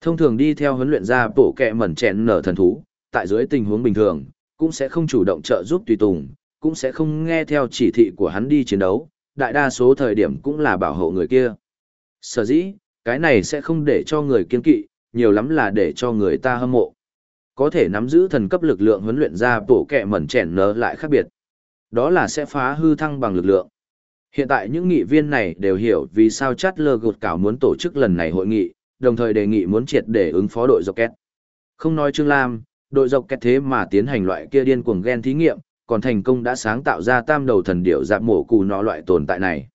Thông thường đi theo huấn luyện ra bộ kẹ mẩn chèn nở thần thú, tại dưới tình huống bình thường, cũng sẽ không chủ động trợ giúp tùy tùng, cũng sẽ không nghe theo chỉ thị của hắn đi chiến đấu, đại đa số thời điểm cũng là bảo hộ người kia. Sở dĩ, cái này sẽ không để cho người kiên kỵ, nhiều lắm là để cho người ta hâm mộ. Có thể nắm giữ thần cấp lực lượng huấn luyện ra bộ kẹ mẩn chèn nở lại khác biệt. Đó là sẽ phá hư thăng bằng lực lượng. Hiện tại những nghị viên này đều hiểu vì sao chát lơ gột cảo muốn tổ chức lần này hội nghị, đồng thời đề nghị muốn triệt để ứng phó đội dọc két. Không nói Trương Lam, đội dọc két thế mà tiến hành loại kia điên cuồng gen thí nghiệm, còn thành công đã sáng tạo ra tam đầu thần điểu dạp mổ cù nó loại tồn tại này.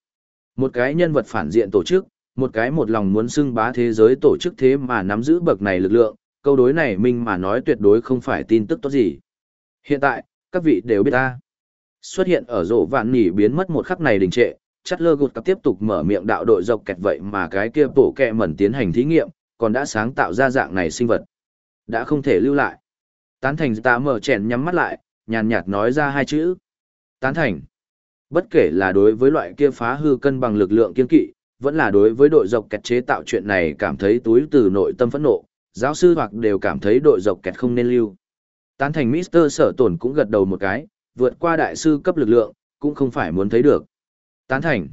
Một cái nhân vật phản diện tổ chức, một cái một lòng muốn xưng bá thế giới tổ chức thế mà nắm giữ bậc này lực lượng, câu đối này mình mà nói tuyệt đối không phải tin tức tốt gì. Hiện tại, các vị đều biết ta. Xuất hiện ở rổ vạn nỉ biến mất một khắc này đình trệ, chắt lơ gột tiếp tục mở miệng đạo đội dọc kẹt vậy mà cái kia bổ kẹ mẩn tiến hành thí nghiệm, còn đã sáng tạo ra dạng này sinh vật. Đã không thể lưu lại. Tán thành ta mở chèn nhắm mắt lại, nhàn nhạt nói ra hai chữ. Tán thành. Bất kể là đối với loại kia phá hư cân bằng lực lượng kiên kỵ, vẫn là đối với đội dọc kẹt chế tạo chuyện này cảm thấy túi từ nội tâm phẫn nộ, giáo sư hoặc đều cảm thấy đội dọc kẹt không nên lưu. Tán thành Mister sở tổn cũng gật đầu một cái, vượt qua đại sư cấp lực lượng, cũng không phải muốn thấy được. Tán thành.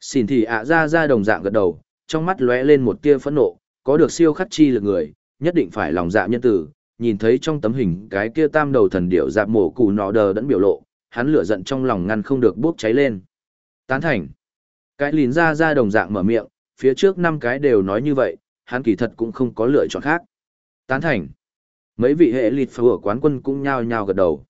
Xin thì ạ ra ra đồng dạng gật đầu, trong mắt lóe lên một tia phẫn nộ, có được siêu khắc chi lực người, nhất định phải lòng dạ nhân tử, nhìn thấy trong tấm hình cái kia tam đầu thần điểu dạp mổ cù nọ đờ đẫn biểu lộ, hắn lửa giận trong lòng ngăn không được bốc cháy lên. Tán thành. Cái lìn ra ra đồng dạng mở miệng, phía trước năm cái đều nói như vậy, hắn kỳ thật cũng không có lựa chọn khác. Tán thành. Mấy vị hệ lịt phở quán quân cũng nhao nhao gật đầu.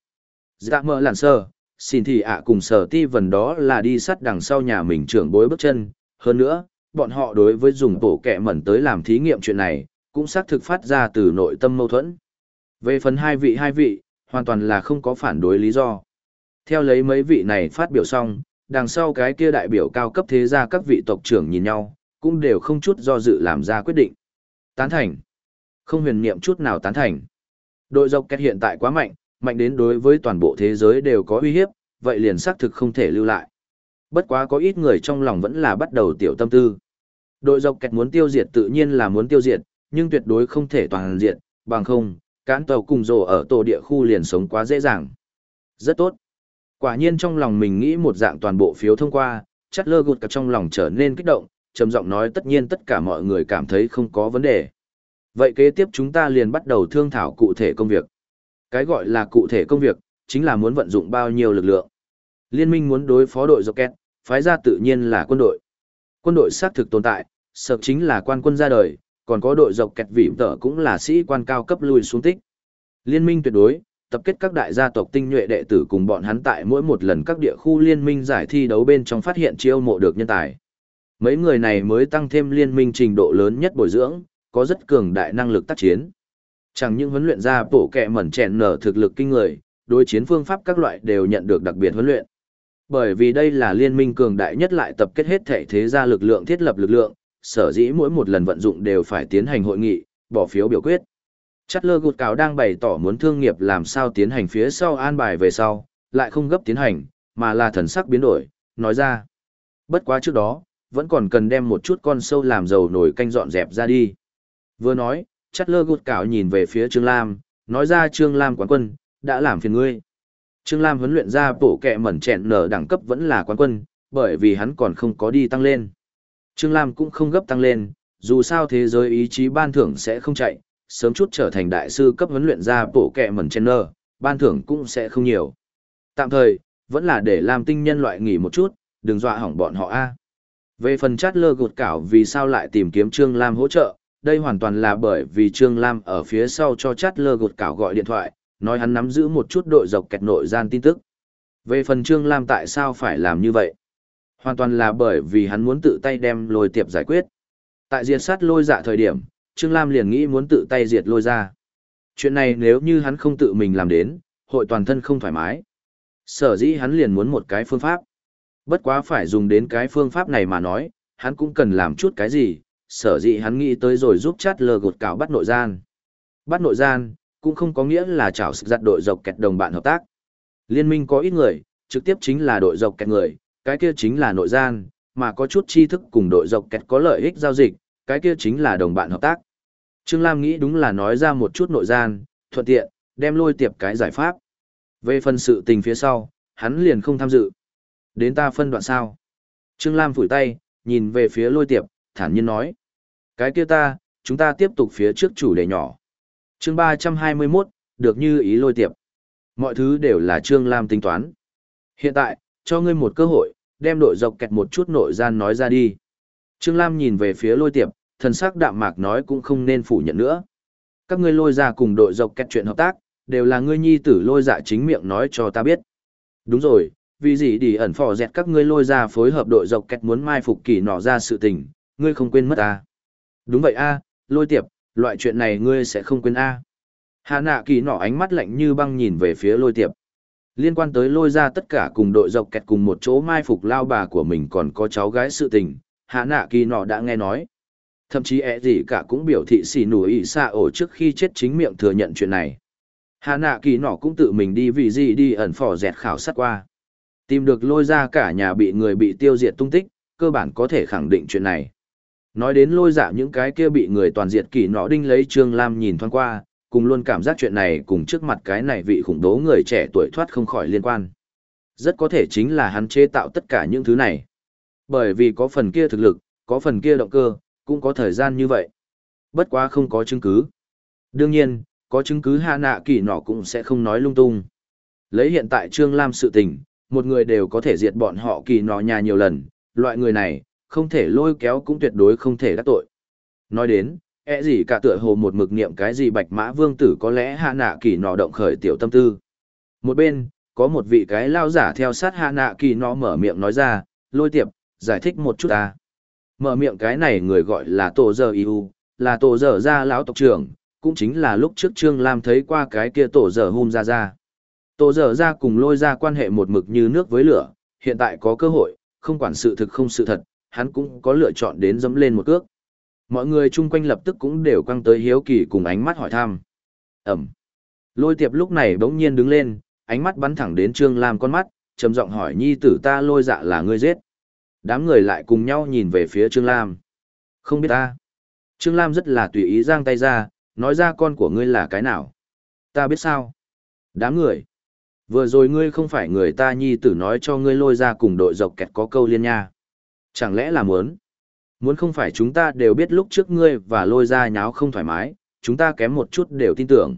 Dạ mơ lản sơ, xin thì ạ cùng sở ti vần đó là đi sắt đằng sau nhà mình trưởng bối bước chân. Hơn nữa, bọn họ đối với dùng tổ kẹ mẩn tới làm thí nghiệm chuyện này, cũng xác thực phát ra từ nội tâm mâu thuẫn. Về phần hai vị hai vị, hoàn toàn là không có phản đối lý do. Theo lấy mấy vị này phát biểu xong, đằng sau cái kia đại biểu cao cấp thế gia các vị tộc trưởng nhìn nhau, cũng đều không chút do dự làm ra quyết định. Tán thành. Không huyền niệm chút nào tán thành. Đội dọc kẹt hiện tại quá mạnh, mạnh đến đối với toàn bộ thế giới đều có uy hiếp, vậy liền xác thực không thể lưu lại. Bất quá có ít người trong lòng vẫn là bắt đầu tiểu tâm tư. Đội dọc kẹt muốn tiêu diệt tự nhiên là muốn tiêu diệt, nhưng tuyệt đối không thể toàn diệt. bằng không, cán tàu cùng rồ ở tổ địa khu liền sống quá dễ dàng. Rất tốt. Quả nhiên trong lòng mình nghĩ một dạng toàn bộ phiếu thông qua, chắc lơ gụt cả trong lòng trở nên kích động, trầm giọng nói tất nhiên tất cả mọi người cảm thấy không có vấn đề. Vậy kế tiếp chúng ta liền bắt đầu thương thảo cụ thể công việc. Cái gọi là cụ thể công việc, chính là muốn vận dụng bao nhiêu lực lượng. Liên minh muốn đối phó đội Rocket, phái ra tự nhiên là quân đội. Quân đội xác thực tồn tại, sợ chính là quan quân ra đời, còn có đội dọc kẹt vỉm tở cũng là sĩ quan cao cấp lùi xuống tích. Liên minh tuyệt đối, tập kết các đại gia tộc tinh nhuệ đệ tử cùng bọn hắn tại mỗi một lần các địa khu liên minh giải thi đấu bên trong phát hiện chiêu mộ được nhân tài. Mấy người này mới tăng thêm liên minh trình độ lớn nhất bồi dưỡng, có rất cường đại năng lực tác chiến. Chẳng những huấn luyện ra bộ kẹ mẩn chèn nở thực lực kinh người, đối chiến phương pháp các loại đều nhận được đặc biệt huấn luyện. Bởi vì đây là liên minh cường đại nhất lại tập kết hết thể thế gia lực lượng thiết lập lực lượng, sở dĩ mỗi một lần vận dụng đều phải tiến hành hội nghị, bỏ phiếu biểu quyết. Chất lơ gụt cáo đang bày tỏ muốn thương nghiệp làm sao tiến hành phía sau an bài về sau, lại không gấp tiến hành, mà là thần sắc biến đổi, nói ra. Bất quá trước đó, vẫn còn cần đem một chút con sâu làm dầu nổi canh dọn dẹp ra đi. Vừa nói, chắt lơ gột cảo nhìn về phía Trương Lam, nói ra Trương Lam quán quân, đã làm phiền ngươi. Trương Lam huấn luyện ra bổ kẹ mẩn chẹn nở đẳng cấp vẫn là quán quân, bởi vì hắn còn không có đi tăng lên. Trương Lam cũng không gấp tăng lên, dù sao thế giới ý chí ban thưởng sẽ không chạy, sớm chút trở thành đại sư cấp huấn luyện ra bổ kẹ mẩn chẹn nở, ban thưởng cũng sẽ không nhiều. Tạm thời, vẫn là để làm tinh nhân loại nghỉ một chút, đừng dọa hỏng bọn họ a. Về phần chát lơ gột cảo vì sao lại tìm kiếm Trương Lam hỗ trợ, đây hoàn toàn là bởi vì Trương Lam ở phía sau cho chát lơ gột cảo gọi điện thoại, nói hắn nắm giữ một chút đội dọc kẹt nội gian tin tức. Về phần Trương Lam tại sao phải làm như vậy? Hoàn toàn là bởi vì hắn muốn tự tay đem lôi tiệp giải quyết. Tại diệt sát lôi dạ thời điểm, Trương Lam liền nghĩ muốn tự tay diệt lôi ra. Chuyện này nếu như hắn không tự mình làm đến, hội toàn thân không thoải mái. Sở dĩ hắn liền muốn một cái phương pháp. Bất quá phải dùng đến cái phương pháp này mà nói, hắn cũng cần làm chút cái gì, sở dĩ hắn nghĩ tới rồi giúp chát lờ gột cào bắt nội gian. Bắt nội gian, cũng không có nghĩa là chảo sự giặt đội dọc kẹt đồng bạn hợp tác. Liên minh có ít người, trực tiếp chính là đội dọc kẹt người, cái kia chính là nội gian, mà có chút tri thức cùng đội dọc kẹt có lợi ích giao dịch, cái kia chính là đồng bạn hợp tác. Trương Lam nghĩ đúng là nói ra một chút nội gian, thuận tiện, đem lôi tiệp cái giải pháp. Về phần sự tình phía sau, hắn liền không tham dự. Đến ta phân đoạn sao. Trương Lam phủi tay, nhìn về phía lôi tiệp, thản nhiên nói. Cái kia ta, chúng ta tiếp tục phía trước chủ đề nhỏ. chương 321, được như ý lôi tiệp. Mọi thứ đều là Trương Lam tính toán. Hiện tại, cho ngươi một cơ hội, đem đội dọc kẹt một chút nội gian nói ra đi. Trương Lam nhìn về phía lôi tiệp, thần sắc đạm mạc nói cũng không nên phủ nhận nữa. Các ngươi lôi ra cùng đội dọc kẹt chuyện hợp tác, đều là ngươi nhi tử lôi dạ chính miệng nói cho ta biết. Đúng rồi, vì gì đi ẩn phò dẹt các ngươi lôi ra phối hợp đội dọc kẹt muốn mai phục kỳ nọ ra sự tình, ngươi không quên mất à. Đúng vậy a, lôi tiệp, loại chuyện này ngươi sẽ không quên a. À. Hà nạ kỳ nọ ánh mắt lạnh như băng nhìn về phía lôi tiệp. Liên quan tới lôi ra tất cả cùng đội dọc kẹt cùng một chỗ mai phục lao bà của mình còn có cháu gái sự tình, hạ nạ kỳ nọ đã nghe nói. Thậm chí ẹ gì cả cũng biểu thị xỉ nụ ỉ xa ổ trước khi chết chính miệng thừa nhận chuyện này. Hạ nạ kỳ nọ cũng tự mình đi vì gì đi ẩn phỏ dẹt khảo sát qua. Tìm được lôi ra cả nhà bị người bị tiêu diệt tung tích, cơ bản có thể khẳng định chuyện này. Nói đến lôi dạ những cái kia bị người toàn diệt kỳ nọ đinh lấy Trương Lam nhìn thoáng qua, cùng luôn cảm giác chuyện này cùng trước mặt cái này vị khủng bố người trẻ tuổi thoát không khỏi liên quan. Rất có thể chính là hắn chế tạo tất cả những thứ này. Bởi vì có phần kia thực lực, có phần kia động cơ, cũng có thời gian như vậy. Bất quá không có chứng cứ. Đương nhiên, có chứng cứ hạ nạ kỳ nọ cũng sẽ không nói lung tung. Lấy hiện tại Trương Lam sự tình, một người đều có thể diệt bọn họ kỳ nọ nhà nhiều lần, loại người này, không thể lôi kéo cũng tuyệt đối không thể đắc tội. Nói đến, e gì cả tựa hồ một mực niệm cái gì bạch mã vương tử có lẽ hạ nạ kỳ nọ động khởi tiểu tâm tư. Một bên, có một vị cái lao giả theo sát hạ nạ kỳ nọ mở miệng nói ra, lôi tiệp, giải thích một chút ta. Mở miệng cái này người gọi là tổ giờ yêu, là tổ giờ ra lão tộc trưởng, cũng chính là lúc trước Trương Lam thấy qua cái kia tổ giờ hung ra ra. Tổ giờ ra cùng lôi ra quan hệ một mực như nước với lửa, hiện tại có cơ hội, không quản sự thực không sự thật, hắn cũng có lựa chọn đến dẫm lên một cước. Mọi người chung quanh lập tức cũng đều quăng tới hiếu kỳ cùng ánh mắt hỏi thăm. Ẩm. Lôi tiệp lúc này bỗng nhiên đứng lên, ánh mắt bắn thẳng đến Trương Lam con mắt, trầm giọng hỏi nhi tử ta lôi dạ là ngươi giết. Đám người lại cùng nhau nhìn về phía Trương Lam. Không biết ta. Trương Lam rất là tùy ý giang tay ra, nói ra con của ngươi là cái nào. Ta biết sao. Đám người. Vừa rồi ngươi không phải người ta nhi tử nói cho ngươi lôi ra cùng đội dọc kẹt có câu liên nha. Chẳng lẽ là muốn? Muốn không phải chúng ta đều biết lúc trước ngươi và lôi ra nháo không thoải mái, chúng ta kém một chút đều tin tưởng.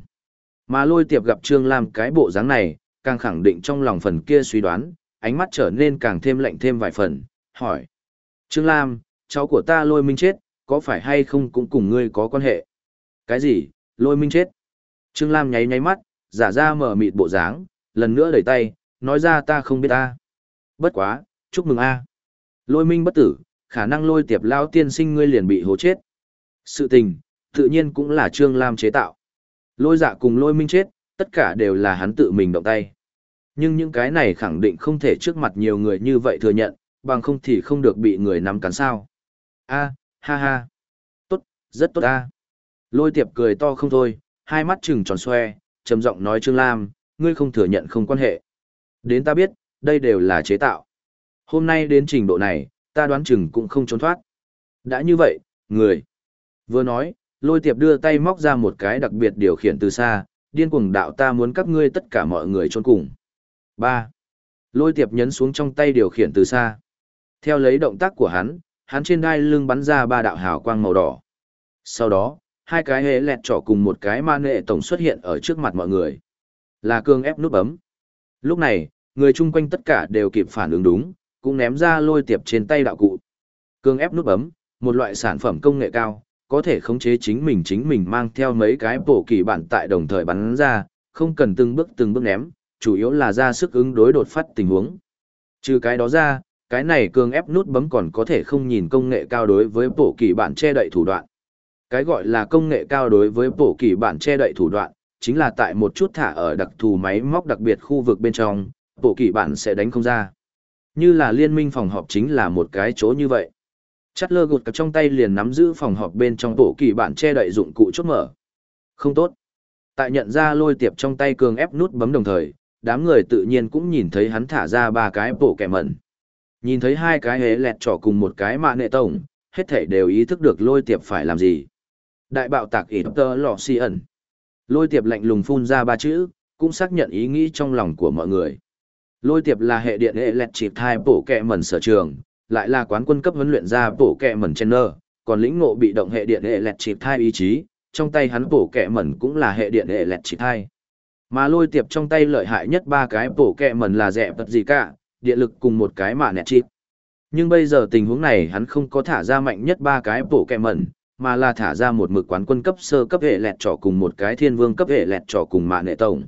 Mà lôi tiệp gặp Trương Lam cái bộ dáng này, càng khẳng định trong lòng phần kia suy đoán, ánh mắt trở nên càng thêm lạnh thêm vài phần, hỏi. Trương Lam, cháu của ta lôi minh chết, có phải hay không cũng cùng ngươi có quan hệ? Cái gì, lôi minh chết? Trương Lam nháy nháy mắt, giả ra mở mịt bộ dáng, lần nữa đẩy tay, nói ra ta không biết ta. Bất quá, chúc mừng a. Lôi minh bất tử, khả năng lôi tiệp lao tiên sinh ngươi liền bị hố chết. Sự tình, tự nhiên cũng là Trương Lam chế tạo. Lôi dạ cùng lôi minh chết, tất cả đều là hắn tự mình động tay. Nhưng những cái này khẳng định không thể trước mặt nhiều người như vậy thừa nhận, bằng không thì không được bị người nắm cắn sao. A, ha ha. Tốt, rất tốt a. Lôi tiệp cười to không thôi, hai mắt trừng tròn xoe, trầm giọng nói Trương Lam, ngươi không thừa nhận không quan hệ. Đến ta biết, đây đều là chế tạo. Hôm nay đến trình độ này, ta đoán chừng cũng không trốn thoát. Đã như vậy, người. Vừa nói, lôi tiệp đưa tay móc ra một cái đặc biệt điều khiển từ xa, điên cuồng đạo ta muốn các ngươi tất cả mọi người trốn cùng. 3. Lôi tiệp nhấn xuống trong tay điều khiển từ xa. Theo lấy động tác của hắn, hắn trên đai lưng bắn ra ba đạo hào quang màu đỏ. Sau đó, hai cái hệ lẹt trỏ cùng một cái ma nệ tổng xuất hiện ở trước mặt mọi người. Là cương ép nút bấm. Lúc này, người chung quanh tất cả đều kịp phản ứng đúng, cũng ném ra lôi tiệp trên tay đạo cụ. Cương ép nút bấm, một loại sản phẩm công nghệ cao, có thể khống chế chính mình chính mình mang theo mấy cái bộ kỳ bản tại đồng thời bắn ra, không cần từng bước từng bước ném, chủ yếu là ra sức ứng đối đột phát tình huống. Trừ cái đó ra, cái này cường ép nút bấm còn có thể không nhìn công nghệ cao đối với bộ kỳ bản che đậy thủ đoạn. Cái gọi là công nghệ cao đối với bộ kỳ bản che đậy thủ đoạn, chính là tại một chút thả ở đặc thù máy móc đặc biệt khu vực bên trong, bộ kỳ bản sẽ đánh không ra. Như là liên minh phòng họp chính là một cái chỗ như vậy. Chắt lơ gột cặp trong tay liền nắm giữ phòng họp bên trong bộ kỳ bản che đậy dụng cụ chốt mở. Không tốt. Tại nhận ra lôi tiệp trong tay cường ép nút bấm đồng thời, đám người tự nhiên cũng nhìn thấy hắn thả ra ba cái bộ kẻ mẩn. Nhìn thấy hai cái hế lẹt trỏ cùng một cái mạ nệ tổng, hết thảy đều ý thức được lôi tiệp phải làm gì. Đại bạo tạc ít tơ lọ xì ẩn. Lôi tiệp lạnh lùng phun ra ba chữ, cũng xác nhận ý nghĩ trong lòng của mọi người. Lôi tiệp là hệ điện hệ lẹt chịp thai bổ kẹ mẩn sở trường, lại là quán quân cấp huấn luyện ra bổ kẹ mẩn chen nơ, còn lĩnh ngộ bị động hệ điện hệ lẹt chịp thai ý chí, trong tay hắn bổ kẹ mẩn cũng là hệ điện hệ lẹt chịp thai. Mà lôi tiệp trong tay lợi hại nhất ba cái bổ kẹ mẩn là rẻ vật gì cả, điện lực cùng một cái mạ nẹt chịp. Nhưng bây giờ tình huống này hắn không có thả ra mạnh nhất ba cái bổ kẹ mẩn, mà là thả ra một mực quán quân cấp sơ cấp hệ lẹt trò cùng một cái thiên vương cấp hệ lẹt trò cùng mạ nệ tổng.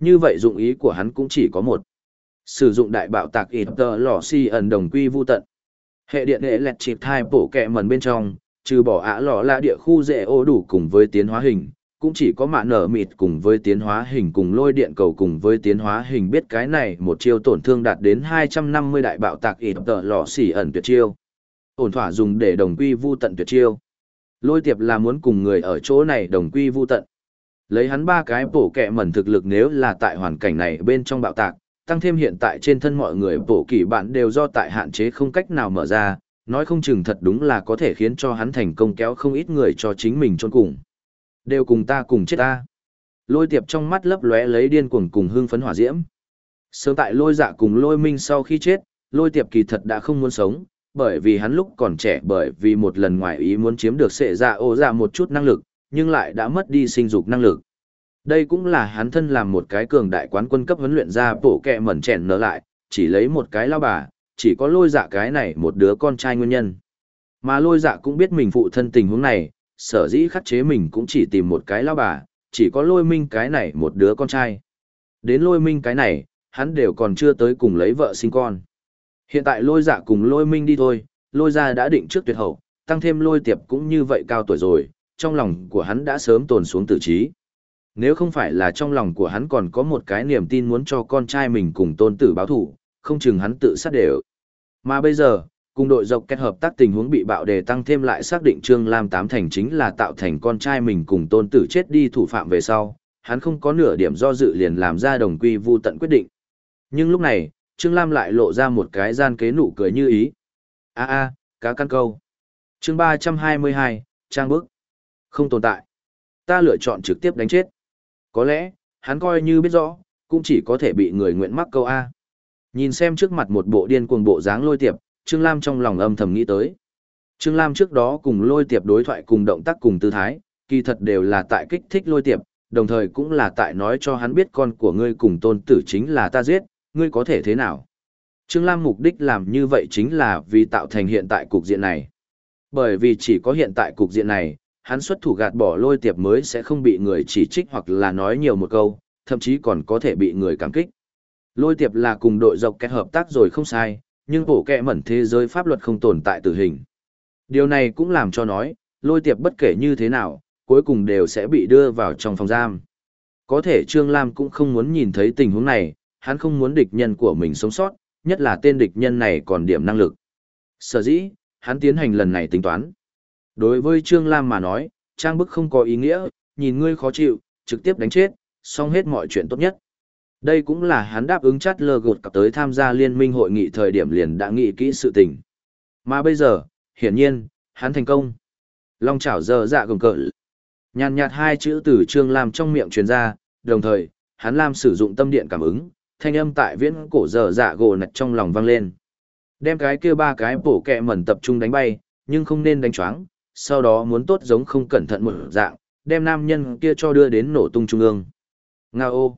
Như vậy dụng ý của hắn cũng chỉ có một. Sử dụng đại bạo tạc ít tờ lò xì ẩn đồng quy vô tận. Hệ điện hệ lẹt chịp thai bổ kẹ mần bên trong, trừ bỏ ả lò là địa khu dễ ô đủ cùng với tiến hóa hình, cũng chỉ có mạ nở mịt cùng với tiến hóa hình cùng lôi điện cầu cùng với tiến hóa hình biết cái này một chiêu tổn thương đạt đến 250 đại bạo tạc ít tờ lò xì ẩn tuyệt chiêu. Ổn thỏa dùng để đồng quy vu tận tuyệt chiêu. Lôi tiệp là muốn cùng người ở chỗ này đồng quy vu tận. Lấy hắn ba cái bổ kẹ mẩn thực lực nếu là tại hoàn cảnh này bên trong bạo tạc, tăng thêm hiện tại trên thân mọi người bổ kỳ bạn đều do tại hạn chế không cách nào mở ra, nói không chừng thật đúng là có thể khiến cho hắn thành công kéo không ít người cho chính mình trôn cùng. Đều cùng ta cùng chết ta. Lôi tiệp trong mắt lấp lóe lấy điên cuồng cùng hương phấn hỏa diễm. Sớm tại lôi dạ cùng lôi minh sau khi chết, lôi tiệp kỳ thật đã không muốn sống, bởi vì hắn lúc còn trẻ bởi vì một lần ngoài ý muốn chiếm được sệ dạ ô dạ một chút năng lực, nhưng lại đã mất đi sinh dục năng lực. Đây cũng là hắn thân làm một cái cường đại quán quân cấp huấn luyện ra bổ kẹ mẩn chèn nở lại, chỉ lấy một cái lao bà, chỉ có lôi dạ cái này một đứa con trai nguyên nhân. Mà lôi dạ cũng biết mình phụ thân tình huống này, sở dĩ khắc chế mình cũng chỉ tìm một cái lao bà, chỉ có lôi minh cái này một đứa con trai. Đến lôi minh cái này, hắn đều còn chưa tới cùng lấy vợ sinh con. Hiện tại lôi dạ cùng lôi minh đi thôi, lôi ra đã định trước tuyệt hậu, tăng thêm lôi tiệp cũng như vậy cao tuổi rồi, trong lòng của hắn đã sớm tồn xuống tử trí. Nếu không phải là trong lòng của hắn còn có một cái niềm tin muốn cho con trai mình cùng tôn tử báo thủ, không chừng hắn tự sát đều. Mà bây giờ, cùng đội dọc kết hợp tác tình huống bị bạo đề tăng thêm lại xác định Trương Lam tám thành chính là tạo thành con trai mình cùng tôn tử chết đi thủ phạm về sau, hắn không có nửa điểm do dự liền làm ra đồng quy vu tận quyết định. Nhưng lúc này, Trương Lam lại lộ ra một cái gian kế nụ cười như ý. a a cá căn câu. chương ba trăm hai mươi hai trang bức. Không tồn tại. Ta lựa chọn trực tiếp đánh chết. Có lẽ, hắn coi như biết rõ, cũng chỉ có thể bị người nguyện mắc câu A. Nhìn xem trước mặt một bộ điên cuồng bộ dáng lôi tiệp, Trương Lam trong lòng âm thầm nghĩ tới. Trương Lam trước đó cùng lôi tiệp đối thoại cùng động tác cùng tư thái, kỳ thật đều là tại kích thích lôi tiệp, đồng thời cũng là tại nói cho hắn biết con của ngươi cùng tôn tử chính là ta giết, ngươi có thể thế nào. Trương Lam mục đích làm như vậy chính là vì tạo thành hiện tại cục diện này. Bởi vì chỉ có hiện tại cục diện này, hắn xuất thủ gạt bỏ lôi tiệp mới sẽ không bị người chỉ trích hoặc là nói nhiều một câu, thậm chí còn có thể bị người cảm kích. Lôi tiệp là cùng đội dọc kết hợp tác rồi không sai, nhưng bổ kẹ mẩn thế giới pháp luật không tồn tại tử hình. Điều này cũng làm cho nói, lôi tiệp bất kể như thế nào, cuối cùng đều sẽ bị đưa vào trong phòng giam. Có thể Trương Lam cũng không muốn nhìn thấy tình huống này, hắn không muốn địch nhân của mình sống sót, nhất là tên địch nhân này còn điểm năng lực. Sở dĩ, hắn tiến hành lần này tính toán. Đối với Trương Lam mà nói, trang bức không có ý nghĩa, nhìn ngươi khó chịu, trực tiếp đánh chết, xong hết mọi chuyện tốt nhất. Đây cũng là hắn đáp ứng chát lơ gột cặp tới tham gia liên minh hội nghị thời điểm liền đã nghị kỹ sự tình. Mà bây giờ, hiển nhiên, hắn thành công. Long chảo giờ dạ gồng cỡ. Nhàn nhạt hai chữ từ Trương Lam trong miệng truyền ra, đồng thời, hắn Lam sử dụng tâm điện cảm ứng, thanh âm tại viễn cổ giờ dạ gồ nạch trong lòng vang lên. Đem cái kia ba cái bổ kẹ mẩn tập trung đánh bay, nhưng không nên đánh choáng, sau đó muốn tốt giống không cẩn thận một dạng, đem nam nhân kia cho đưa đến nổ tung trung ương. Nga ô!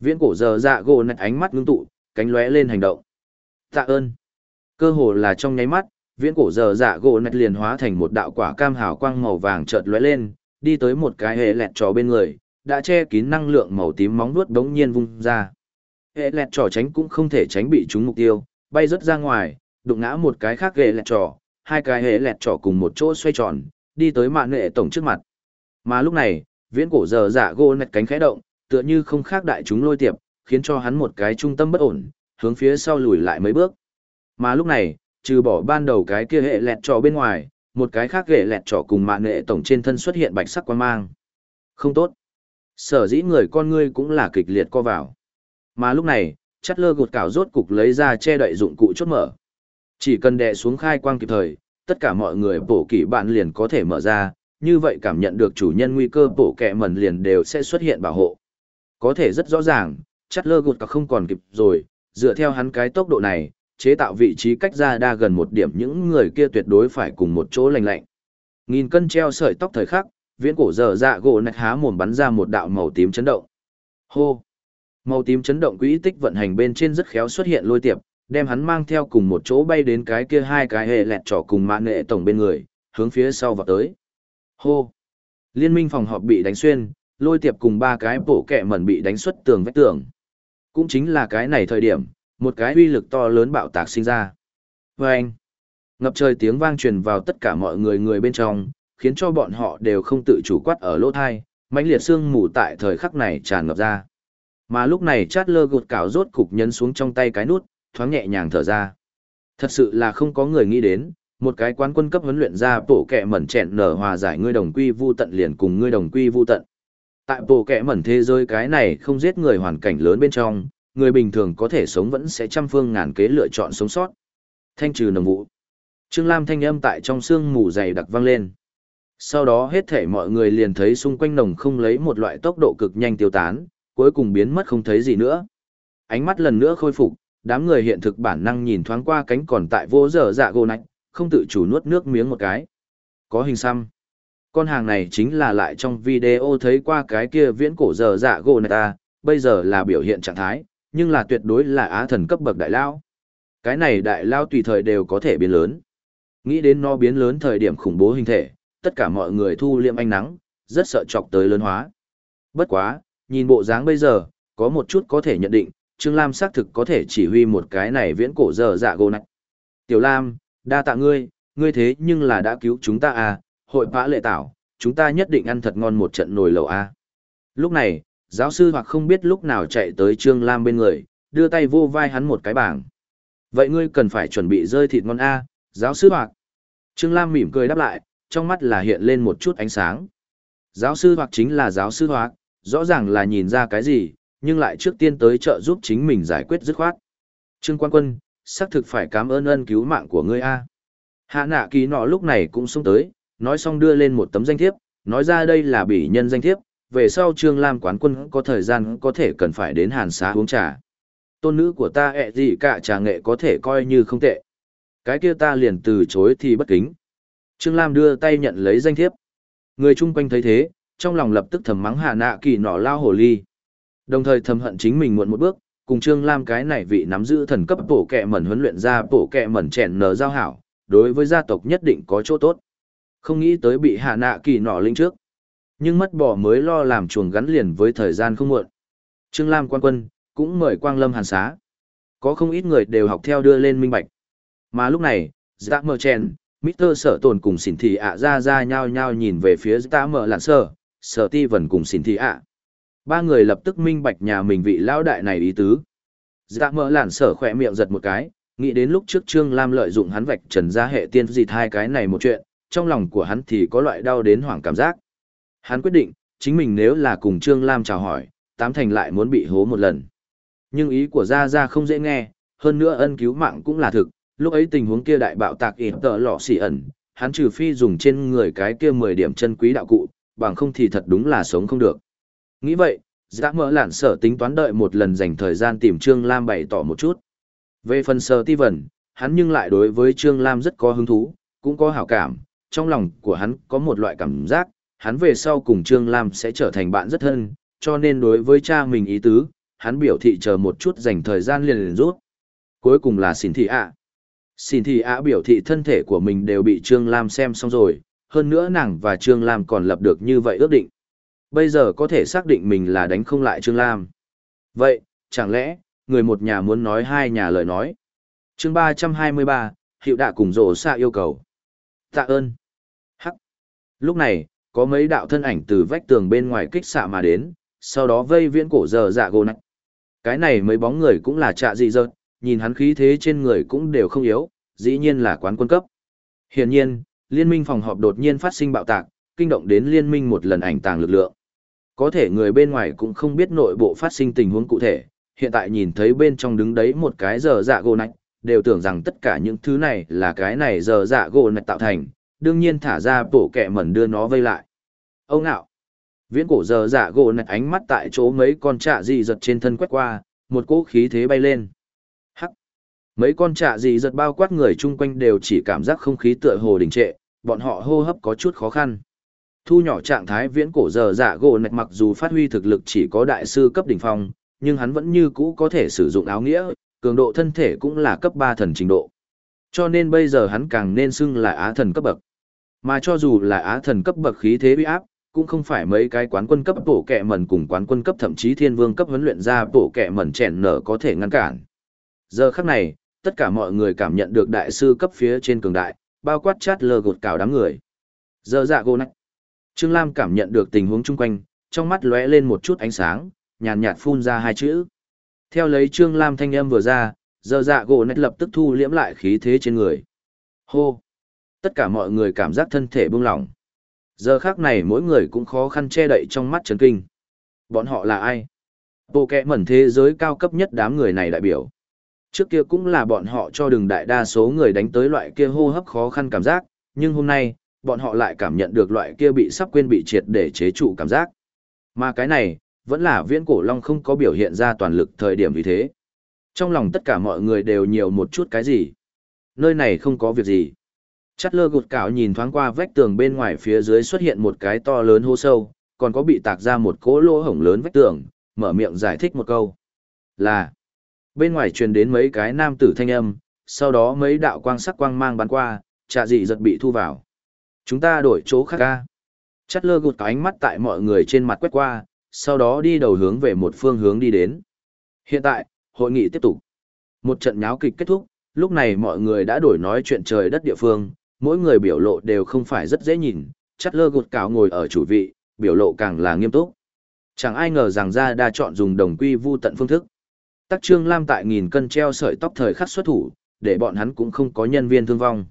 Viễn cổ giờ dạ gỗ nạch ánh mắt ngưng tụ, cánh lóe lên hành động. Tạ ơn! Cơ hồ là trong nháy mắt, viễn cổ giờ dạ gỗ nạch liền hóa thành một đạo quả cam hào quang màu vàng chợt lóe lên, đi tới một cái hệ lẹt trò bên người, đã che kín năng lượng màu tím móng vuốt đống nhiên vung ra. Hệ lẹt trò tránh cũng không thể tránh bị trúng mục tiêu, bay rất ra ngoài, đụng ngã một cái khác hệ lẹt trò, hai cái hệ lẹt trỏ cùng một chỗ xoay tròn, đi tới mạng nghệ tổng trước mặt. Mà lúc này, viễn cổ giờ dạ giả gô nẹt cánh khẽ động, tựa như không khác đại chúng lôi tiệp, khiến cho hắn một cái trung tâm bất ổn, hướng phía sau lùi lại mấy bước. Mà lúc này, trừ bỏ ban đầu cái kia hệ lẹt trỏ bên ngoài, một cái khác hệ lẹt trỏ cùng mạng nghệ tổng trên thân xuất hiện bạch sắc quan mang. Không tốt. Sở dĩ người con ngươi cũng là kịch liệt co vào. Mà lúc này, chắt lơ gột cảo rốt cục lấy ra che đậy dụng cụ chốt mở. Chỉ cần đè xuống khai quang kịp thời, tất cả mọi người bổ kỷ bạn liền có thể mở ra, như vậy cảm nhận được chủ nhân nguy cơ bổ kẹ mẩn liền đều sẽ xuất hiện bảo hộ. Có thể rất rõ ràng, chắt lơ gột cả không còn kịp rồi, dựa theo hắn cái tốc độ này, chế tạo vị trí cách ra đa gần một điểm những người kia tuyệt đối phải cùng một chỗ lành lạnh. Nghìn cân treo sợi tóc thời khắc, viễn cổ dở dạ gỗ nạch há mồm bắn ra một đạo màu tím chấn động. Hô! Màu tím chấn động quỹ tích vận hành bên trên rất khéo xuất hiện lôi tiệp, đem hắn mang theo cùng một chỗ bay đến cái kia hai cái hệ lẹt trỏ cùng mạng nghệ tổng bên người, hướng phía sau vào tới. Hô! Liên minh phòng họp bị đánh xuyên, lôi tiệp cùng ba cái bổ kẹ mẩn bị đánh xuất tường vách tường. Cũng chính là cái này thời điểm, một cái uy lực to lớn bạo tạc sinh ra. Và anh, ngập trời tiếng vang truyền vào tất cả mọi người người bên trong, khiến cho bọn họ đều không tự chủ quát ở lỗ thai, mãnh liệt xương mù tại thời khắc này tràn ngập ra. Mà lúc này chát lơ gột cào rốt cục nhấn xuống trong tay cái nút, thoáng nhẹ nhàng thở ra. Thật sự là không có người nghĩ đến, một cái quán quân cấp huấn luyện ra bộ kẹ mẩn chẹn nở hòa giải ngươi đồng quy vu tận liền cùng ngươi đồng quy vu tận. Tại bộ kẹ mẩn thế giới cái này không giết người hoàn cảnh lớn bên trong, người bình thường có thể sống vẫn sẽ trăm phương ngàn kế lựa chọn sống sót. Thanh trừ nồng vụ. Trương Lam thanh âm tại trong xương mù dày đặc vang lên. Sau đó hết thể mọi người liền thấy xung quanh nồng không lấy một loại tốc độ cực nhanh tiêu tán, cuối cùng biến mất không thấy gì nữa. Ánh mắt lần nữa khôi phục, đám người hiện thực bản năng nhìn thoáng qua cánh còn tại vô dở dạ gỗ nạch, không tự chủ nuốt nước miếng một cái. Có hình xăm. Con hàng này chính là lại trong video thấy qua cái kia viễn cổ dở dạ gỗ nạch ta, bây giờ là biểu hiện trạng thái, nhưng là tuyệt đối là á thần cấp bậc đại lao. Cái này đại lao tùy thời đều có thể biến lớn. Nghĩ đến nó biến lớn thời điểm khủng bố hình thể, tất cả mọi người thu liệm ánh nắng, rất sợ chọc tới lớn hóa. Bất quá, nhìn bộ dáng bây giờ, có một chút có thể nhận định, Trương Lam xác thực có thể chỉ huy một cái này viễn cổ giờ dạ gô nạch. Tiểu Lam, đa tạ ngươi, ngươi thế nhưng là đã cứu chúng ta à, hội phá lệ tảo, chúng ta nhất định ăn thật ngon một trận nồi lẩu à. Lúc này, giáo sư hoặc không biết lúc nào chạy tới Trương Lam bên người, đưa tay vô vai hắn một cái bảng. Vậy ngươi cần phải chuẩn bị rơi thịt ngon A, giáo sư hoặc. Trương Lam mỉm cười đáp lại, trong mắt là hiện lên một chút ánh sáng. Giáo sư hoặc chính là giáo sư hoặc, rõ ràng là nhìn ra cái gì, nhưng lại trước tiên tới trợ giúp chính mình giải quyết dứt khoát. Trương Quan Quân, xác thực phải cảm ơn ân cứu mạng của ngươi A. Hạ nạ kỳ nọ lúc này cũng xuống tới, nói xong đưa lên một tấm danh thiếp, nói ra đây là bỉ nhân danh thiếp, về sau Trương Lam quán quân có thời gian có thể cần phải đến hàn xá uống trà. Tôn nữ của ta ẹ gì cả trà nghệ có thể coi như không tệ. Cái kia ta liền từ chối thì bất kính. Trương Lam đưa tay nhận lấy danh thiếp. Người chung quanh thấy thế, trong lòng lập tức thầm mắng hạ nạ kỳ nọ lao hồ ly. Đồng thời thầm hận chính mình muộn một bước, cùng Trương Lam cái này vị nắm giữ thần cấp bổ kẹ mẩn huấn luyện ra bổ kẹ mẩn chèn nở giao hảo, đối với gia tộc nhất định có chỗ tốt. Không nghĩ tới bị hạ nạ kỳ nọ linh trước nhưng mất bỏ mới lo làm chuồng gắn liền với thời gian không muộn. Trương Lam quan quân, cũng mời Quang Lâm hàn xá. Có không ít người đều học theo đưa lên minh bạch. Mà lúc này, Dạ mơ Chen, Mr. Sở Tồn cùng Xỉn Thị ạ ra ra nhau nhau nhìn về phía Dạ mơ Lạn Sở, Sở Ti Vân cùng Xỉn Thị ạ. Ba người lập tức minh bạch nhà mình vị lão đại này ý tứ. Dạ mỡ lản Sở khỏe miệng giật một cái, nghĩ đến lúc trước Trương Lam lợi dụng hắn vạch trần ra hệ tiên dịt hai cái này một chuyện, trong lòng của hắn thì có loại đau đến hoảng cảm giác. Hắn quyết định, chính mình nếu là cùng Trương Lam chào hỏi, tám thành lại muốn bị hố một lần. Nhưng ý của Gia Gia không dễ nghe, hơn nữa ân cứu mạng cũng là thực, lúc ấy tình huống kia đại bạo tạc ịt tợ lọ xỉ ẩn, hắn trừ phi dùng trên người cái kia 10 điểm chân quý đạo cụ, bằng không thì thật đúng là sống không được. Nghĩ vậy, Giã mỡ lạn sở tính toán đợi một lần dành thời gian tìm Trương Lam bày tỏ một chút. Về phần sở ti vẩn, hắn nhưng lại đối với Trương Lam rất có hứng thú, cũng có hảo cảm, trong lòng của hắn có một loại cảm giác, hắn về sau cùng Trương Lam sẽ trở thành bạn rất thân, cho nên đối với cha mình ý tứ, hắn biểu thị chờ một chút dành thời gian liền liền rút. Cuối cùng là xin thị ạ. Xin thị ạ biểu thị thân thể của mình đều bị Trương Lam xem xong rồi, hơn nữa nàng và Trương Lam còn lập được như vậy ước định. Bây giờ có thể xác định mình là đánh không lại Trương Lam. Vậy, chẳng lẽ, người một nhà muốn nói hai nhà lời nói. chương 323, hiệu đạ cùng rổ xa yêu cầu. Tạ ơn. Hắc. Lúc này, có mấy đạo thân ảnh từ vách tường bên ngoài kích xạ mà đến, sau đó vây viễn cổ giờ dạ gồ nặng. Cái này mấy bóng người cũng là trạ dị dợt, nhìn hắn khí thế trên người cũng đều không yếu, dĩ nhiên là quán quân cấp. Hiển nhiên, liên minh phòng họp đột nhiên phát sinh bạo tạc, kinh động đến liên minh một lần ảnh tàng lực lượng. Có thể người bên ngoài cũng không biết nội bộ phát sinh tình huống cụ thể, hiện tại nhìn thấy bên trong đứng đấy một cái giờ dạ gỗ nạch, đều tưởng rằng tất cả những thứ này là cái này giờ dạ gỗ nạch tạo thành, đương nhiên thả ra bổ kẹ mẩn đưa nó vây lại. Ông ngạo, Viễn cổ giờ dạ gỗ nạch ánh mắt tại chỗ mấy con trạ dị giật trên thân quét qua, một cỗ khí thế bay lên. Hắc! Mấy con trạ dị giật bao quát người chung quanh đều chỉ cảm giác không khí tựa hồ đình trệ, bọn họ hô hấp có chút khó khăn. Thu nhỏ trạng thái viễn cổ giờ dạ gỗ nạch mặc dù phát huy thực lực chỉ có đại sư cấp đỉnh phong, nhưng hắn vẫn như cũ có thể sử dụng áo nghĩa, cường độ thân thể cũng là cấp 3 thần trình độ. Cho nên bây giờ hắn càng nên xưng là á thần cấp bậc. Mà cho dù là á thần cấp bậc khí thế uy áp, cũng không phải mấy cái quán quân cấp bổ kẹ mẩn cùng quán quân cấp thậm chí thiên vương cấp huấn luyện ra bổ kẹ mẩn chèn nở có thể ngăn cản. Giờ khắc này, tất cả mọi người cảm nhận được đại sư cấp phía trên cường đại, bao quát chát lơ gột cào đám người. Giờ dạ gô nách. Trương Lam cảm nhận được tình huống chung quanh, trong mắt lóe lên một chút ánh sáng, nhàn nhạt phun ra hai chữ. Theo lấy Trương Lam thanh âm vừa ra, giờ dạ gỗ nét lập tức thu liễm lại khí thế trên người. Hô! Tất cả mọi người cảm giác thân thể buông lỏng. Giờ khác này mỗi người cũng khó khăn che đậy trong mắt chấn kinh. Bọn họ là ai? Bộ kẹ mẩn thế giới cao cấp nhất đám người này đại biểu. Trước kia cũng là bọn họ cho đừng đại đa số người đánh tới loại kia hô hấp khó khăn cảm giác, nhưng hôm nay, bọn họ lại cảm nhận được loại kia bị sắp quên bị triệt để chế trụ cảm giác. Mà cái này, vẫn là viễn cổ long không có biểu hiện ra toàn lực thời điểm vì thế. Trong lòng tất cả mọi người đều nhiều một chút cái gì. Nơi này không có việc gì. Chắt lơ gụt cảo nhìn thoáng qua vách tường bên ngoài phía dưới xuất hiện một cái to lớn hô sâu, còn có bị tạc ra một cỗ lỗ hổng lớn vách tường, mở miệng giải thích một câu. Là, bên ngoài truyền đến mấy cái nam tử thanh âm, sau đó mấy đạo quang sắc quang mang bắn qua, trà dị giật bị thu vào. Chúng ta đổi chỗ khác ca. Chắt lơ gụt ánh mắt tại mọi người trên mặt quét qua, sau đó đi đầu hướng về một phương hướng đi đến. Hiện tại, hội nghị tiếp tục. Một trận nháo kịch kết thúc, lúc này mọi người đã đổi nói chuyện trời đất địa phương, mỗi người biểu lộ đều không phải rất dễ nhìn, chắt lơ gột cáo ngồi ở chủ vị, biểu lộ càng là nghiêm túc. Chẳng ai ngờ rằng ra đa chọn dùng đồng quy vu tận phương thức. Tắc Trương Lam tại nghìn cân treo sợi tóc thời khắc xuất thủ, để bọn hắn cũng không có nhân viên thương vong.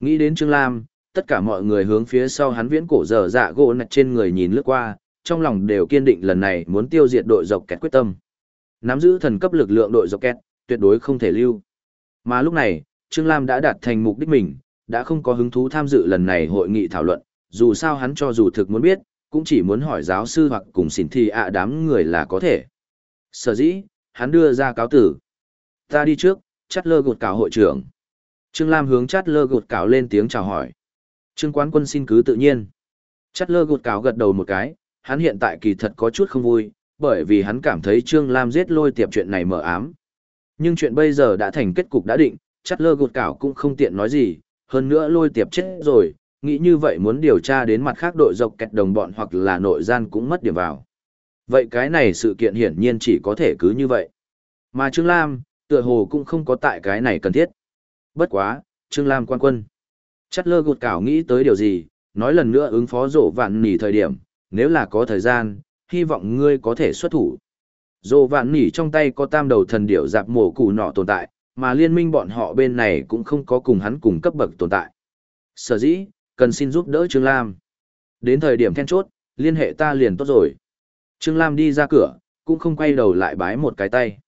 Nghĩ đến Trương Lam, tất cả mọi người hướng phía sau hắn viễn cổ dở dạ gỗ nạch trên người nhìn lướt qua, trong lòng đều kiên định lần này muốn tiêu diệt đội dọc kẹt quyết tâm. Nắm giữ thần cấp lực lượng đội dọc kẹt, tuyệt đối không thể lưu. Mà lúc này, Trương Lam đã đạt thành mục đích mình, đã không có hứng thú tham dự lần này hội nghị thảo luận, dù sao hắn cho dù thực muốn biết, cũng chỉ muốn hỏi giáo sư hoặc cùng xỉn thi ạ đám người là có thể. Sở dĩ, hắn đưa ra cáo tử. Ta đi trước, chắt lơ gột cào hội trưởng. Trương Lam hướng chắt lơ gột cào lên tiếng chào hỏi. Trương quán quân xin cứ tự nhiên. Chắt lơ gột cào gật đầu một cái, hắn hiện tại kỳ thật có chút không vui, bởi vì hắn cảm thấy Trương Lam giết lôi tiệp chuyện này mở ám. Nhưng chuyện bây giờ đã thành kết cục đã định, chắt lơ gột cào cũng không tiện nói gì, hơn nữa lôi tiệp chết rồi, nghĩ như vậy muốn điều tra đến mặt khác đội dọc kẹt đồng bọn hoặc là nội gian cũng mất điểm vào. Vậy cái này sự kiện hiển nhiên chỉ có thể cứ như vậy. Mà Trương Lam, tựa hồ cũng không có tại cái này cần thiết. Bất quá, Trương Lam quan quân. Chất lơ gột cảo nghĩ tới điều gì, nói lần nữa ứng phó rộ vạn nỉ thời điểm, nếu là có thời gian, hy vọng ngươi có thể xuất thủ. Rộ vạn nỉ trong tay có tam đầu thần điểu dạp mổ củ nọ tồn tại, mà liên minh bọn họ bên này cũng không có cùng hắn cùng cấp bậc tồn tại. Sở dĩ, cần xin giúp đỡ Trương Lam. Đến thời điểm then chốt, liên hệ ta liền tốt rồi. Trương Lam đi ra cửa, cũng không quay đầu lại bái một cái tay.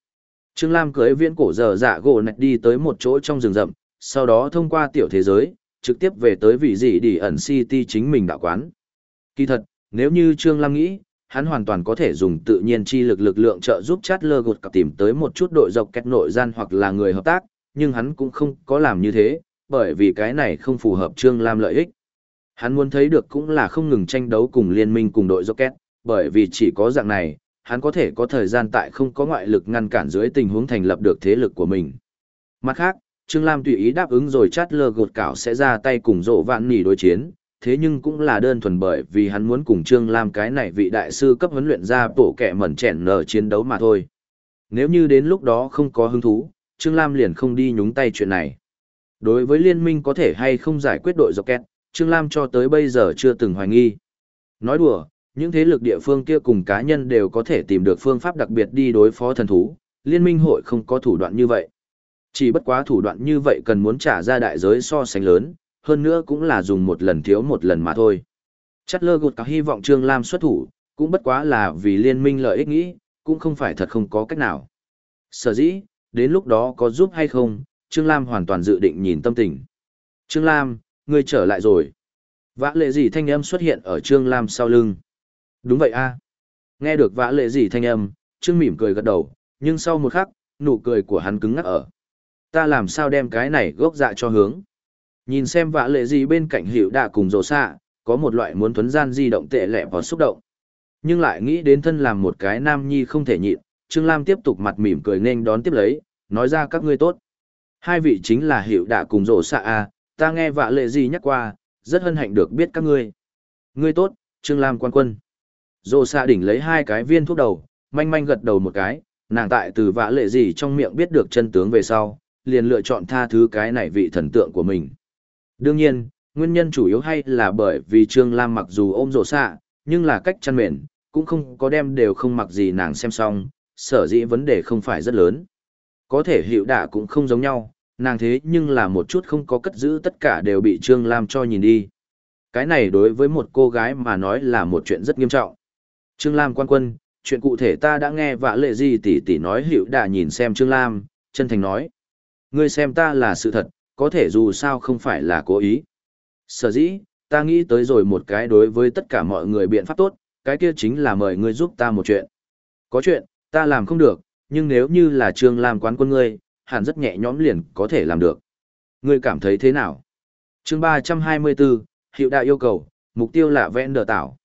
Trương Lam cưới viễn cổ giờ dạ gỗ nạch đi tới một chỗ trong rừng rậm, sau đó thông qua tiểu thế giới, trực tiếp về tới vị dị đi ẩn city chính mình đạo quán. Kỳ thật, nếu như Trương Lam nghĩ, hắn hoàn toàn có thể dùng tự nhiên chi lực lực lượng trợ giúp chát lơ gột cặp tìm tới một chút đội dọc kẹt nội gian hoặc là người hợp tác, nhưng hắn cũng không có làm như thế, bởi vì cái này không phù hợp Trương Lam lợi ích. Hắn muốn thấy được cũng là không ngừng tranh đấu cùng liên minh cùng đội Rocket, bởi vì chỉ có dạng này, hắn có thể có thời gian tại không có ngoại lực ngăn cản dưới tình huống thành lập được thế lực của mình. Mặt khác, Trương Lam tùy ý đáp ứng rồi chát lơ gột cảo sẽ ra tay cùng rộ vạn nỉ đối chiến, thế nhưng cũng là đơn thuần bởi vì hắn muốn cùng Trương Lam cái này vị đại sư cấp huấn luyện ra bổ kẻ mẩn chèn nở chiến đấu mà thôi. Nếu như đến lúc đó không có hứng thú, Trương Lam liền không đi nhúng tay chuyện này. Đối với liên minh có thể hay không giải quyết đội dọc kẹt, Trương Lam cho tới bây giờ chưa từng hoài nghi. Nói đùa, những thế lực địa phương kia cùng cá nhân đều có thể tìm được phương pháp đặc biệt đi đối phó thần thú, liên minh hội không có thủ đoạn như vậy. Chỉ bất quá thủ đoạn như vậy cần muốn trả ra đại giới so sánh lớn, hơn nữa cũng là dùng một lần thiếu một lần mà thôi. Chắc lơ gột cả hy vọng Trương Lam xuất thủ, cũng bất quá là vì liên minh lợi ích nghĩ, cũng không phải thật không có cách nào. Sở dĩ, đến lúc đó có giúp hay không, Trương Lam hoàn toàn dự định nhìn tâm tình. Trương Lam, ngươi trở lại rồi. Vã lệ gì thanh âm xuất hiện ở Trương Lam sau lưng. Đúng vậy a Nghe được vã lệ gì thanh âm, Trương mỉm cười gật đầu, nhưng sau một khắc, nụ cười của hắn cứng ngắc ở. Ta làm sao đem cái này gốc dạ cho hướng. Nhìn xem vã lệ gì bên cạnh hiệu đạ cùng rồ xạ, có một loại muốn thuấn gian di động tệ lẹ và xúc động. Nhưng lại nghĩ đến thân làm một cái nam nhi không thể nhịn, Trương Lam tiếp tục mặt mỉm cười nên đón tiếp lấy, nói ra các ngươi tốt. Hai vị chính là hiệu đạ cùng rổ xạ à ta nghe vạ lệ gì nhắc qua, rất hân hạnh được biết các ngươi. Ngươi tốt, Trương Lam quan quân. Rổ xạ đỉnh lấy hai cái viên thuốc đầu, manh manh gật đầu một cái, nàng tại từ vạ lệ gì trong miệng biết được chân tướng về sau, liền lựa chọn tha thứ cái này vị thần tượng của mình. Đương nhiên, nguyên nhân chủ yếu hay là bởi vì Trương Lam mặc dù ôm rổ xạ, nhưng là cách chăn mền, cũng không có đem đều không mặc gì nàng xem xong, sở dĩ vấn đề không phải rất lớn. Có thể hiệu đả cũng không giống nhau, nàng thế nhưng là một chút không có cất giữ tất cả đều bị Trương Lam cho nhìn đi. Cái này đối với một cô gái mà nói là một chuyện rất nghiêm trọng. Trương Lam quan quân, chuyện cụ thể ta đã nghe vạ lệ gì tỷ tỷ nói hiệu đả nhìn xem Trương Lam, chân thành nói. Ngươi xem ta là sự thật, có thể dù sao không phải là cố ý. Sở dĩ, ta nghĩ tới rồi một cái đối với tất cả mọi người biện pháp tốt, cái kia chính là mời ngươi giúp ta một chuyện. Có chuyện, ta làm không được, nhưng nếu như là Trương Lam quán quân ngươi, hẳn rất nhẹ nhõm liền có thể làm được. Ngươi cảm thấy thế nào? chương 324, Hiệu Đạ yêu cầu, mục tiêu là vẽn đờ tảo.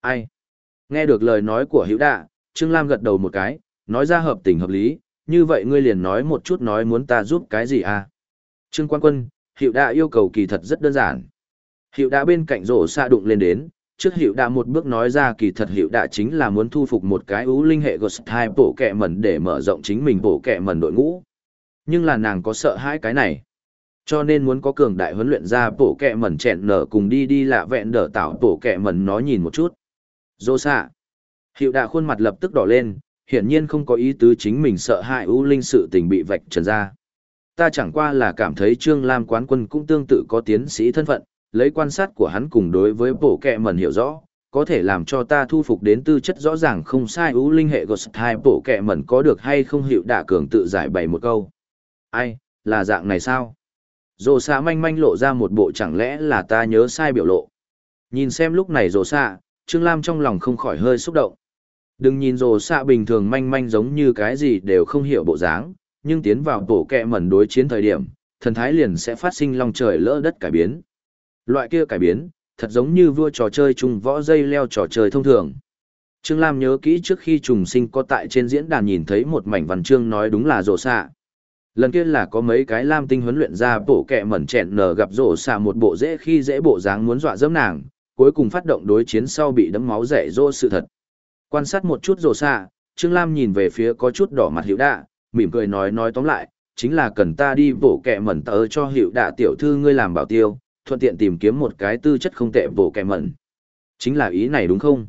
Ai? Nghe được lời nói của Hiệu Đạ, Trương Lam gật đầu một cái, nói ra hợp tình hợp lý, như vậy ngươi liền nói một chút nói muốn ta giúp cái gì à? Trương Quan Quân, Hiệu Đạ yêu cầu kỳ thật rất đơn giản. Hiệu Đạ bên cạnh rổ xa đụng lên đến, trước hiệu đạ một bước nói ra kỳ thật hiệu đạ chính là muốn thu phục một cái ưu linh hệ ghost hai bổ kẹ mẩn để mở rộng chính mình bổ kẹ mẩn đội ngũ nhưng là nàng có sợ hãi cái này cho nên muốn có cường đại huấn luyện ra bổ kẹ mẩn chẹn nở cùng đi đi lạ vẹn đỡ tạo bổ kẹ mẩn nó nhìn một chút dô xa hiệu đạ khuôn mặt lập tức đỏ lên hiển nhiên không có ý tứ chính mình sợ hại ưu linh sự tình bị vạch trần ra ta chẳng qua là cảm thấy trương lam quán quân cũng tương tự có tiến sĩ thân phận lấy quan sát của hắn cùng đối với bộ kẹ mẩn hiểu rõ, có thể làm cho ta thu phục đến tư chất rõ ràng không sai ưu linh hệ Ghost hai bộ kẹ mẩn có được hay không hiệu đả cường tự giải bày một câu. Ai, là dạng này sao? Rồ xạ manh manh lộ ra một bộ chẳng lẽ là ta nhớ sai biểu lộ. Nhìn xem lúc này rồ xạ, Trương Lam trong lòng không khỏi hơi xúc động. Đừng nhìn rồ xạ bình thường manh manh giống như cái gì đều không hiểu bộ dáng, nhưng tiến vào bộ kẹ mẩn đối chiến thời điểm, thần thái liền sẽ phát sinh long trời lỡ đất cải biến. Loại kia cải biến, thật giống như vua trò chơi trùng võ dây leo trò chơi thông thường. Trương Lam nhớ kỹ trước khi trùng sinh có tại trên diễn đàn nhìn thấy một mảnh văn chương nói đúng là rồ xạ. Lần kia là có mấy cái Lam tinh huấn luyện ra bộ kẹ mẩn chẹn nở gặp rổ xạ một bộ dễ khi dễ bộ dáng muốn dọa dẫm nàng, cuối cùng phát động đối chiến sau bị đấm máu rẻ rô sự thật. Quan sát một chút rồ xạ, Trương Lam nhìn về phía có chút đỏ mặt hiệu đạ, mỉm cười nói nói tóm lại, chính là cần ta đi vỗ kẹ mẩn tớ cho hiệu đạ tiểu thư ngươi làm bảo tiêu, thuận tiện tìm kiếm một cái tư chất không tệ vỗ kẹ mẩn. Chính là ý này đúng không?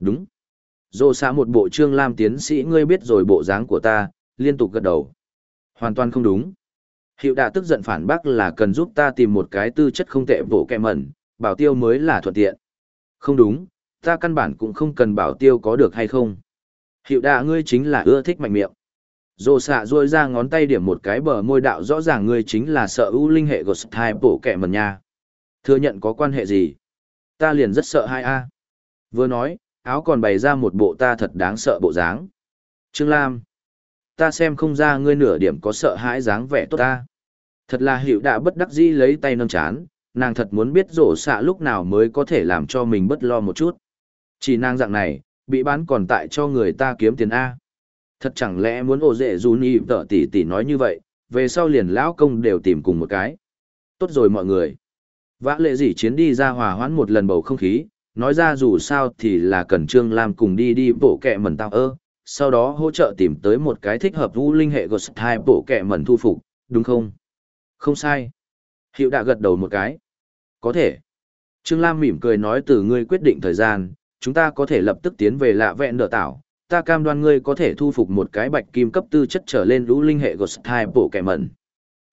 Đúng. Rồ xạ một bộ trương lam tiến sĩ ngươi biết rồi bộ dáng của ta, liên tục gật đầu. Hoàn toàn không đúng. Hiệu đạ tức giận phản bác là cần giúp ta tìm một cái tư chất không tệ vỗ kẹ mẩn, bảo tiêu mới là thuận tiện. Không đúng, ta căn bản cũng không cần bảo tiêu có được hay không. Hiệu đạ ngươi chính là ưa thích mạnh miệng. Dồ xạ ruôi ra ngón tay điểm một cái bờ môi đạo rõ ràng ngươi chính là sợ ưu linh hệ gột hai bộ kẻ mần nha. Thừa nhận có quan hệ gì? Ta liền rất sợ hai a. Vừa nói, áo còn bày ra một bộ ta thật đáng sợ bộ dáng. Trương Lam. Ta xem không ra ngươi nửa điểm có sợ hãi dáng vẻ tốt ta. Thật là hiệu đạ bất đắc dĩ lấy tay nâng chán, nàng thật muốn biết rổ xạ lúc nào mới có thể làm cho mình bất lo một chút. Chỉ nàng dạng này, bị bán còn tại cho người ta kiếm tiền A. Thật chẳng lẽ muốn ổ dệ dù ni tở tỷ tỷ nói như vậy, về sau liền lão công đều tìm cùng một cái. Tốt rồi mọi người. Vã lệ gì chiến đi ra hòa hoãn một lần bầu không khí, nói ra dù sao thì là cần Trương Lam cùng đi đi bộ kẹ mẩn tao ơ, sau đó hỗ trợ tìm tới một cái thích hợp vũ linh hệ Ghost hai bộ kẹ mẩn thu phục, đúng không? Không sai. Hiệu đã gật đầu một cái. Có thể. Trương Lam mỉm cười nói từ ngươi quyết định thời gian, chúng ta có thể lập tức tiến về lạ vẹn đỡ tảo, ta cam đoan ngươi có thể thu phục một cái bạch kim cấp tư chất trở lên lũ linh hệ Ghost hai bộ kẻ mẩn.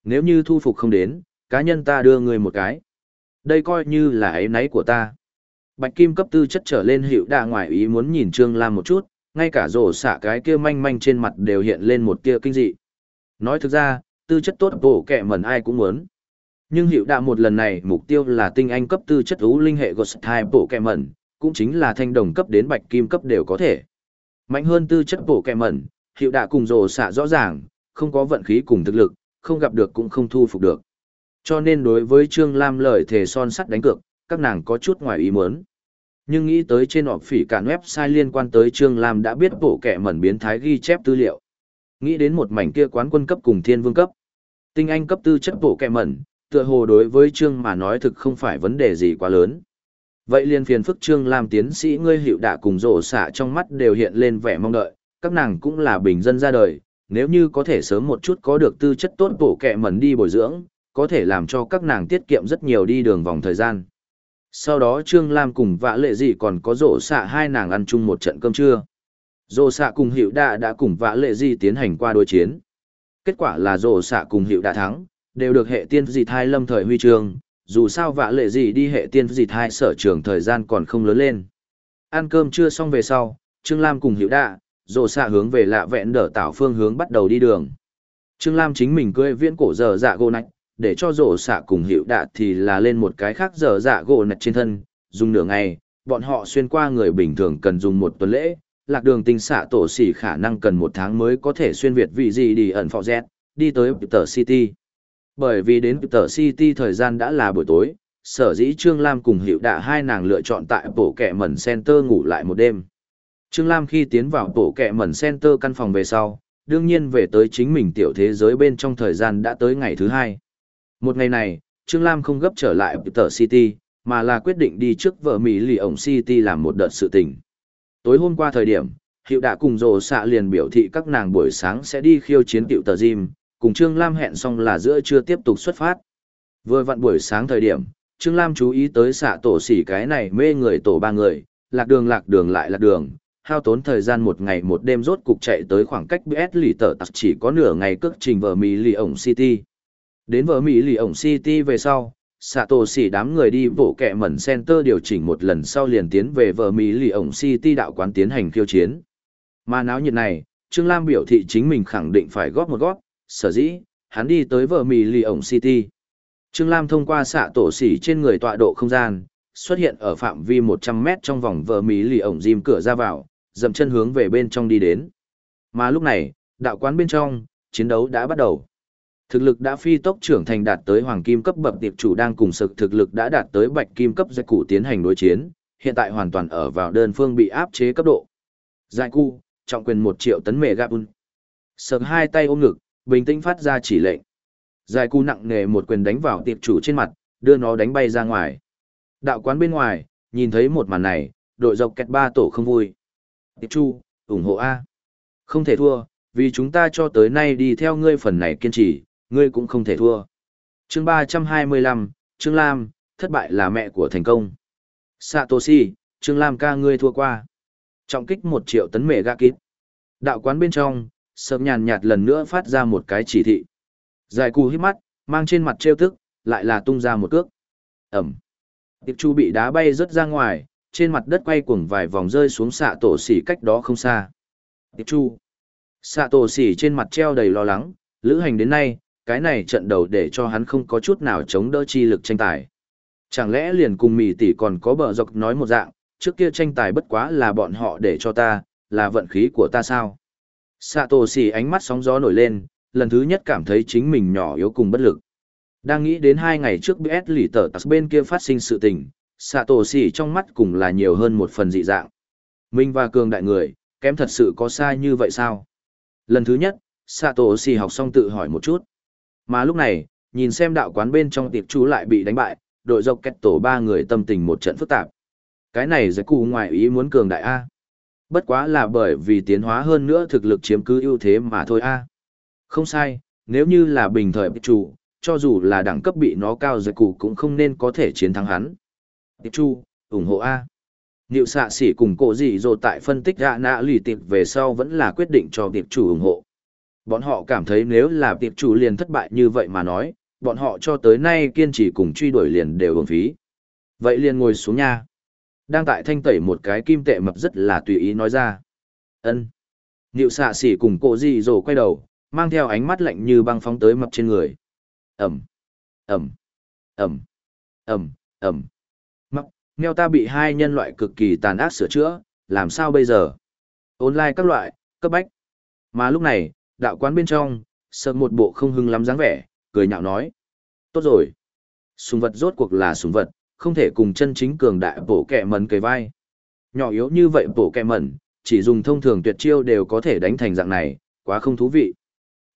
Nếu như thu phục không đến, cá nhân ta đưa ngươi một cái. Đây coi như là ấy náy của ta. Bạch kim cấp tư chất trở lên hiệu đà ngoài ý muốn nhìn Trương Lam một chút, ngay cả rổ xả cái kia manh manh trên mặt đều hiện lên một tia kinh dị. Nói thực ra, tư chất tốt bộ kẻ mẩn ai cũng muốn. Nhưng hiệu đạ một lần này mục tiêu là tinh anh cấp tư chất ú linh hệ Ghost type bộ kẻ mẩn, cũng chính là thanh đồng cấp đến bạch kim cấp đều có thể. Mạnh hơn tư chất bộ kẹ mẩn, hiệu đạ cùng rồ xạ rõ ràng, không có vận khí cùng thực lực, không gặp được cũng không thu phục được. Cho nên đối với Trương Lam lời thề son sắt đánh cược, các nàng có chút ngoài ý muốn. Nhưng nghĩ tới trên họp phỉ cản website liên quan tới Trương Lam đã biết bộ kẻ mẩn biến thái ghi chép tư liệu. Nghĩ đến một mảnh kia quán quân cấp cùng thiên vương cấp. Tinh anh cấp tư chất bộ kẻ mẩn, tựa hồ đối với Trương mà nói thực không phải vấn đề gì quá lớn. Vậy liền phiền phức Trương Lam tiến sĩ ngươi hiệu đạ cùng rổ xạ trong mắt đều hiện lên vẻ mong đợi, các nàng cũng là bình dân ra đời, nếu như có thể sớm một chút có được tư chất tốt bổ kẹ mẩn đi bồi dưỡng, có thể làm cho các nàng tiết kiệm rất nhiều đi đường vòng thời gian. Sau đó Trương Lam cùng vã lệ dị còn có rổ xạ hai nàng ăn chung một trận cơm trưa. Rổ xạ cùng hiệu đạ đã cùng vã lệ dị tiến hành qua đối chiến. Kết quả là rổ xạ cùng hiệu đạ thắng, đều được hệ tiên dị thai lâm thời huy chương, dù sao vạ lệ gì đi hệ tiên dịt hai sở trường thời gian còn không lớn lên. Ăn cơm chưa xong về sau, Trương Lam cùng hiệu đạ, rồ xạ hướng về lạ vẹn đỡ tạo phương hướng bắt đầu đi đường. Trương Lam chính mình cưỡi viễn cổ giờ dạ gỗ nạch, để cho rổ xạ cùng hiệu đạ thì là lên một cái khác giờ dạ gỗ nạch trên thân, dùng nửa ngày, bọn họ xuyên qua người bình thường cần dùng một tuần lễ, lạc đường tinh xạ tổ xỉ khả năng cần một tháng mới có thể xuyên Việt vị gì đi ẩn phò dẹt, đi tới Peter City. Bởi vì đến tờ City thời gian đã là buổi tối, sở dĩ Trương Lam cùng hiệu đạ hai nàng lựa chọn tại bộ kẹ mẩn center ngủ lại một đêm. Trương Lam khi tiến vào bộ kẹ mẩn center căn phòng về sau, đương nhiên về tới chính mình tiểu thế giới bên trong thời gian đã tới ngày thứ hai. Một ngày này, Trương Lam không gấp trở lại tờ City, mà là quyết định đi trước vợ Mỹ lì ổng City làm một đợt sự tình. Tối hôm qua thời điểm, hiệu đã cùng rồ xạ liền biểu thị các nàng buổi sáng sẽ đi khiêu chiến tiểu tờ Jim, cùng Trương Lam hẹn xong là giữa trưa tiếp tục xuất phát. Vừa vặn buổi sáng thời điểm, Trương Lam chú ý tới xạ tổ xỉ cái này mê người tổ ba người, lạc đường lạc đường lại lạc đường, hao tốn thời gian một ngày một đêm rốt cục chạy tới khoảng cách BS lì tờ tặc chỉ có nửa ngày cước trình vợ Mỹ lì ổng City. Đến vợ Mỹ lì ổng City về sau, xạ tổ xỉ đám người đi bộ kẹ mẩn center điều chỉnh một lần sau liền tiến về vợ Mỹ lì ổng City đạo quán tiến hành khiêu chiến. Mà náo nhiệt này, Trương Lam biểu thị chính mình khẳng định phải góp một góp, sở dĩ, hắn đi tới vợ mì lì ổng City. Trương Lam thông qua xạ tổ xỉ trên người tọa độ không gian, xuất hiện ở phạm vi 100 mét trong vòng vợ mì lì ổng dìm cửa ra vào, dậm chân hướng về bên trong đi đến. Mà lúc này, đạo quán bên trong, chiến đấu đã bắt đầu. Thực lực đã phi tốc trưởng thành đạt tới hoàng kim cấp bậc tiệp chủ đang cùng sực thực lực đã đạt tới bạch kim cấp giải cụ tiến hành đối chiến, hiện tại hoàn toàn ở vào đơn phương bị áp chế cấp độ. Giải cụ, trọng quyền 1 triệu tấn mề gạp un. Sực hai tay ôm ngực, bình tĩnh phát ra chỉ lệnh. Giải cù nặng nề một quyền đánh vào tiệp chủ trên mặt, đưa nó đánh bay ra ngoài. Đạo quán bên ngoài, nhìn thấy một màn này, đội dọc kẹt ba tổ không vui. Tiệp chu, ủng hộ A. Không thể thua, vì chúng ta cho tới nay đi theo ngươi phần này kiên trì, ngươi cũng không thể thua. chương 325, Trương Lam, thất bại là mẹ của thành công. Satoshi, Trương Lam ca ngươi thua qua. Trọng kích 1 triệu tấn mẻ ga kít. Đạo quán bên trong, sớm nhàn nhạt lần nữa phát ra một cái chỉ thị. giải cù hít mắt, mang trên mặt trêu tức, lại là tung ra một cước. Ẩm. Tiệp chu bị đá bay rớt ra ngoài, trên mặt đất quay cuồng vài vòng rơi xuống xạ tổ xỉ cách đó không xa. Tiệp chu. Xạ tổ xỉ trên mặt treo đầy lo lắng, lữ hành đến nay, cái này trận đầu để cho hắn không có chút nào chống đỡ chi lực tranh tài. Chẳng lẽ liền cùng mì tỷ còn có bờ dọc nói một dạng, trước kia tranh tài bất quá là bọn họ để cho ta, là vận khí của ta sao? Sato xì ánh mắt sóng gió nổi lên, lần thứ nhất cảm thấy chính mình nhỏ yếu cùng bất lực. Đang nghĩ đến hai ngày trước BS lì tờ tạc bên kia phát sinh sự tình, Sato xì trong mắt cùng là nhiều hơn một phần dị dạng. Minh và cường đại người, kém thật sự có sai như vậy sao? Lần thứ nhất, Sato xì học xong tự hỏi một chút. Mà lúc này, nhìn xem đạo quán bên trong tiệp chú lại bị đánh bại, đội dọc kẹt tổ ba người tâm tình một trận phức tạp. Cái này giải cụ ngoài ý muốn cường đại A. Bất quá là bởi vì tiến hóa hơn nữa thực lực chiếm cứ ưu thế mà thôi A. Không sai, nếu như là bình thời tiệp chủ, cho dù là đẳng cấp bị nó cao giải cụ cũng không nên có thể chiến thắng hắn. Tiệp chu, ủng hộ A. Niệu xạ xỉ cùng cổ gì rồi tại phân tích gạ nạ lì tiệp về sau vẫn là quyết định cho tiệp chủ ủng hộ. Bọn họ cảm thấy nếu là tiệp chủ liền thất bại như vậy mà nói, bọn họ cho tới nay kiên trì cùng truy đuổi liền đều hưởng phí. Vậy liền ngồi xuống nha. Đang tại thanh tẩy một cái kim tệ mập rất là tùy ý nói ra. ân nịu xạ xỉ cùng cô gì dỗ quay đầu, mang theo ánh mắt lạnh như băng phóng tới mập trên người. Ẩm, Ẩm. Ẩm, Ẩm, Ẩm. mập, nghèo ta bị hai nhân loại cực kỳ tàn ác sửa chữa, làm sao bây giờ? Online các loại, cấp bách. Mà lúc này, đạo quán bên trong, sợ một bộ không hưng lắm dáng vẻ, cười nhạo nói. Tốt rồi. Sùng vật rốt cuộc là sùng vật, không thể cùng chân chính cường đại bổ kẹ mẩn kề vai. Nhỏ yếu như vậy bổ kẹ mẩn, chỉ dùng thông thường tuyệt chiêu đều có thể đánh thành dạng này, quá không thú vị.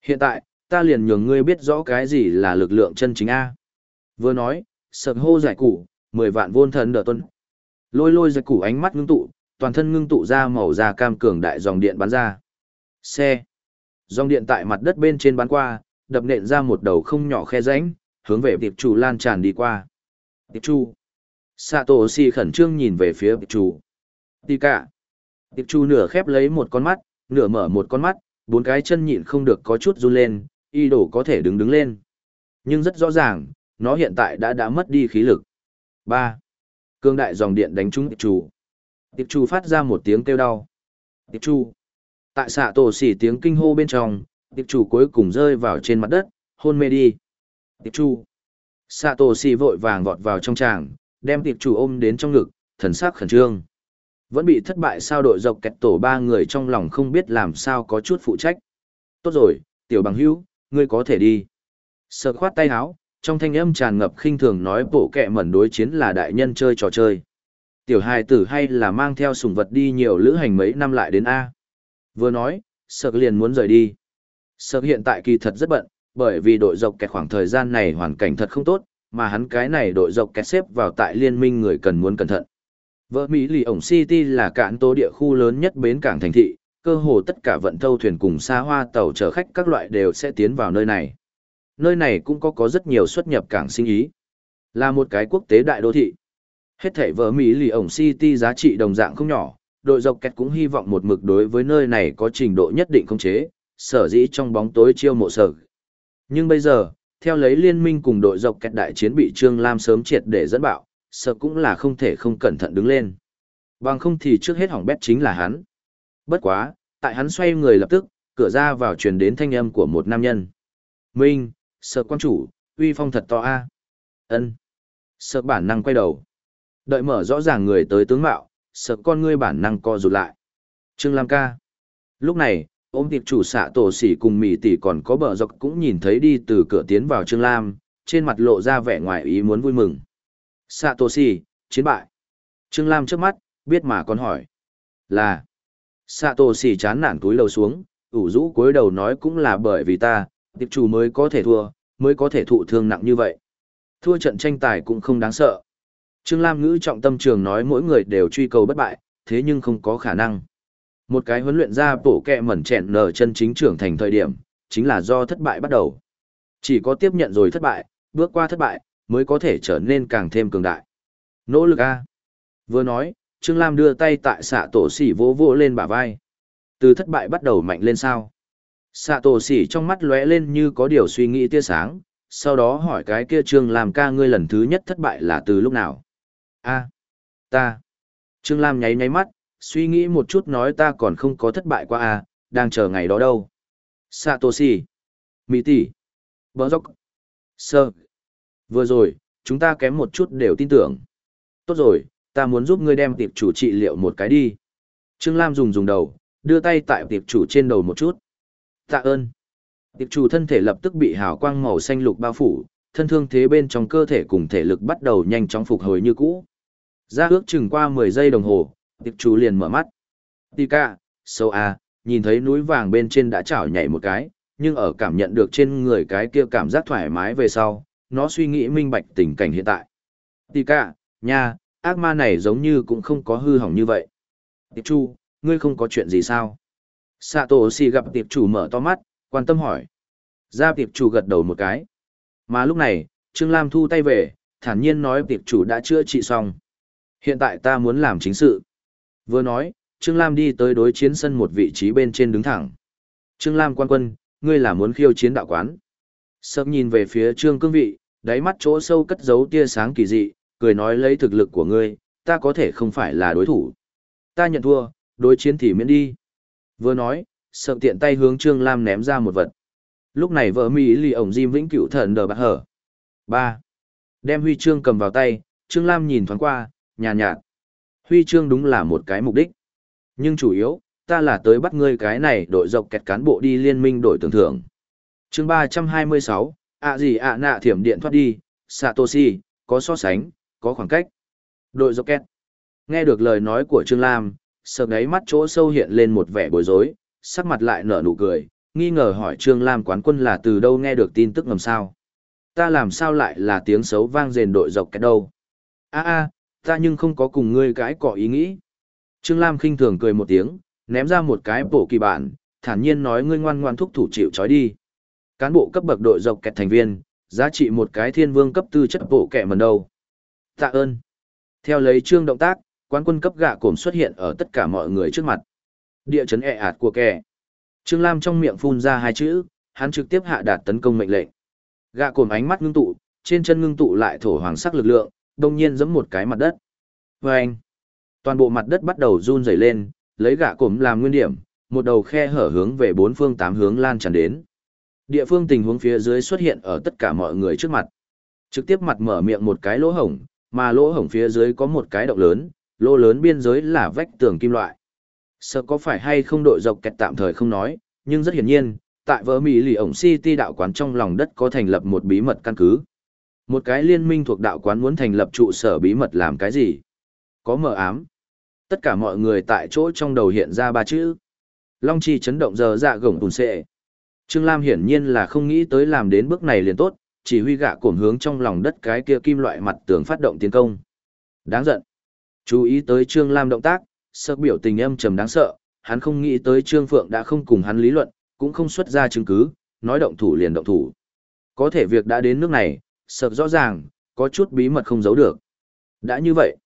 Hiện tại, ta liền nhường ngươi biết rõ cái gì là lực lượng chân chính A. Vừa nói, sợ hô giải củ, mười vạn vôn thần đỡ tuân. Lôi lôi giải củ ánh mắt ngưng tụ, toàn thân ngưng tụ ra màu da cam cường đại dòng điện bắn ra. Xe. Dòng điện tại mặt đất bên trên bắn qua, đập nện ra một đầu không nhỏ khe rãnh, hướng về tiệp chủ lan tràn đi qua. Tiệp chủ. Satoshi khẩn trương nhìn về phía tiệp Chu. Tì cả. Tiệp Chu nửa khép lấy một con mắt, nửa mở một con mắt, bốn cái chân nhịn không được có chút run lên, y đổ có thể đứng đứng lên. Nhưng rất rõ ràng, nó hiện tại đã đã mất đi khí lực. 3. Cương đại dòng điện đánh trúng tiệp Chu, Tiệp Chu phát ra một tiếng kêu đau. Tiệp Chu, Tại xạ tổ xỉ tiếng kinh hô bên trong, tiệp Chu cuối cùng rơi vào trên mặt đất, hôn mê đi. Tiệp Chu. Xạ tổ vội vàng vọt vào trong tràng, đem tiệp chủ ôm đến trong ngực, thần sắc khẩn trương. Vẫn bị thất bại sao đội dọc kẹt tổ ba người trong lòng không biết làm sao có chút phụ trách. Tốt rồi, tiểu bằng hữu, ngươi có thể đi. Sợ khoát tay áo, trong thanh âm tràn ngập khinh thường nói bộ kẹ mẩn đối chiến là đại nhân chơi trò chơi. Tiểu hài tử hay là mang theo sùng vật đi nhiều lữ hành mấy năm lại đến A. Vừa nói, sợ liền muốn rời đi. Sợ hiện tại kỳ thật rất bận, bởi vì đội dọc kẹt khoảng thời gian này hoàn cảnh thật không tốt, mà hắn cái này đội dọc kẹt xếp vào tại liên minh người cần muốn cẩn thận. Vợ Mỹ lì ổng City là cạn tố địa khu lớn nhất bến cảng thành thị, cơ hồ tất cả vận thâu thuyền cùng xa hoa tàu chở khách các loại đều sẽ tiến vào nơi này. Nơi này cũng có có rất nhiều xuất nhập cảng sinh ý. Là một cái quốc tế đại đô thị. Hết thảy vợ Mỹ lì ổng City giá trị đồng dạng không nhỏ, đội dọc kẹt cũng hy vọng một mực đối với nơi này có trình độ nhất định không chế, sở dĩ trong bóng tối chiêu mộ sở. Nhưng bây giờ, theo lấy liên minh cùng đội dọc kẹt đại chiến bị Trương Lam sớm triệt để dẫn bạo, sợ cũng là không thể không cẩn thận đứng lên. Bằng không thì trước hết hỏng bét chính là hắn. Bất quá, tại hắn xoay người lập tức, cửa ra vào truyền đến thanh âm của một nam nhân. Minh, sợ quan chủ, uy phong thật to a. Ân. Sợ bản năng quay đầu. Đợi mở rõ ràng người tới tướng mạo, sợ con ngươi bản năng co rụt lại. Trương Lam ca. Lúc này, ôm tiệp chủ xạ tổ sỉ cùng mỉ tỷ còn có bờ dọc cũng nhìn thấy đi từ cửa tiến vào Trương Lam, trên mặt lộ ra vẻ ngoài ý muốn vui mừng. Xạ tổ xỉ, chiến bại. Trương Lam trước mắt, biết mà còn hỏi. Là. Xạ tổ xỉ chán nản túi lầu xuống, ủ rũ cúi đầu nói cũng là bởi vì ta, tiệp chủ mới có thể thua, mới có thể thụ thương nặng như vậy. Thua trận tranh tài cũng không đáng sợ. Trương Lam ngữ trọng tâm trường nói mỗi người đều truy cầu bất bại, thế nhưng không có khả năng. Một cái huấn luyện ra bổ kẹ mẩn chẹn nở chân chính trưởng thành thời điểm, chính là do thất bại bắt đầu. Chỉ có tiếp nhận rồi thất bại, bước qua thất bại, mới có thể trở nên càng thêm cường đại. Nỗ lực A. Vừa nói, Trương Lam đưa tay tại xạ tổ sỉ vỗ vỗ lên bả vai. Từ thất bại bắt đầu mạnh lên sao. Xạ tổ sỉ trong mắt lóe lên như có điều suy nghĩ tia sáng, sau đó hỏi cái kia Trương Lam ca ngươi lần thứ nhất thất bại là từ lúc nào? A. ta. Trương Lam nháy nháy mắt, suy nghĩ một chút nói ta còn không có thất bại qua à đang chờ ngày đó đâu. Satoshi. Mỹ tỷ. Bờ dốc. Sơ. Vừa rồi, chúng ta kém một chút đều tin tưởng. Tốt rồi, ta muốn giúp ngươi đem tiệp chủ trị liệu một cái đi. Trương Lam dùng dùng đầu, đưa tay tại tiệp chủ trên đầu một chút. Tạ ơn. Tiệp chủ thân thể lập tức bị hào quang màu xanh lục bao phủ, thân thương thế bên trong cơ thể cùng thể lực bắt đầu nhanh chóng phục hồi như cũ. Ra ước chừng qua 10 giây đồng hồ, tiệp chủ liền mở mắt. Tika, sâu a, nhìn thấy núi vàng bên trên đã chảo nhảy một cái, nhưng ở cảm nhận được trên người cái kia cảm giác thoải mái về sau, nó suy nghĩ minh bạch tình cảnh hiện tại. Tika, nha, ác ma này giống như cũng không có hư hỏng như vậy. Tiệp Chu, ngươi không có chuyện gì sao? Satoshi gặp tiệp chủ mở to mắt, quan tâm hỏi. Ra tiệp chủ gật đầu một cái. Mà lúc này, Trương Lam thu tay về, thản nhiên nói tiệp chủ đã chữa trị xong. Hiện tại ta muốn làm chính sự. Vừa nói, Trương Lam đi tới đối chiến sân một vị trí bên trên đứng thẳng. Trương Lam quan quân, ngươi là muốn khiêu chiến đạo quán. Sớm nhìn về phía Trương Cương Vị, đáy mắt chỗ sâu cất giấu tia sáng kỳ dị, cười nói lấy thực lực của ngươi, ta có thể không phải là đối thủ. Ta nhận thua, đối chiến thì miễn đi. Vừa nói, sợ tiện tay hướng Trương Lam ném ra một vật. Lúc này vợ Mỹ lì ổng Jim Vĩnh Cửu thần đờ bạc hở. ba Đem huy chương cầm vào tay, Trương Lam nhìn thoáng qua, nhàn nhạt, nhạt. Huy chương đúng là một cái mục đích. Nhưng chủ yếu, ta là tới bắt ngươi cái này đội dọc kẹt cán bộ đi liên minh đổi tưởng thưởng. chương 326, ạ gì ạ nạ thiểm điện thoát đi, Satoshi, có so sánh, có khoảng cách. Đội dọc kẹt. Nghe được lời nói của Trương Lam, sợ Đáy mắt chỗ sâu hiện lên một vẻ bối rối, sắc mặt lại nở nụ cười, nghi ngờ hỏi Trương Lam quán quân là từ đâu nghe được tin tức ngầm sao. Ta làm sao lại là tiếng xấu vang rền đội dọc kẹt đâu. a a ta nhưng không có cùng ngươi cái cỏ ý nghĩ. Trương Lam khinh thường cười một tiếng, ném ra một cái bộ kỳ bản, thản nhiên nói ngươi ngoan ngoan thúc thủ chịu trói đi. Cán bộ cấp bậc đội dọc kẹt thành viên, giá trị một cái thiên vương cấp tư chất bộ kẹ mần đầu. Tạ ơn. Theo lấy trương động tác, quán quân cấp gạ cổm xuất hiện ở tất cả mọi người trước mặt. Địa chấn ẹ e ạt của kẻ. Trương Lam trong miệng phun ra hai chữ, hắn trực tiếp hạ đạt tấn công mệnh lệnh. Gạ cổm ánh mắt ngưng tụ, trên chân ngưng tụ lại thổ hoàng sắc lực lượng, đông nhiên giẫm một cái mặt đất. Vâng! Toàn bộ mặt đất bắt đầu run rẩy lên, lấy gạ cổm làm nguyên điểm, một đầu khe hở hướng về bốn phương tám hướng lan tràn đến. Địa phương tình huống phía dưới xuất hiện ở tất cả mọi người trước mặt. Trực tiếp mặt mở miệng một cái lỗ hổng, mà lỗ hổng phía dưới có một cái động lớn, lỗ lớn biên giới là vách tường kim loại. Sợ có phải hay không đội dọc kẹt tạm thời không nói, nhưng rất hiển nhiên, tại vỡ Mỹ lì ổng City đạo quán trong lòng đất có thành lập một bí mật căn cứ. Một cái liên minh thuộc đạo quán muốn thành lập trụ sở bí mật làm cái gì? Có mờ ám. Tất cả mọi người tại chỗ trong đầu hiện ra ba chữ. Long chi chấn động giờ dạ gồng tùn xệ. Trương Lam hiển nhiên là không nghĩ tới làm đến bước này liền tốt, chỉ huy gạ cổm hướng trong lòng đất cái kia kim loại mặt tường phát động tiến công. Đáng giận. Chú ý tới Trương Lam động tác, sợ biểu tình âm trầm đáng sợ, hắn không nghĩ tới Trương Phượng đã không cùng hắn lý luận, cũng không xuất ra chứng cứ, nói động thủ liền động thủ. Có thể việc đã đến nước này, sợ rõ ràng, có chút bí mật không giấu được. Đã như vậy,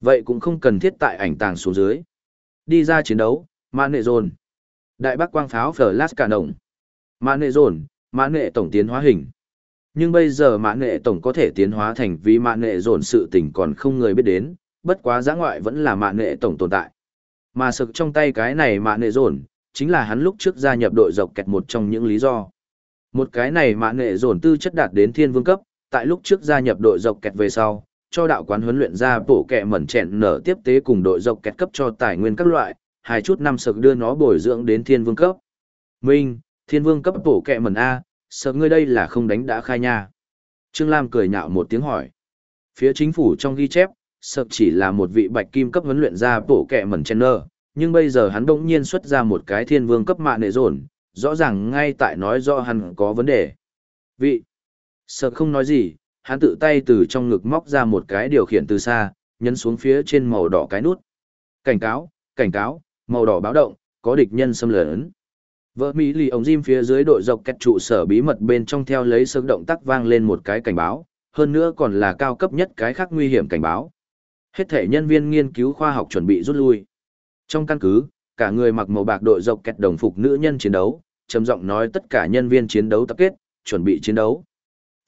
vậy cũng không cần thiết tại ảnh tàng xuống dưới. Đi ra chiến đấu, mã nệ dồn. Đại bác quang pháo flash cả nồng. Mã nệ dồn, mã nệ tổng tiến hóa hình. Nhưng bây giờ mã nệ tổng có thể tiến hóa thành vì mã nệ dồn sự tình còn không người biết đến, bất quá giã ngoại vẫn là mã nệ tổng tồn tại. Mà sực trong tay cái này mã nệ dồn, chính là hắn lúc trước gia nhập đội dọc kẹt một trong những lý do. Một cái này mã nệ dồn tư chất đạt đến thiên vương cấp, tại lúc trước gia nhập đội dọc kẹt về sau, cho đạo quán huấn luyện ra bổ kẹ mẩn chẹn nở tiếp tế cùng đội dọc kẹt cấp cho tài nguyên các loại, hai chút năm sực đưa nó bồi dưỡng đến thiên vương cấp. Minh, thiên vương cấp bổ kẹ mẩn A, sợ ngươi đây là không đánh đã khai nha. Trương Lam cười nhạo một tiếng hỏi. Phía chính phủ trong ghi chép, sợ chỉ là một vị bạch kim cấp huấn luyện ra bổ kẹ mẩn chen nở, nhưng bây giờ hắn bỗng nhiên xuất ra một cái thiên vương cấp mạ nệ rồn, rõ ràng ngay tại nói do hắn có vấn đề. Vị, sợ không nói gì, hắn tự tay từ trong ngực móc ra một cái điều khiển từ xa, nhấn xuống phía trên màu đỏ cái nút. Cảnh cáo, cảnh cáo, màu đỏ báo động, có địch nhân xâm lấn. Vợ Mỹ lì ống Jim phía dưới đội dọc kẹt trụ sở bí mật bên trong theo lấy sớm động tác vang lên một cái cảnh báo, hơn nữa còn là cao cấp nhất cái khác nguy hiểm cảnh báo. Hết thể nhân viên nghiên cứu khoa học chuẩn bị rút lui. Trong căn cứ, cả người mặc màu bạc đội dọc kẹt đồng phục nữ nhân chiến đấu, trầm giọng nói tất cả nhân viên chiến đấu tập kết, chuẩn bị chiến đấu.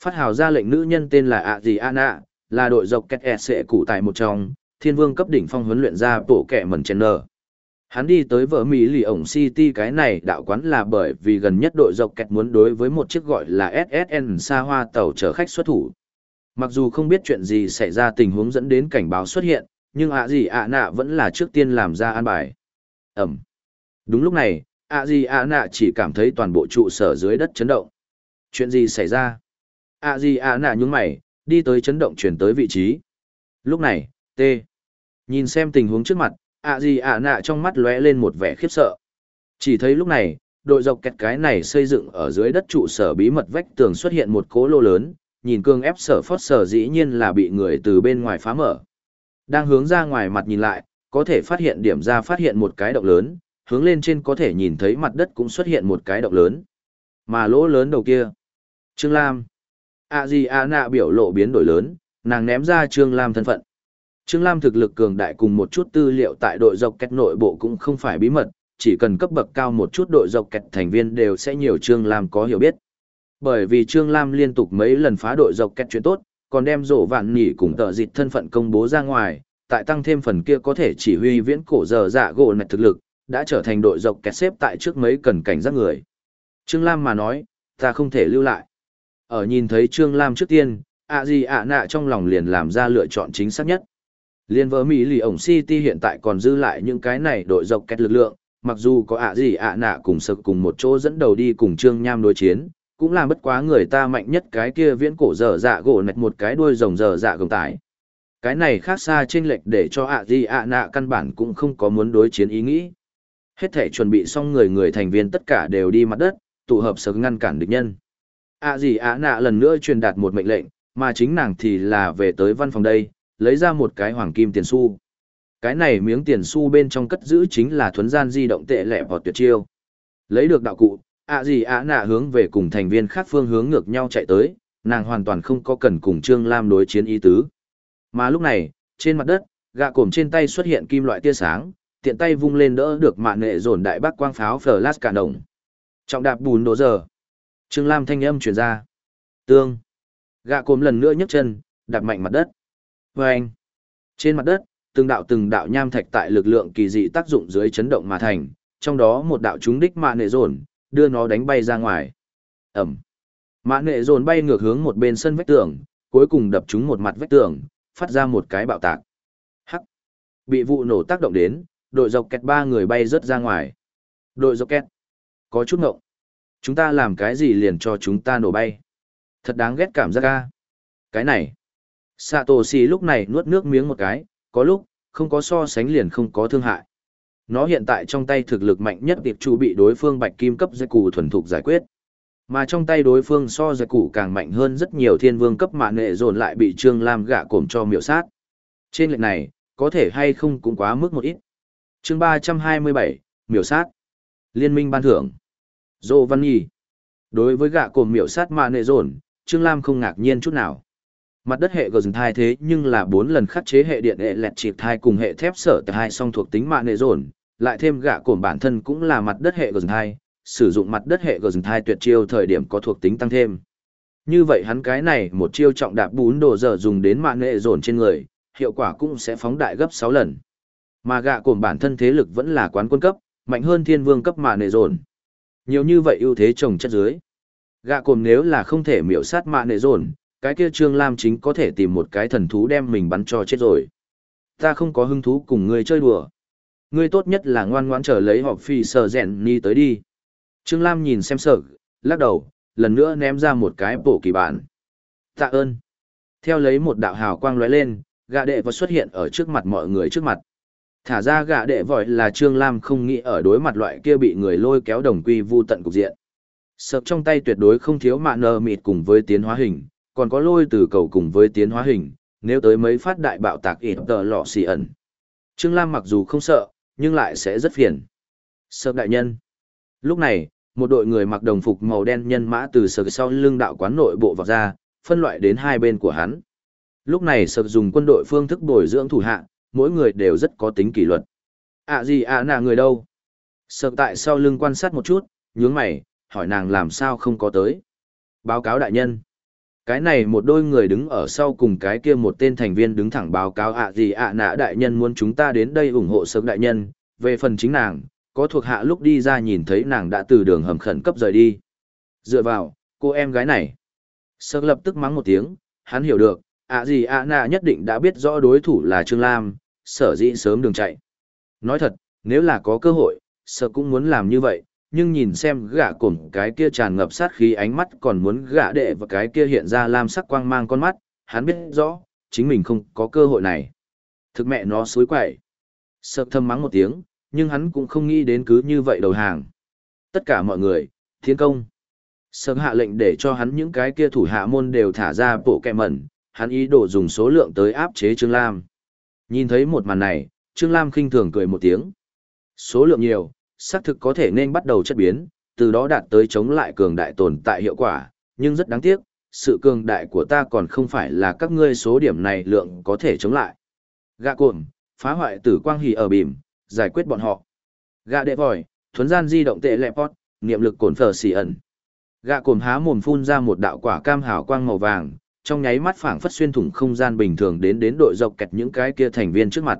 Phát hào ra lệnh nữ nhân tên là ạ gì Anna, là đội dọc kẹt e sệ cụ tại một trong, thiên vương cấp đỉnh phong huấn luyện ra bộ kẻ mẩn chen nờ Hắn đi tới vợ Mỹ lì ổng City cái này đạo quán là bởi vì gần nhất đội dọc kẹt muốn đối với một chiếc gọi là SSN xa hoa tàu chở khách xuất thủ. Mặc dù không biết chuyện gì xảy ra tình huống dẫn đến cảnh báo xuất hiện, nhưng ạ gì ạ nạ vẫn là trước tiên làm ra an bài. Ẩm. Đúng lúc này, ạ gì ạ nạ chỉ cảm thấy toàn bộ trụ sở dưới đất chấn động. Chuyện gì xảy ra? A gì a nạ nhún mày, đi tới chấn động chuyển tới vị trí. Lúc này, T. Nhìn xem tình huống trước mặt, a gì a nạ trong mắt lóe lên một vẻ khiếp sợ. Chỉ thấy lúc này, đội dọc kẹt cái này xây dựng ở dưới đất trụ sở bí mật vách tường xuất hiện một cố lô lớn, nhìn cương ép sở phót sở dĩ nhiên là bị người từ bên ngoài phá mở. Đang hướng ra ngoài mặt nhìn lại, có thể phát hiện điểm ra phát hiện một cái động lớn, hướng lên trên có thể nhìn thấy mặt đất cũng xuất hiện một cái động lớn. Mà lỗ lớn đầu kia. Trương Lam a di a nạ biểu lộ biến đổi lớn, nàng ném ra Trương Lam thân phận. Trương Lam thực lực cường đại cùng một chút tư liệu tại đội dọc kẹt nội bộ cũng không phải bí mật, chỉ cần cấp bậc cao một chút đội dọc kẹt thành viên đều sẽ nhiều Trương Lam có hiểu biết. Bởi vì Trương Lam liên tục mấy lần phá đội dọc kẹt chuyện tốt, còn đem rổ vạn nỉ cùng tờ dịt thân phận công bố ra ngoài, tại tăng thêm phần kia có thể chỉ huy viễn cổ giờ dạ gỗ nạch thực lực, đã trở thành đội dọc kẹt xếp tại trước mấy cần cảnh giác người. Trương Lam mà nói, ta không thể lưu lại. Ở nhìn thấy Trương Lam trước tiên, ạ gì ạ nạ trong lòng liền làm ra lựa chọn chính xác nhất. Liên vỡ Mỹ lì ổng City hiện tại còn dư lại những cái này đội dọc kẹt lực lượng, mặc dù có ạ gì ạ nạ cùng sực cùng một chỗ dẫn đầu đi cùng Trương Nham đối chiến, cũng làm bất quá người ta mạnh nhất cái kia viễn cổ dở dạ gỗ nạch một cái đuôi rồng dở dạ gồng tải. Cái này khác xa chênh lệch để cho ạ gì ạ nạ căn bản cũng không có muốn đối chiến ý nghĩ. Hết thể chuẩn bị xong người người thành viên tất cả đều đi mặt đất, tụ hợp sực ngăn cản địch nhân ạ gì ạ nạ lần nữa truyền đạt một mệnh lệnh, mà chính nàng thì là về tới văn phòng đây, lấy ra một cái hoàng kim tiền xu. Cái này miếng tiền xu bên trong cất giữ chính là thuấn gian di động tệ lẹ vào tuyệt chiêu. Lấy được đạo cụ, ạ gì ạ nạ hướng về cùng thành viên khác phương hướng ngược nhau chạy tới, nàng hoàn toàn không có cần cùng Trương Lam đối chiến ý tứ. Mà lúc này, trên mặt đất, gạ cổm trên tay xuất hiện kim loại tia sáng, tiện tay vung lên đỡ được mạng nghệ dồn đại bác quang pháo flash cả đồng. Trọng đạp bùn đổ giờ. Trương Lam thanh âm truyền ra. Tương. Gạ cồm lần nữa nhấc chân, đạp mạnh mặt đất. Và anh. Trên mặt đất, từng đạo từng đạo nham thạch tại lực lượng kỳ dị tác dụng dưới chấn động mà thành, trong đó một đạo trúng đích mạ nệ dồn, đưa nó đánh bay ra ngoài. Ẩm. Mã nệ dồn bay ngược hướng một bên sân vách tường, cuối cùng đập trúng một mặt vách tường, phát ra một cái bạo tạc. Hắc. Bị vụ nổ tác động đến, đội dọc kẹt ba người bay rớt ra ngoài. Đội dọc kẹt. Có chút ngộng. Chúng ta làm cái gì liền cho chúng ta nổ bay. Thật đáng ghét cảm giác ca. Cái này. Satoshi lúc này nuốt nước miếng một cái, có lúc, không có so sánh liền không có thương hại. Nó hiện tại trong tay thực lực mạnh nhất tiệp chủ bị đối phương bạch kim cấp dây cù thuần thục giải quyết. Mà trong tay đối phương so dây cù càng mạnh hơn rất nhiều thiên vương cấp mạng nghệ dồn lại bị Trương Lam gạ cổm cho miểu sát. Trên lệnh này, có thể hay không cũng quá mức một ít. chương ba trăm hai mươi bảy miểu sát. Liên minh ban thưởng. Dô Văn Nhi. Đối với gạ cổm miểu sát mạng Nệ dồn, Trương Lam không ngạc nhiên chút nào. Mặt đất hệ gờ thai thế nhưng là bốn lần khắc chế hệ điện hệ lẹt chịp thai cùng hệ thép sở hai song thuộc tính mạng nệ dồn, lại thêm gạ cổm bản thân cũng là mặt đất hệ gờ thai, sử dụng mặt đất hệ gờ thai tuyệt chiêu thời điểm có thuộc tính tăng thêm. Như vậy hắn cái này một chiêu trọng đạp bún đồ dở dùng đến mạng nệ dồn trên người, hiệu quả cũng sẽ phóng đại gấp sáu lần. Mà gạ cổm bản thân thế lực vẫn là quán quân cấp, mạnh hơn thiên vương cấp mạng nệ dồn. Nhiều như vậy ưu thế trồng chất dưới. Gạ cồn nếu là không thể miểu sát mạng nệ dồn, cái kia Trương Lam chính có thể tìm một cái thần thú đem mình bắn cho chết rồi. Ta không có hứng thú cùng ngươi chơi đùa. Ngươi tốt nhất là ngoan ngoãn trở lấy họp phi sở rèn ni tới đi. Trương Lam nhìn xem sợ, lắc đầu, lần nữa ném ra một cái bộ kỳ bản. Tạ ơn. Theo lấy một đạo hào quang lóe lên, gạ đệ và xuất hiện ở trước mặt mọi người trước mặt. Thả ra gạ đệ vội là Trương Lam không nghĩ ở đối mặt loại kia bị người lôi kéo đồng quy vu tận cục diện. Sợ trong tay tuyệt đối không thiếu mạ nơ mịt cùng với tiến hóa hình, còn có lôi từ cầu cùng với tiến hóa hình, nếu tới mấy phát đại bạo tạc ít tờ lọ xì ẩn. Trương Lam mặc dù không sợ, nhưng lại sẽ rất phiền. Sợ đại nhân. Lúc này, một đội người mặc đồng phục màu đen nhân mã từ sở sau lưng đạo quán nội bộ vào ra, phân loại đến hai bên của hắn. Lúc này sợ dùng quân đội phương thức bồi dưỡng thủ hạ, mỗi người đều rất có tính kỷ luật. À gì à nà người đâu? Sợ tại sau lưng quan sát một chút, nhướng mày, hỏi nàng làm sao không có tới. Báo cáo đại nhân. Cái này một đôi người đứng ở sau cùng cái kia một tên thành viên đứng thẳng báo cáo ạ gì à ạ nạ đại nhân muốn chúng ta đến đây ủng hộ sớm đại nhân, về phần chính nàng, có thuộc hạ lúc đi ra nhìn thấy nàng đã từ đường hầm khẩn cấp rời đi. Dựa vào, cô em gái này. Sơ lập tức mắng một tiếng, hắn hiểu được, ạ gì ạ nạ nhất định đã biết rõ đối thủ là Trương Lam, sở dĩ sớm đường chạy. Nói thật, nếu là có cơ hội, sở cũng muốn làm như vậy, nhưng nhìn xem gã cổm cái kia tràn ngập sát khí ánh mắt còn muốn gã đệ và cái kia hiện ra lam sắc quang mang con mắt, hắn biết rõ, chính mình không có cơ hội này. Thực mẹ nó suối quậy. Sợ thâm mắng một tiếng, nhưng hắn cũng không nghĩ đến cứ như vậy đầu hàng. Tất cả mọi người, thiên công. Sợ hạ lệnh để cho hắn những cái kia thủ hạ môn đều thả ra bộ kẹ mẩn, hắn ý đồ dùng số lượng tới áp chế Trương Lam. Nhìn thấy một màn này, Trương Lam khinh thường cười một tiếng. Số lượng nhiều, xác thực có thể nên bắt đầu chất biến, từ đó đạt tới chống lại cường đại tồn tại hiệu quả, nhưng rất đáng tiếc, sự cường đại của ta còn không phải là các ngươi số điểm này lượng có thể chống lại. Gạ cuộn, phá hoại tử quang hỉ ở bìm, giải quyết bọn họ. Gạ đệ vòi, thuấn gian di động tệ lẹ pot, niệm lực cổn phở xì ẩn. Gạ cuộn há mồm phun ra một đạo quả cam hào quang màu vàng, trong nháy mắt phảng phất xuyên thủng không gian bình thường đến đến đội dọc kẹt những cái kia thành viên trước mặt.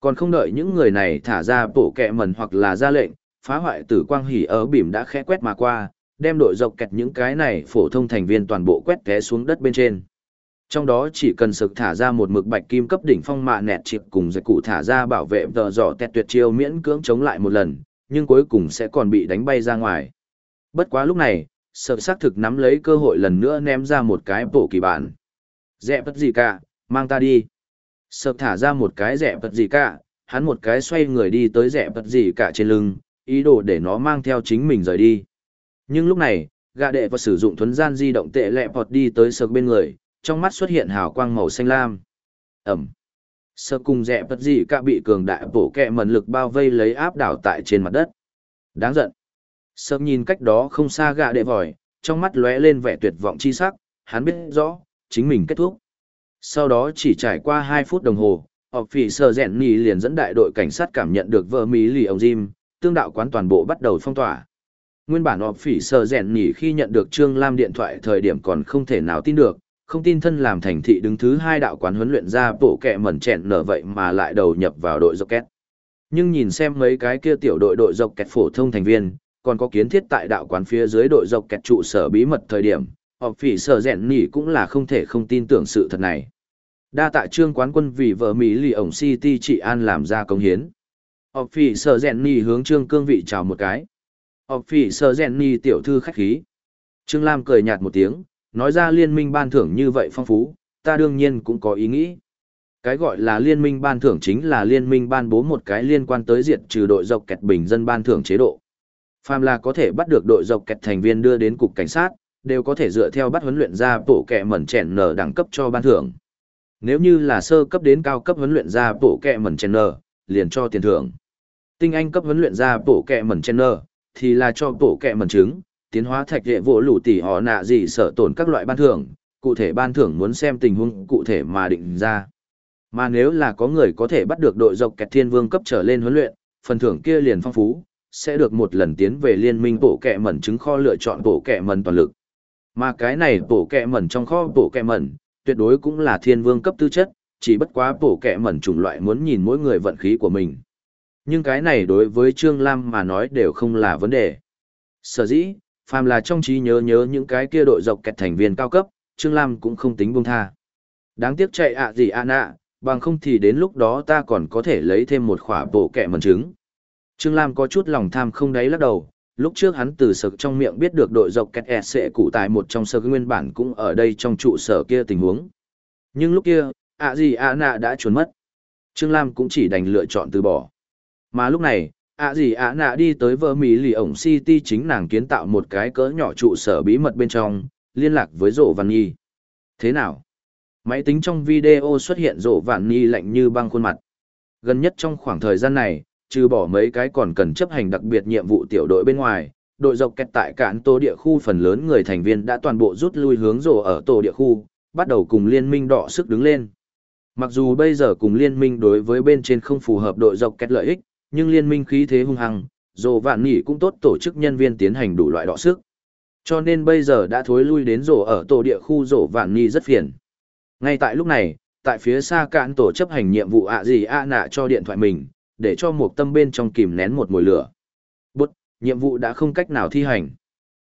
Còn không đợi những người này thả ra bổ kẹ mần hoặc là ra lệnh, phá hoại tử quang hỉ ở bìm đã khẽ quét mà qua, đem đội dọc kẹt những cái này phổ thông thành viên toàn bộ quét té xuống đất bên trên. Trong đó chỉ cần sực thả ra một mực bạch kim cấp đỉnh phong mạ nẹt chịp cùng giải cụ thả ra bảo vệ tờ giỏ tẹt tuyệt chiêu miễn cưỡng chống lại một lần, nhưng cuối cùng sẽ còn bị đánh bay ra ngoài. Bất quá lúc này, Sợ xác thực nắm lấy cơ hội lần nữa ném ra một cái bổ kỳ bản. Dẹ bất gì cả, mang ta đi. Sợ thả ra một cái dẹ bất gì cả, hắn một cái xoay người đi tới dẹ bất gì cả trên lưng, ý đồ để nó mang theo chính mình rời đi. Nhưng lúc này, gạ đệ và sử dụng thuấn gian di động tệ lẹ bọt đi tới sợ bên người, trong mắt xuất hiện hào quang màu xanh lam. Ẩm. Sơ cùng rẽ bất gì cả bị cường đại bổ kẹ mẩn lực bao vây lấy áp đảo tại trên mặt đất. Đáng giận sớm nhìn cách đó không xa gạ đệ vòi, trong mắt lóe lên vẻ tuyệt vọng chi sắc, hắn biết rõ, chính mình kết thúc. Sau đó chỉ trải qua 2 phút đồng hồ, học phỉ sơ rèn nì liền dẫn đại đội cảnh sát cảm nhận được vợ mỹ lì ông Jim, tương đạo quán toàn bộ bắt đầu phong tỏa. Nguyên bản họp phỉ sơ rèn nỉ khi nhận được Trương Lam điện thoại thời điểm còn không thể nào tin được, không tin thân làm thành thị đứng thứ hai đạo quán huấn luyện ra bộ kẹ mẩn chẹn nở vậy mà lại đầu nhập vào đội dọc két. Nhưng nhìn xem mấy cái kia tiểu đội đội dọc kẹt phổ thông thành viên, còn có kiến thiết tại đạo quán phía dưới đội dọc kẹt trụ sở bí mật thời điểm, họp phỉ sở rèn nỉ cũng là không thể không tin tưởng sự thật này. Đa tạ trương quán quân vì vợ Mỹ lì ổng City trị an làm ra công hiến. Họp phỉ sở rèn nỉ hướng trương cương vị chào một cái. Họp phỉ sở rèn nỉ tiểu thư khách khí. Trương Lam cười nhạt một tiếng, nói ra liên minh ban thưởng như vậy phong phú, ta đương nhiên cũng có ý nghĩ. Cái gọi là liên minh ban thưởng chính là liên minh ban bố một cái liên quan tới diệt trừ đội dọc kẹt bình dân ban thưởng chế độ. Phàm là có thể bắt được đội dọc kẹt thành viên đưa đến cục cảnh sát, đều có thể dựa theo bắt huấn luyện ra bộ kẹ mẩn chèn nở đẳng cấp cho ban thưởng. Nếu như là sơ cấp đến cao cấp huấn luyện ra bộ kẹ mẩn chèn nở, liền cho tiền thưởng. Tinh anh cấp huấn luyện ra bộ kẹ mẩn chèn nở, thì là cho bộ kẹ mẩn trứng, tiến hóa thạch hệ vỗ lũ tỷ họ nạ gì sợ tổn các loại ban thưởng, cụ thể ban thưởng muốn xem tình huống cụ thể mà định ra. Mà nếu là có người có thể bắt được đội dọc kẹt thiên vương cấp trở lên huấn luyện, phần thưởng kia liền phong phú, sẽ được một lần tiến về liên minh bộ kẹ mẩn chứng kho lựa chọn bộ kẹ mẩn toàn lực. Mà cái này bộ kẹ mẩn trong kho bộ kẹ mẩn, tuyệt đối cũng là thiên vương cấp tư chất, chỉ bất quá bộ kẹ mẩn chủng loại muốn nhìn mỗi người vận khí của mình. Nhưng cái này đối với Trương Lam mà nói đều không là vấn đề. Sở dĩ, phàm là trong trí nhớ nhớ những cái kia đội dọc kẹt thành viên cao cấp, Trương Lam cũng không tính buông tha. Đáng tiếc chạy ạ gì ạ nạ, bằng không thì đến lúc đó ta còn có thể lấy thêm một khỏa bộ kẹ mẩn trứng. Trương Lam có chút lòng tham không đáy lắc đầu, lúc trước hắn từ sực trong miệng biết được đội dọc kẹt e sẽ cụ tại một trong sơ nguyên bản cũng ở đây trong trụ sở kia tình huống. Nhưng lúc kia, ạ gì ạ nạ đã trốn mất. Trương Lam cũng chỉ đành lựa chọn từ bỏ. Mà lúc này, ạ gì ạ nạ đi tới vợ mỹ lì ổng city chính nàng kiến tạo một cái cỡ nhỏ trụ sở bí mật bên trong liên lạc với rộ văn nhi thế nào máy tính trong video xuất hiện rộ Văn nhi lạnh như băng khuôn mặt gần nhất trong khoảng thời gian này trừ bỏ mấy cái còn cần chấp hành đặc biệt nhiệm vụ tiểu đội bên ngoài đội dọc kẹt tại cạn tô địa khu phần lớn người thành viên đã toàn bộ rút lui hướng rồ ở tổ địa khu bắt đầu cùng liên minh đỏ sức đứng lên mặc dù bây giờ cùng liên minh đối với bên trên không phù hợp đội dọc kẹt lợi ích nhưng liên minh khí thế hung hăng, rồ vạn nỉ cũng tốt tổ chức nhân viên tiến hành đủ loại đọ sức. Cho nên bây giờ đã thối lui đến rổ ở tổ địa khu rổ vạn nỉ rất phiền. Ngay tại lúc này, tại phía xa cạn tổ chấp hành nhiệm vụ ạ gì ạ nạ cho điện thoại mình, để cho một tâm bên trong kìm nén một mùi lửa. Bút, nhiệm vụ đã không cách nào thi hành.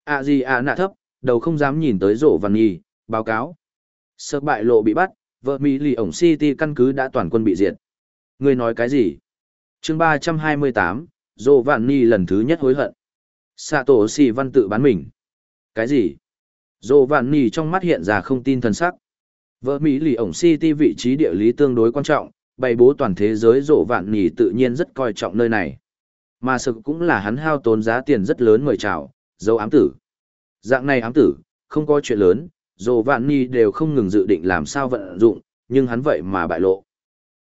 À gì à nạ thấp, đầu không dám nhìn tới rổ vạn nỉ, báo cáo. Sợ bại lộ bị bắt, vợ Mỹ lì ổng City căn cứ đã toàn quân bị diệt. Người nói cái gì? chương ba trăm hai mươi tám vạn lần thứ nhất hối hận Sạ tổ xì văn tự bán mình cái gì Rổ vạn ni trong mắt hiện ra không tin thần sắc vợ mỹ lì ổng city vị trí địa lý tương đối quan trọng bày bố toàn thế giới rộ vạn ni tự nhiên rất coi trọng nơi này mà sự cũng là hắn hao tốn giá tiền rất lớn mời chào dấu ám tử dạng này ám tử không có chuyện lớn rộ vạn ni đều không ngừng dự định làm sao vận dụng nhưng hắn vậy mà bại lộ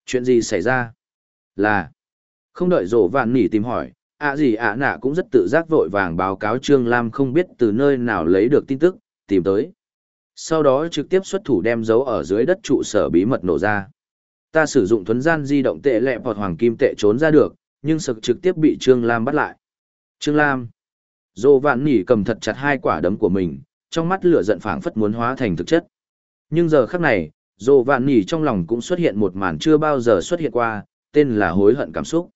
chuyện gì xảy ra là không đợi rộ vạn nỉ tìm hỏi, ạ gì ạ nạ cũng rất tự giác vội vàng báo cáo Trương Lam không biết từ nơi nào lấy được tin tức, tìm tới. Sau đó trực tiếp xuất thủ đem dấu ở dưới đất trụ sở bí mật nổ ra. Ta sử dụng thuấn gian di động tệ lẹ hoặc hoàng kim tệ trốn ra được, nhưng sực trực tiếp bị Trương Lam bắt lại. Trương Lam. Dô vạn nỉ cầm thật chặt hai quả đấm của mình, trong mắt lửa giận phảng phất muốn hóa thành thực chất. Nhưng giờ khắc này, dồ vạn nỉ trong lòng cũng xuất hiện một màn chưa bao giờ xuất hiện qua, tên là hối hận cảm xúc.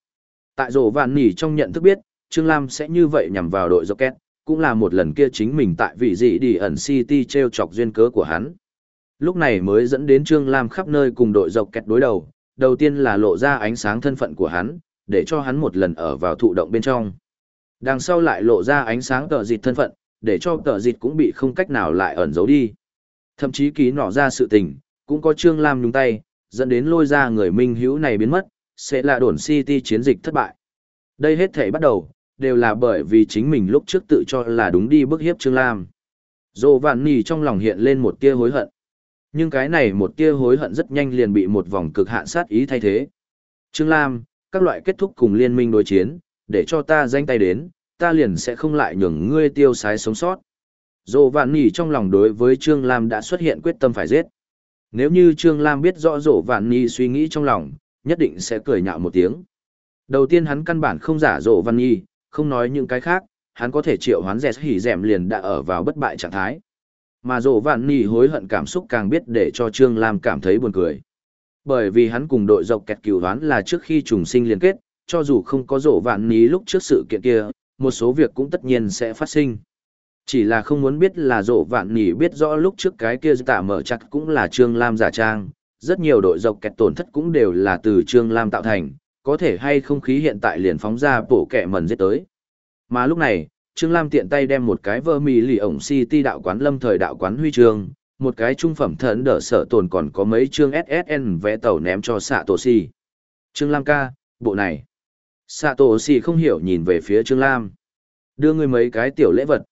Tại dồ vạn nỉ trong nhận thức biết, Trương Lam sẽ như vậy nhằm vào đội Rocket, cũng là một lần kia chính mình tại vị gì đi ẩn City treo chọc duyên cớ của hắn lúc này mới dẫn đến Trương Lam khắp nơi cùng đội dọc kẹt đối đầu, đầu tiên là lộ ra ánh sáng thân phận của hắn, để cho hắn một lần ở vào thụ động bên trong. Đằng sau lại lộ ra ánh sáng tờ dịt thân phận, để cho tờ dịt cũng bị không cách nào lại ẩn giấu đi. Thậm chí ký nọ ra sự tình, cũng có Trương Lam nhúng tay, dẫn đến lôi ra người minh hữu này biến mất, sẽ là đồn City chiến dịch thất bại. Đây hết thể bắt đầu, đều là bởi vì chính mình lúc trước tự cho là đúng đi bức hiếp Trương Lam. Dô vạn nì trong lòng hiện lên một tia hối hận. Nhưng cái này một tia hối hận rất nhanh liền bị một vòng cực hạn sát ý thay thế. Trương Lam, các loại kết thúc cùng liên minh đối chiến, để cho ta danh tay đến, ta liền sẽ không lại nhường ngươi tiêu sái sống sót. Dồ vạn nỉ trong lòng đối với Trương Lam đã xuất hiện quyết tâm phải giết. Nếu như Trương Lam biết rõ dồ vạn nỉ suy nghĩ trong lòng, nhất định sẽ cười nhạo một tiếng. Đầu tiên hắn căn bản không giả dồ vạn nỉ, không nói những cái khác, hắn có thể triệu hoán dẹt hỉ dẹm liền đã ở vào bất bại trạng thái. Mà dỗ vạn nỉ hối hận cảm xúc càng biết để cho Trương Lam cảm thấy buồn cười. Bởi vì hắn cùng đội dọc kẹt cửu đoán là trước khi trùng sinh liên kết, cho dù không có dỗ vạn Nỉ lúc trước sự kiện kia, một số việc cũng tất nhiên sẽ phát sinh. Chỉ là không muốn biết là dỗ vạn nỉ biết rõ lúc trước cái kia tạ mở chặt cũng là Trương Lam giả trang, rất nhiều đội dọc kẹt tổn thất cũng đều là từ Trương Lam tạo thành, có thể hay không khí hiện tại liền phóng ra bổ kẹ mần giết tới. Mà lúc này, Trương Lam tiện tay đem một cái vơ mì lì ổng City đạo quán lâm thời đạo quán huy chương, một cái trung phẩm thần đỡ sở tồn còn có mấy chương SSN vẽ tàu ném cho xạ tổ si. Trương Lam ca, bộ này. Xạ tổ si không hiểu nhìn về phía Trương Lam. Đưa ngươi mấy cái tiểu lễ vật.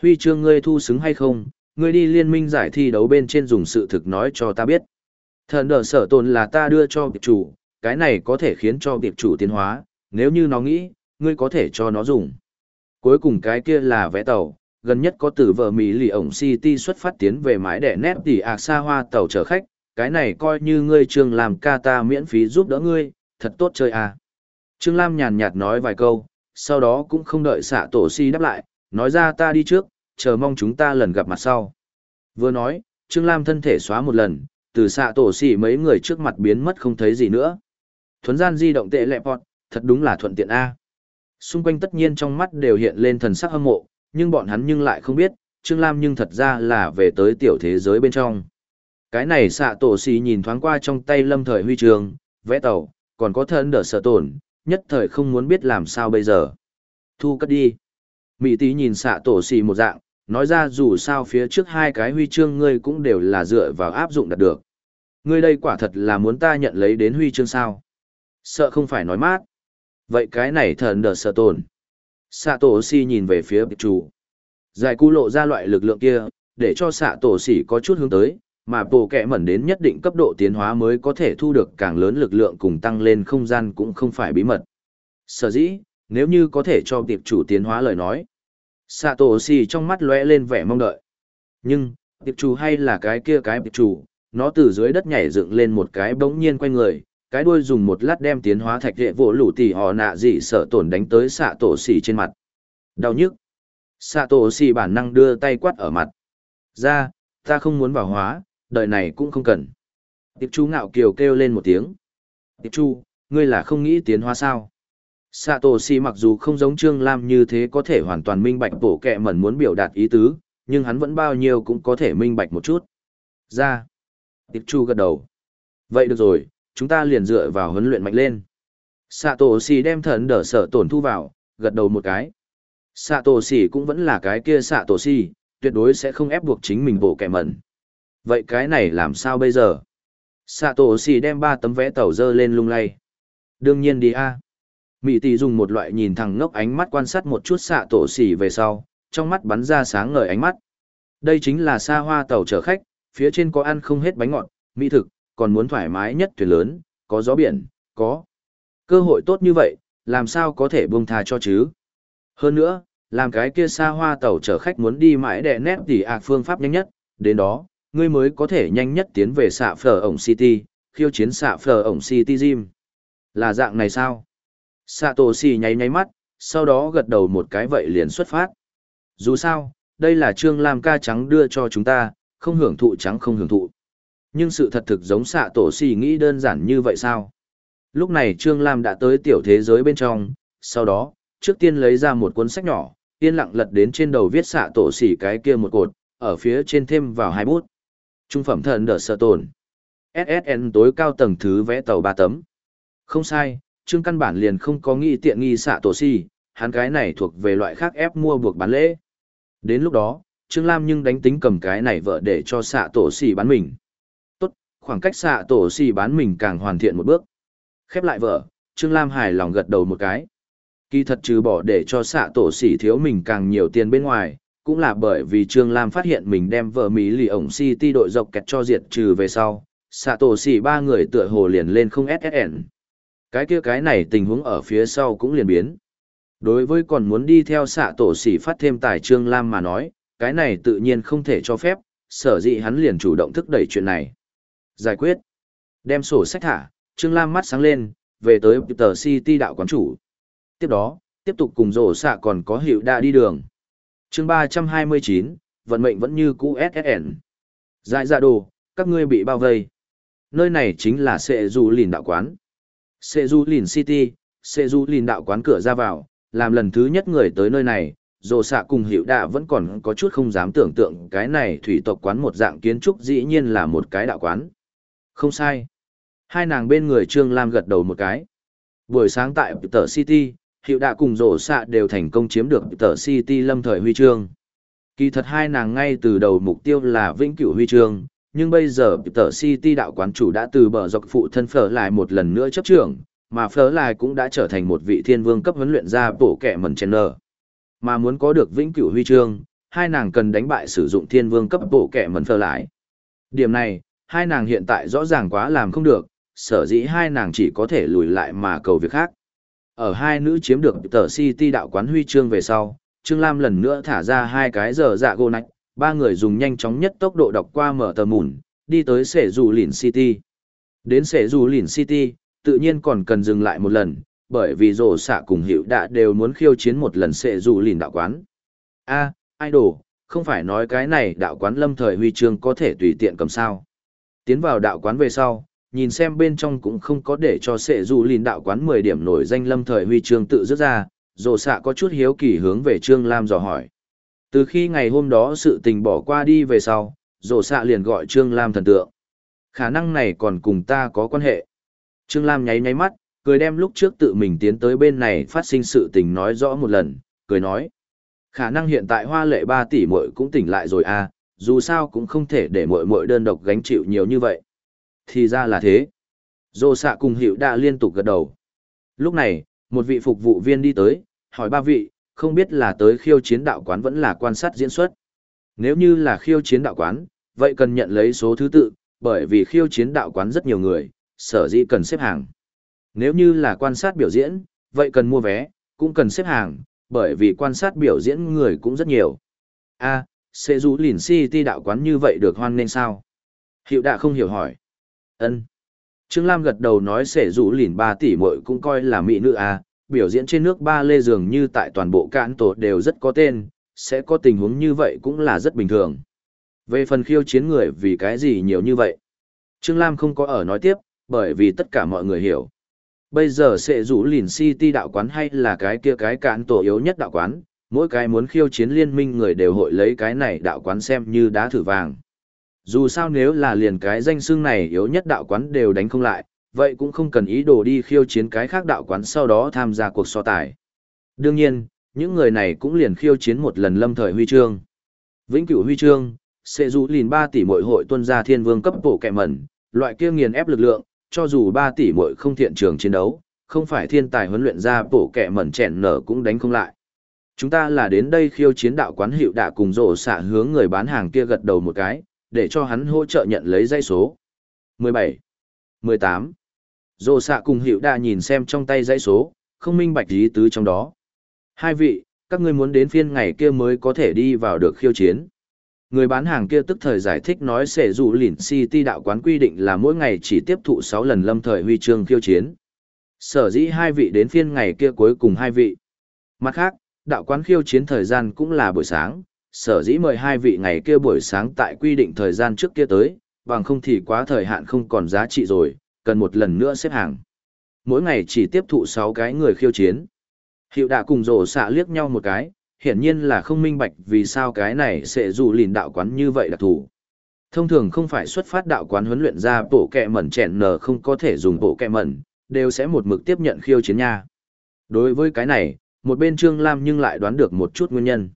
Huy chương ngươi thu xứng hay không, ngươi đi liên minh giải thi đấu bên trên dùng sự thực nói cho ta biết. Thần đỡ sở tồn là ta đưa cho tiệp chủ, cái này có thể khiến cho tiệp chủ tiến hóa, nếu như nó nghĩ, ngươi có thể cho nó dùng. Cuối cùng cái kia là vẽ tàu, gần nhất có từ vợ Mỹ lì ổng City xuất phát tiến về mái đẻ nét tỉ ạc xa hoa tàu chở khách, cái này coi như ngươi Trương làm ca ta miễn phí giúp đỡ ngươi, thật tốt chơi à. Trương Lam nhàn nhạt nói vài câu, sau đó cũng không đợi xạ tổ si đáp lại, nói ra ta đi trước, chờ mong chúng ta lần gặp mặt sau. Vừa nói, Trương Lam thân thể xóa một lần, từ xạ tổ si mấy người trước mặt biến mất không thấy gì nữa. Thuấn gian di động tệ lẹ bọt, thật đúng là thuận tiện A. Xung quanh tất nhiên trong mắt đều hiện lên thần sắc hâm mộ, nhưng bọn hắn nhưng lại không biết, Trương Lam nhưng thật ra là về tới tiểu thế giới bên trong. Cái này xạ tổ xì nhìn thoáng qua trong tay lâm thời huy trường, vẽ tàu, còn có thân đỡ sở tổn, nhất thời không muốn biết làm sao bây giờ. Thu cất đi. Mỹ tí nhìn xạ tổ xì một dạng, nói ra dù sao phía trước hai cái huy chương ngươi cũng đều là dựa vào áp dụng đạt được. Ngươi đây quả thật là muốn ta nhận lấy đến huy chương sao. Sợ không phải nói mát. Vậy cái này thần đờ sợ tồn. xạ tổ si nhìn về phía biệt chủ. Giải cu lộ ra loại lực lượng kia, để cho xạ tổ xỉ có chút hướng tới, mà bộ kẹ mẩn đến nhất định cấp độ tiến hóa mới có thể thu được càng lớn lực lượng cùng tăng lên không gian cũng không phải bí mật. Sở dĩ, nếu như có thể cho tiệp chủ tiến hóa lời nói. xạ tổ si trong mắt lóe lên vẻ mong đợi. Nhưng, tiệp chủ hay là cái kia cái tiệp chủ, nó từ dưới đất nhảy dựng lên một cái bỗng nhiên quay người, cái đuôi dùng một lát đem tiến hóa thạch hệ vỗ lũ tỉ họ nạ dị sợ tổn đánh tới xạ tổ xỉ trên mặt. Đau nhức. Xạ tổ xỉ bản năng đưa tay quát ở mặt. Ra, ta không muốn vào hóa, đợi này cũng không cần. Tiệp chu ngạo kiều kêu lên một tiếng. Tiệp chu, ngươi là không nghĩ tiến hóa sao? Xạ tổ xỉ mặc dù không giống trương lam như thế có thể hoàn toàn minh bạch bổ kẹ mẩn muốn biểu đạt ý tứ, nhưng hắn vẫn bao nhiêu cũng có thể minh bạch một chút. Ra. Tiệp chu gật đầu. Vậy được rồi chúng ta liền dựa vào huấn luyện mạnh lên. Sạ tổ xì đem thần đỡ sở tổn thu vào, gật đầu một cái. Sạ tổ xì cũng vẫn là cái kia sạ tổ xì, tuyệt đối sẽ không ép buộc chính mình bộ kẻ mẩn. Vậy cái này làm sao bây giờ? Sạ tổ xì đem ba tấm vé tàu dơ lên lung lay. Đương nhiên đi a. Mỹ tỷ dùng một loại nhìn thẳng ngốc ánh mắt quan sát một chút sạ tổ xì về sau, trong mắt bắn ra sáng ngời ánh mắt. Đây chính là xa hoa tàu chở khách, phía trên có ăn không hết bánh ngọt, mỹ thực, còn muốn thoải mái nhất thuyền lớn, có gió biển, có. Cơ hội tốt như vậy, làm sao có thể buông tha cho chứ? Hơn nữa, làm cái kia xa hoa tàu chở khách muốn đi mãi đẻ nét tỉ ạc à, phương pháp nhanh nhất, đến đó, ngươi mới có thể nhanh nhất tiến về xạ phở ổng City, khiêu chiến xạ phở ổng City Gym. Là dạng này sao? Xạ tổ xì nháy nháy mắt, sau đó gật đầu một cái vậy liền xuất phát. Dù sao, đây là Trương Lam ca trắng đưa cho chúng ta, không hưởng thụ trắng không hưởng thụ. Nhưng sự thật thực giống xạ tổ xì nghĩ đơn giản như vậy sao? Lúc này Trương Lam đã tới tiểu thế giới bên trong, sau đó, trước tiên lấy ra một cuốn sách nhỏ, yên lặng lật đến trên đầu viết xạ tổ xì cái kia một cột, ở phía trên thêm vào hai bút. Trung phẩm thần đỡ sợ tồn. SSN tối cao tầng thứ vẽ tàu ba tấm. Không sai, Trương căn bản liền không có nghĩ tiện nghi xạ tổ xỉ, hắn cái này thuộc về loại khác ép mua buộc bán lễ. Đến lúc đó, Trương Lam nhưng đánh tính cầm cái này vợ để cho xạ tổ xỉ bán mình. Khoảng cách xạ tổ xì bán mình càng hoàn thiện một bước. Khép lại vợ, Trương Lam hài lòng gật đầu một cái. Kỳ thật trừ bỏ để cho xạ tổ xỉ thiếu mình càng nhiều tiền bên ngoài, cũng là bởi vì Trương Lam phát hiện mình đem vợ Mỹ lì ổng City đội dọc kẹt cho diệt trừ về sau, xạ tổ xỉ ba người tựa hồ liền lên không SSN. Cái kia cái này tình huống ở phía sau cũng liền biến. Đối với còn muốn đi theo xạ tổ xỉ phát thêm tài Trương Lam mà nói, cái này tự nhiên không thể cho phép, sở dĩ hắn liền chủ động thức đẩy chuyện này. Giải quyết. Đem sổ sách thả, Trương Lam mắt sáng lên, về tới tờ City đạo quán chủ. Tiếp đó, tiếp tục cùng rổ xạ còn có hiệu đa đi đường. chương 329, vận mệnh vẫn như cũ SSN. Dại dạ đồ, các ngươi bị bao vây. Nơi này chính là Sệ Du Lìn đạo quán. Sệ Du Lìn City, Sệ Du Lìn đạo quán cửa ra vào, làm lần thứ nhất người tới nơi này, rồ xạ cùng hiệu đạ vẫn còn có chút không dám tưởng tượng cái này thủy tộc quán một dạng kiến trúc dĩ nhiên là một cái đạo quán. Không sai. Hai nàng bên người Trương Lam gật đầu một cái. Buổi sáng tại Tờ City, hiệu đạ cùng rổ xạ đều thành công chiếm được Tờ City lâm thời huy chương. Kỳ thật hai nàng ngay từ đầu mục tiêu là vĩnh cửu huy chương, nhưng bây giờ Tờ City đạo quán chủ đã từ bờ dọc phụ thân phở lại một lần nữa chấp trưởng, mà phở lại cũng đã trở thành một vị thiên vương cấp huấn luyện gia bổ kẻ mần chen nở. Mà muốn có được vĩnh cửu huy chương, hai nàng cần đánh bại sử dụng thiên vương cấp bổ kẻ mần phở lại. Điểm này, hai nàng hiện tại rõ ràng quá làm không được, sở dĩ hai nàng chỉ có thể lùi lại mà cầu việc khác. Ở hai nữ chiếm được tờ City đạo quán huy chương về sau, Trương Lam lần nữa thả ra hai cái giờ dạ gô nạch, ba người dùng nhanh chóng nhất tốc độ đọc qua mở tờ mùn, đi tới sể dù lìn City. Đến sể dù lìn City, tự nhiên còn cần dừng lại một lần, bởi vì rổ xạ cùng hiệu đạ đều muốn khiêu chiến một lần sể dù lìn đạo quán. a idol, không phải nói cái này đạo quán lâm thời huy chương có thể tùy tiện cầm sao. Tiến vào đạo quán về sau, nhìn xem bên trong cũng không có để cho sệ dù lìn đạo quán 10 điểm nổi danh lâm thời huy chương tự dứt ra, rồ xạ có chút hiếu kỳ hướng về Trương Lam dò hỏi. Từ khi ngày hôm đó sự tình bỏ qua đi về sau, rồ xạ liền gọi Trương Lam thần tượng. Khả năng này còn cùng ta có quan hệ. Trương Lam nháy nháy mắt, cười đem lúc trước tự mình tiến tới bên này phát sinh sự tình nói rõ một lần, cười nói. Khả năng hiện tại hoa lệ ba tỷ muội cũng tỉnh lại rồi à, dù sao cũng không thể để mội mội đơn độc gánh chịu nhiều như vậy thì ra là thế. Dô xạ cùng hiệu đã liên tục gật đầu. Lúc này, một vị phục vụ viên đi tới, hỏi ba vị, không biết là tới khiêu chiến đạo quán vẫn là quan sát diễn xuất. Nếu như là khiêu chiến đạo quán, vậy cần nhận lấy số thứ tự, bởi vì khiêu chiến đạo quán rất nhiều người, sở dĩ cần xếp hàng. Nếu như là quan sát biểu diễn, vậy cần mua vé, cũng cần xếp hàng, bởi vì quan sát biểu diễn người cũng rất nhiều. A, sẽ rú lìn city đạo quán như vậy được hoan nên sao? Hiệu đạ không hiểu hỏi. Ân. Trương lam gật đầu nói sẽ rủ lìn ba tỷ mội cũng coi là mỹ nữ à, biểu diễn trên nước ba lê dường như tại toàn bộ cạn tổ đều rất có tên sẽ có tình huống như vậy cũng là rất bình thường. Về phần khiêu chiến người vì cái gì nhiều như vậy? Trương lam không có ở nói tiếp bởi vì tất cả mọi người hiểu. Bây giờ sẽ rủ lìn city đạo quán hay là cái kia cái cạn tổ yếu nhất đạo quán mỗi cái muốn khiêu chiến liên minh người đều hội lấy cái này đạo quán xem như đá thử vàng dù sao nếu là liền cái danh xưng này yếu nhất đạo quán đều đánh không lại, vậy cũng không cần ý đồ đi khiêu chiến cái khác đạo quán sau đó tham gia cuộc so tài. Đương nhiên, những người này cũng liền khiêu chiến một lần lâm thời huy chương. Vĩnh cửu huy chương, sẽ dụ lìn 3 tỷ mỗi hội tuân gia thiên vương cấp bộ kẹ mẩn, loại kia nghiền ép lực lượng, cho dù 3 tỷ mỗi không thiện trường chiến đấu, không phải thiên tài huấn luyện ra bộ kẹ mẩn chèn nở cũng đánh không lại. Chúng ta là đến đây khiêu chiến đạo quán hiệu đạ cùng rổ xạ hướng người bán hàng kia gật đầu một cái, để cho hắn hỗ trợ nhận lấy dây số. 17, 18. Rổ xạ cùng hiệu đã nhìn xem trong tay dây số, không minh bạch ý tứ trong đó. Hai vị, các ngươi muốn đến phiên ngày kia mới có thể đi vào được khiêu chiến. Người bán hàng kia tức thời giải thích nói sẽ dụ lỉn City đạo quán quy định là mỗi ngày chỉ tiếp thụ 6 lần lâm thời huy chương khiêu chiến. Sở dĩ hai vị đến phiên ngày kia cuối cùng hai vị. Mặt khác, đạo quán khiêu chiến thời gian cũng là buổi sáng, sở dĩ mời hai vị ngày kia buổi sáng tại quy định thời gian trước kia tới, bằng không thì quá thời hạn không còn giá trị rồi, cần một lần nữa xếp hàng. Mỗi ngày chỉ tiếp thụ 6 cái người khiêu chiến. Hiệu đã cùng rổ xạ liếc nhau một cái, hiển nhiên là không minh bạch vì sao cái này sẽ dù lìn đạo quán như vậy là thủ. Thông thường không phải xuất phát đạo quán huấn luyện ra bộ kẹ mẩn chèn nở không có thể dùng bộ kẹ mẩn, đều sẽ một mực tiếp nhận khiêu chiến nha. Đối với cái này, một bên Trương Lam nhưng lại đoán được một chút nguyên nhân.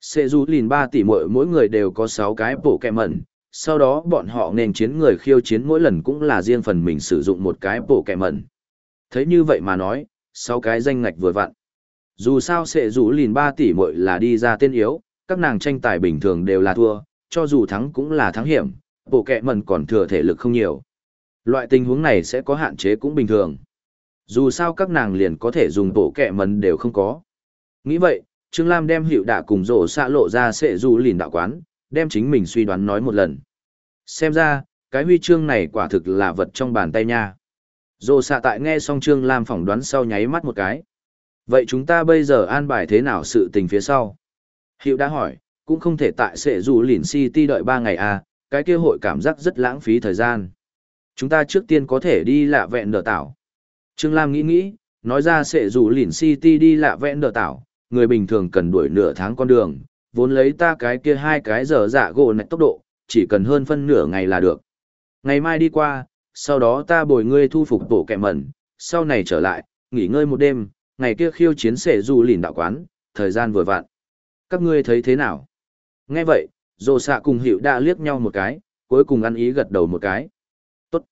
Sẽ dù lìn 3 tỷ mỗi mỗi người đều có 6 cái bộ kẹ mẩn, sau đó bọn họ nền chiến người khiêu chiến mỗi lần cũng là riêng phần mình sử dụng một cái bộ kẹ mẩn. Thấy như vậy mà nói, 6 cái danh ngạch vừa vặn. Dù sao sẽ dù lìn 3 tỷ mỗi là đi ra tên yếu, các nàng tranh tài bình thường đều là thua, cho dù thắng cũng là thắng hiểm, bộ kẹ mẩn còn thừa thể lực không nhiều. Loại tình huống này sẽ có hạn chế cũng bình thường. Dù sao các nàng liền có thể dùng bộ kẹ mần đều không có. Nghĩ vậy, Trương Lam đem hiệu đạ cùng rổ xạ lộ ra sẽ du lìn đạo quán, đem chính mình suy đoán nói một lần. Xem ra, cái huy chương này quả thực là vật trong bàn tay nha. Rổ xạ tại nghe xong Trương Lam phỏng đoán sau nháy mắt một cái. Vậy chúng ta bây giờ an bài thế nào sự tình phía sau? Hiệu đã hỏi, cũng không thể tại sẽ du lìn City đợi 3 ngày à, cái kia hội cảm giác rất lãng phí thời gian. Chúng ta trước tiên có thể đi lạ vẹn nở tảo. Trương Lam nghĩ nghĩ, nói ra sẽ rủ lỉn City đi lạ vẹn đờ tảo, người bình thường cần đuổi nửa tháng con đường, vốn lấy ta cái kia hai cái giờ dạ gỗ này tốc độ, chỉ cần hơn phân nửa ngày là được. Ngày mai đi qua, sau đó ta bồi ngươi thu phục tổ kẹ mẩn, sau này trở lại, nghỉ ngơi một đêm, ngày kia khiêu chiến sẽ rủ lỉn đạo quán, thời gian vừa vặn. Các ngươi thấy thế nào? Nghe vậy, dồ xạ cùng hiệu đã liếc nhau một cái, cuối cùng ăn ý gật đầu một cái. Tốt.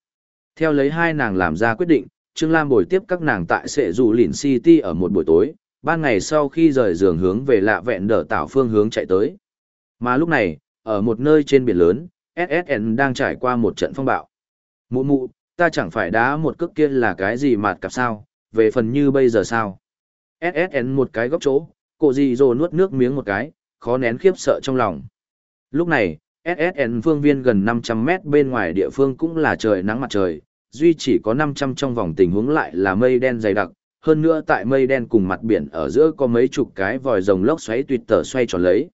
Theo lấy hai nàng làm ra quyết định, Trương Lam bồi tiếp các nàng tại sệ dù lìn City ở một buổi tối, ban ngày sau khi rời giường hướng về lạ vẹn đỡ tảo phương hướng chạy tới. Mà lúc này, ở một nơi trên biển lớn, SSN đang trải qua một trận phong bạo. Mụ mụ, ta chẳng phải đá một cước kia là cái gì mạt cặp sao, về phần như bây giờ sao. SSN một cái góc chỗ, cổ gì rồi nuốt nước miếng một cái, khó nén khiếp sợ trong lòng. Lúc này, SSN phương viên gần 500 mét bên ngoài địa phương cũng là trời nắng mặt trời, duy chỉ có 500 trong vòng tình huống lại là mây đen dày đặc, hơn nữa tại mây đen cùng mặt biển ở giữa có mấy chục cái vòi rồng lốc xoáy tuyệt tờ xoay tròn lấy.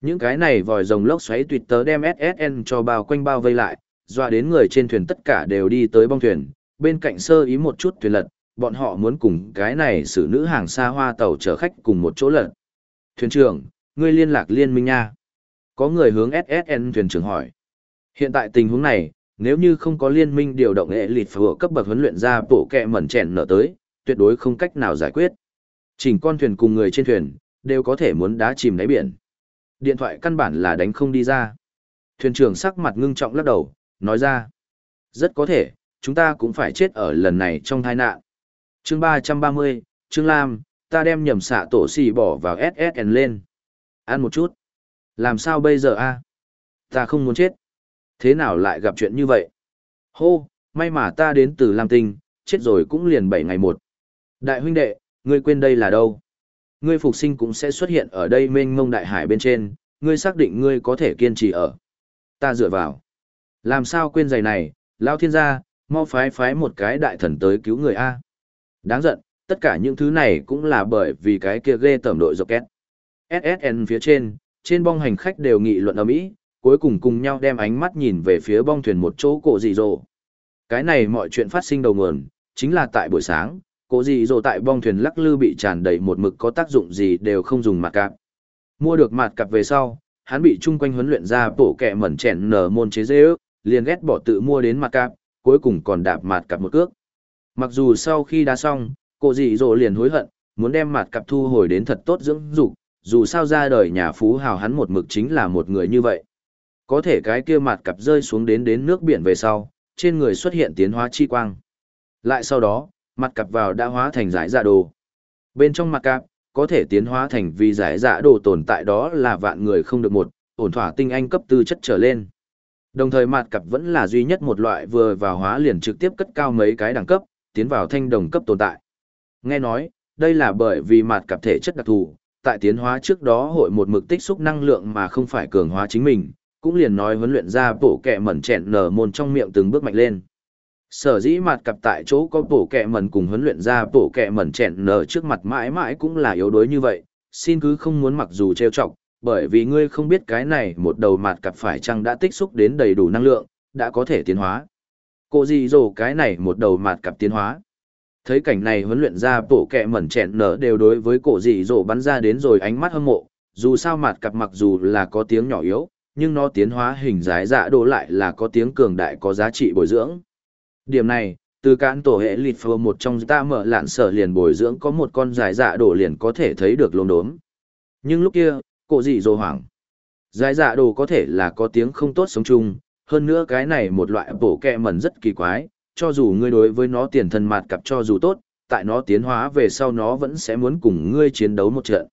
Những cái này vòi rồng lốc xoáy tuyệt tờ đem SSN cho bao quanh bao vây lại, dọa đến người trên thuyền tất cả đều đi tới bong thuyền, bên cạnh sơ ý một chút thuyền lật, bọn họ muốn cùng cái này xử nữ hàng xa hoa tàu chở khách cùng một chỗ lật. Thuyền trưởng, ngươi liên lạc liên minh nha. Có người hướng SSN thuyền trưởng hỏi. Hiện tại tình huống này, nếu như không có liên minh điều động hệ lịt phù cấp bậc huấn luyện ra bộ kẹ mẩn chèn nở tới, tuyệt đối không cách nào giải quyết. Chỉnh con thuyền cùng người trên thuyền, đều có thể muốn đá chìm đáy biển. Điện thoại căn bản là đánh không đi ra. Thuyền trưởng sắc mặt ngưng trọng lắc đầu, nói ra. Rất có thể, chúng ta cũng phải chết ở lần này trong tai nạn. chương 330, Trương Lam, ta đem nhầm xạ tổ xì bỏ vào SSN lên. Ăn một chút. Làm sao bây giờ a Ta không muốn chết. Thế nào lại gặp chuyện như vậy? Hô, may mà ta đến từ Lam Tinh, chết rồi cũng liền 7 ngày một. Đại huynh đệ, ngươi quên đây là đâu? Ngươi phục sinh cũng sẽ xuất hiện ở đây mênh mông đại hải bên trên, ngươi xác định ngươi có thể kiên trì ở. Ta dựa vào. Làm sao quên giày này, lao thiên gia, mau phái phái một cái đại thần tới cứu người A. Đáng giận, tất cả những thứ này cũng là bởi vì cái kia ghê tẩm đội dọc két. SSN phía trên, trên bong hành khách đều nghị luận ở mỹ, cuối cùng cùng nhau đem ánh mắt nhìn về phía bong thuyền một chỗ cổ dị dỗ. Cái này mọi chuyện phát sinh đầu nguồn, chính là tại buổi sáng, cổ dị dỗ tại bong thuyền lắc lư bị tràn đầy một mực có tác dụng gì đều không dùng mặt cạp. Mua được mặt cạp về sau, hắn bị chung quanh huấn luyện ra bổ kẹ mẩn chèn nở môn chế dễ ước, liền ghét bỏ tự mua đến mặt cạp, cuối cùng còn đạp mặt cạp một cước. Mặc dù sau khi đá xong, cổ dị dỗ liền hối hận, muốn đem mặt cạp thu hồi đến thật tốt dưỡng dục, dù sao ra đời nhà phú hào hắn một mực chính là một người như vậy. Có thể cái kia mặt cặp rơi xuống đến đến nước biển về sau, trên người xuất hiện tiến hóa chi quang. Lại sau đó, mặt cặp vào đã hóa thành giải dạ đồ. Bên trong mặt cặp, có thể tiến hóa thành vì giải dạ đồ tồn tại đó là vạn người không được một, ổn thỏa tinh anh cấp tư chất trở lên. Đồng thời mặt cặp vẫn là duy nhất một loại vừa vào hóa liền trực tiếp cất cao mấy cái đẳng cấp, tiến vào thanh đồng cấp tồn tại. Nghe nói, đây là bởi vì mặt cặp thể chất đặc thù, tại tiến hóa trước đó hội một mực tích xúc năng lượng mà không phải cường hóa chính mình, cũng liền nói huấn luyện ra bộ kẹ mẩn chẹn nở môn trong miệng từng bước mạnh lên. Sở dĩ mặt cặp tại chỗ có bổ kẹ mẩn cùng huấn luyện ra bổ kẹ mẩn chẹn nở trước mặt mãi mãi cũng là yếu đuối như vậy, xin cứ không muốn mặc dù trêu chọc, bởi vì ngươi không biết cái này một đầu mặt cặp phải chăng đã tích xúc đến đầy đủ năng lượng, đã có thể tiến hóa. Cô gì rồ cái này một đầu mặt cặp tiến hóa. Thấy cảnh này huấn luyện ra bổ kẹ mẩn chẹn nở đều đối với cổ dị rồ bắn ra đến rồi ánh mắt hâm mộ, dù sao mặt cặp mặc dù là có tiếng nhỏ yếu, nhưng nó tiến hóa hình dái dạ đồ lại là có tiếng cường đại có giá trị bồi dưỡng. Điểm này, từ cán tổ hệ lịt phơ một trong ta mở lạn sở liền bồi dưỡng có một con dài dạ đồ liền có thể thấy được lồn đốm. Nhưng lúc kia, cổ gì dồ hoảng. dài dạ đồ có thể là có tiếng không tốt sống chung, hơn nữa cái này một loại bổ kẹ mẩn rất kỳ quái, cho dù ngươi đối với nó tiền thân mặt cặp cho dù tốt, tại nó tiến hóa về sau nó vẫn sẽ muốn cùng ngươi chiến đấu một trận.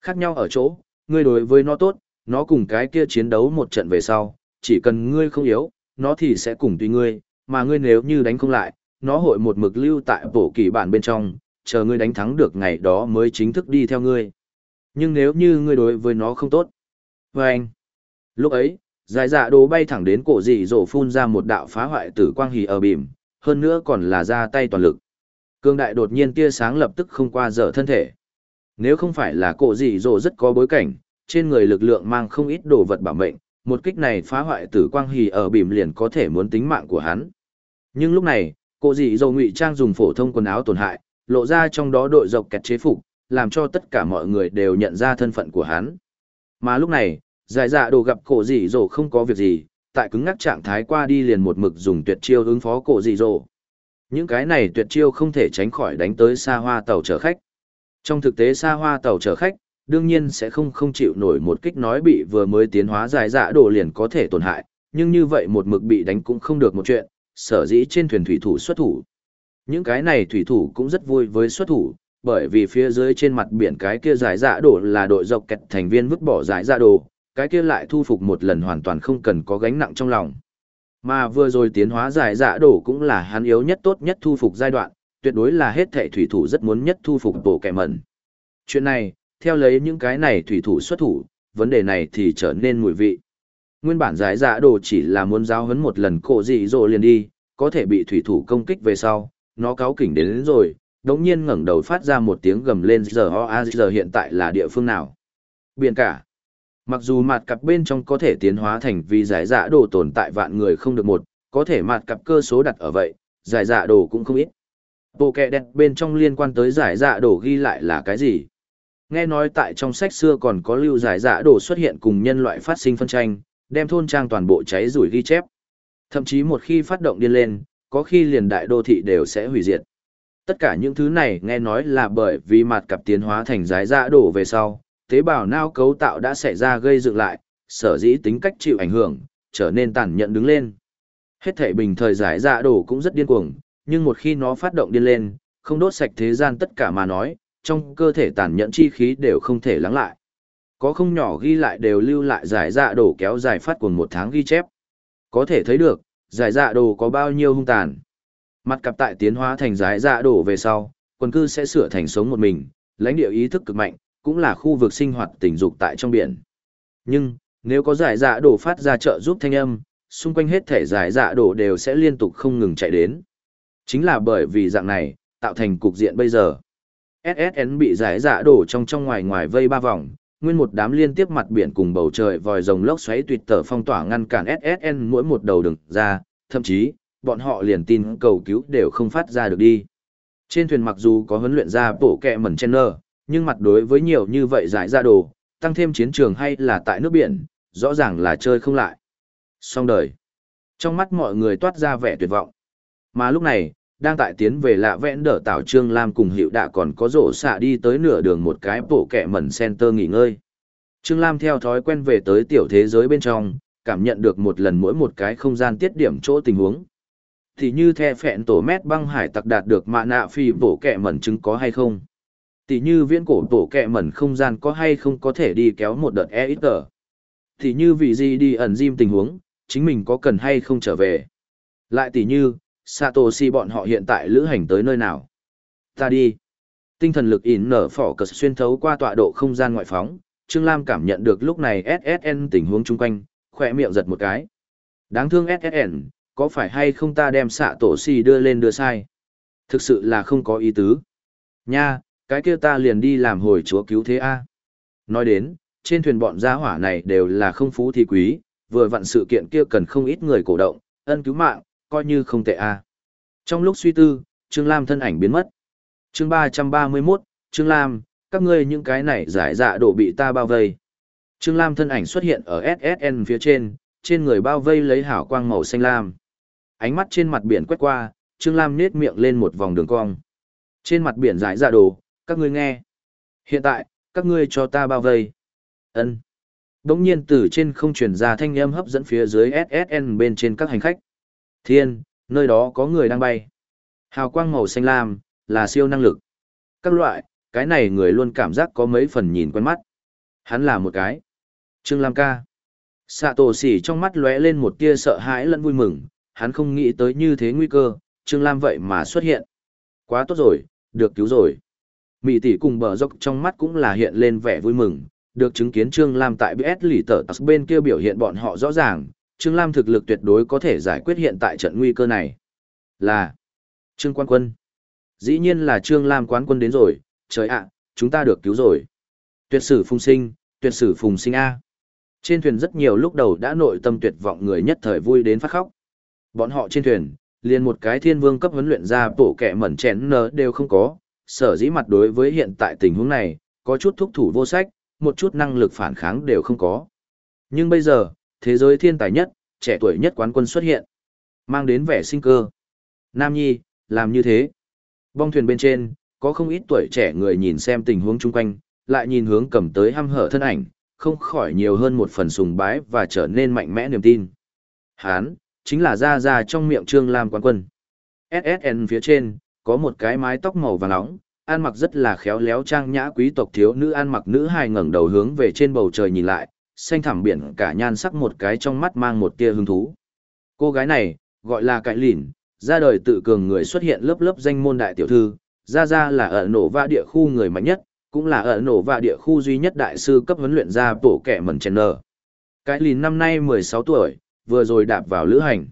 Khác nhau ở chỗ, ngươi đối với nó tốt, nó cùng cái kia chiến đấu một trận về sau, chỉ cần ngươi không yếu, nó thì sẽ cùng tùy ngươi, mà ngươi nếu như đánh không lại, nó hội một mực lưu tại bổ kỳ bản bên trong, chờ ngươi đánh thắng được ngày đó mới chính thức đi theo ngươi. Nhưng nếu như ngươi đối với nó không tốt, và anh, lúc ấy, dài dạ đồ bay thẳng đến cổ dị rổ phun ra một đạo phá hoại tử quang hỉ ở bìm, hơn nữa còn là ra tay toàn lực. Cương đại đột nhiên tia sáng lập tức không qua dở thân thể. Nếu không phải là cổ dị rổ rất có bối cảnh, trên người lực lượng mang không ít đồ vật bảo mệnh, một kích này phá hoại tử quang hỉ ở bìm liền có thể muốn tính mạng của hắn. Nhưng lúc này, cổ dị dầu ngụy trang dùng phổ thông quần áo tổn hại, lộ ra trong đó đội dọc kẹt chế phục, làm cho tất cả mọi người đều nhận ra thân phận của hắn. Mà lúc này, giải dạ đồ gặp cổ dị dầu không có việc gì, tại cứng ngắc trạng thái qua đi liền một mực dùng tuyệt chiêu ứng phó cổ dị dầu. Những cái này tuyệt chiêu không thể tránh khỏi đánh tới xa hoa tàu chở khách. Trong thực tế xa hoa tàu chở khách, đương nhiên sẽ không không chịu nổi một kích nói bị vừa mới tiến hóa dài dạ đồ liền có thể tổn hại, nhưng như vậy một mực bị đánh cũng không được một chuyện, sở dĩ trên thuyền thủy thủ xuất thủ. Những cái này thủy thủ cũng rất vui với xuất thủ, bởi vì phía dưới trên mặt biển cái kia giải dạ đồ là đội dọc kẹt thành viên vứt bỏ giải dạ đồ, cái kia lại thu phục một lần hoàn toàn không cần có gánh nặng trong lòng. Mà vừa rồi tiến hóa giải dạ đổ cũng là hắn yếu nhất tốt nhất thu phục giai đoạn, tuyệt đối là hết thảy thủy thủ rất muốn nhất thu phục bộ kẻ mẩn. Chuyện này, theo lấy những cái này thủy thủ xuất thủ, vấn đề này thì trở nên mùi vị. Nguyên bản giải dạ đồ chỉ là muốn giáo hấn một lần cổ dị rồi liền đi, có thể bị thủy thủ công kích về sau, nó cáo kỉnh đến, đến rồi, đống nhiên ngẩng đầu phát ra một tiếng gầm lên giờ ho a giờ hiện tại là địa phương nào. Biển cả. Mặc dù mặt cặp bên trong có thể tiến hóa thành vì giải dạ đồ tồn tại vạn người không được một, có thể mặt cặp cơ số đặt ở vậy, giải dạ đồ cũng không ít. Bộ kẹ đẹp bên trong liên quan tới giải dạ đồ ghi lại là cái gì? Nghe nói tại trong sách xưa còn có lưu giải giả đồ xuất hiện cùng nhân loại phát sinh phân tranh, đem thôn trang toàn bộ cháy rủi ghi chép. Thậm chí một khi phát động điên lên, có khi liền đại đô thị đều sẽ hủy diệt. Tất cả những thứ này nghe nói là bởi vì mặt cặp tiến hóa thành giải giả đồ về sau, tế bào não cấu tạo đã xảy ra gây dựng lại, sở dĩ tính cách chịu ảnh hưởng, trở nên tàn nhẫn đứng lên. Hết thể bình thời giải dạ đổ cũng rất điên cuồng, nhưng một khi nó phát động điên lên, không đốt sạch thế gian tất cả mà nói, trong cơ thể tàn nhẫn chi khí đều không thể lắng lại. Có không nhỏ ghi lại đều lưu lại giải dạ đổ kéo dài phát cuồng một tháng ghi chép. Có thể thấy được, giải dạ đồ có bao nhiêu hung tàn. Mặt cặp tại tiến hóa thành giải dạ đổ về sau, quần cư sẽ sửa thành sống một mình, lãnh địa ý thức cực mạnh, cũng là khu vực sinh hoạt tình dục tại trong biển. Nhưng, nếu có giải dạ đổ phát ra trợ giúp thanh âm, xung quanh hết thể giải dạ đổ đều sẽ liên tục không ngừng chạy đến. Chính là bởi vì dạng này, tạo thành cục diện bây giờ. SSN bị giải dạ đổ trong trong ngoài ngoài vây ba vòng, nguyên một đám liên tiếp mặt biển cùng bầu trời vòi rồng lốc xoáy tuyệt tở phong tỏa ngăn cản SSN mỗi một đầu đường ra, thậm chí, bọn họ liền tin cầu cứu đều không phát ra được đi. Trên thuyền mặc dù có huấn luyện ra bổ kẹ mẩn chen nơ, nhưng mặt đối với nhiều như vậy giải dạ ra đồ, tăng thêm chiến trường hay là tại nước biển, rõ ràng là chơi không lại. Xong đời. Trong mắt mọi người toát ra vẻ tuyệt vọng. Mà lúc này, đang tại tiến về lạ vẽn đỡ tảo Trương Lam cùng hiệu đạ còn có rổ xạ đi tới nửa đường một cái bộ kẹ mẩn center nghỉ ngơi. Trương Lam theo thói quen về tới tiểu thế giới bên trong, cảm nhận được một lần mỗi một cái không gian tiết điểm chỗ tình huống. Thì như the phẹn tổ mét băng hải tặc đạt được mạ nạ phi bộ kẹ mẩn chứng có hay không tỉ như viễn cổ tổ kẹ mẩn không gian có hay không có thể đi kéo một đợt e ít tờ. Tỉ như vị gì đi ẩn diêm tình huống, chính mình có cần hay không trở về. Lại tỉ như, Satoshi bọn họ hiện tại lữ hành tới nơi nào. Ta đi. Tinh thần lực ỉn nở phỏ cờ xuyên thấu qua tọa độ không gian ngoại phóng, Trương Lam cảm nhận được lúc này SSN tình huống chung quanh, khỏe miệng giật một cái. Đáng thương SSN, có phải hay không ta đem xạ tổ si đưa lên đưa sai? Thực sự là không có ý tứ. Nha, cái kia ta liền đi làm hồi chúa cứu thế a nói đến trên thuyền bọn gia hỏa này đều là không phú thì quý vừa vặn sự kiện kia cần không ít người cổ động ân cứu mạng coi như không tệ a trong lúc suy tư trương lam thân ảnh biến mất chương ba trăm ba mươi mốt trương lam các ngươi những cái này giải dạ đổ bị ta bao vây Trương Lam thân ảnh xuất hiện ở SSN phía trên, trên người bao vây lấy hảo quang màu xanh lam. Ánh mắt trên mặt biển quét qua, Trương Lam nết miệng lên một vòng đường cong. Trên mặt biển giải dạ đồ, các ngươi nghe. Hiện tại, các ngươi cho ta bao vây. ân Đống nhiên từ trên không truyền ra thanh âm hấp dẫn phía dưới SSN bên trên các hành khách. Thiên, nơi đó có người đang bay. Hào quang màu xanh lam, là siêu năng lực. Các loại, cái này người luôn cảm giác có mấy phần nhìn quen mắt. Hắn là một cái. Trương Lam ca. Sạ tổ xỉ trong mắt lóe lên một tia sợ hãi lẫn vui mừng, hắn không nghĩ tới như thế nguy cơ, Trương Lam vậy mà xuất hiện. Quá tốt rồi, được cứu rồi. Mỹ tỷ cùng bờ dốc trong mắt cũng là hiện lên vẻ vui mừng, được chứng kiến Trương Lam tại BS lì tờ bên kia biểu hiện bọn họ rõ ràng, Trương Lam thực lực tuyệt đối có thể giải quyết hiện tại trận nguy cơ này. Là Trương Quan Quân. Dĩ nhiên là Trương Lam quán quân đến rồi, trời ạ, chúng ta được cứu rồi. Tuyệt sử phùng sinh, tuyệt sử phùng sinh A. Trên thuyền rất nhiều lúc đầu đã nội tâm tuyệt vọng người nhất thời vui đến phát khóc. Bọn họ trên thuyền, liền một cái thiên vương cấp huấn luyện ra bổ kẻ mẩn chén nở đều không có, sở dĩ mặt đối với hiện tại tình huống này, có chút thúc thủ vô sách, một chút năng lực phản kháng đều không có. Nhưng bây giờ, thế giới thiên tài nhất, trẻ tuổi nhất quán quân xuất hiện, mang đến vẻ sinh cơ. Nam Nhi, làm như thế. Bong thuyền bên trên, có không ít tuổi trẻ người nhìn xem tình huống chung quanh, lại nhìn hướng cầm tới hăm hở thân ảnh, không khỏi nhiều hơn một phần sùng bái và trở nên mạnh mẽ niềm tin. Hán, chính là ra ra trong miệng Trương Lam quán quân. SSN phía trên, có một cái mái tóc màu vàng nóng, ăn mặc rất là khéo léo trang nhã quý tộc thiếu nữ ăn mặc nữ hài ngẩng đầu hướng về trên bầu trời nhìn lại, xanh thẳm biển cả nhan sắc một cái trong mắt mang một tia hứng thú. Cô gái này, gọi là Cải Lìn, ra đời tự cường người xuất hiện lớp lớp danh môn đại tiểu thư, ra ra là ở nổ va địa khu người mạnh nhất, cũng là ở nổ va địa khu duy nhất đại sư cấp huấn luyện ra bổ kẻ mẩn chèn nở. Cái lìn năm nay 16 tuổi, vừa rồi đạp vào lữ hành.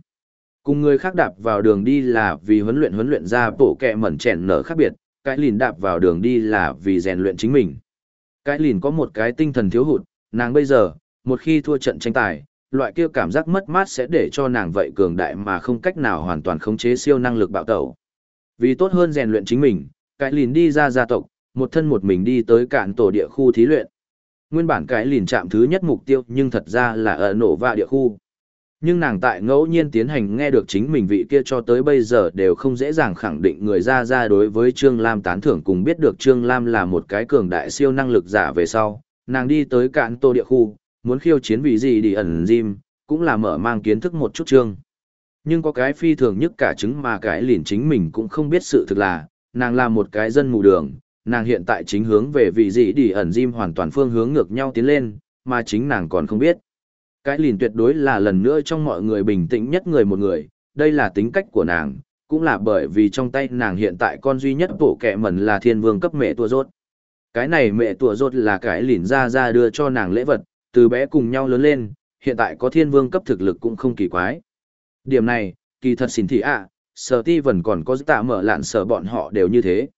Cùng người khác đạp vào đường đi là vì huấn luyện huấn luyện ra bổ kẻ mẩn chèn nở khác biệt, cái lìn đạp vào đường đi là vì rèn luyện chính mình. Cái lìn có một cái tinh thần thiếu hụt, nàng bây giờ, một khi thua trận tranh tài, loại kia cảm giác mất mát sẽ để cho nàng vậy cường đại mà không cách nào hoàn toàn khống chế siêu năng lực bạo tẩu. Vì tốt hơn rèn luyện chính mình, cái lìn đi ra gia tộc, một thân một mình đi tới cạn tổ địa khu thí luyện. Nguyên bản cái lìn chạm thứ nhất mục tiêu nhưng thật ra là ở nổ vạ địa khu. Nhưng nàng tại ngẫu nhiên tiến hành nghe được chính mình vị kia cho tới bây giờ đều không dễ dàng khẳng định người ra ra đối với Trương Lam tán thưởng cùng biết được Trương Lam là một cái cường đại siêu năng lực giả về sau. Nàng đi tới cạn tô địa khu, muốn khiêu chiến vị gì đi ẩn diêm, cũng là mở mang kiến thức một chút chương. Nhưng có cái phi thường nhất cả chứng mà cái liền chính mình cũng không biết sự thực là, nàng là một cái dân mù đường, nàng hiện tại chính hướng về vị gì đi ẩn diêm hoàn toàn phương hướng ngược nhau tiến lên, mà chính nàng còn không biết. Cái liền tuyệt đối là lần nữa trong mọi người bình tĩnh nhất người một người, đây là tính cách của nàng, cũng là bởi vì trong tay nàng hiện tại con duy nhất bộ kẹ mẩn là thiên vương cấp mẹ tua rốt. Cái này mẹ tua rốt là cái lìn ra ra đưa cho nàng lễ vật, từ bé cùng nhau lớn lên, hiện tại có thiên vương cấp thực lực cũng không kỳ quái. Điểm này, kỳ thật xỉn thị ạ, sở ti vẫn còn có tạ mở lạn sở bọn họ đều như thế.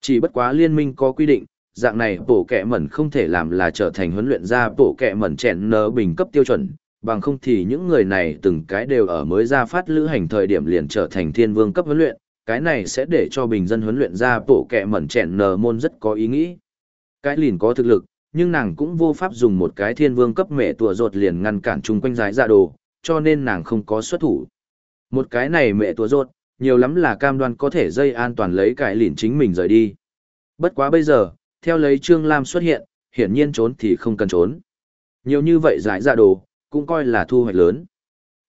Chỉ bất quá liên minh có quy định, dạng này bổ kẹ mẩn không thể làm là trở thành huấn luyện ra bổ kẹ mẩn chèn nở bình cấp tiêu chuẩn, bằng không thì những người này từng cái đều ở mới ra phát lữ hành thời điểm liền trở thành thiên vương cấp huấn luyện, cái này sẽ để cho bình dân huấn luyện ra bổ kẹ mẩn chèn nở môn rất có ý nghĩ. Cái lìn có thực lực, nhưng nàng cũng vô pháp dùng một cái thiên vương cấp mẹ tùa rột liền ngăn cản chung quanh giải dạ đồ, cho nên nàng không có xuất thủ. Một cái này mẹ tùa rột, nhiều lắm là cam đoan có thể dây an toàn lấy cái lìn chính mình rời đi. Bất quá bây giờ, theo lấy Trương Lam xuất hiện, hiển nhiên trốn thì không cần trốn. Nhiều như vậy giải dạ đồ, cũng coi là thu hoạch lớn.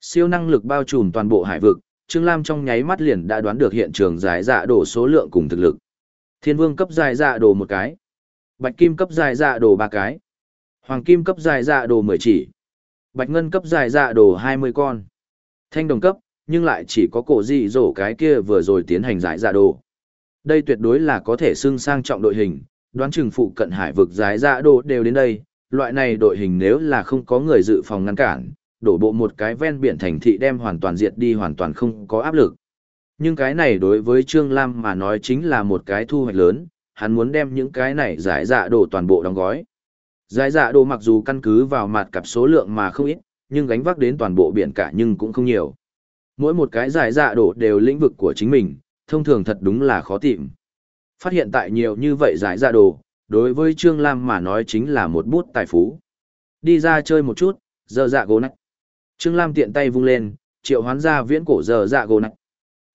Siêu năng lực bao trùm toàn bộ hải vực, Trương Lam trong nháy mắt liền đã đoán được hiện trường giải dạ đồ số lượng cùng thực lực. Thiên vương cấp giải dạ đồ một cái. Bạch kim cấp dài dạ đồ ba cái. Hoàng kim cấp dài dạ đồ mười chỉ. Bạch ngân cấp dài dạ đồ hai mươi con. Thanh đồng cấp, nhưng lại chỉ có cổ dị rổ cái kia vừa rồi tiến hành giải dạ đồ. Đây tuyệt đối là có thể xưng sang trọng đội hình, đoán chừng phụ cận hải vực giải dạ đồ đều đến đây. Loại này đội hình nếu là không có người dự phòng ngăn cản, đổ bộ một cái ven biển thành thị đem hoàn toàn diệt đi hoàn toàn không có áp lực. Nhưng cái này đối với Trương Lam mà nói chính là một cái thu hoạch lớn, hắn muốn đem những cái này giải dạ đồ toàn bộ đóng gói. Giải dạ đồ mặc dù căn cứ vào mặt cặp số lượng mà không ít, nhưng gánh vác đến toàn bộ biển cả nhưng cũng không nhiều. Mỗi một cái giải dạ đồ đều lĩnh vực của chính mình, thông thường thật đúng là khó tìm. Phát hiện tại nhiều như vậy giải dạ đồ, đối với Trương Lam mà nói chính là một bút tài phú. Đi ra chơi một chút, giờ dạ gỗ nách. Trương Lam tiện tay vung lên, triệu hoán ra viễn cổ giờ dạ gỗ nách.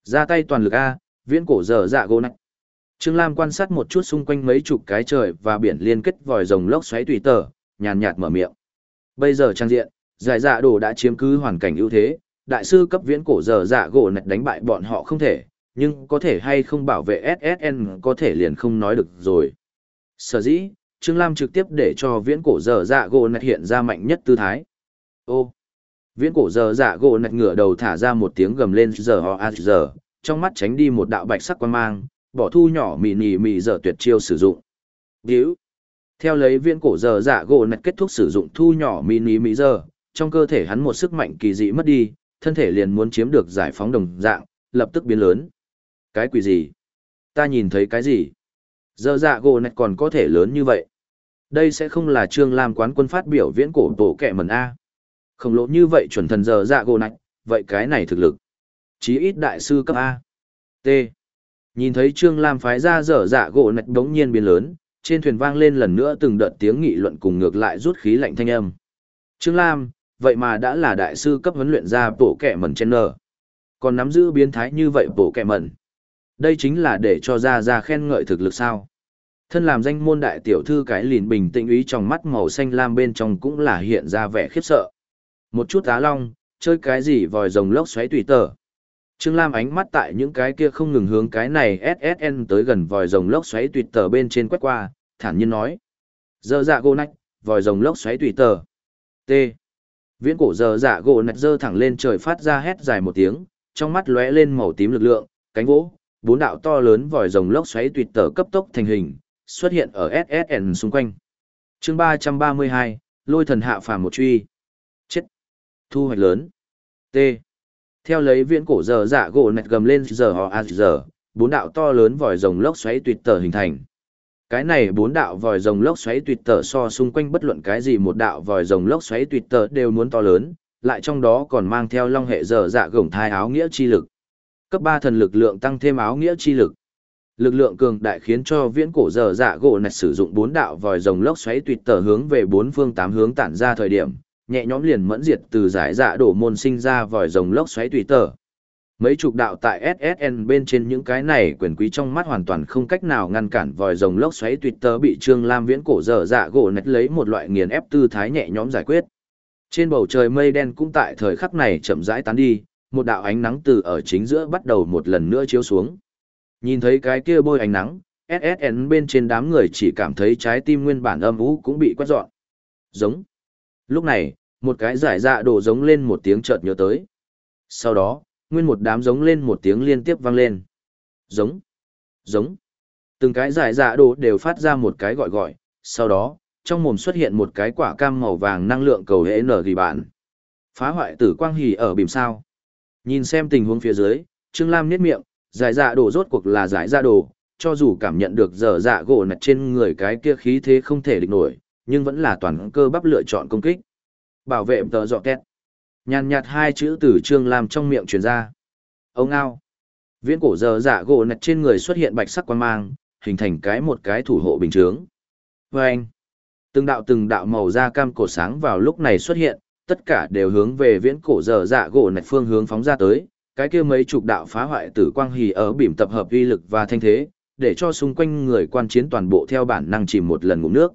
Ra tay toàn lực A, viễn cổ giờ dạ gỗ nách. Trương Lam quan sát một chút xung quanh mấy chục cái trời và biển liên kết vòi rồng lốc xoáy tùy tờ, nhàn nhạt mở miệng. Bây giờ trang diện, giải dạ đồ đã chiếm cứ hoàn cảnh ưu thế, đại sư cấp viễn cổ giờ dạ gỗ nạch đánh bại bọn họ không thể, nhưng có thể hay không bảo vệ SSN có thể liền không nói được rồi. Sở dĩ, Trương Lam trực tiếp để cho viễn cổ giờ dạ gỗ nạch hiện ra mạnh nhất tư thái. Ô! Viễn cổ giờ dạ gỗ nạch ngửa đầu thả ra một tiếng gầm lên giờ ho a giờ, trong mắt tránh đi một đạo bạch sắc quan mang, bỏ thu nhỏ mì nì mì giờ tuyệt chiêu sử dụng. Điếu! Theo lấy viễn cổ giờ dạ gỗ nạch kết thúc sử dụng thu nhỏ mì nì mì giờ, trong cơ thể hắn một sức mạnh kỳ dị mất đi, thân thể liền muốn chiếm được giải phóng đồng dạng, lập tức biến lớn. Cái quỷ gì? Ta nhìn thấy cái gì? Giờ dạ gỗ nạch còn có thể lớn như vậy. Đây sẽ không là Trương Lam quán quân phát biểu viễn cổ tổ kẻ mần A. Khổng lồ như vậy chuẩn thần giờ dạ gỗ nạch, vậy cái này thực lực. Chí ít đại sư cấp A. T. Nhìn thấy Trương Lam phái ra dở dạ gỗ nạch đống nhiên biến lớn, trên thuyền vang lên lần nữa từng đợt tiếng nghị luận cùng ngược lại rút khí lạnh thanh âm. Trương Lam, vậy mà đã là đại sư cấp huấn luyện ra bộ kẻ mẩn trên nở. Còn nắm giữ biến thái như vậy bộ kẻ mẩn. Đây chính là để cho ra ra khen ngợi thực lực sao. Thân làm danh môn đại tiểu thư cái lìn bình tĩnh ý trong mắt màu xanh lam bên trong cũng là hiện ra vẻ khiếp sợ. Một chút á long, chơi cái gì vòi rồng lốc xoáy tùy tờ. Trương Lam ánh mắt tại những cái kia không ngừng hướng cái này SSN tới gần vòi rồng lốc xoáy tùy tờ bên trên quét qua, thản nhiên nói. Giờ dạ gỗ nách, vòi rồng lốc xoáy tùy tờ. T. Viễn cổ giờ dạ gỗ nách dơ thẳng lên trời phát ra hét dài một tiếng, trong mắt lóe lên màu tím lực lượng, cánh vỗ, bốn đạo to lớn vòi rồng lốc xoáy tùy tở cấp tốc thành hình, xuất hiện ở SSN xung quanh. chương 332, lôi thần hạ phàm một truy. Chết. Thu hoạch lớn. T. Theo lấy viễn cổ giờ dạ gỗ nẹt gầm lên giờ họ a giờ, bốn đạo to lớn vòi rồng lốc xoáy tuyệt tở hình thành. Cái này bốn đạo vòi rồng lốc xoáy tuyệt tở so xung quanh bất luận cái gì một đạo vòi rồng lốc xoáy tuyệt tở đều muốn to lớn, lại trong đó còn mang theo long hệ giờ dạ gồng thai áo nghĩa chi lực. Cấp ba thần lực lượng tăng thêm áo nghĩa chi lực. Lực lượng cường đại khiến cho viễn cổ giờ dạ gỗ nạch sử dụng bốn đạo vòi rồng lốc xoáy tuyệt tở hướng về bốn phương tám hướng tản ra thời điểm, nhẹ nhõm liền mẫn diệt từ giải dạ đổ môn sinh ra vòi rồng lốc xoáy tùy tờ Mấy chục đạo tại SSN bên trên những cái này quyền quý trong mắt hoàn toàn không cách nào ngăn cản vòi rồng lốc xoáy tùy tờ bị Trương Lam viễn cổ dở dạ gỗ nạch lấy một loại nghiền ép tư thái nhẹ nhõm giải quyết. Trên bầu trời mây đen cũng tại thời khắc này chậm rãi tán đi, một đạo ánh nắng từ ở chính giữa bắt đầu một lần nữa chiếu xuống. Nhìn thấy cái kia bôi ánh nắng, SSN bên trên đám người chỉ cảm thấy trái tim nguyên bản âm ú cũng bị quét dọn. Giống. Lúc này, một cái giải dạ đổ giống lên một tiếng chợt nhớ tới. Sau đó, nguyên một đám giống lên một tiếng liên tiếp vang lên. Giống, giống. Từng cái giải dạ đồ đều phát ra một cái gọi gọi, sau đó, trong mồm xuất hiện một cái quả cam màu vàng năng lượng cầu hệ nở ghi bạn. Phá hoại tử quang hỉ ở bìm sao. Nhìn xem tình huống phía dưới, Trương Lam niết miệng, giải dạ đồ rốt cuộc là giải dạ đồ, cho dù cảm nhận được dở dạ gỗ nặt trên người cái kia khí thế không thể địch nổi, nhưng vẫn là toàn cơ bắp lựa chọn công kích. Bảo vệ tờ dọ két. Nhàn nhạt hai chữ từ Trương Lam trong miệng truyền ra. Ông ao. Viễn cổ giờ dạ gỗ nạch trên người xuất hiện bạch sắc quan mang, hình thành cái một cái thủ hộ bình chướng. Và anh. Từng đạo từng đạo màu da cam cổ sáng vào lúc này xuất hiện, tất cả đều hướng về viễn cổ giờ dạ gỗ nạch phương hướng phóng ra tới. Cái kia mấy chục đạo phá hoại tử quang hì ở bìm tập hợp uy lực và thanh thế, để cho xung quanh người quan chiến toàn bộ theo bản năng chìm một lần ngụm nước.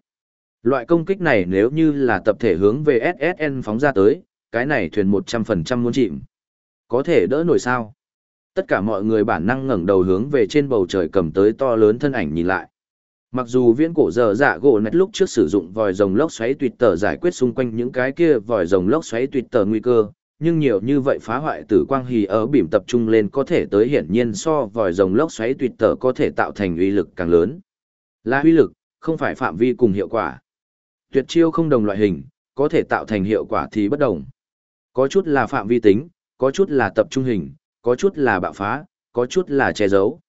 Loại công kích này nếu như là tập thể hướng về SSN phóng ra tới, cái này thuyền 100% muốn chìm. Có thể đỡ nổi sao? Tất cả mọi người bản năng ngẩng đầu hướng về trên bầu trời cầm tới to lớn thân ảnh nhìn lại. Mặc dù viễn cổ giờ dạ gỗ nét lúc trước sử dụng vòi rồng lốc xoáy tuyệt tờ giải quyết xung quanh những cái kia vòi rồng lốc xoáy tuyệt tờ nguy cơ, nhưng nhiều như vậy phá hoại tử quang hì ở bìm tập trung lên có thể tới hiển nhiên so vòi rồng lốc xoáy tuyệt tờ có thể tạo thành uy lực càng lớn. Là uy lực, không phải phạm vi cùng hiệu quả. Tuyệt chiêu không đồng loại hình, có thể tạo thành hiệu quả thì bất đồng. Có chút là phạm vi tính, có chút là tập trung hình, có chút là bạo phá, có chút là che giấu.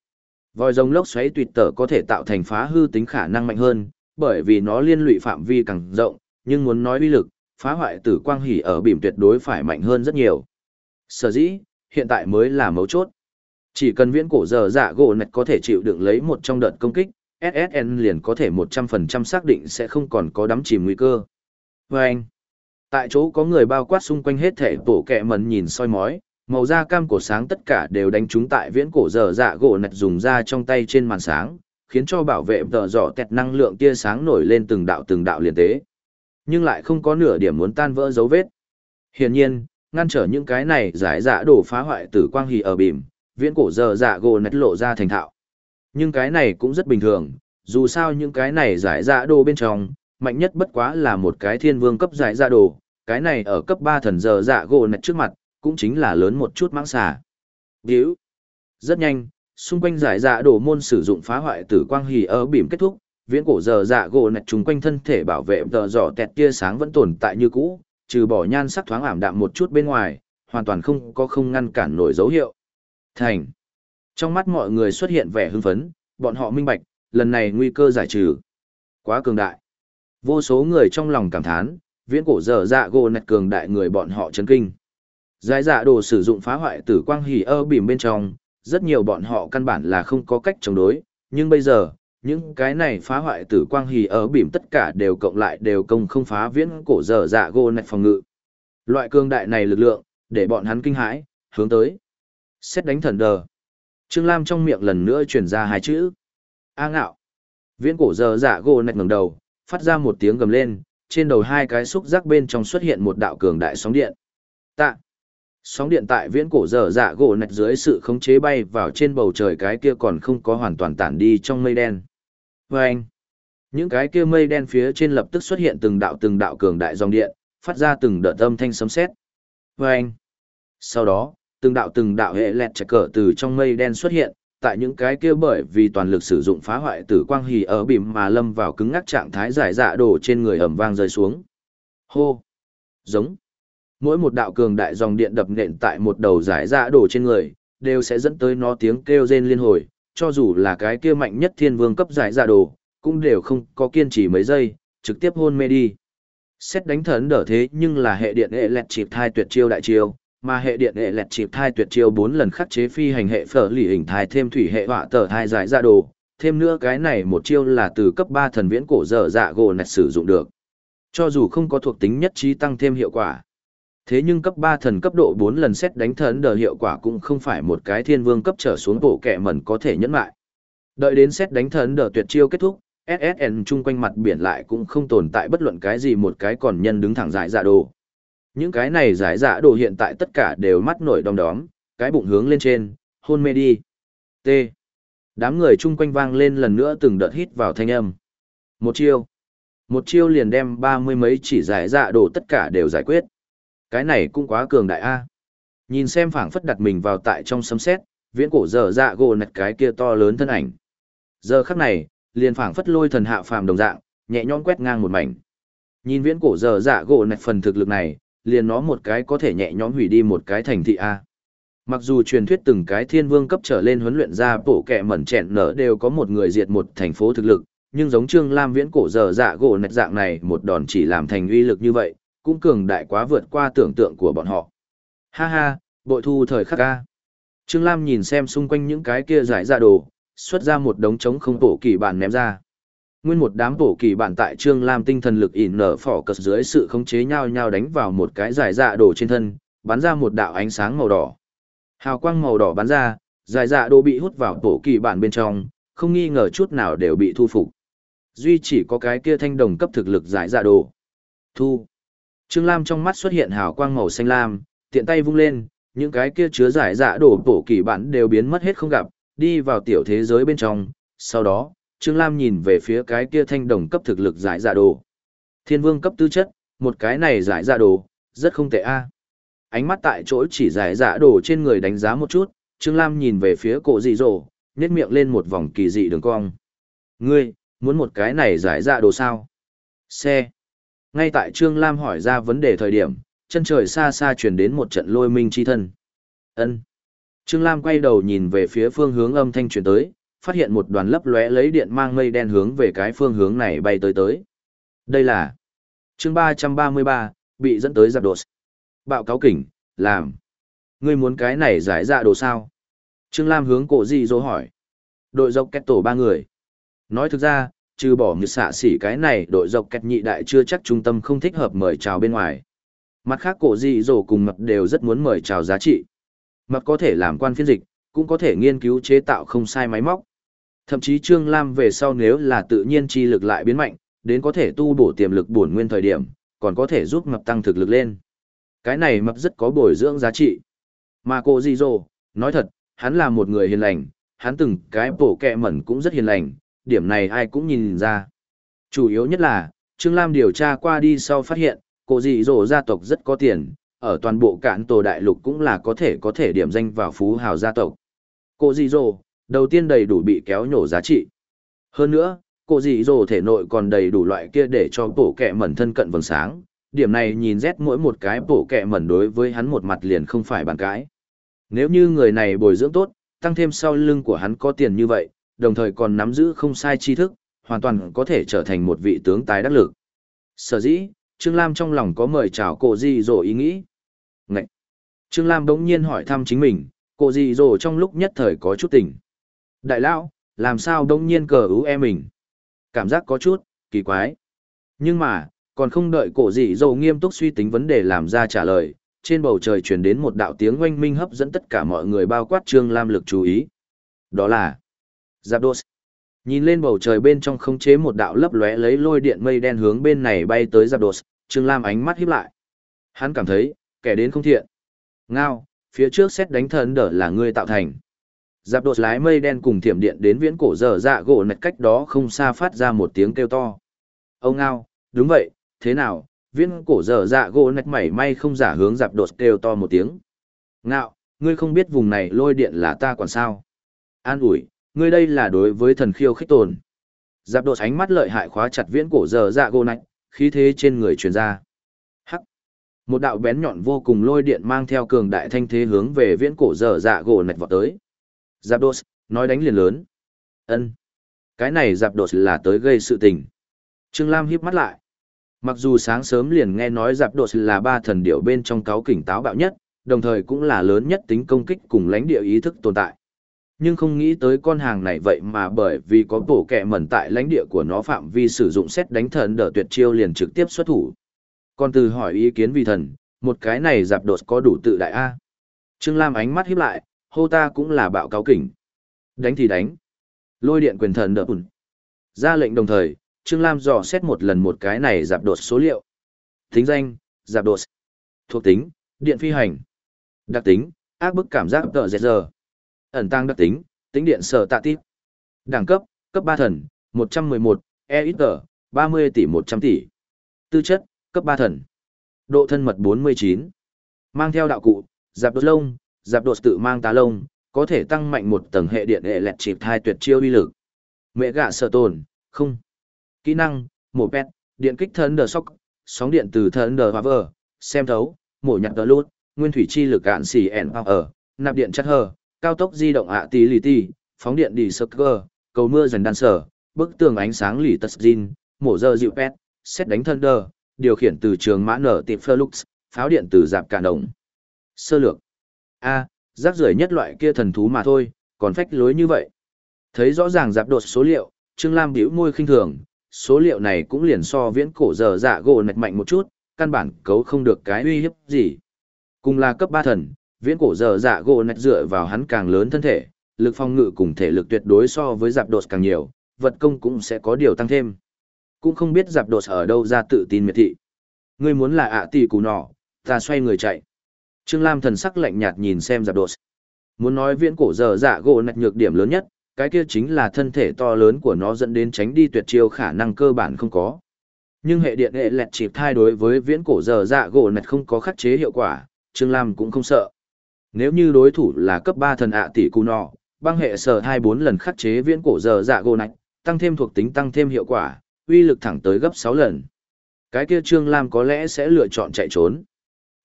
Vòi rồng lốc xoáy tuyệt tở có thể tạo thành phá hư tính khả năng mạnh hơn, bởi vì nó liên lụy phạm vi càng rộng, nhưng muốn nói uy lực, phá hoại tử quang hỉ ở bìm tuyệt đối phải mạnh hơn rất nhiều. Sở dĩ, hiện tại mới là mấu chốt. Chỉ cần viễn cổ giờ dạ gỗ nạch có thể chịu đựng lấy một trong đợt công kích, SSN liền có thể 100% xác định sẽ không còn có đắm chìm nguy cơ. Và anh, tại chỗ có người bao quát xung quanh hết thể tổ kẹ mẩn nhìn soi mói, màu da cam cổ sáng tất cả đều đánh trúng tại viễn cổ dở dạ gỗ nạch dùng ra trong tay trên màn sáng, khiến cho bảo vệ tờ dọ tẹt năng lượng tia sáng nổi lên từng đạo từng đạo liền tế. Nhưng lại không có nửa điểm muốn tan vỡ dấu vết. Hiển nhiên, ngăn trở những cái này giải dạ đổ phá hoại tử quang hì ở bìm, viễn cổ dở dạ gỗ nạch lộ ra thành thạo. Nhưng cái này cũng rất bình thường, dù sao những cái này giải dạ đồ bên trong, mạnh nhất bất quá là một cái thiên vương cấp giải dạ đồ, cái này ở cấp 3 thần giờ dạ gỗ nạch trước mặt, cũng chính là lớn một chút mãng xà. Điếu. Rất nhanh, xung quanh giải dạ đồ môn sử dụng phá hoại tử quang hỉ ở bìm kết thúc, viễn cổ giờ dạ gỗ nạch trùng quanh thân thể bảo vệ tờ giỏ tẹt tia sáng vẫn tồn tại như cũ, trừ bỏ nhan sắc thoáng ảm đạm một chút bên ngoài, hoàn toàn không có không ngăn cản nổi dấu hiệu. Thành. Trong mắt mọi người xuất hiện vẻ hưng phấn, bọn họ minh bạch, lần này nguy cơ giải trừ. Quá cường đại. Vô số người trong lòng cảm thán, viễn cổ dở dạ gồ nạch cường đại người bọn họ chấn kinh. Giải dạ đồ sử dụng phá hoại tử quang hỉ ơ bìm bên trong, rất nhiều bọn họ căn bản là không có cách chống đối, nhưng bây giờ, những cái này phá hoại tử quang hỉ ơ bìm tất cả đều cộng lại đều công không phá viễn cổ dở dạ gồ nạch phòng ngự. Loại cường đại này lực lượng, để bọn hắn kinh hãi, hướng tới. Xét đánh thần đờ. Trương Lam trong miệng lần nữa truyền ra hai chữ. A ngạo. Viễn cổ giờ giả gỗ nạch ngẩng đầu, phát ra một tiếng gầm lên, trên đầu hai cái xúc giác bên trong xuất hiện một đạo cường đại sóng điện. Tạ. Sóng điện tại viễn cổ giờ dạ gỗ nạch dưới sự khống chế bay vào trên bầu trời cái kia còn không có hoàn toàn tản đi trong mây đen. Vâng. Những cái kia mây đen phía trên lập tức xuất hiện từng đạo từng đạo cường đại dòng điện, phát ra từng đợt âm thanh sấm sét. Vâng. Sau đó, từng đạo từng đạo hệ lẹt chạy cờ từ trong mây đen xuất hiện, tại những cái kia bởi vì toàn lực sử dụng phá hoại tử quang hì ở bìm mà lâm vào cứng ngắc trạng thái giải dạ đổ trên người ẩm vang rơi xuống. Hô! Giống! Mỗi một đạo cường đại dòng điện đập nện tại một đầu giải dạ đổ trên người, đều sẽ dẫn tới nó tiếng kêu rên liên hồi, cho dù là cái kia mạnh nhất thiên vương cấp giải dạ đồ, cũng đều không có kiên trì mấy giây, trực tiếp hôn mê đi. Xét đánh thần đỡ thế nhưng là hệ điện hệ lẹt chịp thai tuyệt chiêu đại chiêu, mà hệ điện hệ lẹt chịp thai tuyệt chiêu bốn lần khắc chế phi hành hệ phở lì hình thai thêm thủy hệ họa tờ thai giải ra đồ. Thêm nữa cái này một chiêu là từ cấp ba thần viễn cổ dở dạ gỗ nạch sử dụng được. Cho dù không có thuộc tính nhất trí tăng thêm hiệu quả. Thế nhưng cấp ba thần cấp độ bốn lần xét đánh thần đờ hiệu quả cũng không phải một cái thiên vương cấp trở xuống bộ kẻ mẩn có thể nhẫn lại đợi đến xét đánh thần đờ tuyệt chiêu kết thúc ssn chung quanh mặt biển lại cũng không tồn tại bất luận cái gì một cái còn nhân đứng thẳng giải dạ đồ những cái này giải dạ đồ hiện tại tất cả đều mắt nổi đom đóm, cái bụng hướng lên trên, hôn mê đi. T. Đám người chung quanh vang lên lần nữa từng đợt hít vào thanh âm. Một chiêu. Một chiêu liền đem ba mươi mấy chỉ giải dạ đồ tất cả đều giải quyết. Cái này cũng quá cường đại a. Nhìn xem phảng phất đặt mình vào tại trong sấm sét, viễn cổ dở dạ gồ nặt cái kia to lớn thân ảnh. Giờ khắc này, liền phảng phất lôi thần hạ phàm đồng dạng, nhẹ nhõm quét ngang một mảnh. Nhìn viễn cổ dở dạ gỗ nạch phần thực lực này, liền nó một cái có thể nhẹ nhõm hủy đi một cái thành thị A. Mặc dù truyền thuyết từng cái thiên vương cấp trở lên huấn luyện ra bổ kẹ mẩn chẹn nở đều có một người diệt một thành phố thực lực, nhưng giống Trương Lam viễn cổ giờ dạ gỗ nạch dạng này một đòn chỉ làm thành uy lực như vậy, cũng cường đại quá vượt qua tưởng tượng của bọn họ. Ha ha, bội thu thời khắc ca. Trương Lam nhìn xem xung quanh những cái kia giải ra đồ, xuất ra một đống trống không bổ kỳ bản ném ra. Nguyên một đám bổ kỳ bạn tại Trương Lam tinh thần lực ỉn nở phỏ cật dưới sự khống chế nhau nhau đánh vào một cái giải dạ đồ trên thân, bắn ra một đạo ánh sáng màu đỏ. Hào quang màu đỏ bắn ra, giải dạ đồ bị hút vào bổ kỳ bạn bên trong, không nghi ngờ chút nào đều bị thu phục. Duy chỉ có cái kia thanh đồng cấp thực lực giải dạ đồ. Thu. Trương Lam trong mắt xuất hiện hào quang màu xanh lam, tiện tay vung lên, những cái kia chứa giải dạ đồ bổ kỳ bản đều biến mất hết không gặp, đi vào tiểu thế giới bên trong. Sau đó, Trương Lam nhìn về phía cái kia thanh đồng cấp thực lực giải dạ đồ. Thiên vương cấp tư chất, một cái này giải dạ đồ, rất không tệ a. Ánh mắt tại chỗ chỉ giải dạ đồ trên người đánh giá một chút, Trương Lam nhìn về phía cổ dị rồ, nhét miệng lên một vòng kỳ dị đường cong. Ngươi, muốn một cái này giải dạ đồ sao? Xe. Ngay tại Trương Lam hỏi ra vấn đề thời điểm, chân trời xa xa truyền đến một trận lôi minh chi thân. Ân. Trương Lam quay đầu nhìn về phía phương hướng âm thanh truyền tới, phát hiện một đoàn lấp lóe lấy điện mang mây đen hướng về cái phương hướng này bay tới tới. Đây là chương 333, bị dẫn tới giặc đột. Bạo cáo kỉnh, làm. Ngươi muốn cái này giải dạ đồ sao? Trương Lam hướng cổ gì dỗ hỏi. Đội dọc kẹt tổ ba người. Nói thực ra, trừ bỏ người xạ xỉ cái này đội dọc kẹt nhị đại chưa chắc trung tâm không thích hợp mời chào bên ngoài. Mặt khác cổ gì dỗ cùng mặt đều rất muốn mời chào giá trị. Mặt có thể làm quan phiên dịch, cũng có thể nghiên cứu chế tạo không sai máy móc. Thậm chí Trương Lam về sau nếu là tự nhiên chi lực lại biến mạnh, đến có thể tu bổ tiềm lực bổn nguyên thời điểm, còn có thể giúp mập tăng thực lực lên. Cái này mập rất có bồi dưỡng giá trị. Mà cô Di Dô, nói thật, hắn là một người hiền lành, hắn từng cái bổ kẹ mẩn cũng rất hiền lành, điểm này ai cũng nhìn ra. Chủ yếu nhất là, Trương Lam điều tra qua đi sau phát hiện, cô Di Dô gia tộc rất có tiền, ở toàn bộ cạn tổ đại lục cũng là có thể có thể điểm danh vào phú hào gia tộc. Cô Di Dô, đầu tiên đầy đủ bị kéo nhổ giá trị. Hơn nữa, cổ dị dồ thể nội còn đầy đủ loại kia để cho bổ kẹ mẩn thân cận vầng sáng. Điểm này nhìn rét mỗi một cái bổ kẹ mẩn đối với hắn một mặt liền không phải bàn cái. Nếu như người này bồi dưỡng tốt, tăng thêm sau lưng của hắn có tiền như vậy, đồng thời còn nắm giữ không sai tri thức, hoàn toàn có thể trở thành một vị tướng tài đắc lực. Sở dĩ, Trương Lam trong lòng có mời chào cổ dị dồ ý nghĩ. Ngậy! Trương Lam đống nhiên hỏi thăm chính mình, cổ dị dồ trong lúc nhất thời có chút tỉnh. Đại lão, làm sao đông nhiên cờ ú e mình? Cảm giác có chút, kỳ quái. Nhưng mà, còn không đợi cổ dị dầu nghiêm túc suy tính vấn đề làm ra trả lời, trên bầu trời truyền đến một đạo tiếng oanh minh hấp dẫn tất cả mọi người bao quát Trương Lam lực chú ý. Đó là Zapdos. Nhìn lên bầu trời bên trong không chế một đạo lấp lóe lấy lôi điện mây đen hướng bên này bay tới Zapdos, Trương Lam ánh mắt híp lại. Hắn cảm thấy, kẻ đến không thiện. Ngao, phía trước xét đánh thần đỡ là ngươi tạo thành. Giáp đột lái mây đen cùng thiểm điện đến viễn cổ dở dạ gỗ nạch cách đó không xa phát ra một tiếng kêu to. Ông ngao, đúng vậy, thế nào, viễn cổ dở dạ gỗ nạch mảy may không giả hướng giáp đột kêu to một tiếng. Ngạo, ngươi không biết vùng này lôi điện là ta còn sao. An ủi, ngươi đây là đối với thần khiêu khích tồn. Giáp đột ánh mắt lợi hại khóa chặt viễn cổ dở dạ gỗ nạch, khí thế trên người truyền ra. Hắc. Một đạo bén nhọn vô cùng lôi điện mang theo cường đại thanh thế hướng về viễn cổ dở dạ gỗ nạch vọt tới. Giáp đột, nói đánh liền lớn. ân Cái này giáp đột là tới gây sự tình. Trương Lam híp mắt lại. Mặc dù sáng sớm liền nghe nói giáp đột là ba thần điệu bên trong cáo kỉnh táo bạo nhất, đồng thời cũng là lớn nhất tính công kích cùng lãnh địa ý thức tồn tại. Nhưng không nghĩ tới con hàng này vậy mà bởi vì có bổ kẹ mẩn tại lãnh địa của nó phạm vi sử dụng xét đánh thần đỡ tuyệt chiêu liền trực tiếp xuất thủ. Còn từ hỏi ý kiến vì thần, một cái này giáp đột có đủ tự đại A. Trương Lam ánh mắt híp lại, hô ta cũng là bạo cáo kỉnh. Đánh thì đánh. Lôi điện quyền thần đỡ ủn. Ra lệnh đồng thời, Trương Lam dò xét một lần một cái này giảm đột số liệu. Tính danh, giảm đột. Thuộc tính, điện phi hành. Đặc tính, ác bức cảm giác tợ dẹt giờ. Ẩn tăng đặc tính, tính điện sở tạ tiếp. Đẳng cấp, cấp 3 thần, 111, e ít tờ, 30 tỷ 100 tỷ. Tư chất, cấp 3 thần. Độ thân mật 49. Mang theo đạo cụ, giảm đột lông, giáp đột tự mang tá lông, có thể tăng mạnh một tầng hệ điện hệ lẹt chịp thai tuyệt chiêu uy lực. Mẹ gạ sở tồn, không. Kỹ năng, mổ pet, điện kích thân đờ sóc, sóng điện từ thân đờ hòa vờ, xem thấu, mổ nhặt đờ lút, nguyên thủy chi lực cạn xỉ ẻn ở, nạp điện chất hờ, cao tốc di động ạ tí lì tì, phóng điện đi sơ cơ, cầu mưa dần đan sở, bức tường ánh sáng lì tật gin mổ dơ dịu pet, xét đánh thân đờ, điều khiển từ trường mã nở tiệp Flux, pháo điện từ dạp cả đồng. Sơ lược a rác rưởi nhất loại kia thần thú mà thôi, còn phách lối như vậy. Thấy rõ ràng giáp đột số liệu, Trương Lam bĩu môi khinh thường, số liệu này cũng liền so viễn cổ giờ dạ gỗ nạch mạnh một chút, căn bản cấu không được cái uy hiếp gì. Cùng là cấp ba thần, viễn cổ giờ dạ gỗ nạch dựa vào hắn càng lớn thân thể, lực phong ngự cùng thể lực tuyệt đối so với giáp đột càng nhiều, vật công cũng sẽ có điều tăng thêm. Cũng không biết giáp đột ở đâu ra tự tin miệt thị. Ngươi muốn là ạ tỷ cù nọ, ta xoay người chạy. Trương Lam thần sắc lạnh nhạt nhìn xem giáp đột. Muốn nói viễn cổ giờ dạ gỗ nạch nhược điểm lớn nhất, cái kia chính là thân thể to lớn của nó dẫn đến tránh đi tuyệt chiêu khả năng cơ bản không có. Nhưng hệ điện hệ lẹt chịp thai đối với viễn cổ giờ dạ gỗ nạch không có khắc chế hiệu quả, Trương Lam cũng không sợ. Nếu như đối thủ là cấp 3 thần ạ tỷ cù nọ, băng hệ sở 24 lần khắc chế viễn cổ giờ dạ gỗ nạch, tăng thêm thuộc tính tăng thêm hiệu quả, uy lực thẳng tới gấp 6 lần. Cái kia Trương Lam có lẽ sẽ lựa chọn chạy trốn.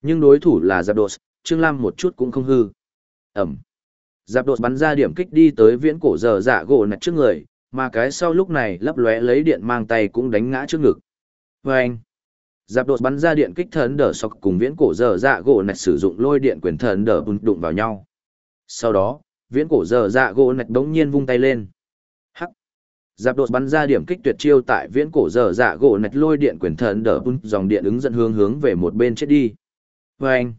Nhưng đối thủ là Giáp Đột, Trương Lam một chút cũng không hư. Ẩm. Giáp Đột bắn ra điểm kích đi tới viễn cổ giờ dạ gỗ nạch trước người, mà cái sau lúc này lấp lóe lấy điện mang tay cũng đánh ngã trước ngực. Và anh. Giáp Đột bắn ra điện kích thần đỡ sọc cùng viễn cổ giờ dạ gỗ nạch sử dụng lôi điện quyền thần đỡ bùn đụng vào nhau. Sau đó, viễn cổ giờ dạ gỗ nạch đống nhiên vung tay lên. Hắc. Giáp đột bắn ra điểm kích tuyệt chiêu tại viễn cổ dở dạ gỗ nạch lôi điện quyền thần đỡ bun dòng điện ứng dẫn hướng hướng về một bên chết đi. Và anh,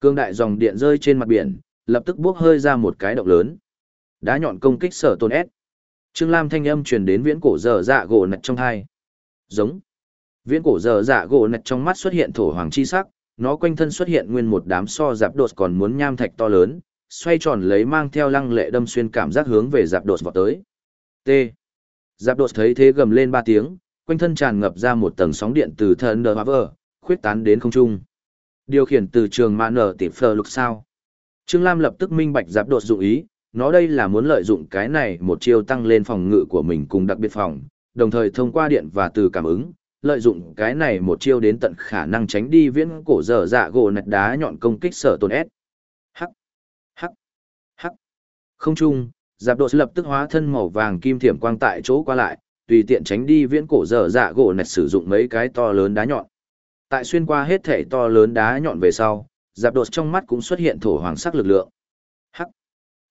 cương đại dòng điện rơi trên mặt biển, lập tức bước hơi ra một cái động lớn. Đá nhọn công kích sở tôn S. Trương Lam thanh âm truyền đến viễn cổ dở dạ gỗ nạch trong hai. Giống. Viễn cổ dở dạ gỗ nạch trong mắt xuất hiện thổ hoàng chi sắc, nó quanh thân xuất hiện nguyên một đám so giáp đột còn muốn nham thạch to lớn, xoay tròn lấy mang theo lăng lệ đâm xuyên cảm giác hướng về giáp đột vọt tới. T. Giáp đột thấy thế gầm lên ba tiếng, quanh thân tràn ngập ra một tầng sóng điện từ thần đờ vỡ, khuyết tán đến không trung. Điều khiển từ trường mã nở tịp phờ lục sao. Trương Lam lập tức minh bạch giáp đột dụng ý, nó đây là muốn lợi dụng cái này một chiêu tăng lên phòng ngự của mình cùng đặc biệt phòng, đồng thời thông qua điện và từ cảm ứng, lợi dụng cái này một chiêu đến tận khả năng tránh đi viễn cổ dở dạ gỗ nạch đá nhọn công kích sở tồn S. Hắc, hắc, hắc. Không chung, giáp độ lập tức hóa thân màu vàng kim thiểm quang tại chỗ qua lại, tùy tiện tránh đi viễn cổ dở dạ gỗ nạch sử dụng mấy cái to lớn đá nhọn. Tại xuyên qua hết thể to lớn đá nhọn về sau, giáp đột trong mắt cũng xuất hiện thổ hoàng sắc lực lượng. Hắc.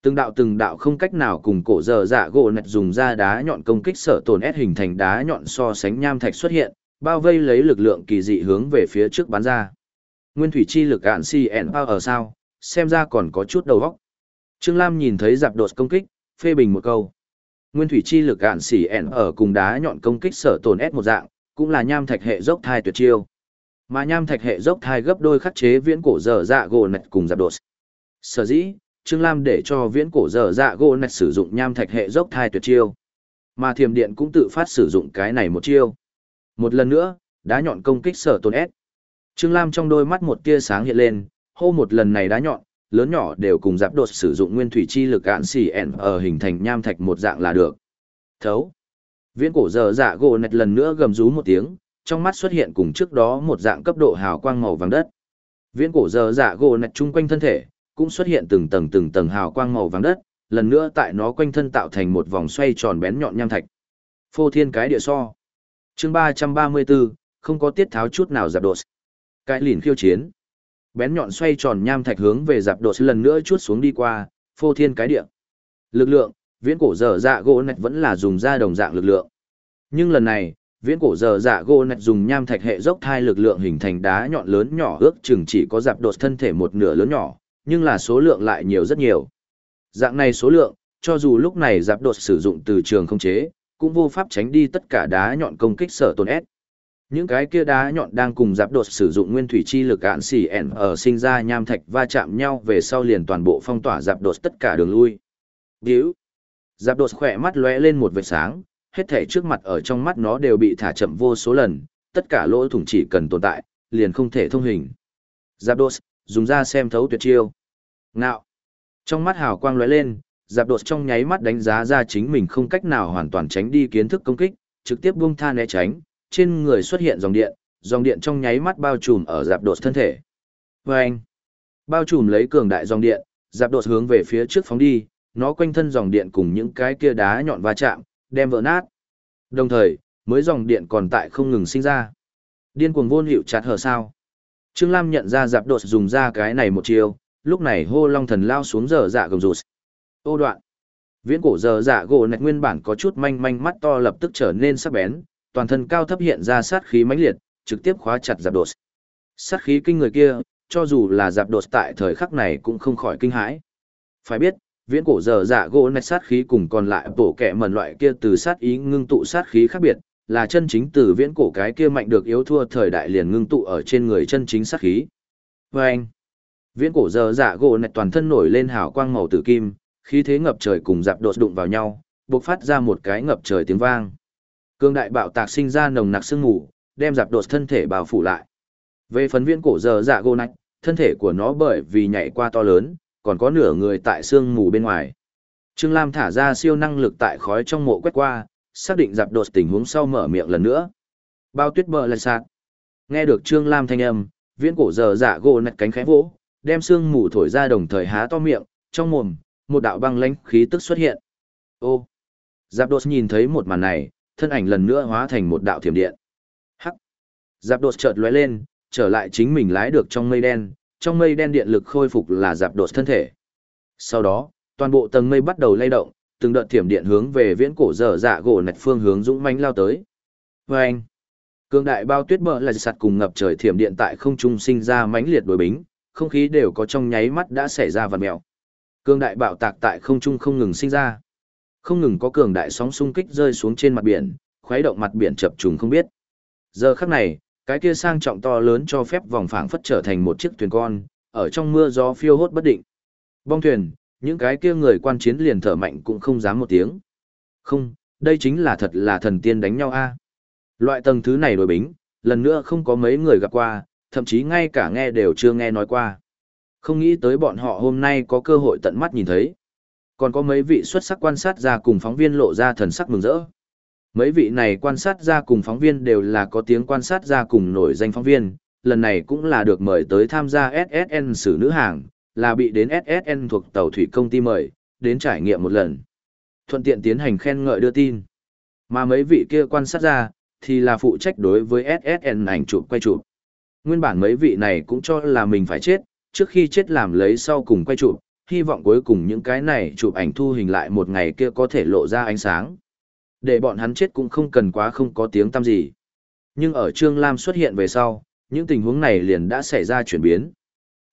Từng đạo từng đạo không cách nào cùng cổ dở dạ gỗ nạch dùng ra đá nhọn công kích sở tồn ép hình thành đá nhọn so sánh nham thạch xuất hiện, bao vây lấy lực lượng kỳ dị hướng về phía trước bắn ra. Nguyên thủy chi lực ạn CN ở sao, xem ra còn có chút đầu óc. Trương Lam nhìn thấy giạp đột công kích, phê bình một câu. Nguyên thủy chi lực ạn CN ở cùng đá nhọn công kích sở tồn ép một dạng, cũng là nham thạch hệ dốc thai tuyệt chiêu. Mà nham thạch hệ dốc thai gấp đôi khắc chế viễn cổ dở dạ gỗ nạch cùng giáp đột. Sở dĩ, Trương Lam để cho viễn cổ dở dạ gỗ nạch sử dụng nham thạch hệ dốc thai tuyệt chiêu. Mà thiềm điện cũng tự phát sử dụng cái này một chiêu. Một lần nữa, đá nhọn công kích sở tôn S. Trương Lam trong đôi mắt một tia sáng hiện lên, hô một lần này đá nhọn, lớn nhỏ đều cùng giáp đột sử dụng nguyên thủy chi lực ạn xỉ ẻn ở hình thành nham thạch một dạng là được. Thấu. Viễn cổ dở dạ gỗ nạch lần nữa gầm rú một tiếng, trong mắt xuất hiện cùng trước đó một dạng cấp độ hào quang màu vàng đất. Viễn cổ giờ dạ gỗ nạch chung quanh thân thể, cũng xuất hiện từng tầng từng tầng hào quang màu vàng đất, lần nữa tại nó quanh thân tạo thành một vòng xoay tròn bén nhọn nham thạch. Phô thiên cái địa so. Chương ba trăm ba mươi bốn không có tiết tháo chút nào giạp đột. Cái lìn khiêu chiến. Bén nhọn xoay tròn nham thạch hướng về giạp đột lần nữa chút xuống đi qua phô thiên cái địa. Lực lượng viễn cổ dở dạ gỗ nạch vẫn là dùng ra đồng dạng lực lượng. Nhưng lần này viễn cổ giờ dạ gỗ nạch dùng nham thạch hệ dốc thai lực lượng hình thành đá nhọn lớn nhỏ ước chừng chỉ có dạp đột thân thể một nửa lớn nhỏ nhưng là số lượng lại nhiều rất nhiều dạng này số lượng cho dù lúc này dạp đột sử dụng từ trường không chế cũng vô pháp tránh đi tất cả đá nhọn công kích sở tồn ép Những cái kia đá nhọn đang cùng dạp đột sử dụng nguyên thủy chi lực ạn xỉ ẻn ở sinh ra nham thạch va chạm nhau về sau liền toàn bộ phong tỏa dạp đột tất cả đường lui. Điếu. Giáp đột khỏe mắt lóe lên một vệt sáng, hết thể trước mặt ở trong mắt nó đều bị thả chậm vô số lần, tất cả lỗ thủng chỉ cần tồn tại, liền không thể thông hình. Zapdos, đột, dùng ra xem thấu tuyệt chiêu. Ngạo. Trong mắt hào quang lóe lên, Zapdos đột trong nháy mắt đánh giá ra chính mình không cách nào hoàn toàn tránh đi kiến thức công kích, trực tiếp buông tha né tránh, trên người xuất hiện dòng điện, dòng điện trong nháy mắt bao trùm ở Zapdos đột thân thể. Vâng. anh, bao trùm lấy cường đại dòng điện, Zapdos đột hướng về phía trước phóng đi, nó quanh thân dòng điện cùng những cái kia đá nhọn va chạm, đem vỡ nát. Đồng thời, mới dòng điện còn tại không ngừng sinh ra. Điên cuồng vôn hiệu chặt hở sao. Trương Lam nhận ra giạp đột dùng ra cái này một chiều, lúc này hô long thần lao xuống dở dạ gầm rụt. Ô đoạn. Viễn cổ giờ dạ gỗ nạch nguyên bản có chút manh manh mắt to lập tức trở nên sắc bén, toàn thân cao thấp hiện ra sát khí mãnh liệt, trực tiếp khóa chặt giạp đột. Sát khí kinh người kia, cho dù là giạp đột tại thời khắc này cũng không khỏi kinh hãi. Phải biết, viễn cổ giờ dạ gỗ nét sát khí cùng còn lại bổ kẹ mần loại kia từ sát ý ngưng tụ sát khí khác biệt, là chân chính từ viễn cổ cái kia mạnh được yếu thua thời đại liền ngưng tụ ở trên người chân chính sát khí. Và anh, viễn cổ giờ dạ gỗ nét toàn thân nổi lên hào quang màu tử kim, khí thế ngập trời cùng dạp đột đụng vào nhau, bộc phát ra một cái ngập trời tiếng vang. Cương đại bạo tạc sinh ra nồng nặc sương mù, đem dạp đột thân thể bao phủ lại. Về phấn viễn cổ giờ dạ gỗ nét, thân thể của nó bởi vì nhảy qua to lớn, còn có nửa người tại sương mù bên ngoài. Trương Lam thả ra siêu năng lực tại khói trong mộ quét qua, xác định dạp đột tình huống sau mở miệng lần nữa. Bao tuyết bờ lại sạc. Nghe được Trương Lam thanh âm, viễn cổ giờ dạ gỗ nạch cánh khẽ vỗ, đem sương mù thổi ra đồng thời há to miệng, trong mồm, một đạo băng lãnh khí tức xuất hiện. Ô! Giáp đột nhìn thấy một màn này, thân ảnh lần nữa hóa thành một đạo thiểm điện. Hắc! Giáp đột chợt lóe lên, trở lại chính mình lái được trong mây đen, trong mây đen điện lực khôi phục là giáp đột thân thể. Sau đó, toàn bộ tầng mây bắt đầu lay động, từng đợt thiểm điện hướng về viễn cổ dở dạ gỗ nạch phương hướng dũng mãnh lao tới. Và anh, cường đại bao tuyết bờ là sạt cùng ngập trời thiểm điện tại không trung sinh ra mãnh liệt đối bính, không khí đều có trong nháy mắt đã xảy ra vằn mèo. Cường đại bạo tạc tại không trung không ngừng sinh ra. Không ngừng có cường đại sóng xung kích rơi xuống trên mặt biển, khuấy động mặt biển chập trùng không biết. Giờ khắc này, cái kia sang trọng to lớn cho phép vòng phảng phất trở thành một chiếc thuyền con, ở trong mưa gió phiêu hốt bất định. Bong thuyền, những cái kia người quan chiến liền thở mạnh cũng không dám một tiếng. Không, đây chính là thật là thần tiên đánh nhau a. Loại tầng thứ này đối bính, lần nữa không có mấy người gặp qua, thậm chí ngay cả nghe đều chưa nghe nói qua. Không nghĩ tới bọn họ hôm nay có cơ hội tận mắt nhìn thấy. Còn có mấy vị xuất sắc quan sát ra cùng phóng viên lộ ra thần sắc mừng rỡ. Mấy vị này quan sát ra cùng phóng viên đều là có tiếng quan sát ra cùng nổi danh phóng viên, lần này cũng là được mời tới tham gia SSN xử nữ hàng, là bị đến SSN thuộc tàu thủy công ty mời, đến trải nghiệm một lần. Thuận tiện tiến hành khen ngợi đưa tin. Mà mấy vị kia quan sát ra, thì là phụ trách đối với SSN ảnh chụp quay chụp. Nguyên bản mấy vị này cũng cho là mình phải chết, trước khi chết làm lấy sau cùng quay chụp, hy vọng cuối cùng những cái này chụp ảnh thu hình lại một ngày kia có thể lộ ra ánh sáng. Để bọn hắn chết cũng không cần quá không có tiếng tăm gì. Nhưng ở Trương Lam xuất hiện về sau, những tình huống này liền đã xảy ra chuyển biến.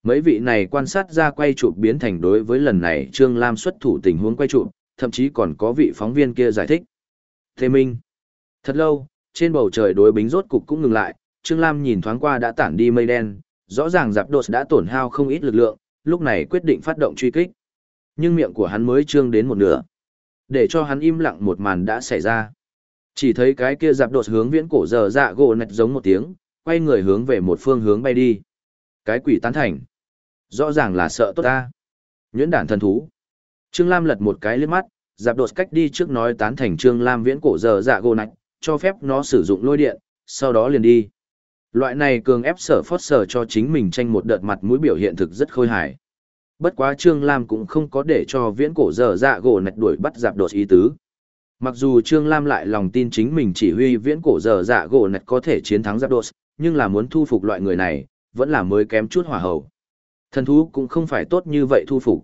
Mấy vị này quan sát ra quay chụp biến thành đối với lần này Trương Lam xuất thủ tình huống quay chụp, thậm chí còn có vị phóng viên kia giải thích. Thế Minh. Thật lâu, trên bầu trời đối bính rốt cục cũng ngừng lại, Trương Lam nhìn thoáng qua đã tản đi mây đen, rõ ràng giặc đột đã tổn hao không ít lực lượng, lúc này quyết định phát động truy kích. Nhưng miệng của hắn mới trương đến một nửa. Để cho hắn im lặng một màn đã xảy ra. Chỉ thấy cái kia giáp đột hướng viễn cổ giờ dạ gỗ nạch giống một tiếng, quay người hướng về một phương hướng bay đi. Cái quỷ tán thành. Rõ ràng là sợ tốt ta. Nhuyễn đản thần thú. Trương Lam lật một cái liếc mắt, giáp đột cách đi trước nói tán thành Trương Lam viễn cổ giờ dạ gỗ nạch, cho phép nó sử dụng lôi điện, sau đó liền đi. Loại này cường ép sở phót sở cho chính mình tranh một đợt mặt mũi biểu hiện thực rất khôi hài. Bất quá Trương Lam cũng không có để cho viễn cổ dở dạ gỗ nạch đuổi bắt giạp đột ý tứ. Mặc dù Trương Lam lại lòng tin chính mình chỉ huy viễn cổ dở dạ gỗ nạch có thể chiến thắng giáp đột, nhưng là muốn thu phục loại người này, vẫn là mới kém chút hỏa hầu. Thần thú cũng không phải tốt như vậy thu phục.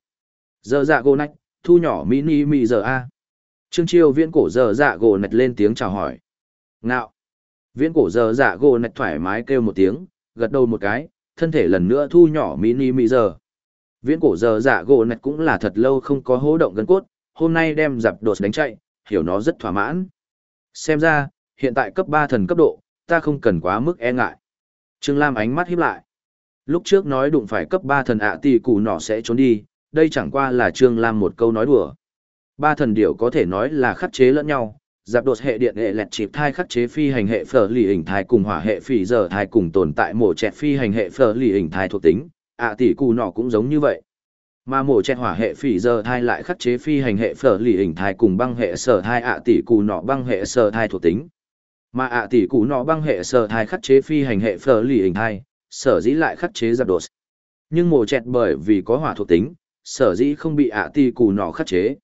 Dở dạ gỗ nạch, thu nhỏ mini mì giờ A. Trương Chiêu viễn cổ dở dạ gỗ nạch lên tiếng chào hỏi. Ngạo. Viễn cổ dở dạ gỗ nạch thoải mái kêu một tiếng, gật đầu một cái, thân thể lần nữa thu nhỏ mini mini giờ. Viễn cổ giờ dạ gỗ nạch cũng là thật lâu không có hố động gân cốt, hôm nay đem dạp đột đánh chạy, hiểu nó rất thỏa mãn. Xem ra, hiện tại cấp ba thần cấp độ, ta không cần quá mức e ngại. Trương Lam ánh mắt híp lại. Lúc trước nói đụng phải cấp ba thần ạ tì cù nọ sẽ trốn đi, đây chẳng qua là Trương Lam một câu nói đùa. Ba thần điểu có thể nói là khắc chế lẫn nhau, giáp đột hệ điện hệ lẹt chịp thai khắc chế phi hành hệ phở lì hình thai cùng hỏa hệ phỉ giờ thai cùng tồn tại mổ chẹt phi hành hệ phở lì hình thai thuộc tính ạ tỷ cù nọ cũng giống như vậy. Mà mổ chẹt hỏa hệ phỉ giờ thai lại khắc chế phi hành hệ phở lì hình thai cùng băng hệ sở thai ạ tỷ cù nọ băng hệ sở thai thuộc tính. Mà ạ tỷ cù nọ băng hệ sở thai khắc chế phi hành hệ phở lì hình thai sở dĩ lại khắc chế giặc đột. Nhưng mổ chẹt bởi vì có hỏa thuộc tính sở dĩ không bị ạ tỷ cù nọ khắc chế.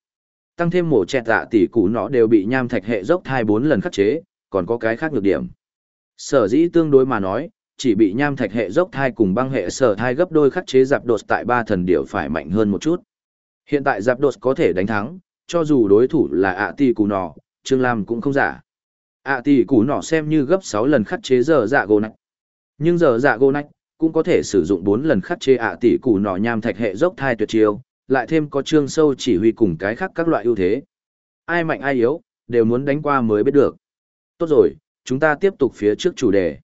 Tăng thêm mổ chẹt ạ tỷ cù nọ đều bị nham thạch hệ dốc thai bốn lần khắc chế, còn có cái khác nhược điểm. Sở dĩ tương đối mà nói, chỉ bị nham thạch hệ dốc thai cùng băng hệ sở thai gấp đôi khắc chế giáp đột tại ba thần điểu phải mạnh hơn một chút. Hiện tại giáp đột có thể đánh thắng, cho dù đối thủ là ạ tỷ củ nọ, Trương Lam cũng không giả. ạ tỷ củ nọ xem như gấp sáu lần khắc chế giờ dạ gô nách. Nhưng giờ dạ gô nách cũng có thể sử dụng bốn lần khắc chế ạ tỷ củ nọ nham thạch hệ dốc thai tuyệt chiêu, lại thêm có trương sâu chỉ huy cùng cái khác các loại ưu thế. Ai mạnh ai yếu, đều muốn đánh qua mới biết được. Tốt rồi, chúng ta tiếp tục phía trước chủ đề.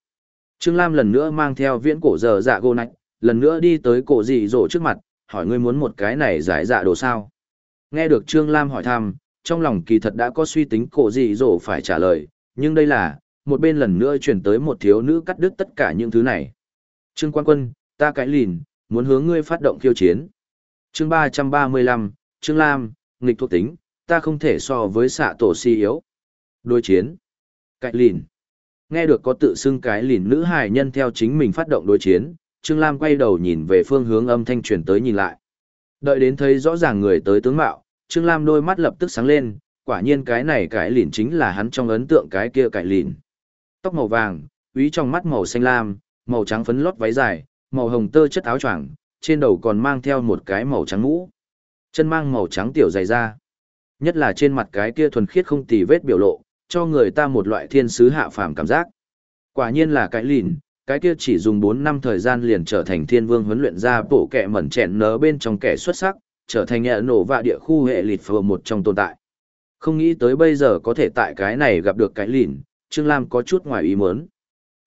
Trương Lam lần nữa mang theo viễn cổ giờ dạ gô nạch, lần nữa đi tới cổ dị dỗ trước mặt, hỏi ngươi muốn một cái này giải dạ đồ sao. Nghe được Trương Lam hỏi thăm, trong lòng kỳ thật đã có suy tính cổ dị dỗ phải trả lời, nhưng đây là, một bên lần nữa chuyển tới một thiếu nữ cắt đứt tất cả những thứ này. Trương Quan Quân, ta cái lìn, muốn hướng ngươi phát động khiêu chiến chương ba trăm ba mươi lăm trương lam nghịch thuộc tính ta không thể so với xạ tổ si yếu đối chiến cạnh lìn nghe được có tự xưng cái lìn nữ hài nhân theo chính mình phát động đối chiến trương lam quay đầu nhìn về phương hướng âm thanh truyền tới nhìn lại đợi đến thấy rõ ràng người tới tướng mạo trương lam đôi mắt lập tức sáng lên quả nhiên cái này cái lìn chính là hắn trong ấn tượng cái kia cái lìn tóc màu vàng úy trong mắt màu xanh lam màu trắng phấn lót váy dài màu hồng tơ chất áo choàng trên đầu còn mang theo một cái màu trắng mũ. Chân mang màu trắng tiểu dày da. Nhất là trên mặt cái kia thuần khiết không tì vết biểu lộ, cho người ta một loại thiên sứ hạ phàm cảm giác. Quả nhiên là cái lìn, cái kia chỉ dùng 4 năm thời gian liền trở thành thiên vương huấn luyện ra bộ kẻ mẩn chèn nớ bên trong kẻ xuất sắc, trở thành nhẹ nổ và địa khu hệ lịt phờ một trong tồn tại. Không nghĩ tới bây giờ có thể tại cái này gặp được cái lìn, Trương Lam có chút ngoài ý muốn.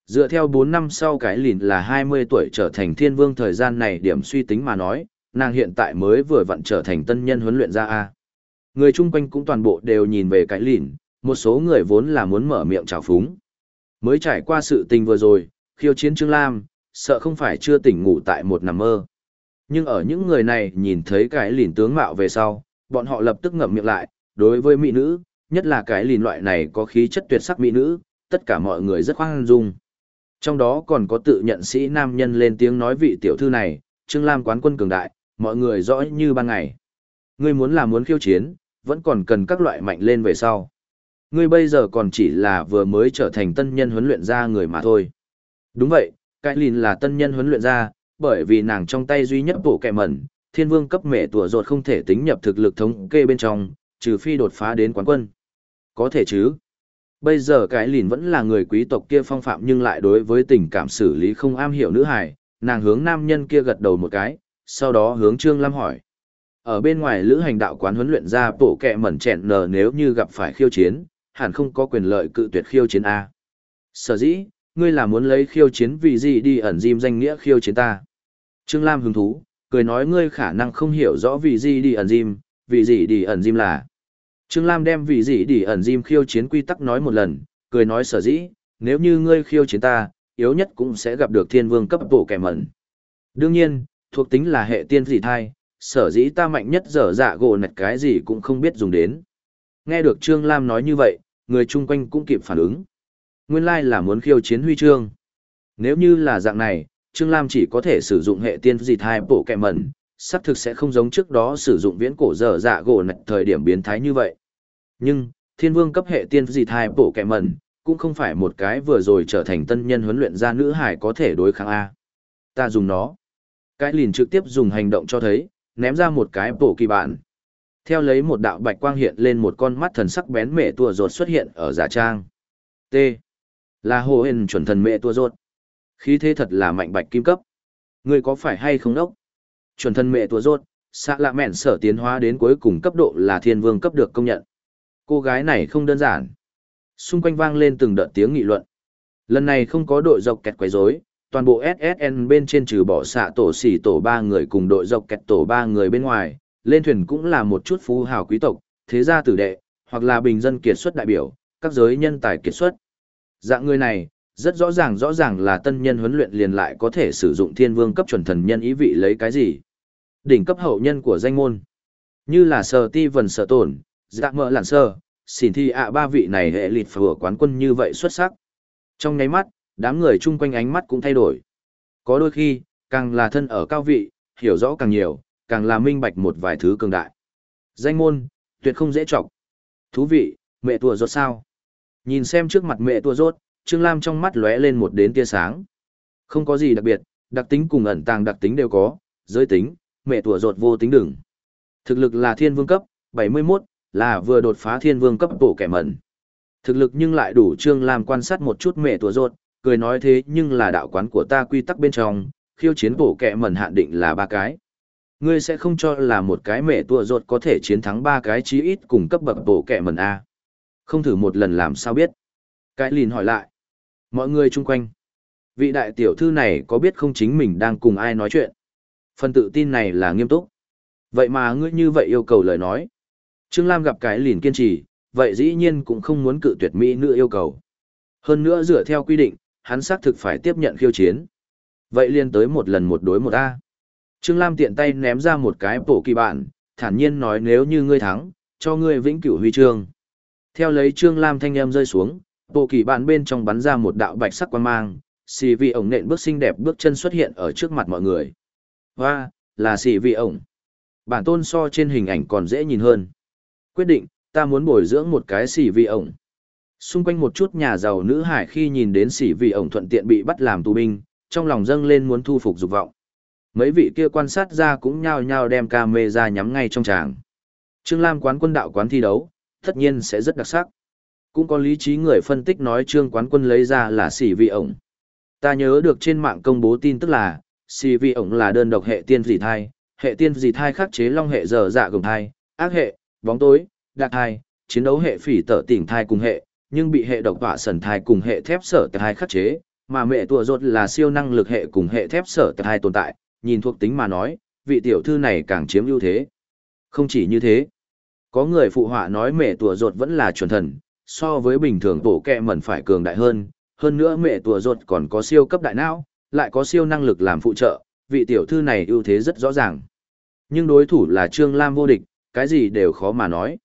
Dựa theo 4 năm sau cái lìn là 20 tuổi trở thành thiên vương thời gian này điểm suy tính mà nói, nàng hiện tại mới vừa vặn trở thành tân nhân huấn luyện ra A. Người chung quanh cũng toàn bộ đều nhìn về cái lìn, một số người vốn là muốn mở miệng trào phúng. Mới trải qua sự tình vừa rồi, khiêu chiến Trương Lam, sợ không phải chưa tỉnh ngủ tại một nằm mơ. Nhưng ở những người này nhìn thấy cái lìn tướng mạo về sau, bọn họ lập tức ngậm miệng lại, đối với mỹ nữ, nhất là cái lìn loại này có khí chất tuyệt sắc mỹ nữ, tất cả mọi người rất khoan dung. Trong đó còn có tự nhận sĩ nam nhân lên tiếng nói vị tiểu thư này, Trương Lam quán quân cường đại, mọi người rõ như ban ngày. Ngươi muốn là muốn khiêu chiến, vẫn còn cần các loại mạnh lên về sau. Ngươi bây giờ còn chỉ là vừa mới trở thành tân nhân huấn luyện ra người mà thôi. Đúng vậy, cái lìn là tân nhân huấn luyện ra, bởi vì nàng trong tay duy nhất bộ kẹ mẩn, thiên vương cấp mẹ tùa ruột không thể tính nhập thực lực thống kê bên trong, trừ phi đột phá đến quán quân. Có thể chứ. Bây giờ cái lìn vẫn là người quý tộc kia phong phạm nhưng lại đối với tình cảm xử lý không am hiểu nữ hài, nàng hướng nam nhân kia gật đầu một cái, sau đó hướng Trương Lam hỏi. Ở bên ngoài lữ hành đạo quán huấn luyện ra bộ kẹ mẩn chẹn nờ nếu như gặp phải khiêu chiến, hẳn không có quyền lợi cự tuyệt khiêu chiến A. Sở dĩ, ngươi là muốn lấy khiêu chiến vì gì đi ẩn diêm danh nghĩa khiêu chiến ta. Trương Lam hứng thú, cười nói ngươi khả năng không hiểu rõ vì gì đi ẩn diêm, vì gì đi ẩn diêm là. Trương Lam đem vì gì đi ẩn diêm khiêu chiến quy tắc nói một lần, cười nói sở dĩ, nếu như ngươi khiêu chiến ta, yếu nhất cũng sẽ gặp được thiên vương cấp bộ kẻ mẩn. Đương nhiên, thuộc tính là hệ tiên dị thai, sở dĩ ta mạnh nhất dở dạ gỗ nạch cái gì cũng không biết dùng đến. Nghe được Trương Lam nói như vậy, người chung quanh cũng kịp phản ứng. Nguyên lai là muốn khiêu chiến huy chương. Nếu như là dạng này, Trương Lam chỉ có thể sử dụng hệ tiên dị thai bộ kẹ mẩn, Sắp thực sẽ không giống trước đó sử dụng viễn cổ dở dạ gỗ nạch thời điểm biến thái như vậy. Nhưng, thiên vương cấp hệ tiên dị thai bộ kẹ mẩn, cũng không phải một cái vừa rồi trở thành tân nhân huấn luyện ra nữ hải có thể đối kháng A. Ta dùng nó. Cái lìn trực tiếp dùng hành động cho thấy, ném ra một cái bổ kỳ bản. Theo lấy một đạo bạch quang hiện lên một con mắt thần sắc bén mẹ tua rột xuất hiện ở giả trang. T. Là hồ hình chuẩn thần mẹ tua rột. Khí thế thật là mạnh bạch kim cấp. Người có phải hay không đốc? Chuẩn thần mẹ tua rột, xạ lạ mẹn sở tiến hóa đến cuối cùng cấp độ là thiên vương cấp được công nhận. Cô gái này không đơn giản. Xung quanh vang lên từng đợt tiếng nghị luận. Lần này không có đội dọc kẹt quấy rối, toàn bộ SSN bên trên trừ bỏ xạ tổ xỉ tổ ba người cùng đội dọc kẹt tổ ba người bên ngoài, lên thuyền cũng là một chút phú hào quý tộc, thế gia tử đệ, hoặc là bình dân kiệt xuất đại biểu, các giới nhân tài kiệt xuất. Dạng người này, rất rõ ràng rõ ràng là tân nhân huấn luyện liền lại có thể sử dụng thiên vương cấp chuẩn thần nhân ý vị lấy cái gì. Đỉnh cấp hậu nhân của danh môn. Như là sở ti vần sở tổn, dạ mỡ làn sơ, xỉn thi ạ ba vị này hệ lịt phở quán quân như vậy xuất sắc. Trong nháy mắt, đám người chung quanh ánh mắt cũng thay đổi. Có đôi khi, càng là thân ở cao vị, hiểu rõ càng nhiều, càng là minh bạch một vài thứ cường đại. Danh môn, tuyệt không dễ trọng. Thú vị, mẹ tua rốt sao? Nhìn xem trước mặt mẹ tua rốt, Trương Lam trong mắt lóe lên một đến tia sáng. Không có gì đặc biệt, đặc tính cùng ẩn tàng đặc tính đều có, giới tính, mẹ tua rốt vô tính đừng. Thực lực là thiên vương cấp, 71, là vừa đột phá thiên vương cấp bộ kẻ mẩn. Thực lực nhưng lại đủ Trương Lam quan sát một chút mẹ tua rốt, cười nói thế nhưng là đạo quán của ta quy tắc bên trong, khiêu chiến bổ kẻ mẩn hạn định là ba cái. Ngươi sẽ không cho là một cái mẹ tua ruột có thể chiến thắng ba cái chí ít cùng cấp bậc bổ kẹ mần A. Không thử một lần làm sao biết. Cái lìn hỏi lại. Mọi người chung quanh. Vị đại tiểu thư này có biết không chính mình đang cùng ai nói chuyện? Phần tự tin này là nghiêm túc. Vậy mà ngươi như vậy yêu cầu lời nói. Trương Lam gặp cái lìn kiên trì, vậy dĩ nhiên cũng không muốn cự tuyệt mỹ nữ yêu cầu. Hơn nữa dựa theo quy định, hắn xác thực phải tiếp nhận khiêu chiến. Vậy liên tới một lần một đối một A. Trương Lam tiện tay ném ra một cái bổ kỳ bản, thản nhiên nói nếu như ngươi thắng, cho ngươi vĩnh cửu huy chương. Theo lấy Trương Lam thanh âm rơi xuống, bộ kỳ bản bên trong bắn ra một đạo bạch sắc quan mang, xì vị ổng nện bước xinh đẹp bước chân xuất hiện ở trước mặt mọi người. Và, là xì vị ổng. Bản tôn so trên hình ảnh còn dễ nhìn hơn. Quyết định, ta muốn bồi dưỡng một cái xì vị ổng. Xung quanh một chút nhà giàu nữ hải khi nhìn đến xỉ vị ổng thuận tiện bị bắt làm tù binh, trong lòng dâng lên muốn thu phục dục vọng. Mấy vị kia quan sát ra cũng nhao nhao đem camera nhắm ngay trong tràng. Trương Lam quán quân đạo quán thi đấu, tất nhiên sẽ rất đặc sắc. Cũng có lý trí người phân tích nói Trương quán quân lấy ra là xỉ vị ổng. Ta nhớ được trên mạng công bố tin tức là, xỉ vị ổng là đơn độc hệ tiên dị thai, hệ tiên dị thai khắc chế long hệ dở dạ gồng thai, ác hệ, bóng tối, đặc thai, chiến đấu hệ phỉ tở tỉnh thai cùng hệ, nhưng bị hệ độc tọa sần thai cùng hệ thép sở thai khắc chế, mà mẹ tùa rột là siêu năng lực hệ cùng hệ thép sở thai tồn tại, nhìn thuộc tính mà nói, vị tiểu thư này càng chiếm ưu thế. Không chỉ như thế, có người phụ họa nói mẹ tùa ruột vẫn là chuẩn thần, so với bình thường tổ kẹ mẩn phải cường đại hơn, hơn nữa mẹ tùa ruột còn có siêu cấp đại não, lại có siêu năng lực làm phụ trợ, vị tiểu thư này ưu thế rất rõ ràng. Nhưng đối thủ là Trương Lam vô địch, cái gì đều khó mà nói.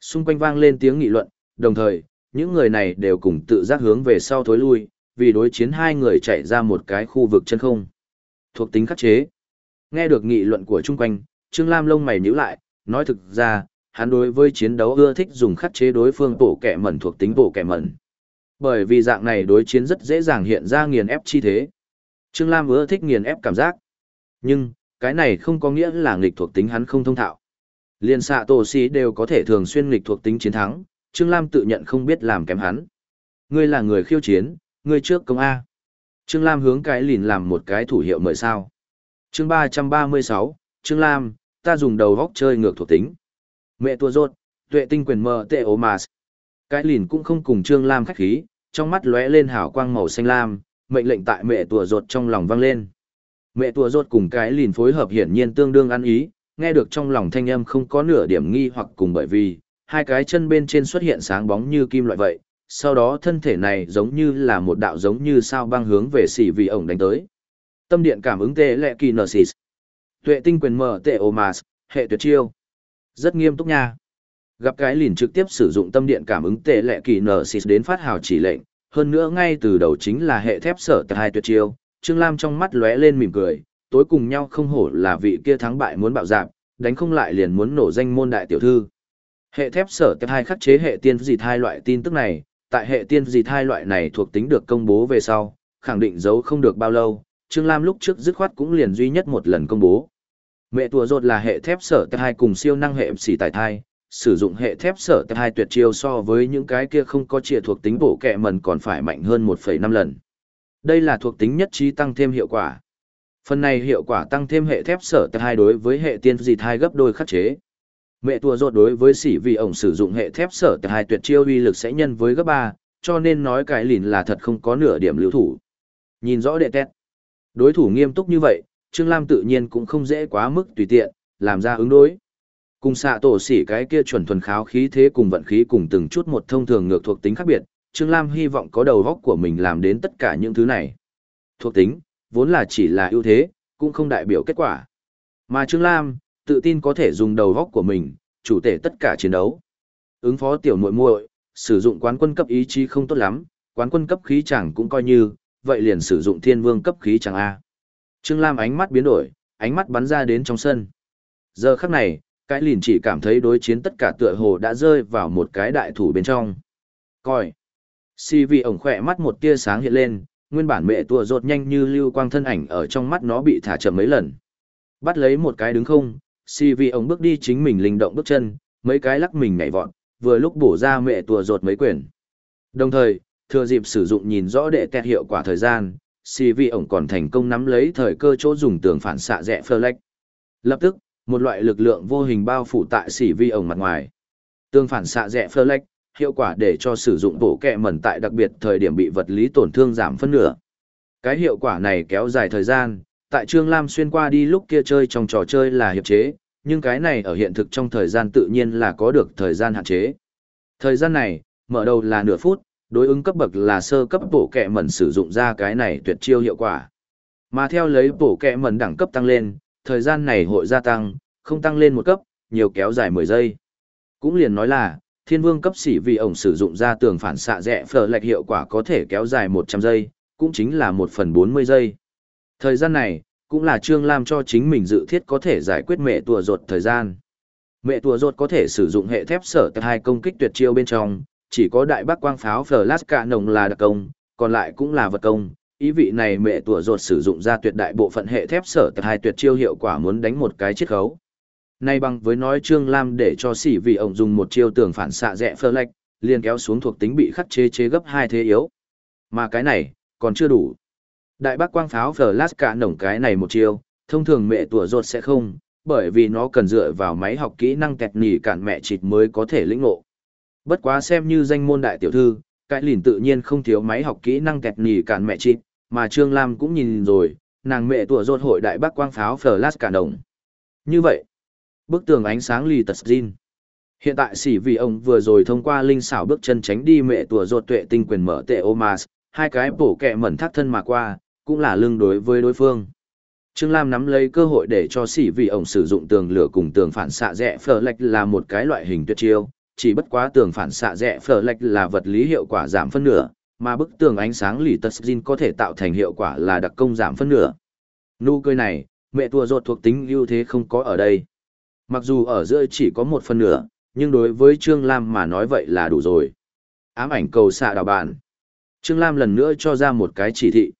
Xung quanh vang lên tiếng nghị luận, đồng thời, những người này đều cùng tự giác hướng về sau thối lui, vì đối chiến hai người chạy ra một cái khu vực chân không. Thuộc tính khắc chế. Nghe được nghị luận của chung quanh, Trương Lam lông mày nhíu lại, nói thực ra, hắn đối với chiến đấu ưa thích dùng khắc chế đối phương bổ kẻ mẩn thuộc tính bổ kẻ mẩn. Bởi vì dạng này đối chiến rất dễ dàng hiện ra nghiền ép chi thế. Trương Lam ưa thích nghiền ép cảm giác. Nhưng, cái này không có nghĩa là nghịch thuộc tính hắn không thông thạo. Liên xạ tổ sĩ đều có thể thường xuyên nghịch thuộc tính chiến thắng, Trương Lam tự nhận không biết làm kém hắn. Ngươi là người khiêu chiến, ngươi trước công A. Trương Lam hướng cái lìn làm một cái thủ hiệu mời sao. chương 336, Trương Lam, ta dùng đầu góc chơi ngược thuộc tính. Mẹ tua rốt, tuệ tinh quyền mờ tệ ố mà. Cái lìn cũng không cùng Trương Lam khách khí, trong mắt lóe lên hào quang màu xanh lam, mệnh lệnh tại mẹ tua rốt trong lòng vang lên. Mẹ tua rốt cùng cái lìn phối hợp hiển nhiên tương đương ăn ý, nghe được trong lòng thanh âm không có nửa điểm nghi hoặc cùng bởi vì, hai cái chân bên trên xuất hiện sáng bóng như kim loại vậy, sau đó thân thể này giống như là một đạo giống như sao băng hướng về xỉ vị ổng đánh tới. Tâm điện cảm ứng tệ lệ kỳ nở xịt. Tuệ tinh quyền mở tệ omas, hệ tuyệt chiêu. Rất nghiêm túc nha. Gặp cái lìn trực tiếp sử dụng tâm điện cảm ứng tệ lệ kỳ nở xịt đến phát hào chỉ lệnh, hơn nữa ngay từ đầu chính là hệ thép sở tại hai tuyệt chiêu, Trương Lam trong mắt lóe lên mỉm cười, tối cùng nhau không hổ là vị kia thắng bại muốn bạo dạp, đánh không lại liền muốn nổ danh môn đại tiểu thư. Hệ thép sở tiếp hai khắc chế hệ tiên dị thai loại tin tức này, tại hệ tiên dị thai loại này thuộc tính được công bố về sau, khẳng định giấu không được bao lâu, Trương Lam lúc trước dứt khoát cũng liền duy nhất một lần công bố. Mẹ tùa rột là hệ thép sở tiếp hai cùng siêu năng hệ xỉ tài thai, sử dụng hệ thép sở tiếp hai tuyệt chiêu so với những cái kia không có chia thuộc tính bổ kẹ mần còn phải mạnh hơn 1,5 lần. Đây là thuộc tính nhất trí tăng thêm hiệu quả. Phần này hiệu quả tăng thêm hệ thép sở tiếp hai đối với hệ tiên dị thai gấp đôi khắc chế. Mẹ tua rột đối với sỉ vì ổng sử dụng hệ thép sở hai tuyệt chiêu uy lực sẽ nhân với gấp ba, cho nên nói cái lìn là thật không có nửa điểm lưu thủ. Nhìn rõ đệ tét. Đối thủ nghiêm túc như vậy, Trương Lam tự nhiên cũng không dễ quá mức tùy tiện, làm ra ứng đối. Cùng xạ tổ sỉ cái kia chuẩn thuần kháo khí thế cùng vận khí cùng từng chút một thông thường ngược thuộc tính khác biệt, Trương Lam hy vọng có đầu góc của mình làm đến tất cả những thứ này. Thuộc tính, vốn là chỉ là ưu thế, cũng không đại biểu kết quả. Mà Trương Lam, tự tin có thể dùng đầu góc của mình, chủ thể tất cả chiến đấu. Ứng phó tiểu muội muội, sử dụng quán quân cấp ý chí không tốt lắm, quán quân cấp khí chẳng cũng coi như, vậy liền sử dụng thiên vương cấp khí chẳng A. Trương Lam ánh mắt biến đổi, ánh mắt bắn ra đến trong sân. Giờ khắc này, cái liền chỉ cảm thấy đối chiến tất cả tựa hồ đã rơi vào một cái đại thủ bên trong. Coi. Si vì ổng khỏe mắt một tia sáng hiện lên, nguyên bản mẹ tua rột nhanh như lưu quang thân ảnh ở trong mắt nó bị thả chậm mấy lần. Bắt lấy một cái đứng không, Si vì ông bước đi chính mình linh động bước chân, mấy cái lắc mình nhảy vọt, vừa lúc bổ ra mẹ tùa rột mấy quyển. Đồng thời, thừa dịp sử dụng nhìn rõ để tẹt hiệu quả thời gian, Si vì ông còn thành công nắm lấy thời cơ chỗ dùng tường phản xạ rẽ phơ lách. Lập tức, một loại lực lượng vô hình bao phủ tại Si vi ông mặt ngoài. Tường phản xạ rẽ phơ lách, hiệu quả để cho sử dụng bộ kẹ mẩn tại đặc biệt thời điểm bị vật lý tổn thương giảm phân nửa. Cái hiệu quả này kéo dài thời gian, tại Trương Lam xuyên qua đi lúc kia chơi trong trò chơi là hiệp chế, nhưng cái này ở hiện thực trong thời gian tự nhiên là có được thời gian hạn chế. Thời gian này, mở đầu là nửa phút, đối ứng cấp bậc là sơ cấp bổ kẹ mẩn sử dụng ra cái này tuyệt chiêu hiệu quả. Mà theo lấy bổ kẹ mẩn đẳng cấp tăng lên, thời gian này hội gia tăng, không tăng lên một cấp, nhiều kéo dài 10 giây. Cũng liền nói là, thiên vương cấp sĩ vì ổng sử dụng ra tường phản xạ rẽ phở lệch hiệu quả có thể kéo dài 100 giây, cũng chính là 1 phần 40 giây. Thời gian này, cũng là Trương Lam cho chính mình dự thiết có thể giải quyết mẹ tùa ruột thời gian. Mẹ tùa ruột có thể sử dụng hệ thép sở tại hai công kích tuyệt chiêu bên trong, chỉ có đại bác quang pháo Flash cả nồng là đặc công, còn lại cũng là vật công. Ý vị này mẹ tùa ruột sử dụng ra tuyệt đại bộ phận hệ thép sở tại hai tuyệt chiêu hiệu quả muốn đánh một cái chiết khấu. Nay bằng với nói Trương Lam để cho xỉ vì ông dùng một chiêu tường phản xạ rẽ phơ lạch, liền kéo xuống thuộc tính bị khắc chế chế gấp hai thế yếu. Mà cái này, còn chưa đủ. Đại bác quang pháo flash cả nổng cái này một chiêu, thông thường mẹ tủa ruột sẽ không, bởi vì nó cần dựa vào máy học kỹ năng kẹt nỉ cản mẹ chịt mới có thể lĩnh ngộ. Bất quá xem như danh môn đại tiểu thư, cái lìn tự nhiên không thiếu máy học kỹ năng kẹt nỉ cản mẹ chịt, mà Trương Lam cũng nhìn rồi, nàng mẹ tủa ruột hội đại bác quang pháo flash cả nổng. Như vậy, bức tường ánh sáng lì tật zin. Hiện tại sỉ vì ông vừa rồi thông qua linh xảo bước chân tránh đi mẹ tùa ruột tuệ tinh quyền mở tệ Omas, hai cái bổ kẹ mẩn thác thân mà qua, cũng là lưng đối với đối phương. Trương Lam nắm lấy cơ hội để cho sỉ vì ông sử dụng tường lửa cùng tường phản xạ rẽ phở lệch là một cái loại hình tuyệt chiêu, chỉ bất quá tường phản xạ rẽ phở lệch là vật lý hiệu quả giảm phân nửa, mà bức tường ánh sáng lì tật zin có thể tạo thành hiệu quả là đặc công giảm phân nửa. Nụ cười này, mẹ tua ruột thuộc tính ưu thế không có ở đây. Mặc dù ở giữa chỉ có một phần nửa, nhưng đối với Trương Lam mà nói vậy là đủ rồi. Ám ảnh cầu xạ đào bản. Trương Lam lần nữa cho ra một cái chỉ thị.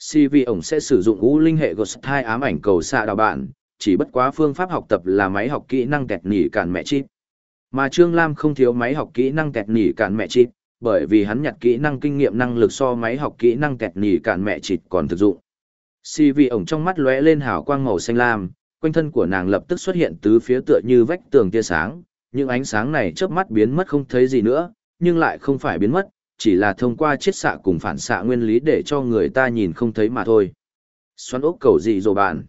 CV ổng sẽ sử dụng ngũ linh hệ Ghost 2 ám ảnh cầu xạ đào bản, chỉ bất quá phương pháp học tập là máy học kỹ năng kẹt nỉ cản mẹ chip. Mà Trương Lam không thiếu máy học kỹ năng kẹt nỉ cản mẹ chip, bởi vì hắn nhặt kỹ năng kinh nghiệm năng lực so máy học kỹ năng kẹt nỉ cản mẹ chip còn thực dụng. CV ổng trong mắt lóe lên hào quang màu xanh lam, quanh thân của nàng lập tức xuất hiện tứ phía tựa như vách tường tia sáng, những ánh sáng này chớp mắt biến mất không thấy gì nữa, nhưng lại không phải biến mất, chỉ là thông qua chiết xạ cùng phản xạ nguyên lý để cho người ta nhìn không thấy mà thôi. Xoắn ốc cầu gì rồi bạn?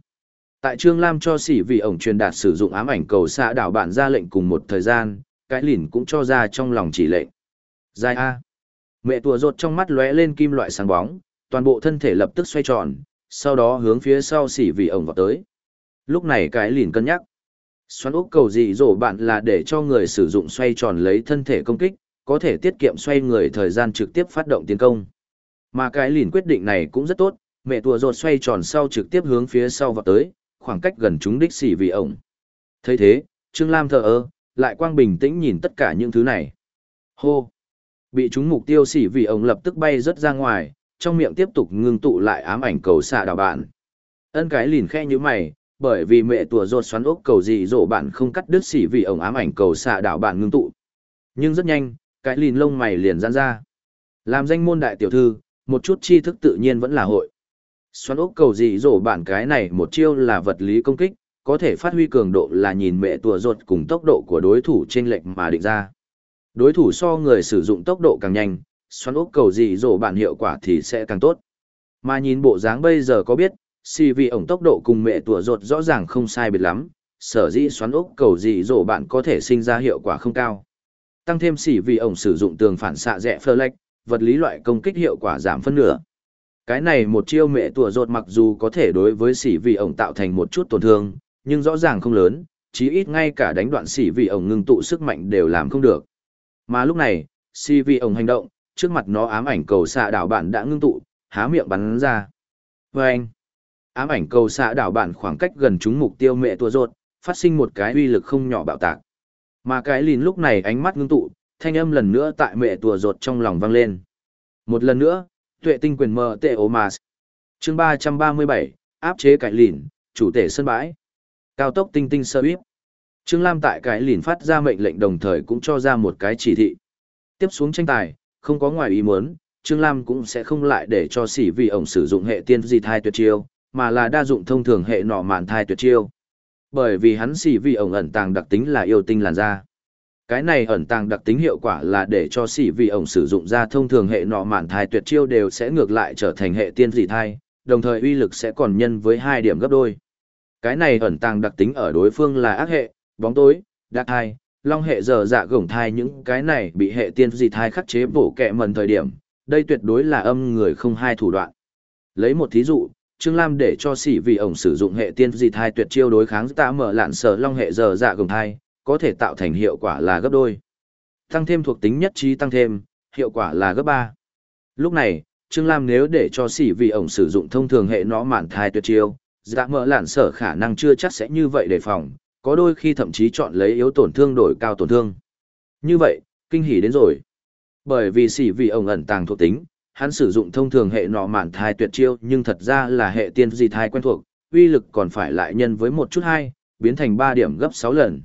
Tại Trương Lam cho sỉ vì ổng truyền đạt sử dụng ám ảnh cầu xạ đảo bạn ra lệnh cùng một thời gian, cái lìn cũng cho ra trong lòng chỉ lệnh. Giai A. Mẹ tùa rột trong mắt lóe lên kim loại sáng bóng, toàn bộ thân thể lập tức xoay tròn, sau đó hướng phía sau sỉ vì ổng vào tới. Lúc này cái lìn cân nhắc. Xoắn ốc cầu gì rồi bạn là để cho người sử dụng xoay tròn lấy thân thể công kích, có thể tiết kiệm xoay người thời gian trực tiếp phát động tiến công. Mà cái lìn quyết định này cũng rất tốt, mẹ tùa rột xoay tròn sau trực tiếp hướng phía sau vào tới, khoảng cách gần chúng đích xỉ vì ổng. thấy thế, Trương Lam thờ ơ, lại quang bình tĩnh nhìn tất cả những thứ này. Hô! Bị chúng mục tiêu xỉ vì ổng lập tức bay rất ra ngoài, trong miệng tiếp tục ngưng tụ lại ám ảnh cầu xạ đào bạn. Ân cái lìn khe như mày, bởi vì mẹ tùa rột xoắn ốc cầu gì rổ bạn không cắt đứt xỉ vì ổng ám ảnh cầu xạ đảo bạn ngưng tụ. Nhưng rất nhanh, cái lìn lông mày liền giãn ra. Làm danh môn đại tiểu thư, một chút tri thức tự nhiên vẫn là hội. Xoắn ốc cầu gì rổ bạn cái này một chiêu là vật lý công kích, có thể phát huy cường độ là nhìn mẹ tùa ruột cùng tốc độ của đối thủ trên lệnh mà định ra. Đối thủ so người sử dụng tốc độ càng nhanh, xoắn ốc cầu gì rổ bạn hiệu quả thì sẽ càng tốt. Mà nhìn bộ dáng bây giờ có biết, si vì ổng tốc độ cùng mẹ tùa ruột rõ ràng không sai biệt lắm, sở dĩ xoắn ốc cầu gì rổ bạn có thể sinh ra hiệu quả không cao. Tăng thêm xỉ vì ổng sử dụng tường phản xạ rẽ phơ lệch, vật lý loại công kích hiệu quả giảm phân nửa. Cái này một chiêu mẹ tủa rột mặc dù có thể đối với xỉ vì ổng tạo thành một chút tổn thương, nhưng rõ ràng không lớn, chí ít ngay cả đánh đoạn xỉ vì ổng ngừng tụ sức mạnh đều làm không được. Mà lúc này, xỉ vì ổng hành động, trước mặt nó ám ảnh cầu xạ đảo bạn đã ngưng tụ, há miệng bắn ra. Vâng! ám ảnh cầu xạ đảo bản khoảng cách gần chúng mục tiêu mẹ tua rột phát sinh một cái uy lực không nhỏ bạo tạc mà cái lìn lúc này ánh mắt ngưng tụ, thanh âm lần nữa tại mẹ tùa rột trong lòng vang lên. Một lần nữa, tuệ tinh quyền mờ tệ ố mà. Chương ba trăm ba mươi bảy, áp chế cải lìn, chủ tể sân bãi. Cao tốc tinh tinh sơ bíp. Trương lam tại cái lìn phát ra mệnh lệnh đồng thời cũng cho ra một cái chỉ thị. Tiếp xuống tranh tài, không có ngoài ý muốn, trương lam cũng sẽ không lại để cho xỉ vì ổng sử dụng hệ tiên di thai tuyệt chiêu, mà là đa dụng thông thường hệ nọ mạn thai tuyệt chiêu. Bởi vì hắn xỉ vị ổng ẩn tàng đặc tính là yêu tinh làn da. Cái này ẩn tàng đặc tính hiệu quả là để cho xỉ vị ổng sử dụng ra thông thường hệ nọ mạn thai tuyệt chiêu đều sẽ ngược lại trở thành hệ tiên dị thai, đồng thời uy lực sẽ còn nhân với hai điểm gấp đôi. Cái này ẩn tàng đặc tính ở đối phương là ác hệ, bóng tối, đặc thai, long hệ giờ dạ gổng thai những cái này bị hệ tiên dị thai khắc chế bổ kẹ mần thời điểm, đây tuyệt đối là âm người không hai thủ đoạn. Lấy một thí dụ, Trương Lam để cho sĩ vì ổng sử dụng hệ tiên dị thai tuyệt chiêu đối kháng tạ mở lạn sở long hệ giờ dạ gồng thai, có thể tạo thành hiệu quả là gấp đôi. Tăng thêm thuộc tính nhất trí tăng thêm, hiệu quả là gấp ba. Lúc này, Trương Lam nếu để cho sĩ vì ổng sử dụng thông thường hệ nó mạn thai tuyệt chiêu, dạ mở lạn sở khả năng chưa chắc sẽ như vậy đề phòng, có đôi khi thậm chí chọn lấy yếu tổn thương đổi cao tổn thương. Như vậy, kinh hỉ đến rồi. Bởi vì sĩ vì ổng ẩn tàng thuộc tính, hắn sử dụng thông thường hệ nọ mạn thai tuyệt chiêu nhưng thật ra là hệ tiên di thai quen thuộc, uy lực còn phải lại nhân với một chút hai, biến thành 3 điểm gấp 6 lần.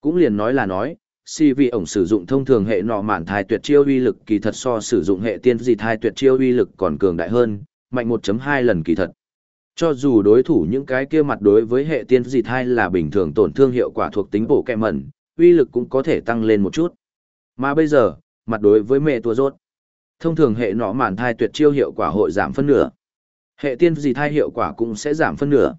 Cũng liền nói là nói, si vì ổng sử dụng thông thường hệ nọ mạn thai tuyệt chiêu uy lực kỳ thật so sử dụng hệ tiên dị thai tuyệt chiêu uy lực còn cường đại hơn, mạnh 1.2 lần kỳ thật. Cho dù đối thủ những cái kia mặt đối với hệ tiên dị thai là bình thường tổn thương hiệu quả thuộc tính bổ kẹ mẩn, uy lực cũng có thể tăng lên một chút. Mà bây giờ, mặt đối với mẹ tua rốt, thông thường hệ nọ mạn thai tuyệt chiêu hiệu quả hội giảm phân nửa. Hệ tiên dị thai hiệu quả cũng sẽ giảm phân nửa.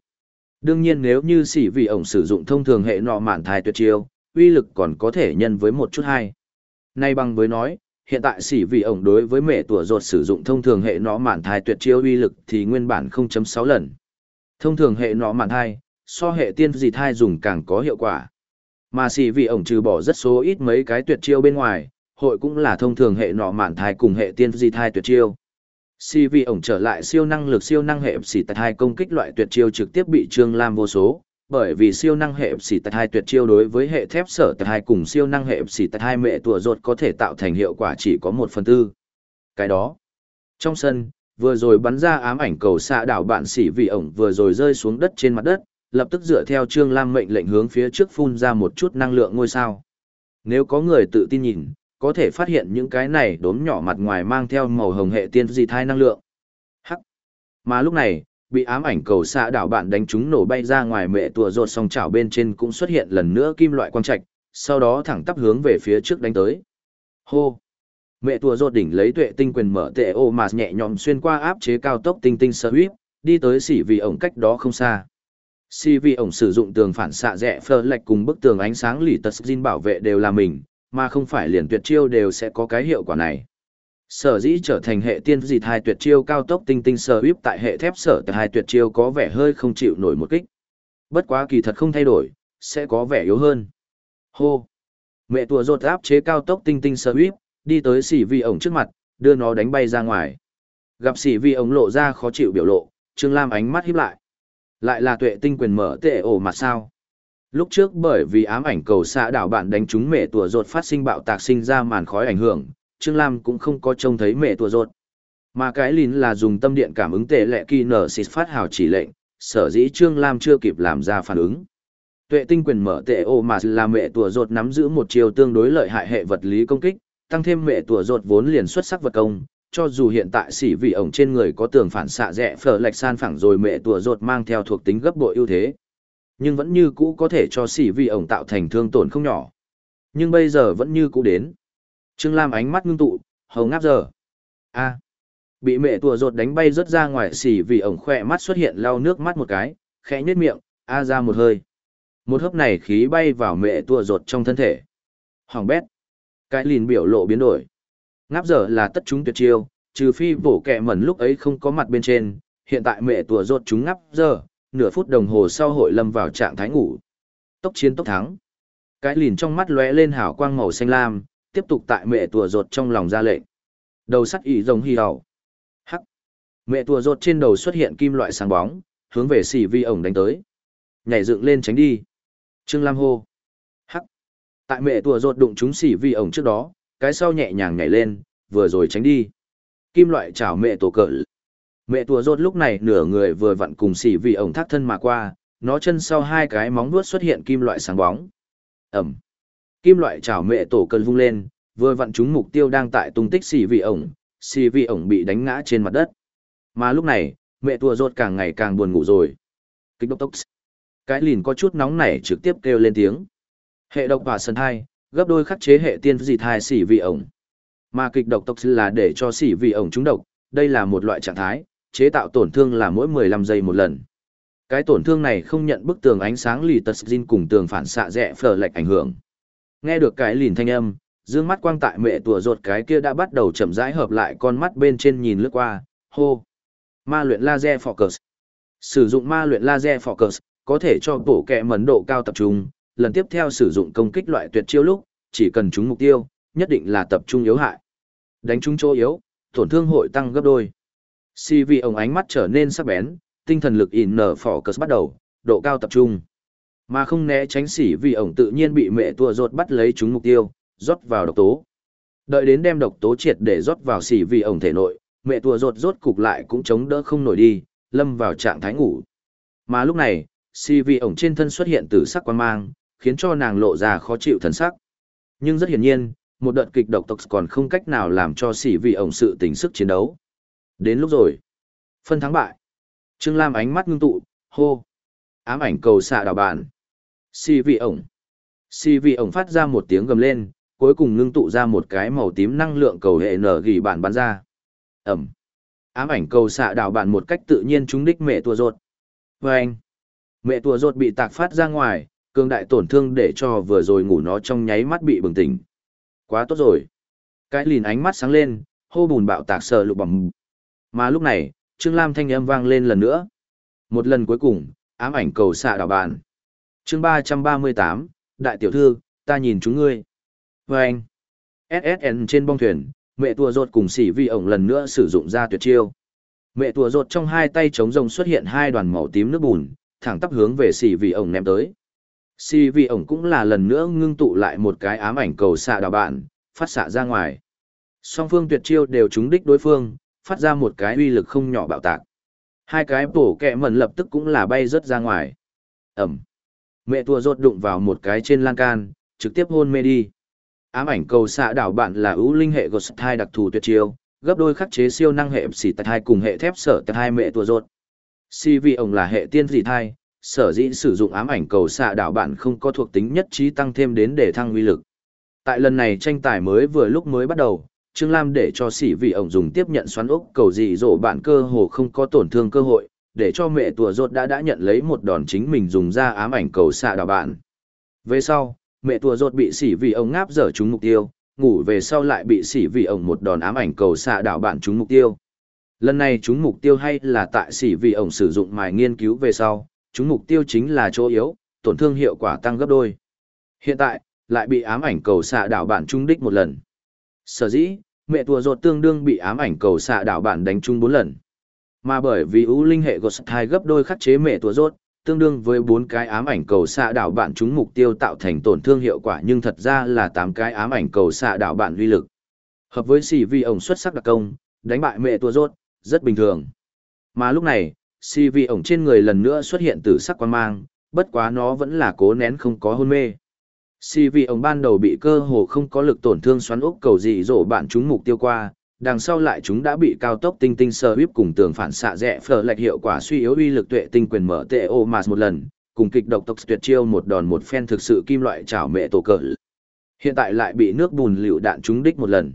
Đương nhiên nếu như sĩ vị ổng sử dụng thông thường hệ nọ mạn thai tuyệt chiêu, uy lực còn có thể nhân với một chút hai. Nay bằng với nói, hiện tại sĩ vị ổng đối với mẹ tùa ruột sử dụng thông thường hệ nọ mạn thai tuyệt chiêu uy lực thì nguyên bản 0.6 lần. Thông thường hệ nọ mạn thai, so hệ tiên dị thai dùng càng có hiệu quả. Mà sĩ vị ổng trừ bỏ rất số ít mấy cái tuyệt chiêu bên ngoài, hội cũng là thông thường hệ nọ mạn thai cùng hệ tiên di thai tuyệt chiêu. Si vị ổng trở lại siêu năng lực siêu năng hệ xỉ tại hai công kích loại tuyệt chiêu trực tiếp bị Trương Lam vô số, bởi vì siêu năng hệ xỉ tại hai tuyệt chiêu đối với hệ thép sở tại hai cùng siêu năng hệ xỉ tại hai mẹ tùa rột có thể tạo thành hiệu quả chỉ có một phần tư. Cái đó, trong sân, vừa rồi bắn ra ám ảnh cầu xạ đảo bạn xỉ vì ổng vừa rồi rơi xuống đất trên mặt đất, lập tức dựa theo Trương Lam mệnh lệnh hướng phía trước phun ra một chút năng lượng ngôi sao. Nếu có người tự tin nhìn, có thể phát hiện những cái này đốm nhỏ mặt ngoài mang theo màu hồng hệ tiên dị thai năng lượng. Hắc. Mà lúc này, bị ám ảnh cầu xạ đảo bạn đánh chúng nổ bay ra ngoài mẹ tùa rột song chảo bên trên cũng xuất hiện lần nữa kim loại quang trạch, sau đó thẳng tắp hướng về phía trước đánh tới. Hô! Mẹ tùa rột đỉnh lấy tuệ tinh quyền mở tệ ô mà nhẹ nhõm xuyên qua áp chế cao tốc tinh tinh sơ huyết, đi tới xỉ vì ổng cách đó không xa. Xỉ vì ổng sử dụng tường phản xạ rẽ phơ lệch cùng bức tường ánh sáng lì tật zin bảo vệ đều là mình, mà không phải liền tuyệt chiêu đều sẽ có cái hiệu quả này. Sở dĩ trở thành hệ tiên dịt hai tuyệt chiêu cao tốc tinh tinh sở íp tại hệ thép sở hai tuyệt chiêu có vẻ hơi không chịu nổi một kích. Bất quá kỳ thật không thay đổi, sẽ có vẻ yếu hơn. Hô. Mẹ tùa rột áp chế cao tốc tinh tinh sở íp đi tới xỉ vi ổng trước mặt, đưa nó đánh bay ra ngoài. Gặp xỉ vi ổng lộ ra khó chịu biểu lộ, trương lam ánh mắt híp lại. Lại là tuệ tinh quyền mở tệ ổ mặt sao? Lúc trước bởi vì ám ảnh cầu xạ đảo bạn đánh trúng mẹ tùa rột phát sinh bạo tạc sinh ra màn khói ảnh hưởng Trương Lam cũng không có trông thấy mẹ tua rột. Mà cái lìn là dùng tâm điện cảm ứng tệ lệ kỳ nở xịt phát hào chỉ lệnh, sở dĩ Trương Lam chưa kịp làm ra phản ứng. Tuệ tinh quyền mở tệ ô mà là mẹ tua rột nắm giữ một chiều tương đối lợi hại hệ vật lý công kích, tăng thêm mẹ tua rột vốn liền xuất sắc vật công, cho dù hiện tại xỉ vị ổng trên người có tường phản xạ rẽ phở lệch san phẳng rồi mẹ tua rột mang theo thuộc tính gấp bội ưu thế. Nhưng vẫn như cũ có thể cho xỉ vì ổng tạo thành thương tổn không nhỏ. Nhưng bây giờ vẫn như cũ đến. Trương Lam ánh mắt ngưng tụ, hầu ngáp giờ. a bị mẹ tùa rột đánh bay rớt ra ngoài xỉ vì ổng khỏe mắt xuất hiện lau nước mắt một cái, khẽ nhếch miệng, a ra một hơi. Một hớp này khí bay vào mẹ tùa rột trong thân thể. Hoàng bét. Cái lìn biểu lộ biến đổi. Ngáp giờ là tất chúng tuyệt chiêu, trừ phi bổ kẹ mẩn lúc ấy không có mặt bên trên, hiện tại mẹ tùa rột chúng ngáp giờ, nửa phút đồng hồ sau hội lâm vào trạng thái ngủ. Tốc chiến tốc thắng. Cái lìn trong mắt lóe lên hào quang màu xanh lam, tiếp tục tại mẹ tùa rột trong lòng ra lệnh. Đầu sắt ỉ rồng hì hầu. Hắc. Mẹ tùa rột trên đầu xuất hiện kim loại sáng bóng, hướng về xỉ vi ổng đánh tới. Nhảy dựng lên tránh đi. Trương Lam hô. Hắc. Tại mẹ tùa rột đụng chúng xỉ vi ổng trước đó, cái sau nhẹ nhàng nhảy lên, vừa rồi tránh đi. Kim loại chảo mẹ tổ cỡ. Mẹ tùa rốt lúc này nửa người vừa vặn cùng xỉ vì ổng thác thân mà qua, nó chân sau hai cái móng vuốt xuất hiện kim loại sáng bóng. Ẩm. Kim loại chảo mẹ tổ cơn vung lên, vừa vặn chúng mục tiêu đang tại tung tích xỉ vị ổng, xỉ vị ổng bị đánh ngã trên mặt đất. Mà lúc này, mẹ tua rốt càng ngày càng buồn ngủ rồi. Kích độc tốc. Cái lìn có chút nóng nảy trực tiếp kêu lên tiếng. Hệ độc và sân hai gấp đôi khắc chế hệ tiên dị thai xỉ vị ổng. Mà kịch độc tốc là để cho xỉ vị ổng trúng độc, đây là một loại trạng thái, chế tạo tổn thương là mỗi 15 giây một lần. Cái tổn thương này không nhận bức tường ánh sáng lì tật zin cùng tường phản xạ rẽ phở lệch ảnh hưởng. Nghe được cái lìn thanh âm, dương mắt quang tại mẹ tùa ruột cái kia đã bắt đầu chậm rãi hợp lại con mắt bên trên nhìn lướt qua, hô. Ma luyện laser focus. Sử dụng ma luyện laser focus, có thể cho bổ kẹ mấn độ cao tập trung, lần tiếp theo sử dụng công kích loại tuyệt chiêu lúc, chỉ cần trúng mục tiêu, nhất định là tập trung yếu hại. Đánh trúng chỗ yếu, tổn thương hội tăng gấp đôi. Si vì ông ánh mắt trở nên sắc bén, tinh thần lực in nở phỏ focus bắt đầu, độ cao tập trung. Mà không né tránh sỉ vì ổng tự nhiên bị mẹ tua rột bắt lấy chúng mục tiêu, rót vào độc tố. Đợi đến đem độc tố triệt để rót vào sỉ vì ổng thể nội, mẹ tua rột rốt cục lại cũng chống đỡ không nổi đi, lâm vào trạng thái ngủ. Mà lúc này, si vì ổng trên thân xuất hiện từ sắc quan mang, khiến cho nàng lộ ra khó chịu thần sắc. Nhưng rất hiển nhiên, một đợt kịch độc tộc còn không cách nào làm cho si vì ổng sự tỉnh sức chiến đấu. Đến lúc rồi. Phân thắng bại. Trương Lam ánh mắt ngưng tụ, hô. Ám ảnh cầu xạ đào bàn. Si vị ổng. Si vị ổng phát ra một tiếng gầm lên, cuối cùng ngưng tụ ra một cái màu tím năng lượng cầu hệ nở gỉ bản bắn ra. Ẩm. Ám ảnh cầu xạ đảo bạn một cách tự nhiên trúng đích mẹ tua rột. Và anh. Mẹ tua rột bị tạc phát ra ngoài, cường đại tổn thương để cho vừa rồi ngủ nó trong nháy mắt bị bừng tỉnh. Quá tốt rồi. Cái lìn ánh mắt sáng lên, hô bùn bạo tạc sờ lục bằng. Mà lúc này, Trương Lam thanh âm vang lên lần nữa. Một lần cuối cùng, ám ảnh cầu xạ đảo bạn. chương ba ba mươi tám, Đại tiểu thư, ta nhìn chúng ngươi. Và anh. SSN trên bong thuyền, mẹ tua rột cùng xỉ vi ổng lần nữa sử dụng ra tuyệt chiêu. Mẹ tua rột trong hai tay chống rồng xuất hiện hai đoàn màu tím nước bùn, thẳng tắp hướng về xỉ vi ổng ném tới. Xỉ vi ổng cũng là lần nữa ngưng tụ lại một cái ám ảnh cầu xạ đảo bạn, phát xạ ra ngoài. Song phương tuyệt chiêu đều trúng đích đối phương, phát ra một cái uy lực không nhỏ bạo tạc. Hai cái bổ kẹ mẩn lập tức cũng là bay rớt ra ngoài. Ẩm. Mẹ tua rột đụng vào một cái trên lan can, trực tiếp hôn mê đi ám ảnh cầu xạ đảo bạn là ưu linh hệ ghost thai đặc thù tuyệt chiêu gấp đôi khắc chế siêu năng hệ xỉ tạch hai cùng hệ thép sở tạch hai mẹ tua rột si vì ông là hệ tiên dị thai sở dĩ sử dụng ám ảnh cầu xạ đảo bạn không có thuộc tính nhất trí tăng thêm đến để thăng uy lực tại lần này tranh tài mới vừa lúc mới bắt đầu trương lam để cho sĩ vị ổng dùng tiếp nhận xoắn ốc cầu dị dỗ bạn cơ hồ không có tổn thương cơ hội để cho mẹ tua rột đã đã nhận lấy một đòn chính mình dùng ra ám ảnh cầu xạ đảo bạn về sau mẹ tua rột bị xỉ vì ổng ngáp dở trúng mục tiêu, ngủ về sau lại bị xỉ vì ổng một đòn ám ảnh cầu xạ đảo bạn trúng mục tiêu. Lần này chúng mục tiêu hay là tại xỉ vì ổng sử dụng mài nghiên cứu về sau, chúng mục tiêu chính là chỗ yếu, tổn thương hiệu quả tăng gấp đôi. Hiện tại, lại bị ám ảnh cầu xạ đảo bạn trúng đích một lần. Sở dĩ, mẹ tua rột tương đương bị ám ảnh cầu xạ đảo bản đánh trúng bốn lần. Mà bởi vì ưu linh hệ Ghost thai gấp đôi khắc chế mẹ tua ruột, tương đương với bốn cái ám ảnh cầu xạ đảo bản chúng mục tiêu tạo thành tổn thương hiệu quả nhưng thật ra là tám cái ám ảnh cầu xạ đảo bản uy lực. Hợp với xì vi ổng xuất sắc đặc công, đánh bại mẹ tua ruột rất bình thường. Mà lúc này, xì vi ổng trên người lần nữa xuất hiện tử sắc quan mang, bất quá nó vẫn là cố nén không có hôn mê. Si vì ông ban đầu bị cơ hồ không có lực tổn thương xoắn ốc cầu gì rổ bạn chúng mục tiêu qua, đằng sau lại chúng đã bị cao tốc tinh tinh sơ huyếp cùng tường phản xạ rẻ phở lệch hiệu quả suy yếu uy lực tuệ tinh quyền mở tệ ô mà một lần cùng kịch độc tộc tuyệt chiêu một đòn một phen thực sự kim loại chảo mẹ tổ cỡ hiện tại lại bị nước bùn liều đạn trúng đích một lần.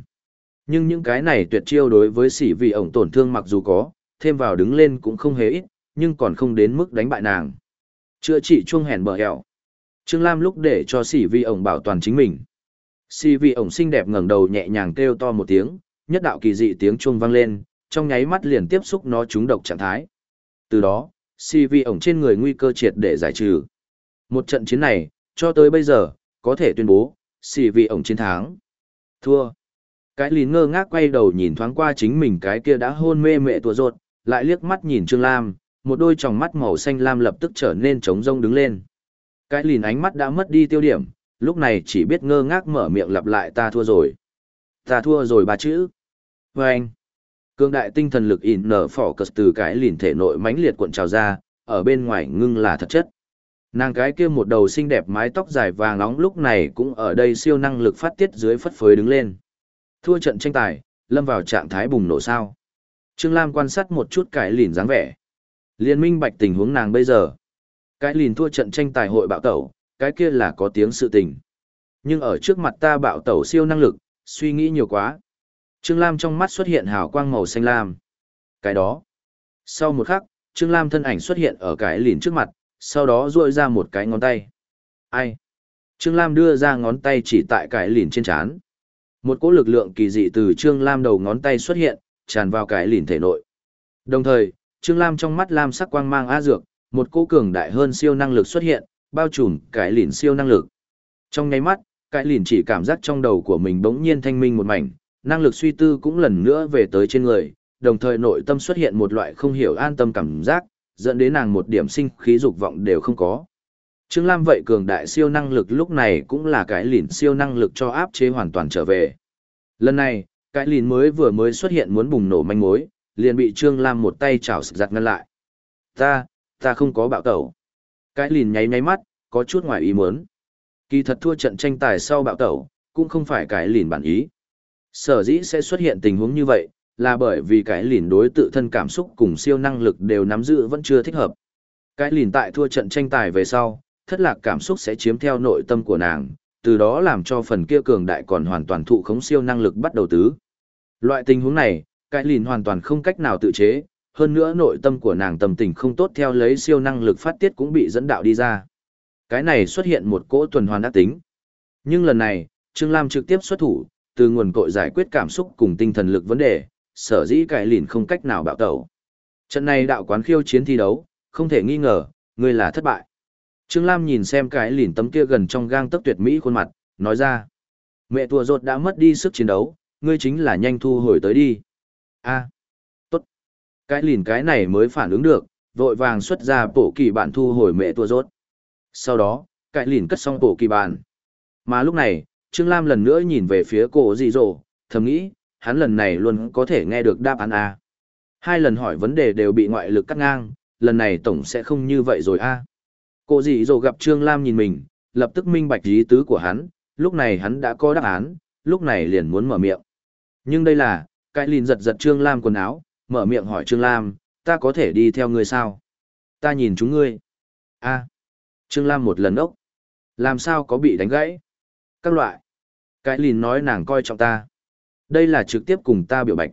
Nhưng những cái này tuyệt chiêu đối với sỉ vì ổng tổn thương mặc dù có thêm vào đứng lên cũng không hề ít nhưng còn không đến mức đánh bại nàng. Chữa trị chuông hèn bờ hẹo trương lam lúc để cho sỉ Vi ổng bảo toàn chính mình sỉ Vi ổng xinh đẹp ngẩng đầu nhẹ nhàng kêu to một tiếng nhất đạo kỳ dị tiếng chuông vang lên, trong nháy mắt liền tiếp xúc nó trúng độc trạng thái. Từ đó, CV ổng trên người nguy cơ triệt để giải trừ. Một trận chiến này, cho tới bây giờ, có thể tuyên bố, CV ổng chiến thắng. Thua. Cái lín ngơ ngác quay đầu nhìn thoáng qua chính mình cái kia đã hôn mê mẹ tua ruột, lại liếc mắt nhìn Trương Lam, một đôi tròng mắt màu xanh lam lập tức trở nên trống rông đứng lên. Cái lìn ánh mắt đã mất đi tiêu điểm, lúc này chỉ biết ngơ ngác mở miệng lặp lại ta thua rồi. Ta thua rồi ba chữ. Và anh, cương đại tinh thần lực in nở phỏ cất từ cái lìn thể nội mãnh liệt cuộn trào ra, ở bên ngoài ngưng là thật chất. Nàng cái kia một đầu xinh đẹp mái tóc dài vàng nóng lúc này cũng ở đây siêu năng lực phát tiết dưới phất phới đứng lên. Thua trận tranh tài, lâm vào trạng thái bùng nổ sao. Trương Lam quan sát một chút cái lìn dáng vẻ. Liên minh bạch tình huống nàng bây giờ. Cái lìn thua trận tranh tài hội bạo tẩu, cái kia là có tiếng sự tình. Nhưng ở trước mặt ta bạo tẩu siêu năng lực, suy nghĩ nhiều quá. Trương Lam trong mắt xuất hiện hào quang màu xanh lam. Cái đó. Sau một khắc, Trương Lam thân ảnh xuất hiện ở cái lìn trước mặt, sau đó duỗi ra một cái ngón tay. Ai? Trương Lam đưa ra ngón tay chỉ tại cái lìn trên chán. Một cỗ lực lượng kỳ dị từ Trương Lam đầu ngón tay xuất hiện, tràn vào cái lìn thể nội. Đồng thời, Trương Lam trong mắt lam sắc quang mang a dược, một cỗ cường đại hơn siêu năng lực xuất hiện, bao trùm cái lìn siêu năng lực. Trong nháy mắt, cái lìn chỉ cảm giác trong đầu của mình bỗng nhiên thanh minh một mảnh, năng lực suy tư cũng lần nữa về tới trên người, đồng thời nội tâm xuất hiện một loại không hiểu an tâm cảm giác, dẫn đến nàng một điểm sinh khí dục vọng đều không có. Trương Lam vậy cường đại siêu năng lực lúc này cũng là cái lìn siêu năng lực cho áp chế hoàn toàn trở về. Lần này, cái lìn mới vừa mới xuất hiện muốn bùng nổ manh mối, liền bị Trương Lam một tay chảo giặt ngăn lại. Ta, ta không có bạo tẩu. Cái lìn nháy nháy mắt, có chút ngoài ý muốn. Kỳ thật thua trận tranh tài sau bạo tẩu, cũng không phải cái lìn bản ý. Sở dĩ sẽ xuất hiện tình huống như vậy, là bởi vì cái lìn đối tự thân cảm xúc cùng siêu năng lực đều nắm giữ vẫn chưa thích hợp. Cái lìn tại thua trận tranh tài về sau, thất lạc cảm xúc sẽ chiếm theo nội tâm của nàng, từ đó làm cho phần kia cường đại còn hoàn toàn thụ khống siêu năng lực bắt đầu tứ. Loại tình huống này, cái lìn hoàn toàn không cách nào tự chế, hơn nữa nội tâm của nàng tâm tình không tốt theo lấy siêu năng lực phát tiết cũng bị dẫn đạo đi ra. Cái này xuất hiện một cỗ tuần hoàn ác tính. Nhưng lần này, Trương Lam trực tiếp xuất thủ, từ nguồn cội giải quyết cảm xúc cùng tinh thần lực vấn đề, sở dĩ cải lìn không cách nào bạo tẩu. Trận này đạo quán khiêu chiến thi đấu, không thể nghi ngờ, ngươi là thất bại. Trương Lam nhìn xem cái lìn tấm kia gần trong gang tấc tuyệt mỹ khuôn mặt, nói ra. Mẹ tùa rột đã mất đi sức chiến đấu, ngươi chính là nhanh thu hồi tới đi. a. Cái lìn cái này mới phản ứng được, vội vàng xuất ra bộ kỳ bản thu hồi mẹ tua rốt. Sau đó, cái lìn cất xong bộ kỳ bản. Mà lúc này, Trương Lam lần nữa nhìn về phía cổ dị dỗ, thầm nghĩ, hắn lần này luôn có thể nghe được đáp án A. Hai lần hỏi vấn đề đều bị ngoại lực cắt ngang, lần này tổng sẽ không như vậy rồi A. Cổ dị dỗ gặp Trương Lam nhìn mình, lập tức minh bạch ý tứ của hắn, lúc này hắn đã có đáp án, lúc này liền muốn mở miệng. Nhưng đây là, cái lìn giật giật Trương Lam quần áo, mở miệng hỏi Trương Lam, ta có thể đi theo ngươi sao? Ta nhìn chúng ngươi. a Trương Lam một lần ốc. Làm sao có bị đánh gãy? Các loại. Cái lìn nói nàng coi trọng ta. Đây là trực tiếp cùng ta biểu bạch.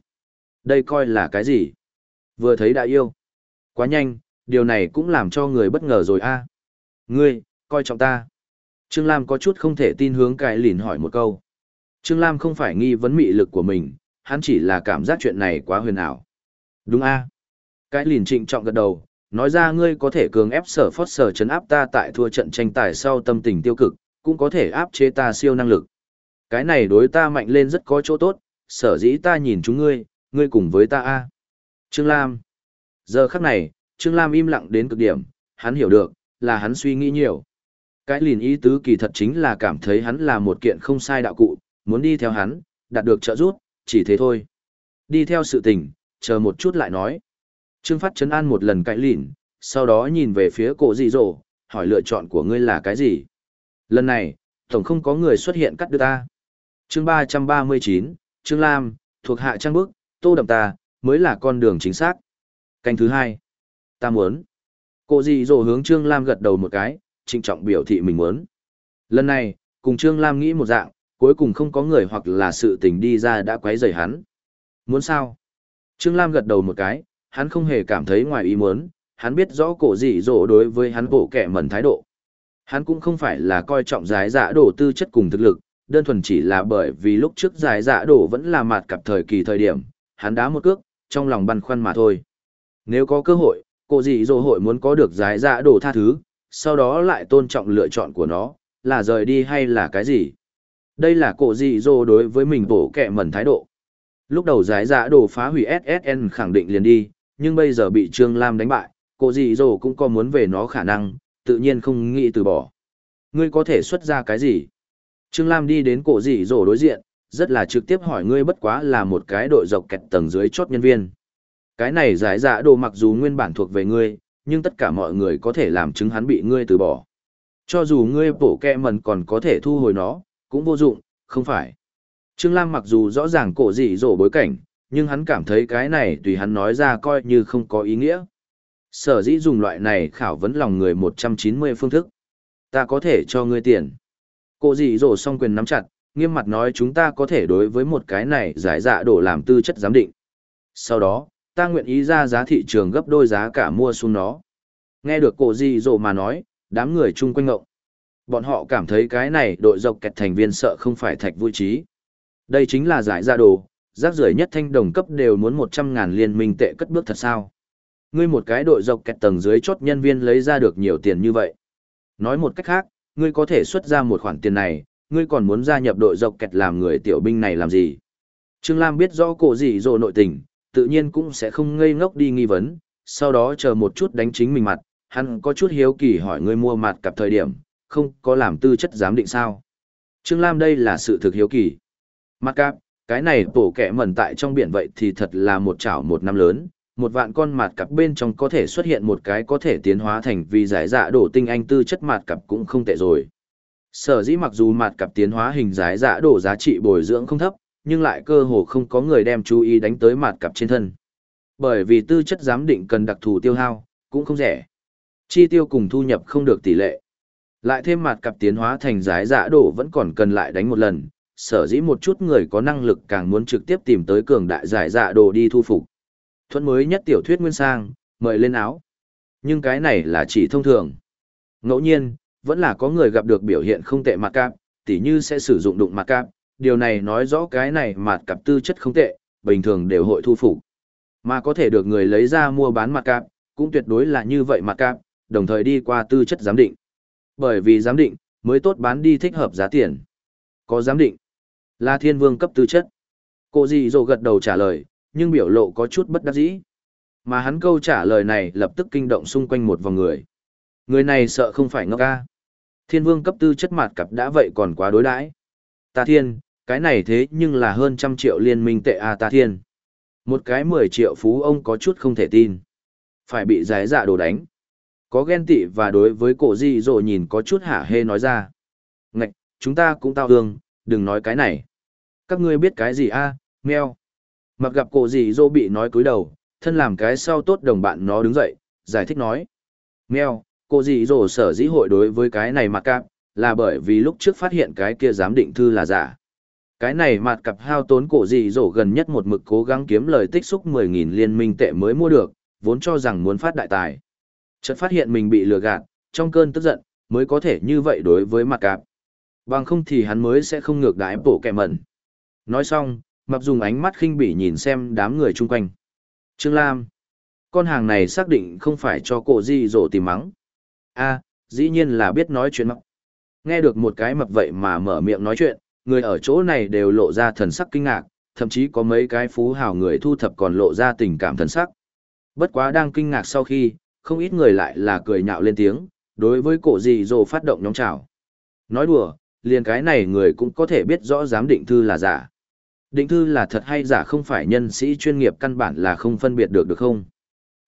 Đây coi là cái gì? Vừa thấy đã yêu. Quá nhanh, điều này cũng làm cho người bất ngờ rồi a. Ngươi, coi trọng ta. Trương Lam có chút không thể tin hướng cái lìn hỏi một câu. Trương Lam không phải nghi vấn mị lực của mình, hắn chỉ là cảm giác chuyện này quá huyền ảo. Đúng a Cái lìn trịnh trọng gật đầu, nói ra ngươi có thể cường ép sở phót sở chấn áp ta tại thua trận tranh tài sau tâm tình tiêu cực, cũng có thể áp chế ta siêu năng lực. Cái này đối ta mạnh lên rất có chỗ tốt, sở dĩ ta nhìn chúng ngươi, ngươi cùng với ta a. Trương Lam. Giờ khắc này, Trương Lam im lặng đến cực điểm, hắn hiểu được, là hắn suy nghĩ nhiều. Cái lìn ý tứ kỳ thật chính là cảm thấy hắn là một kiện không sai đạo cụ, muốn đi theo hắn, đạt được trợ giúp, chỉ thế thôi. Đi theo sự tình, chờ một chút lại nói. Trương Phát chấn an một lần cãi lỉn, sau đó nhìn về phía cổ dị dỗ, hỏi lựa chọn của ngươi là cái gì? Lần này, tổng không có người xuất hiện cắt đưa ta. Chương 339, Trương Lam, thuộc hạ trang bức, tô đậm ta, mới là con đường chính xác. Canh thứ hai. Ta muốn. Cổ dị dỗ hướng Trương Lam gật đầu một cái, trịnh trọng biểu thị mình muốn. Lần này, cùng Trương Lam nghĩ một dạng, cuối cùng không có người hoặc là sự tình đi ra đã quấy rầy hắn. Muốn sao? Trương Lam gật đầu một cái, hắn không hề cảm thấy ngoài ý muốn, hắn biết rõ cổ dị dỗ đối với hắn bộ kẻ mẩn thái độ. Hắn cũng không phải là coi trọng giải dạ đổ tư chất cùng thực lực, đơn thuần chỉ là bởi vì lúc trước giải dạ đổ vẫn là mặt cặp thời kỳ thời điểm, hắn đá một cước, trong lòng băn khoăn mà thôi. Nếu có cơ hội, cổ dị dỗ hội muốn có được giải dạ đổ tha thứ, sau đó lại tôn trọng lựa chọn của nó, là rời đi hay là cái gì. Đây là cổ dị dỗ đối với mình bổ kẻ mẩn thái độ. Lúc đầu giải dạ Đồ phá hủy SSN khẳng định liền đi, nhưng bây giờ bị Trương Lam đánh bại, cô dị Dồ cũng có muốn về nó khả năng, tự nhiên không nghĩ từ bỏ. Ngươi có thể xuất ra cái gì? Trương Lam đi đến cổ dị Dồ đối diện, rất là trực tiếp hỏi ngươi bất quá là một cái đội dọc kẹt tầng dưới chốt nhân viên. Cái này giải dạ đồ mặc dù nguyên bản thuộc về ngươi, nhưng tất cả mọi người có thể làm chứng hắn bị ngươi từ bỏ. Cho dù ngươi bổ kẹ mần còn có thể thu hồi nó, cũng vô dụng, không phải. Trương Lam mặc dù rõ ràng cổ dị dỗ bối cảnh, nhưng hắn cảm thấy cái này tùy hắn nói ra coi như không có ý nghĩa. Sở dĩ dùng loại này khảo vấn lòng người 190 phương thức. Ta có thể cho ngươi tiền. Cổ dị dỗ song quyền nắm chặt, nghiêm mặt nói chúng ta có thể đối với một cái này giải dạ đổ làm tư chất giám định. Sau đó, ta nguyện ý ra giá thị trường gấp đôi giá cả mua xuống nó. Nghe được cổ dị dỗ mà nói, đám người chung quanh ngộng. Bọn họ cảm thấy cái này đội dọc kẹt thành viên sợ không phải thạch vui trí. Đây chính là giải ra đồ, rác rưởi nhất thanh đồng cấp đều muốn 100.000 liên minh tệ cất bước thật sao. Ngươi một cái đội dọc kẹt tầng dưới chốt nhân viên lấy ra được nhiều tiền như vậy. Nói một cách khác, ngươi có thể xuất ra một khoản tiền này, ngươi còn muốn gia nhập đội dọc kẹt làm người tiểu binh này làm gì? Trương Lam biết rõ cổ gì rộ nội tình, tự nhiên cũng sẽ không ngây ngốc đi nghi vấn, sau đó chờ một chút đánh chính mình mặt, hắn có chút hiếu kỳ hỏi ngươi mua mặt cặp thời điểm, không có làm tư chất giám định sao. Trương Lam đây là sự thực hiếu kỳ. Mặt cạp, cái này bổ kẻ mẩn tại trong biển vậy thì thật là một chảo một năm lớn, một vạn con mạt cặp bên trong có thể xuất hiện một cái có thể tiến hóa thành vì giải dạ đổ tinh anh tư chất mạt cặp cũng không tệ rồi. Sở dĩ mặc dù mạt cặp tiến hóa hình giải dạ đổ giá trị bồi dưỡng không thấp, nhưng lại cơ hồ không có người đem chú ý đánh tới mạt cặp trên thân. Bởi vì tư chất giám định cần đặc thù tiêu hao, cũng không rẻ. Chi tiêu cùng thu nhập không được tỷ lệ. Lại thêm mặt cặp tiến hóa thành giải dạ đổ vẫn còn cần lại đánh một lần, sở dĩ một chút người có năng lực càng muốn trực tiếp tìm tới cường đại giải dạ đồ đi thu phục. Thuận mới nhất tiểu thuyết nguyên sang, mời lên áo. Nhưng cái này là chỉ thông thường. Ngẫu nhiên, vẫn là có người gặp được biểu hiện không tệ mặt cạp, tỉ như sẽ sử dụng đụng mặt cạp. điều này nói rõ cái này mặt cạp tư chất không tệ, bình thường đều hội thu phục. Mà có thể được người lấy ra mua bán mặt cạp, cũng tuyệt đối là như vậy mặt cạp. đồng thời đi qua tư chất giám định. Bởi vì giám định, mới tốt bán đi thích hợp giá tiền. Có giám định, là thiên vương cấp tư chất. Cô dì dồ gật đầu trả lời, nhưng biểu lộ có chút bất đắc dĩ. Mà hắn câu trả lời này lập tức kinh động xung quanh một vòng người. Người này sợ không phải ngốc ca. Thiên vương cấp tư chất mặt cặp đã vậy còn quá đối đãi. Ta thiên, cái này thế nhưng là hơn trăm triệu liên minh tệ à ta thiên. Một cái mười triệu phú ông có chút không thể tin. Phải bị giải dạ đồ đánh. Có ghen tị và đối với cổ di dỗ nhìn có chút hả hê nói ra. Ngạch, chúng ta cũng tao hương, đừng nói cái này. Các ngươi biết cái gì a à? meo. Mặc gặp cổ gì dô bị nói cúi đầu, thân làm cái sau tốt đồng bạn nó đứng dậy, giải thích nói. Meo, cổ dì dỗ sở dĩ hội đối với cái này mặc cạp, là bởi vì lúc trước phát hiện cái kia giám định thư là giả. Cái này mặt cặp hao tốn cổ dì dỗ gần nhất một mực cố gắng kiếm lời tích xúc 10.000 liên minh tệ mới mua được, vốn cho rằng muốn phát đại tài. Chợt phát hiện mình bị lừa gạt, trong cơn tức giận, mới có thể như vậy đối với mặt cạp. Bằng không thì hắn mới sẽ không ngược đái bộ kẻ mẩn. Nói xong, mập dùng ánh mắt khinh bỉ nhìn xem đám người chung quanh. Trương Lam. Con hàng này xác định không phải cho cổ di rổ tìm mắng. a dĩ nhiên là biết nói chuyện mắc. Nghe được một cái mập vậy mà mở miệng nói chuyện, người ở chỗ này đều lộ ra thần sắc kinh ngạc, thậm chí có mấy cái phú hào người thu thập còn lộ ra tình cảm thần sắc. Bất quá đang kinh ngạc sau khi, không ít người lại là cười nhạo lên tiếng, đối với cổ gì dồ phát động nhóm trào. Nói đùa, liền cái này người cũng có thể biết rõ giám định thư là giả. Định thư là thật hay giả không phải nhân sĩ chuyên nghiệp căn bản là không phân biệt được được không?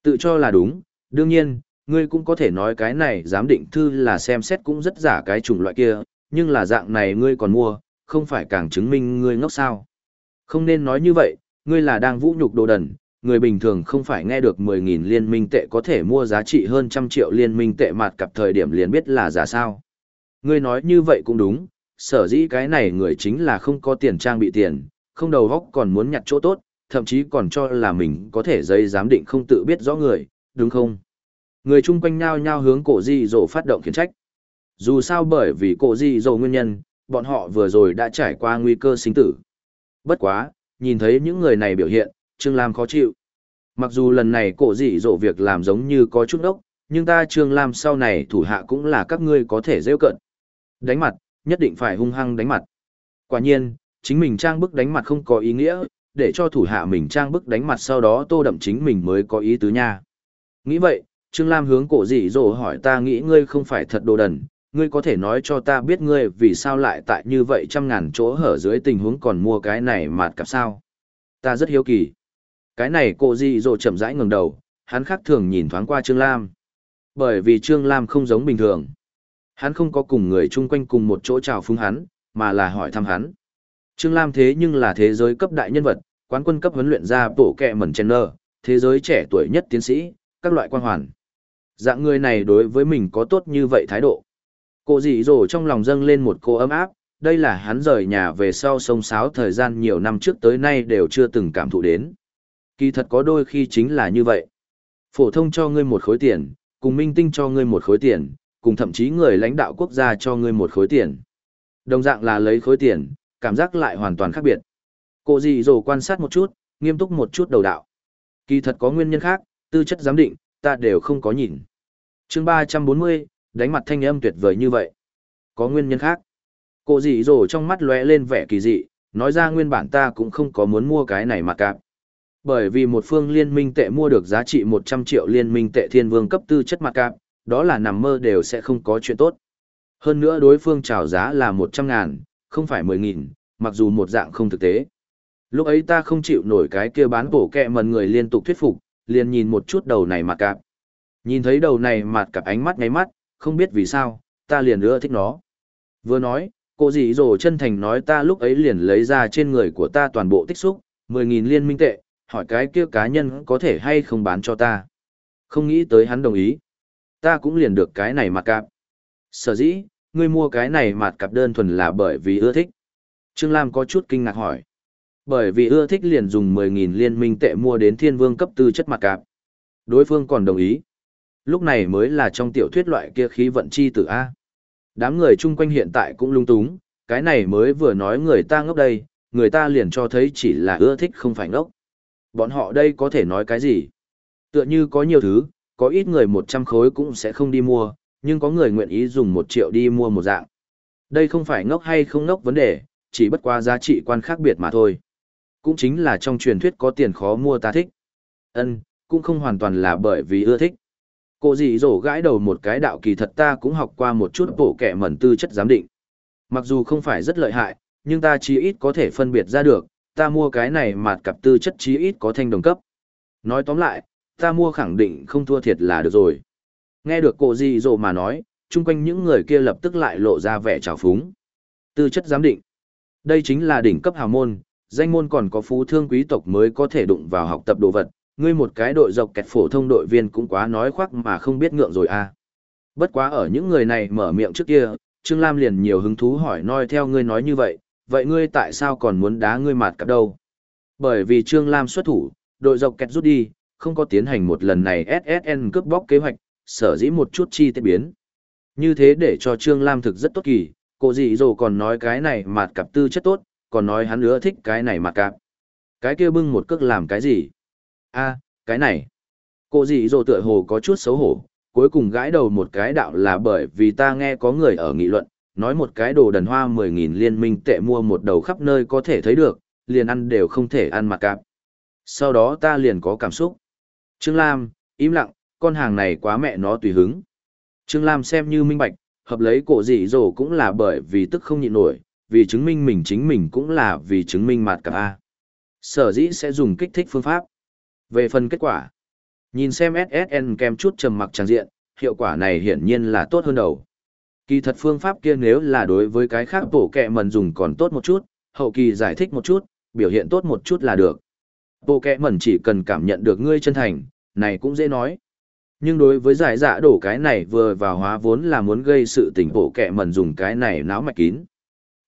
Tự cho là đúng, đương nhiên, ngươi cũng có thể nói cái này giám định thư là xem xét cũng rất giả cái chủng loại kia, nhưng là dạng này ngươi còn mua, không phải càng chứng minh ngươi ngốc sao. Không nên nói như vậy, ngươi là đang vũ nhục đồ đần, người bình thường không phải nghe được 10.000 liên minh tệ có thể mua giá trị hơn trăm triệu liên minh tệ mặt cặp thời điểm liền biết là giả sao. Ngươi nói như vậy cũng đúng, sở dĩ cái này người chính là không có tiền trang bị tiền, không đầu góc còn muốn nhặt chỗ tốt, thậm chí còn cho là mình có thể giấy giám định không tự biết rõ người, đúng không? Người chung quanh nhao nhao hướng cổ di dỗ phát động khiển trách. Dù sao bởi vì cổ di dỗ nguyên nhân, bọn họ vừa rồi đã trải qua nguy cơ sinh tử. Bất quá, nhìn thấy những người này biểu hiện, Trương Lam khó chịu. Mặc dù lần này cổ dị dỗ việc làm giống như có chút đốc, nhưng ta Trương Lam sau này thủ hạ cũng là các ngươi có thể rêu cận. Đánh mặt, nhất định phải hung hăng đánh mặt. Quả nhiên, chính mình trang bức đánh mặt không có ý nghĩa, để cho thủ hạ mình trang bức đánh mặt sau đó tô đậm chính mình mới có ý tứ nha. Nghĩ vậy, Trương Lam hướng cổ dị dỗ hỏi ta nghĩ ngươi không phải thật đồ đần, ngươi có thể nói cho ta biết ngươi vì sao lại tại như vậy trăm ngàn chỗ hở dưới tình huống còn mua cái này mà cặp sao. Ta rất hiếu kỳ. Cái này cô di dỗ chậm rãi ngừng đầu, hắn khác thường nhìn thoáng qua Trương Lam. Bởi vì Trương Lam không giống bình thường. Hắn không có cùng người chung quanh cùng một chỗ chào phúng hắn, mà là hỏi thăm hắn. Trương Lam thế nhưng là thế giới cấp đại nhân vật, quán quân cấp huấn luyện ra bộ kẹ mẩn chen nơ, thế giới trẻ tuổi nhất tiến sĩ, các loại quan hoàn. Dạng người này đối với mình có tốt như vậy thái độ. Cô dị dỗ trong lòng dâng lên một cô ấm áp, đây là hắn rời nhà về sau sông sáo thời gian nhiều năm trước tới nay đều chưa từng cảm thụ đến. Kỳ thật có đôi khi chính là như vậy. Phổ thông cho ngươi một khối tiền, cùng minh tinh cho ngươi một khối tiền, cùng thậm chí người lãnh đạo quốc gia cho ngươi một khối tiền. Đồng dạng là lấy khối tiền, cảm giác lại hoàn toàn khác biệt. Cô dì dồ quan sát một chút, nghiêm túc một chút đầu đạo. Kỳ thật có nguyên nhân khác, tư chất giám định, ta đều không có nhìn. chương 340, đánh mặt thanh âm tuyệt vời như vậy. Có nguyên nhân khác. Cô dì dồ trong mắt lóe lên vẻ kỳ dị, nói ra nguyên bản ta cũng không có muốn mua cái này mà cạp. Bởi vì một phương liên minh tệ mua được giá trị 100 triệu liên minh tệ thiên vương cấp tư chất mặt cạp, đó là nằm mơ đều sẽ không có chuyện tốt. Hơn nữa đối phương chào giá là 100 ngàn, không phải 10 nghìn, mặc dù một dạng không thực tế. Lúc ấy ta không chịu nổi cái kia bán bổ kẹ mần người liên tục thuyết phục, liền nhìn một chút đầu này mặt cạp. Nhìn thấy đầu này mặt cạp ánh mắt ngáy mắt, không biết vì sao, ta liền ưa thích nó. Vừa nói, cô dì dồ chân thành nói ta lúc ấy liền lấy ra trên người của ta toàn bộ tích xúc, 10.000 liên minh tệ, hỏi cái kia cá nhân có thể hay không bán cho ta. Không nghĩ tới hắn đồng ý. Ta cũng liền được cái này mặt cạp. Sở dĩ, ngươi mua cái này mặt cạp đơn thuần là bởi vì ưa thích. Trương Lam có chút kinh ngạc hỏi. Bởi vì ưa thích liền dùng 10.000 liên minh tệ mua đến thiên vương cấp tư chất mặt cạp. Đối phương còn đồng ý. Lúc này mới là trong tiểu thuyết loại kia khí vận chi tử A. Đám người chung quanh hiện tại cũng lung túng, cái này mới vừa nói người ta ngốc đây, người ta liền cho thấy chỉ là ưa thích không phải ngốc. Bọn họ đây có thể nói cái gì? Tựa như có nhiều thứ, có ít người 100 khối cũng sẽ không đi mua, nhưng có người nguyện ý dùng 1 triệu đi mua một dạng. Đây không phải ngốc hay không ngốc vấn đề, chỉ bất qua giá trị quan khác biệt mà thôi. Cũng chính là trong truyền thuyết có tiền khó mua ta thích. Ân, cũng không hoàn toàn là bởi vì ưa thích. Cô dì dỗ gãi đầu một cái đạo kỳ thật ta cũng học qua một chút bộ kẻ mẩn tư chất giám định. Mặc dù không phải rất lợi hại, nhưng ta chí ít có thể phân biệt ra được, ta mua cái này mà cặp tư chất chí ít có thanh đồng cấp. Nói tóm lại, ta mua khẳng định không thua thiệt là được rồi. Nghe được cô gì dỗ mà nói, chung quanh những người kia lập tức lại lộ ra vẻ trào phúng. Tư chất giám định. Đây chính là đỉnh cấp hào môn, danh môn còn có phú thương quý tộc mới có thể đụng vào học tập đồ vật, ngươi một cái đội dọc kẹt phổ thông đội viên cũng quá nói khoác mà không biết ngượng rồi à. Bất quá ở những người này mở miệng trước kia, Trương Lam liền nhiều hứng thú hỏi nói theo ngươi nói như vậy, vậy ngươi tại sao còn muốn đá ngươi mặt cặp đâu? Bởi vì Trương Lam xuất thủ, đội dọc kẹt rút đi, không có tiến hành một lần này SSN cướp bóc kế hoạch, sở dĩ một chút chi tiết biến. Như thế để cho Trương Lam thực rất tốt kỳ, cô dị dồ còn nói cái này mặt cặp tư chất tốt, còn nói hắn nữa thích cái này mặt cặp. Cái kia bưng một cước làm cái gì? a cái này. Cô dị dồ tựa hồ có chút xấu hổ, cuối cùng gãi đầu một cái đạo là bởi vì ta nghe có người ở nghị luận, nói một cái đồ đần hoa 10.000 liên minh tệ mua một đầu khắp nơi có thể thấy được, liền ăn đều không thể ăn mặt cặp Sau đó ta liền có cảm xúc. Trương Lam, im lặng, con hàng này quá mẹ nó tùy hứng. Trương Lam xem như minh bạch, hợp lấy cổ dị dồ cũng là bởi vì tức không nhịn nổi, vì chứng minh mình chính mình cũng là vì chứng minh mặt cả A. Sở dĩ sẽ dùng kích thích phương pháp. Về phần kết quả, nhìn xem SSN kèm chút trầm mặc trang diện, hiệu quả này hiển nhiên là tốt hơn đầu. Kỳ thật phương pháp kia nếu là đối với cái khác bổ kẹ mần dùng còn tốt một chút, hậu kỳ giải thích một chút, biểu hiện tốt một chút là được. Bộ kẹ mẩn chỉ cần cảm nhận được ngươi chân thành, này cũng dễ nói. Nhưng đối với giải dạ đổ cái này vừa vào hóa vốn là muốn gây sự tình bộ kẹ mẩn dùng cái này náo mạch kín.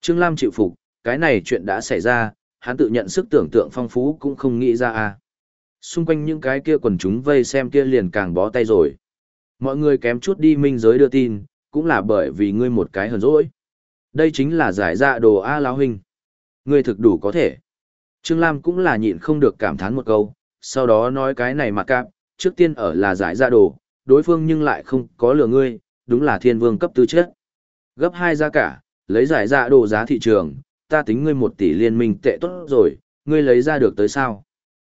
Trương Lam chịu phục, cái này chuyện đã xảy ra, hắn tự nhận sức tưởng tượng phong phú cũng không nghĩ ra à. Xung quanh những cái kia quần chúng vây xem kia liền càng bó tay rồi. Mọi người kém chút đi minh giới đưa tin, cũng là bởi vì ngươi một cái hờn dỗi. Đây chính là giải dạ đồ A lão huynh. Ngươi thực đủ có thể. Trương Lam cũng là nhịn không được cảm thán một câu, sau đó nói cái này mà cạp, trước tiên ở là giải ra đồ, đối phương nhưng lại không có lừa ngươi, đúng là thiên vương cấp tư chất. Gấp hai giá cả, lấy giải ra đồ giá thị trường, ta tính ngươi một tỷ liên minh tệ tốt rồi, ngươi lấy ra được tới sao.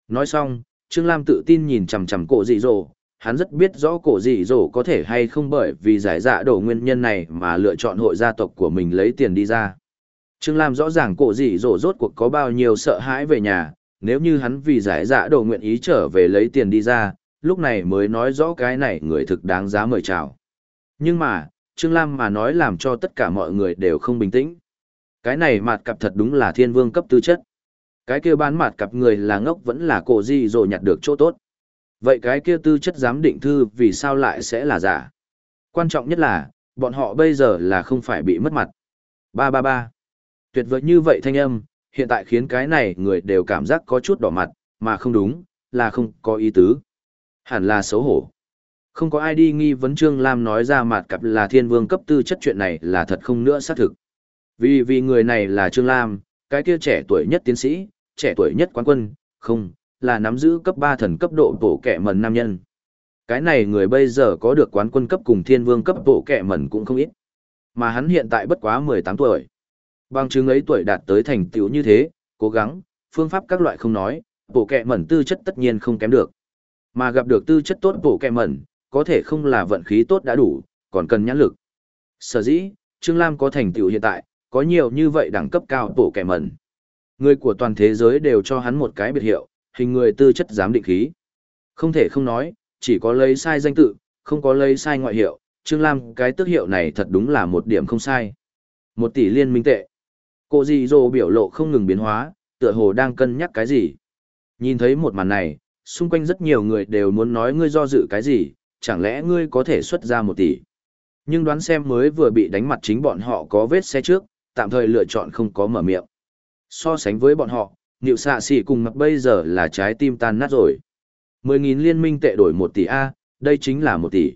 Nói xong, Trương Lam tự tin nhìn chằm chằm cổ dị dỗ, hắn rất biết rõ cổ dị dỗ có thể hay không bởi vì giải dạ đổ nguyên nhân này mà lựa chọn hội gia tộc của mình lấy tiền đi ra. Trương Lam rõ ràng cổ dị dỗ rốt cuộc có bao nhiêu sợ hãi về nhà, nếu như hắn vì giải dạ đồ nguyện ý trở về lấy tiền đi ra, lúc này mới nói rõ cái này người thực đáng giá mời chào. Nhưng mà, Trương Lam mà nói làm cho tất cả mọi người đều không bình tĩnh. Cái này mặt cặp thật đúng là thiên vương cấp tư chất. Cái kia bán mặt cặp người là ngốc vẫn là cổ gì rồi nhặt được chỗ tốt. Vậy cái kia tư chất giám định thư vì sao lại sẽ là giả? Quan trọng nhất là, bọn họ bây giờ là không phải bị mất mặt. Ba ba ba. Tuyệt vời như vậy thanh âm, hiện tại khiến cái này người đều cảm giác có chút đỏ mặt, mà không đúng, là không có ý tứ. Hẳn là xấu hổ. Không có ai đi nghi vấn Trương Lam nói ra mặt cặp là thiên vương cấp tư chất chuyện này là thật không nữa xác thực. Vì vì người này là Trương Lam, cái kia trẻ tuổi nhất tiến sĩ, trẻ tuổi nhất quán quân, không, là nắm giữ cấp 3 thần cấp độ bổ kẻ mần nam nhân. Cái này người bây giờ có được quán quân cấp cùng thiên vương cấp bộ kẻ mẩn cũng không ít. Mà hắn hiện tại bất quá 18 tuổi. Bằng chứng ấy tuổi đạt tới thành tựu như thế, cố gắng, phương pháp các loại không nói, bộ kẹ mẩn tư chất tất nhiên không kém được. Mà gặp được tư chất tốt bộ kẹ mẩn, có thể không là vận khí tốt đã đủ, còn cần nhãn lực. Sở dĩ, Trương Lam có thành tựu hiện tại, có nhiều như vậy đẳng cấp cao bộ kẹ mẩn. Người của toàn thế giới đều cho hắn một cái biệt hiệu, hình người tư chất giám định khí. Không thể không nói, chỉ có lấy sai danh tự, không có lấy sai ngoại hiệu, Trương Lam cái tước hiệu này thật đúng là một điểm không sai. Một tỷ liên minh tệ. Cô dì dồ biểu lộ không ngừng biến hóa, tựa hồ đang cân nhắc cái gì. Nhìn thấy một màn này, xung quanh rất nhiều người đều muốn nói ngươi do dự cái gì, chẳng lẽ ngươi có thể xuất ra một tỷ. Nhưng đoán xem mới vừa bị đánh mặt chính bọn họ có vết xe trước, tạm thời lựa chọn không có mở miệng. So sánh với bọn họ, Niệu xạ xỉ cùng mặt bây giờ là trái tim tan nát rồi. 10.000 liên minh tệ đổi 1 tỷ A, đây chính là 1 tỷ.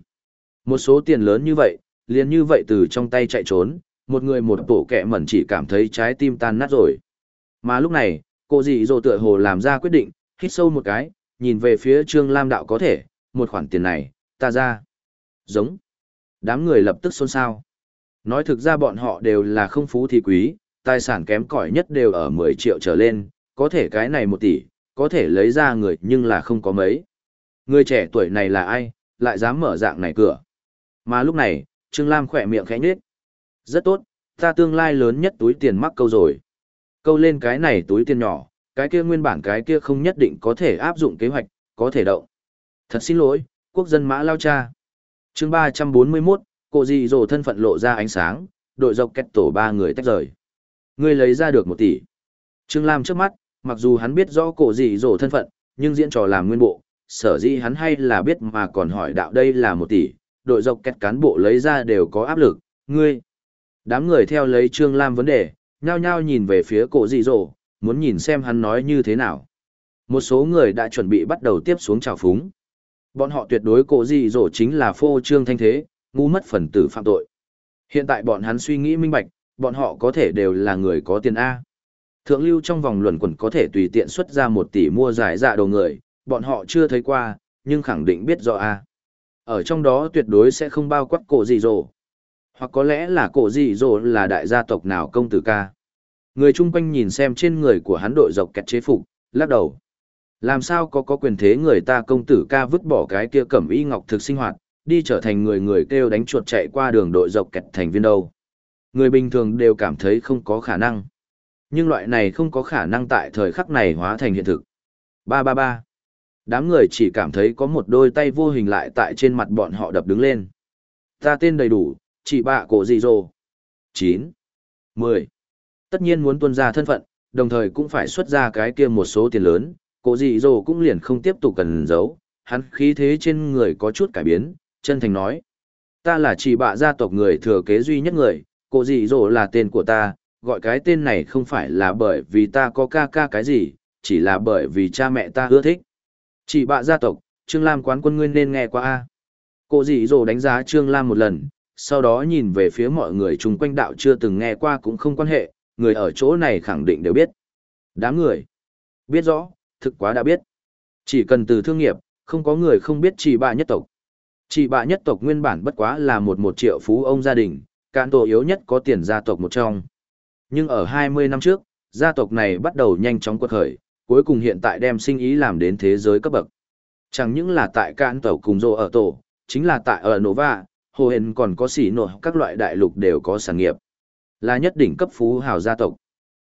Một số tiền lớn như vậy, liền như vậy từ trong tay chạy trốn, một người một tổ kẹ mẩn chỉ cảm thấy trái tim tan nát rồi. Mà lúc này, cô dì dồ tựa hồ làm ra quyết định, hít sâu một cái, nhìn về phía Trương Lam đạo có thể, một khoản tiền này, ta ra. Giống. Đám người lập tức xôn xao. Nói thực ra bọn họ đều là không phú thì quý, tài sản kém cỏi nhất đều ở 10 triệu trở lên, có thể cái này một tỷ, có thể lấy ra người nhưng là không có mấy. Người trẻ tuổi này là ai, lại dám mở dạng này cửa. Mà lúc này, Trương Lam khỏe miệng khẽ nhếch. Rất tốt, ta tương lai lớn nhất túi tiền mắc câu rồi. Câu lên cái này túi tiền nhỏ, cái kia nguyên bản cái kia không nhất định có thể áp dụng kế hoạch, có thể động. Thật xin lỗi, quốc dân mã lao cha. chương 341, cô dì dồ thân phận lộ ra ánh sáng, đội dọc kẹt tổ ba người tách rời. người lấy ra được một tỷ. Trương Lam trước mắt, mặc dù hắn biết rõ cổ dì dồ thân phận, nhưng diễn trò làm nguyên bộ, sở dĩ hắn hay là biết mà còn hỏi đạo đây là một tỷ, đội dọc kẹt cán bộ lấy ra đều có áp lực, ngươi. Đám người theo lấy Trương Lam vấn đề, nhao nhao nhìn về phía cổ dị dỗ, muốn nhìn xem hắn nói như thế nào. Một số người đã chuẩn bị bắt đầu tiếp xuống trào phúng. Bọn họ tuyệt đối cổ dị dỗ chính là phô trương thanh thế, ngu mất phần tử phạm tội. Hiện tại bọn hắn suy nghĩ minh bạch, bọn họ có thể đều là người có tiền A. Thượng lưu trong vòng luẩn quẩn có thể tùy tiện xuất ra một tỷ mua giải dạ đồ người, bọn họ chưa thấy qua, nhưng khẳng định biết rõ A. Ở trong đó tuyệt đối sẽ không bao quát cổ dị dồ. Hoặc có lẽ là cổ dị dồ là đại gia tộc nào công tử ca. Người chung quanh nhìn xem trên người của hắn đội dọc kẹt chế phục, lắc đầu. Làm sao có có quyền thế người ta công tử ca vứt bỏ cái kia cẩm y ngọc thực sinh hoạt, đi trở thành người người kêu đánh chuột chạy qua đường đội dọc kẹt thành viên đâu. Người bình thường đều cảm thấy không có khả năng. Nhưng loại này không có khả năng tại thời khắc này hóa thành hiện thực. Ba ba ba. Đám người chỉ cảm thấy có một đôi tay vô hình lại tại trên mặt bọn họ đập đứng lên. Ta tên đầy đủ, chỉ bạ cổ gì rồ. 9. 10. Tất nhiên muốn tuân ra thân phận, đồng thời cũng phải xuất ra cái kia một số tiền lớn, cổ gì rồ cũng liền không tiếp tục cần giấu, hắn khí thế trên người có chút cải biến, chân thành nói. Ta là chỉ bạ gia tộc người thừa kế duy nhất người, cổ gì rồ là tên của ta, gọi cái tên này không phải là bởi vì ta có ca ca cái gì, chỉ là bởi vì cha mẹ ta ưa thích. Chỉ bạ gia tộc, Trương Lam quán quân ngươi nên nghe qua a. Cổ dị dồ đánh giá Trương Lam một lần, sau đó nhìn về phía mọi người chung quanh đạo chưa từng nghe qua cũng không quan hệ, người ở chỗ này khẳng định đều biết. Đám người. Biết rõ, thực quá đã biết. Chỉ cần từ thương nghiệp, không có người không biết chỉ bà nhất tộc. Chỉ bà nhất tộc nguyên bản bất quá là một một triệu phú ông gia đình, cạn tổ yếu nhất có tiền gia tộc một trong. Nhưng ở 20 năm trước, gia tộc này bắt đầu nhanh chóng quật khởi, cuối cùng hiện tại đem sinh ý làm đến thế giới cấp bậc. Chẳng những là tại cạn tổ cùng rô ở tổ, chính là tại ở Nova, hồ hển còn có xỉ nổ các loại đại lục đều có sản nghiệp. Là nhất đỉnh cấp phú hào gia tộc.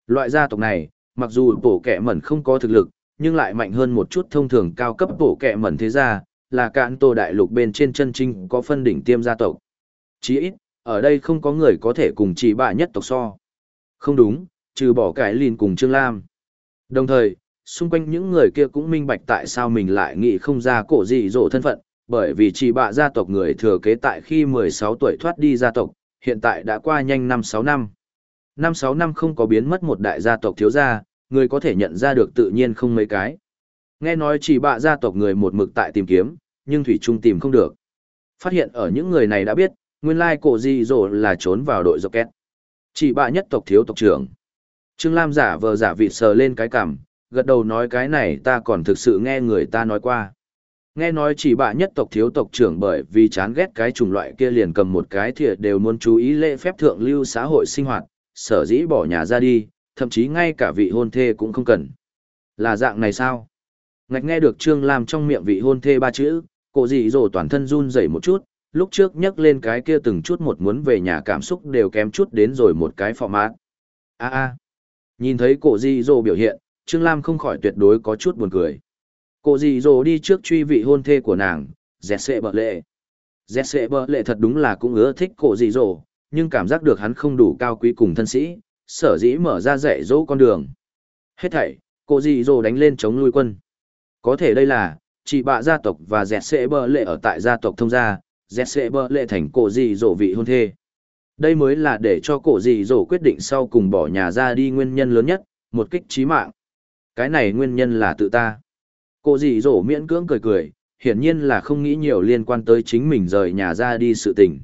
Loại gia tộc này, mặc dù bổ kẹ mẩn không có thực lực, nhưng lại mạnh hơn một chút thông thường cao cấp bổ kẹ mẩn thế gia, là cạn tổ đại lục bên trên chân trinh có phân đỉnh tiêm gia tộc. chí ít, ở đây không có người có thể cùng chỉ bạ nhất tộc so. Không đúng, trừ bỏ cái lìn cùng Trương Lam. Đồng thời, xung quanh những người kia cũng minh bạch tại sao mình lại nghĩ không ra cổ dị dỗ thân phận, bởi vì chỉ bạ gia tộc người thừa kế tại khi 16 tuổi thoát đi gia tộc, hiện tại đã qua nhanh 5-6 năm. 5-6 năm không có biến mất một đại gia tộc thiếu gia, người có thể nhận ra được tự nhiên không mấy cái. Nghe nói chỉ bạ gia tộc người một mực tại tìm kiếm, nhưng Thủy Trung tìm không được. Phát hiện ở những người này đã biết, nguyên lai cổ gì rồi là trốn vào đội dọc két. Chỉ bạ nhất tộc thiếu tộc trưởng. Trương Lam giả vờ giả vị sờ lên cái cằm, gật đầu nói cái này ta còn thực sự nghe người ta nói qua. Nghe nói chỉ bạ nhất tộc thiếu tộc trưởng bởi vì chán ghét cái chủng loại kia liền cầm một cái thìa đều muốn chú ý lễ phép thượng lưu xã hội sinh hoạt, sở dĩ bỏ nhà ra đi, thậm chí ngay cả vị hôn thê cũng không cần. Là dạng này sao? Ngạch nghe được Trương Lam trong miệng vị hôn thê ba chữ, cổ dị dỗ toàn thân run rẩy một chút, lúc trước nhắc lên cái kia từng chút một muốn về nhà cảm xúc đều kém chút đến rồi một cái phò mát. a a nhìn thấy cổ di dô biểu hiện, Trương Lam không khỏi tuyệt đối có chút buồn cười. Cô dì dồ đi trước truy vị hôn thê của nàng, dẹt xệ bợ lệ. Dẹt xệ bợ lệ thật đúng là cũng ưa thích cô dì dồ, nhưng cảm giác được hắn không đủ cao quý cùng thân sĩ, sở dĩ mở ra dạy dỗ con đường. Hết thảy, cô dì dồ đánh lên chống lui quân. Có thể đây là, chị bạ gia tộc và dẹt xệ bợ lệ ở tại gia tộc thông gia, dẹt xệ bợ lệ thành cô dì dồ vị hôn thê. Đây mới là để cho cổ dì dồ quyết định sau cùng bỏ nhà ra đi nguyên nhân lớn nhất, một kích trí mạng. Cái này nguyên nhân là tự ta. Cô dì dỗ miễn cưỡng cười cười, hiển nhiên là không nghĩ nhiều liên quan tới chính mình rời nhà ra đi sự tình.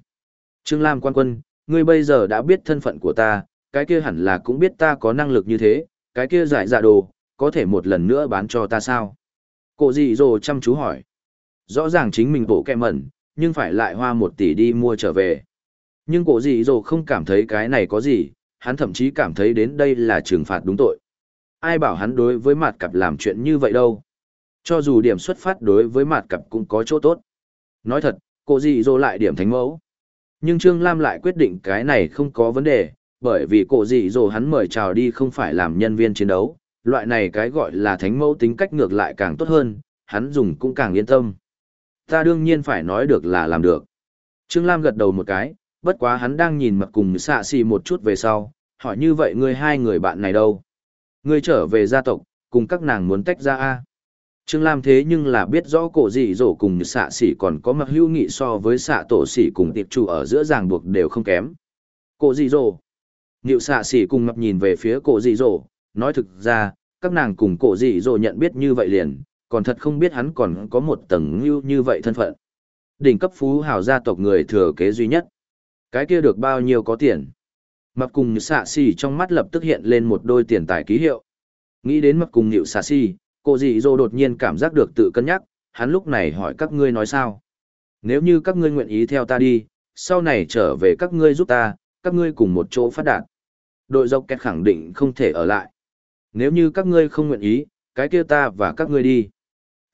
Trương Lam quan quân, ngươi bây giờ đã biết thân phận của ta, cái kia hẳn là cũng biết ta có năng lực như thế, cái kia giải dạ đồ, có thể một lần nữa bán cho ta sao? Cô dì dỗ chăm chú hỏi. Rõ ràng chính mình bổ kẹ mẩn, nhưng phải lại hoa một tỷ đi mua trở về. Nhưng cổ dì dồ không cảm thấy cái này có gì, hắn thậm chí cảm thấy đến đây là trừng phạt đúng tội. Ai bảo hắn đối với mặt cặp làm chuyện như vậy đâu. Cho dù điểm xuất phát đối với mặt cặp cũng có chỗ tốt. Nói thật, cô dị Dô lại điểm thánh mẫu. Nhưng Trương Lam lại quyết định cái này không có vấn đề, bởi vì cô dị Dô hắn mời chào đi không phải làm nhân viên chiến đấu, loại này cái gọi là thánh mẫu tính cách ngược lại càng tốt hơn, hắn dùng cũng càng yên tâm. Ta đương nhiên phải nói được là làm được. Trương Lam gật đầu một cái, bất quá hắn đang nhìn mặt cùng xạ xì một chút về sau, hỏi như vậy ngươi hai người bạn này đâu? Ngươi trở về gia tộc, cùng các nàng muốn tách ra a Trương Lam thế nhưng là biết rõ cổ dị rổ cùng xạ xỉ còn có mặc hữu nghị so với xạ tổ xỉ cùng tiệp chủ ở giữa ràng buộc đều không kém. Cổ dị rổ? Niệu xạ xỉ cùng ngập nhìn về phía cổ dị rổ, nói thực ra, các nàng cùng cổ dị rổ nhận biết như vậy liền, còn thật không biết hắn còn có một tầng như như vậy thân phận. Đỉnh cấp phú hào gia tộc người thừa kế duy nhất. Cái kia được bao nhiêu có tiền? Mập cùng xạ xì trong mắt lập tức hiện lên một đôi tiền tài ký hiệu. Nghĩ đến mập cùng nhịu xạ xì, cô dị dô đột nhiên cảm giác được tự cân nhắc, hắn lúc này hỏi các ngươi nói sao? Nếu như các ngươi nguyện ý theo ta đi, sau này trở về các ngươi giúp ta, các ngươi cùng một chỗ phát đạt. Đội dọc kẹt khẳng định không thể ở lại. Nếu như các ngươi không nguyện ý, cái kia ta và các ngươi đi.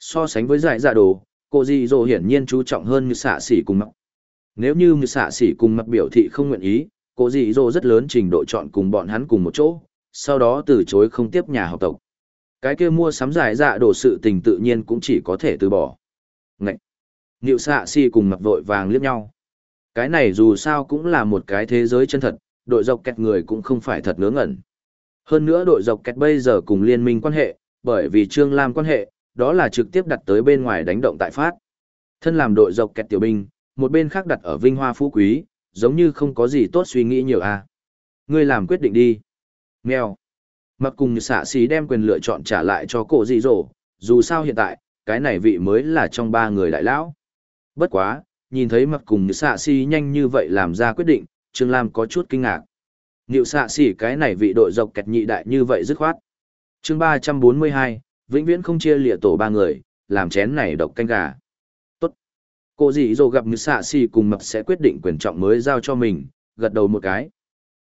So sánh với giải giả đồ, cô dị dô hiển nhiên chú trọng hơn như xạ xỉ cùng mặc. Nếu như như xạ xỉ cùng mặt biểu thị không nguyện ý, cô dị dô rất lớn trình độ chọn cùng bọn hắn cùng một chỗ, sau đó từ chối không tiếp nhà học tộc. Cái kia mua sắm giải dạ đồ sự tình tự nhiên cũng chỉ có thể từ bỏ. Ngậy! Niệu xạ si cùng mặc vội vàng liếc nhau. Cái này dù sao cũng là một cái thế giới chân thật, đội dọc kẹt người cũng không phải thật ngớ ngẩn. Hơn nữa đội dọc kẹt bây giờ cùng liên minh quan hệ, bởi vì Trương Lam quan hệ, đó là trực tiếp đặt tới bên ngoài đánh động tại phát. Thân làm đội dọc kẹt tiểu binh, một bên khác đặt ở vinh hoa phú quý, giống như không có gì tốt suy nghĩ nhiều à. Ngươi làm quyết định đi. Mèo. Mặc cùng xạ xí đem quyền lựa chọn trả lại cho cổ dị dỗ, dù sao hiện tại, cái này vị mới là trong ba người đại lão. Bất quá, nhìn thấy mặc cùng xạ xí nhanh như vậy làm ra quyết định, Trương Lam có chút kinh ngạc. Niệu xạ xỉ cái này vị đội dọc kẹt nhị đại như vậy dứt khoát. chương ba trăm bốn mươi hai, vĩnh viễn không chia lịa tổ ba người, làm chén này độc canh gà. tốt Cô dì dồ gặp như xạ xì cùng mập sẽ quyết định quyền trọng mới giao cho mình, gật đầu một cái.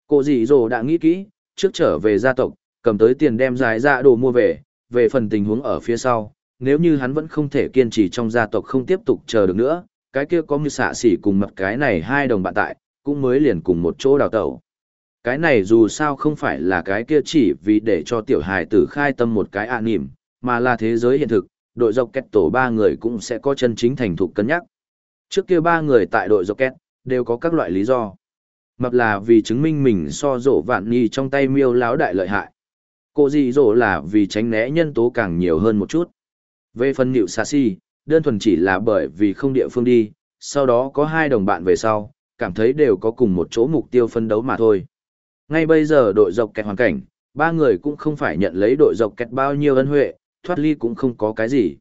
Cô dì dồ đã nghĩ kỹ, trước trở về gia tộc, cầm tới tiền đem dài ra dạ đồ mua về, về phần tình huống ở phía sau, nếu như hắn vẫn không thể kiên trì trong gia tộc không tiếp tục chờ được nữa, cái kia có như xạ xỉ cùng mặt cái này hai đồng bạn tại, cũng mới liền cùng một chỗ đào tẩu. Cái này dù sao không phải là cái kia chỉ vì để cho tiểu hài tử khai tâm một cái ạ à nỉm, mà là thế giới hiện thực, đội dọc kẹt tổ ba người cũng sẽ có chân chính thành thục cân nhắc. Trước kia ba người tại đội Rocket, đều có các loại lý do. Mập là vì chứng minh mình so dỗ vạn nghi trong tay miêu láo đại lợi hại. Cô dị dỗ là vì tránh né nhân tố càng nhiều hơn một chút. Về phần nịu xa si, đơn thuần chỉ là bởi vì không địa phương đi, sau đó có hai đồng bạn về sau, cảm thấy đều có cùng một chỗ mục tiêu phân đấu mà thôi. Ngay bây giờ đội dọc kẹt hoàn cảnh, ba người cũng không phải nhận lấy đội dọc kẹt bao nhiêu ân huệ, thoát ly cũng không có cái gì.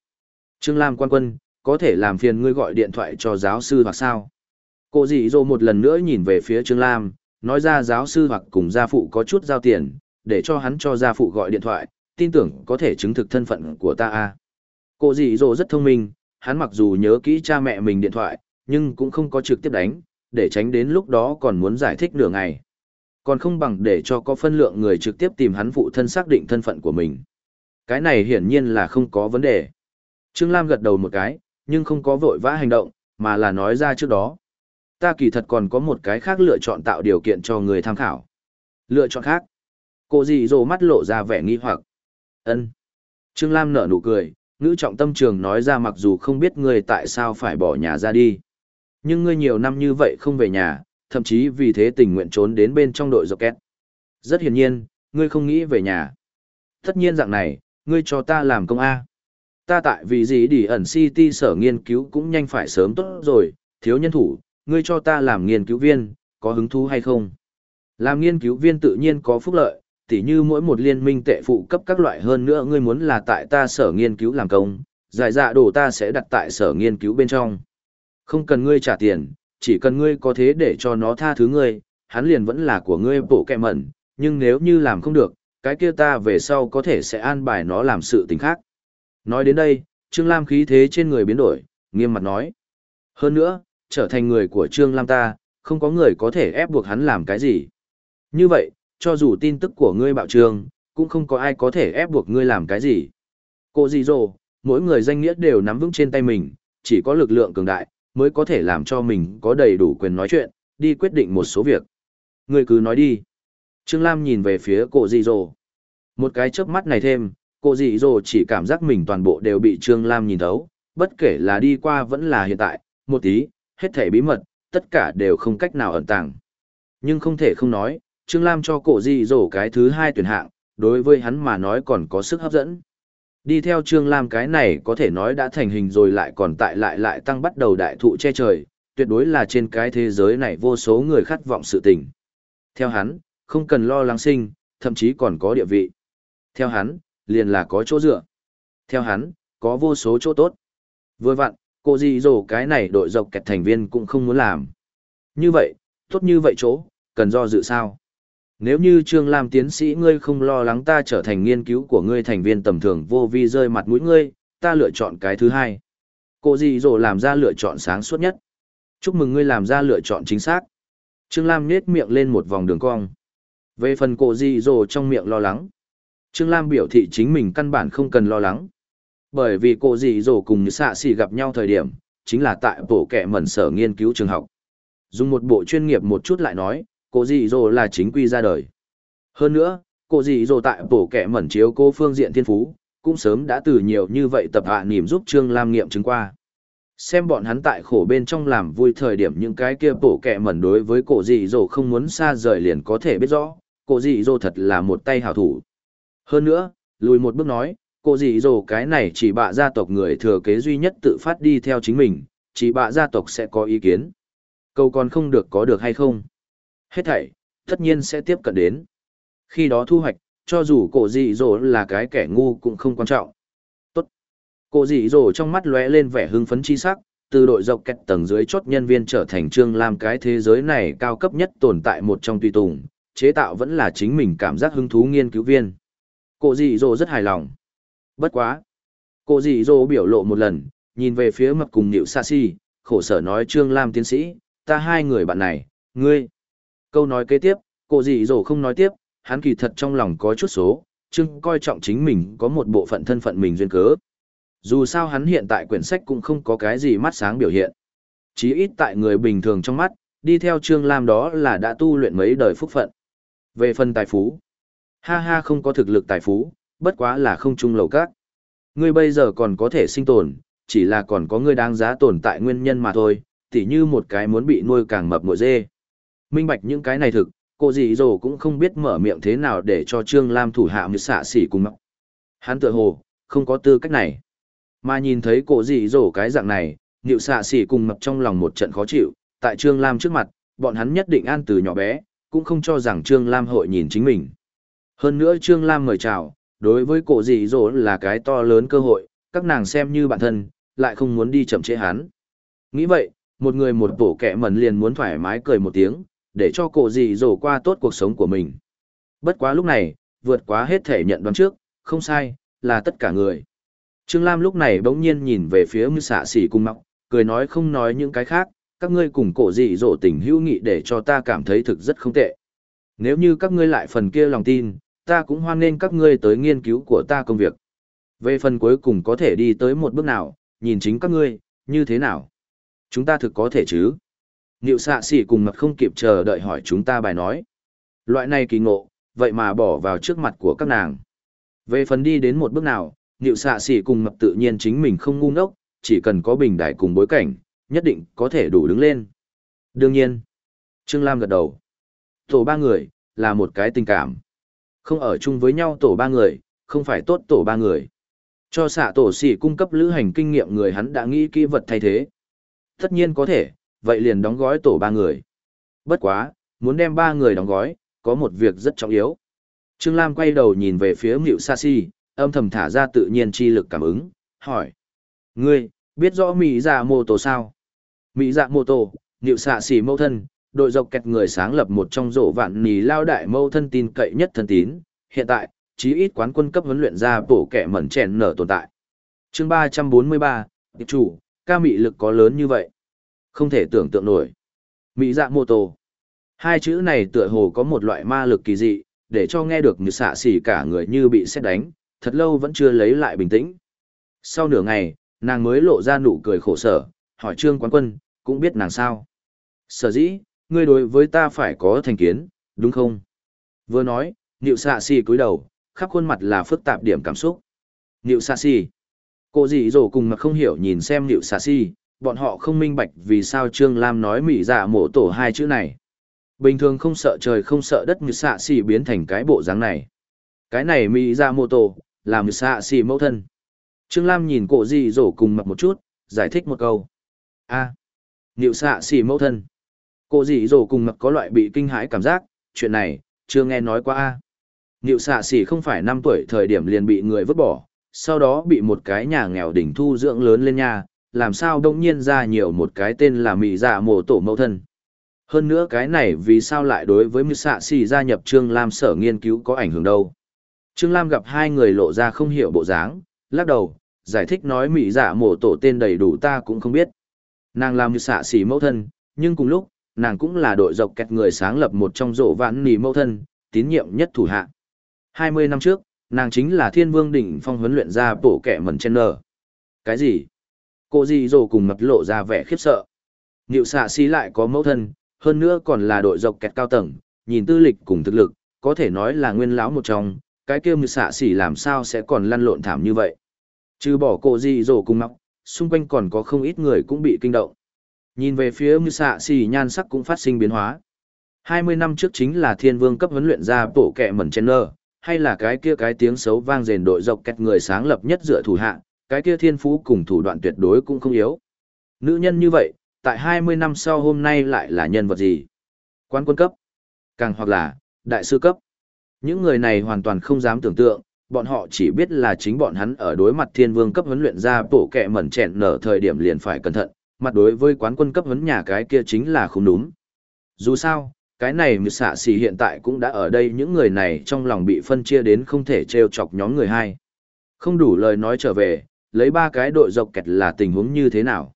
Trương Lam quan quân, có thể làm phiền ngươi gọi điện thoại cho giáo sư hoặc sao. Cô dị dô một lần nữa nhìn về phía Trương Lam, nói ra giáo sư hoặc cùng gia phụ có chút giao tiền, để cho hắn cho gia phụ gọi điện thoại, tin tưởng có thể chứng thực thân phận của ta a. Cô dì dỗ rất thông minh, hắn mặc dù nhớ kỹ cha mẹ mình điện thoại, nhưng cũng không có trực tiếp đánh, để tránh đến lúc đó còn muốn giải thích nửa ngày. Còn không bằng để cho có phân lượng người trực tiếp tìm hắn phụ thân xác định thân phận của mình. Cái này hiển nhiên là không có vấn đề. Trương Lam gật đầu một cái, nhưng không có vội vã hành động, mà là nói ra trước đó. Ta kỳ thật còn có một cái khác lựa chọn tạo điều kiện cho người tham khảo. Lựa chọn khác. Cô dì dồ mắt lộ ra vẻ nghi hoặc. ân Trương Lam nở nụ cười, Ngữ trọng tâm trường nói ra mặc dù không biết ngươi tại sao phải bỏ nhà ra đi. Nhưng ngươi nhiều năm như vậy không về nhà, thậm chí vì thế tình nguyện trốn đến bên trong đội rocket. Rất hiển nhiên, ngươi không nghĩ về nhà. Tất nhiên dạng này, ngươi cho ta làm công A. Ta tại vì gì đi ẩn City sở nghiên cứu cũng nhanh phải sớm tốt rồi, thiếu nhân thủ, ngươi cho ta làm nghiên cứu viên, có hứng thú hay không? Làm nghiên cứu viên tự nhiên có phúc lợi, tỉ như mỗi một liên minh tệ phụ cấp các loại hơn nữa ngươi muốn là tại ta sở nghiên cứu làm công, giải dạ đồ ta sẽ đặt tại sở nghiên cứu bên trong. Không cần ngươi trả tiền, chỉ cần ngươi có thế để cho nó tha thứ ngươi, hắn liền vẫn là của ngươi bổ kẹ mẩn, nhưng nếu như làm không được, cái kia ta về sau có thể sẽ an bài nó làm sự tình khác. Nói đến đây, Trương Lam khí thế trên người biến đổi, nghiêm mặt nói. Hơn nữa, trở thành người của Trương Lam ta, không có người có thể ép buộc hắn làm cái gì. Như vậy, cho dù tin tức của ngươi bạo trường cũng không có ai có thể ép buộc ngươi làm cái gì. Cô gì rồ, mỗi người danh nghĩa đều nắm vững trên tay mình, chỉ có lực lượng cường đại, mới có thể làm cho mình có đầy đủ quyền nói chuyện, đi quyết định một số việc. Ngươi cứ nói đi. Trương Lam nhìn về phía cô gì rồ. Một cái chớp mắt này thêm, cô dị dồ chỉ cảm giác mình toàn bộ đều bị Trương Lam nhìn thấu, bất kể là đi qua vẫn là hiện tại, một tí, hết thể bí mật, tất cả đều không cách nào ẩn tàng. Nhưng không thể không nói, Trương Lam cho cổ dị Dỗ cái thứ hai tuyển hạng, đối với hắn mà nói còn có sức hấp dẫn. Đi theo Trương Lam cái này có thể nói đã thành hình rồi lại còn tại lại lại tăng bắt đầu đại thụ che trời, tuyệt đối là trên cái thế giới này vô số người khát vọng sự tình. Theo hắn, không cần lo lắng sinh, thậm chí còn có địa vị. Theo hắn, liền là có chỗ dựa. Theo hắn, có vô số chỗ tốt. Vừa vặn, cô gì dồ cái này đội dọc kẹt thành viên cũng không muốn làm. Như vậy, tốt như vậy chỗ, cần do dự sao? Nếu như Trương Lam tiến sĩ ngươi không lo lắng ta trở thành nghiên cứu của ngươi thành viên tầm thường vô vi rơi mặt mũi ngươi, ta lựa chọn cái thứ hai. Cô gì Dỗ làm ra lựa chọn sáng suốt nhất. Chúc mừng ngươi làm ra lựa chọn chính xác. Trương Lam nết miệng lên một vòng đường cong. Về phần cô gì Dỗ trong miệng lo lắng. Trương Lam biểu thị chính mình căn bản không cần lo lắng. Bởi vì cô dì dồ cùng như xạ xì gặp nhau thời điểm, chính là tại bộ kẻ mẩn sở nghiên cứu trường học. Dùng một bộ chuyên nghiệp một chút lại nói, cô Dị dồ là chính quy ra đời. Hơn nữa, cô Dị dồ tại bổ kẻ mẩn chiếu cô phương diện thiên phú, cũng sớm đã từ nhiều như vậy tập hạ niềm giúp Trương Lam nghiệm chứng qua. Xem bọn hắn tại khổ bên trong làm vui thời điểm những cái kia bổ kẻ mẩn đối với cổ Dị dồ không muốn xa rời liền có thể biết rõ, cổ Dị dồ thật là một tay hảo thủ. Hơn nữa, lùi một bước nói, Cổ Dị dồ cái này chỉ bạ gia tộc người thừa kế duy nhất tự phát đi theo chính mình, chỉ bạ gia tộc sẽ có ý kiến. Câu còn không được có được hay không? Hết thảy, tất nhiên sẽ tiếp cận đến. Khi đó thu hoạch, cho dù cổ dị dỗ là cái kẻ ngu cũng không quan trọng. Tốt. Cổ dị dỗ trong mắt lóe lên vẻ hưng phấn chi sắc, từ đội dọc kẹt tầng dưới chốt nhân viên trở thành trương làm cái thế giới này cao cấp nhất tồn tại một trong tùy tùng, chế tạo vẫn là chính mình cảm giác hứng thú nghiên cứu viên. Cô dị dỗ rất hài lòng. Bất quá. Cô dị dỗ biểu lộ một lần, nhìn về phía mặt cùng nhịu Sa Si, khổ sở nói Trương Lam tiến sĩ, ta hai người bạn này, ngươi. Câu nói kế tiếp, cô dị dỗ không nói tiếp, hắn kỳ thật trong lòng có chút số, Trương coi trọng chính mình có một bộ phận thân phận mình duyên cớ. Dù sao hắn hiện tại quyển sách cũng không có cái gì mắt sáng biểu hiện. Chí ít tại người bình thường trong mắt, đi theo Trương Lam đó là đã tu luyện mấy đời phúc phận. Về phần tài phú, Ha ha không có thực lực tài phú, bất quá là không trung lầu các. Ngươi bây giờ còn có thể sinh tồn, chỉ là còn có ngươi đáng giá tồn tại nguyên nhân mà thôi, tỉ như một cái muốn bị nuôi càng mập mội dê. Minh bạch những cái này thực, cô dì dồ cũng không biết mở miệng thế nào để cho Trương Lam thủ hạ như xạ xỉ cùng mập. Hắn tự hồ, không có tư cách này. Mà nhìn thấy cô dì dồ cái dạng này, nhịu xạ xỉ cùng mập trong lòng một trận khó chịu, tại Trương Lam trước mặt, bọn hắn nhất định an từ nhỏ bé, cũng không cho rằng Trương Lam hội nhìn chính mình. Hơn nữa Trương Lam mời chào, đối với cổ dị dỗ là cái to lớn cơ hội, các nàng xem như bản thân, lại không muốn đi chậm chế hắn. Nghĩ vậy, một người một bổ kẻ mẩn liền muốn thoải mái cười một tiếng, để cho cổ dị dỗ qua tốt cuộc sống của mình. Bất quá lúc này, vượt quá hết thể nhận đoán trước, không sai, là tất cả người. Trương Lam lúc này bỗng nhiên nhìn về phía mưu xạ xỉ cung mọc, cười nói không nói những cái khác, các ngươi cùng cổ dị dỗ tình hữu nghị để cho ta cảm thấy thực rất không tệ. Nếu như các ngươi lại phần kia lòng tin, ta cũng hoan nghênh các ngươi tới nghiên cứu của ta công việc. Về phần cuối cùng có thể đi tới một bước nào, nhìn chính các ngươi, như thế nào? Chúng ta thực có thể chứ? Nhiệu xạ xỉ cùng mặt không kịp chờ đợi hỏi chúng ta bài nói. Loại này kỳ ngộ, vậy mà bỏ vào trước mặt của các nàng. Về phần đi đến một bước nào, Nhiệu xạ xỉ cùng mặt tự nhiên chính mình không ngu ngốc, chỉ cần có bình đại cùng bối cảnh, nhất định có thể đủ đứng lên. Đương nhiên, Trương Lam gật đầu. Tổ ba người, là một cái tình cảm. Không ở chung với nhau tổ ba người, không phải tốt tổ ba người. Cho xạ tổ xỉ cung cấp lữ hành kinh nghiệm người hắn đã nghĩ kỹ vật thay thế. Tất nhiên có thể, vậy liền đóng gói tổ ba người. Bất quá, muốn đem ba người đóng gói, có một việc rất trọng yếu. Trương Lam quay đầu nhìn về phía Mịu Sa Si, âm thầm thả ra tự nhiên chi lực cảm ứng, hỏi. Ngươi, biết rõ Mỹ dạ mô tổ sao? Mỹ dạ mô tổ, Mịu Sa Si mâu thân, đội dọc kẹt người sáng lập một trong rổ vạn nì lao đại mâu thân tin cậy nhất thân tín. Hiện tại, chí ít quán quân cấp huấn luyện ra bổ kẻ mẩn chèn nở tồn tại. chương 343, tiệp chủ, ca mị lực có lớn như vậy. Không thể tưởng tượng nổi. Mỹ dạ mô tô, Hai chữ này tựa hồ có một loại ma lực kỳ dị, để cho nghe được như xạ xỉ cả người như bị xét đánh, thật lâu vẫn chưa lấy lại bình tĩnh. Sau nửa ngày, nàng mới lộ ra nụ cười khổ sở, hỏi trương quán quân, cũng biết nàng sao. Sở dĩ, ngươi đối với ta phải có thành kiến, đúng không? Vừa nói, Niệu xạ xỉ cúi đầu, khắp khuôn mặt là phức tạp điểm cảm xúc. Niệu xạ xỉ. Cô dị dỗ cùng mà không hiểu nhìn xem Niệu xạ xỉ, bọn họ không minh bạch vì sao Trương Lam nói mỉ dạ mổ tổ hai chữ này. Bình thường không sợ trời không sợ đất như xạ xì biến thành cái bộ dáng này. Cái này mỉ dạ mổ tổ, làm như xạ xì mẫu thân. Trương Lam nhìn cổ gì rổ cùng mặt một chút, giải thích một câu. a à, Niệu xạ xì mẫu thân. cô dì dồ cùng mặt có loại bị kinh hãi cảm giác, chuyện này, chưa nghe nói qua a à. Niệu xạ xì không phải năm tuổi thời điểm liền bị người vứt bỏ, sau đó bị một cái nhà nghèo đỉnh thu dưỡng lớn lên nhà, làm sao đông nhiên ra nhiều một cái tên là mỹ dạ mổ tổ mẫu thân. Hơn nữa cái này vì sao lại đối với Mư xạ Xì gia nhập Trương Lam sở nghiên cứu có ảnh hưởng đâu. Trương Lam gặp hai người lộ ra không hiểu bộ dáng, lắc đầu, giải thích nói mỹ dạ mổ tổ tên đầy đủ ta cũng không biết. Nàng làm Mư Sạ Xì mẫu thân, nhưng cùng lúc, nàng cũng là đội dọc kẹt người sáng lập một trong rổ vãn nì mẫu thân, tín nhiệm nhất thủ hạ. 20 năm trước, nàng chính là thiên vương đỉnh phong huấn luyện ra bổ kẻ mẩn chen nở. Cái gì? Cô dì dồ cùng mặt lộ ra vẻ khiếp sợ. Niệu xạ xí lại có mẫu thân, hơn nữa còn là đội dọc kẹt cao tầng, nhìn tư lịch cùng thực lực, có thể nói là nguyên lão một trong, cái kia Ngự xạ xỉ làm sao sẽ còn lăn lộn thảm như vậy. Trừ bỏ cô dì dồ cùng mọc, xung quanh còn có không ít người cũng bị kinh động. Nhìn về phía Ngự xạ xỉ nhan sắc cũng phát sinh biến hóa. 20 năm trước chính là thiên vương cấp huấn luyện ra bổ kẹ mẩn chen nơ, hay là cái kia cái tiếng xấu vang rền đội dọc kẹt người sáng lập nhất dựa thủ hạ, cái kia thiên phú cùng thủ đoạn tuyệt đối cũng không yếu. Nữ nhân như vậy, tại 20 năm sau hôm nay lại là nhân vật gì? Quan quân cấp, càng hoặc là, đại sư cấp. Những người này hoàn toàn không dám tưởng tượng, bọn họ chỉ biết là chính bọn hắn ở đối mặt thiên vương cấp huấn luyện ra bộ kẹ mẩn chèn nở thời điểm liền phải cẩn thận, mặt đối với quán quân cấp huấn nhà cái kia chính là không đúng. Dù sao, cái này mưu xạ xì hiện tại cũng đã ở đây những người này trong lòng bị phân chia đến không thể trêu chọc nhóm người hai. Không đủ lời nói trở về, lấy ba cái đội dọc kẹt là tình huống như thế nào.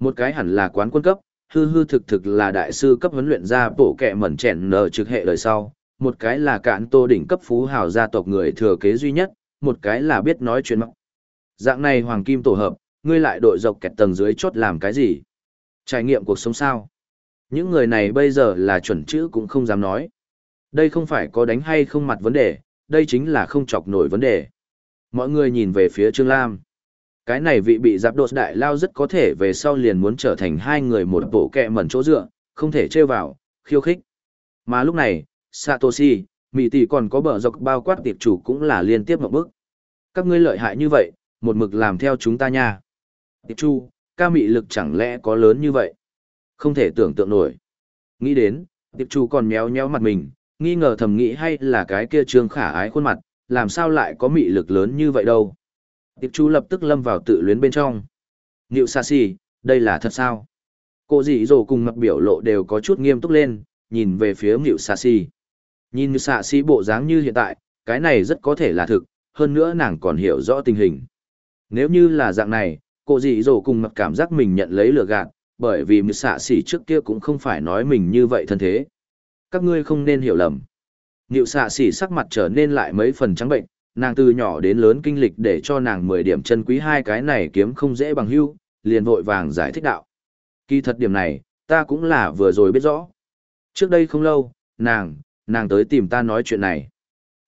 Một cái hẳn là quán quân cấp, hư hư thực thực là đại sư cấp huấn luyện ra bổ kẹ mẩn chèn nở trực hệ đời sau, một cái là cạn tô đỉnh cấp phú hào gia tộc người thừa kế duy nhất, một cái là biết nói chuyện mắc. Dạng này hoàng kim tổ hợp, ngươi lại đội dọc kẹt tầng dưới chốt làm cái gì? Trải nghiệm cuộc sống sao? Những người này bây giờ là chuẩn chữ cũng không dám nói. Đây không phải có đánh hay không mặt vấn đề, đây chính là không chọc nổi vấn đề. Mọi người nhìn về phía Trương Lam. Cái này vị bị giáp đột đại lao rất có thể về sau liền muốn trở thành hai người một bộ kẹ mẩn chỗ dựa, không thể trêu vào, khiêu khích. Mà lúc này, Satoshi, Mỹ tỷ còn có bờ dọc bao quát tiệp chủ cũng là liên tiếp một bước. Các ngươi lợi hại như vậy, một mực làm theo chúng ta nha. Tiệp chu, ca mị lực chẳng lẽ có lớn như vậy? Không thể tưởng tượng nổi. Nghĩ đến, tiệp chu còn méo méo mặt mình, nghi ngờ thầm nghĩ hay là cái kia trương khả ái khuôn mặt, làm sao lại có mị lực lớn như vậy đâu. Tiệp chú lập tức lâm vào tự luyến bên trong. Niệu xa xì, đây là thật sao? Cô dì dồ cùng mặt biểu lộ đều có chút nghiêm túc lên, nhìn về phía Niệu xa xì. Nhìn như xạ xì bộ dáng như hiện tại, cái này rất có thể là thực, hơn nữa nàng còn hiểu rõ tình hình. Nếu như là dạng này, cô dì dồ cùng mặt cảm giác mình nhận lấy lừa gạt, bởi vì mưu xạ xỉ trước kia cũng không phải nói mình như vậy thân thế. Các ngươi không nên hiểu lầm. Niệu xạ xỉ sắc mặt trở nên lại mấy phần trắng bệnh, nàng từ nhỏ đến lớn kinh lịch để cho nàng 10 điểm chân quý hai cái này kiếm không dễ bằng hưu, liền vội vàng giải thích đạo. Kỳ thật điểm này, ta cũng là vừa rồi biết rõ. Trước đây không lâu, nàng, nàng tới tìm ta nói chuyện này.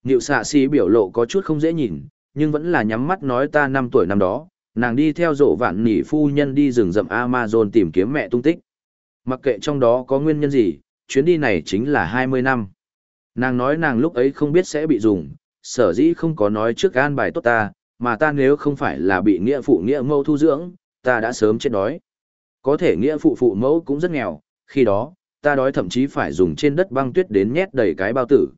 Niệu xạ xỉ biểu lộ có chút không dễ nhìn, nhưng vẫn là nhắm mắt nói ta năm tuổi năm đó, nàng đi theo rộ vạn nỉ phu nhân đi rừng rậm Amazon tìm kiếm mẹ tung tích. Mặc kệ trong đó có nguyên nhân gì, chuyến đi này chính là 20 năm. Nàng nói nàng lúc ấy không biết sẽ bị dùng, sở dĩ không có nói trước an bài tốt ta, mà ta nếu không phải là bị nghĩa phụ nghĩa mẫu thu dưỡng, ta đã sớm chết đói. Có thể nghĩa phụ phụ mẫu cũng rất nghèo, khi đó, ta đói thậm chí phải dùng trên đất băng tuyết đến nhét đầy cái bao tử.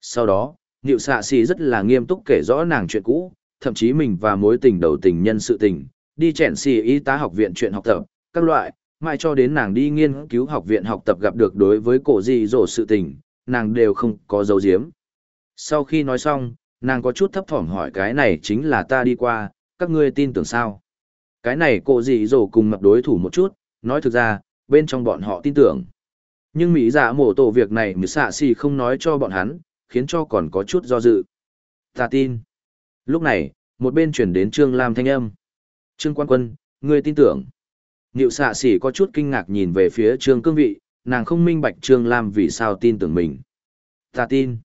Sau đó, Niệu xạ xì rất là nghiêm túc kể rõ nàng chuyện cũ, thậm chí mình và mối tình đầu tình nhân sự tình, đi chèn xì y tá học viện chuyện học tập, các loại, mãi cho đến nàng đi nghiên cứu học viện học tập gặp được đối với cổ gì rổ sự tình, nàng đều không có dấu diếm. Sau khi nói xong, nàng có chút thấp thỏm hỏi cái này chính là ta đi qua, các ngươi tin tưởng sao? Cái này cô dì dồ cùng mập đối thủ một chút, nói thực ra, bên trong bọn họ tin tưởng. Nhưng Mỹ giả mổ tổ việc này Mỹ xạ xì không nói cho bọn hắn, khiến cho còn có chút do dự. Ta tin. Lúc này, một bên chuyển đến Trương Lam thanh âm. Trương Quan Quân, ngươi tin tưởng. Niệu xạ xỉ có chút kinh ngạc nhìn về phía Trương Cương Vị, nàng không minh bạch Trương Lam vì sao tin tưởng mình. Ta tin.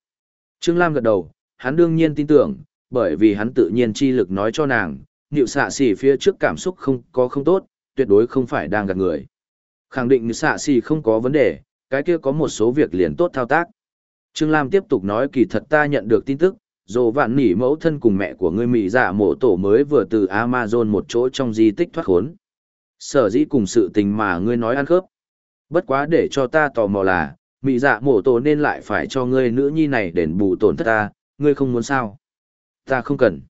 Trương Lam gật đầu, hắn đương nhiên tin tưởng, bởi vì hắn tự nhiên chi lực nói cho nàng, Niệu xạ xỉ phía trước cảm xúc không có không tốt, tuyệt đối không phải đang gạt người. Khẳng định xạ xỉ không có vấn đề, cái kia có một số việc liền tốt thao tác. Trương Lam tiếp tục nói kỳ thật ta nhận được tin tức, dồ vạn nỉ mẫu thân cùng mẹ của ngươi mỹ giả mộ tổ mới vừa từ Amazon một chỗ trong di tích thoát khốn. Sở dĩ cùng sự tình mà ngươi nói ăn khớp. Bất quá để cho ta tò mò là, mị dạ mổ tổ nên lại phải cho ngươi nữ nhi này đền bù tổn thất ta, ngươi không muốn sao. Ta không cần.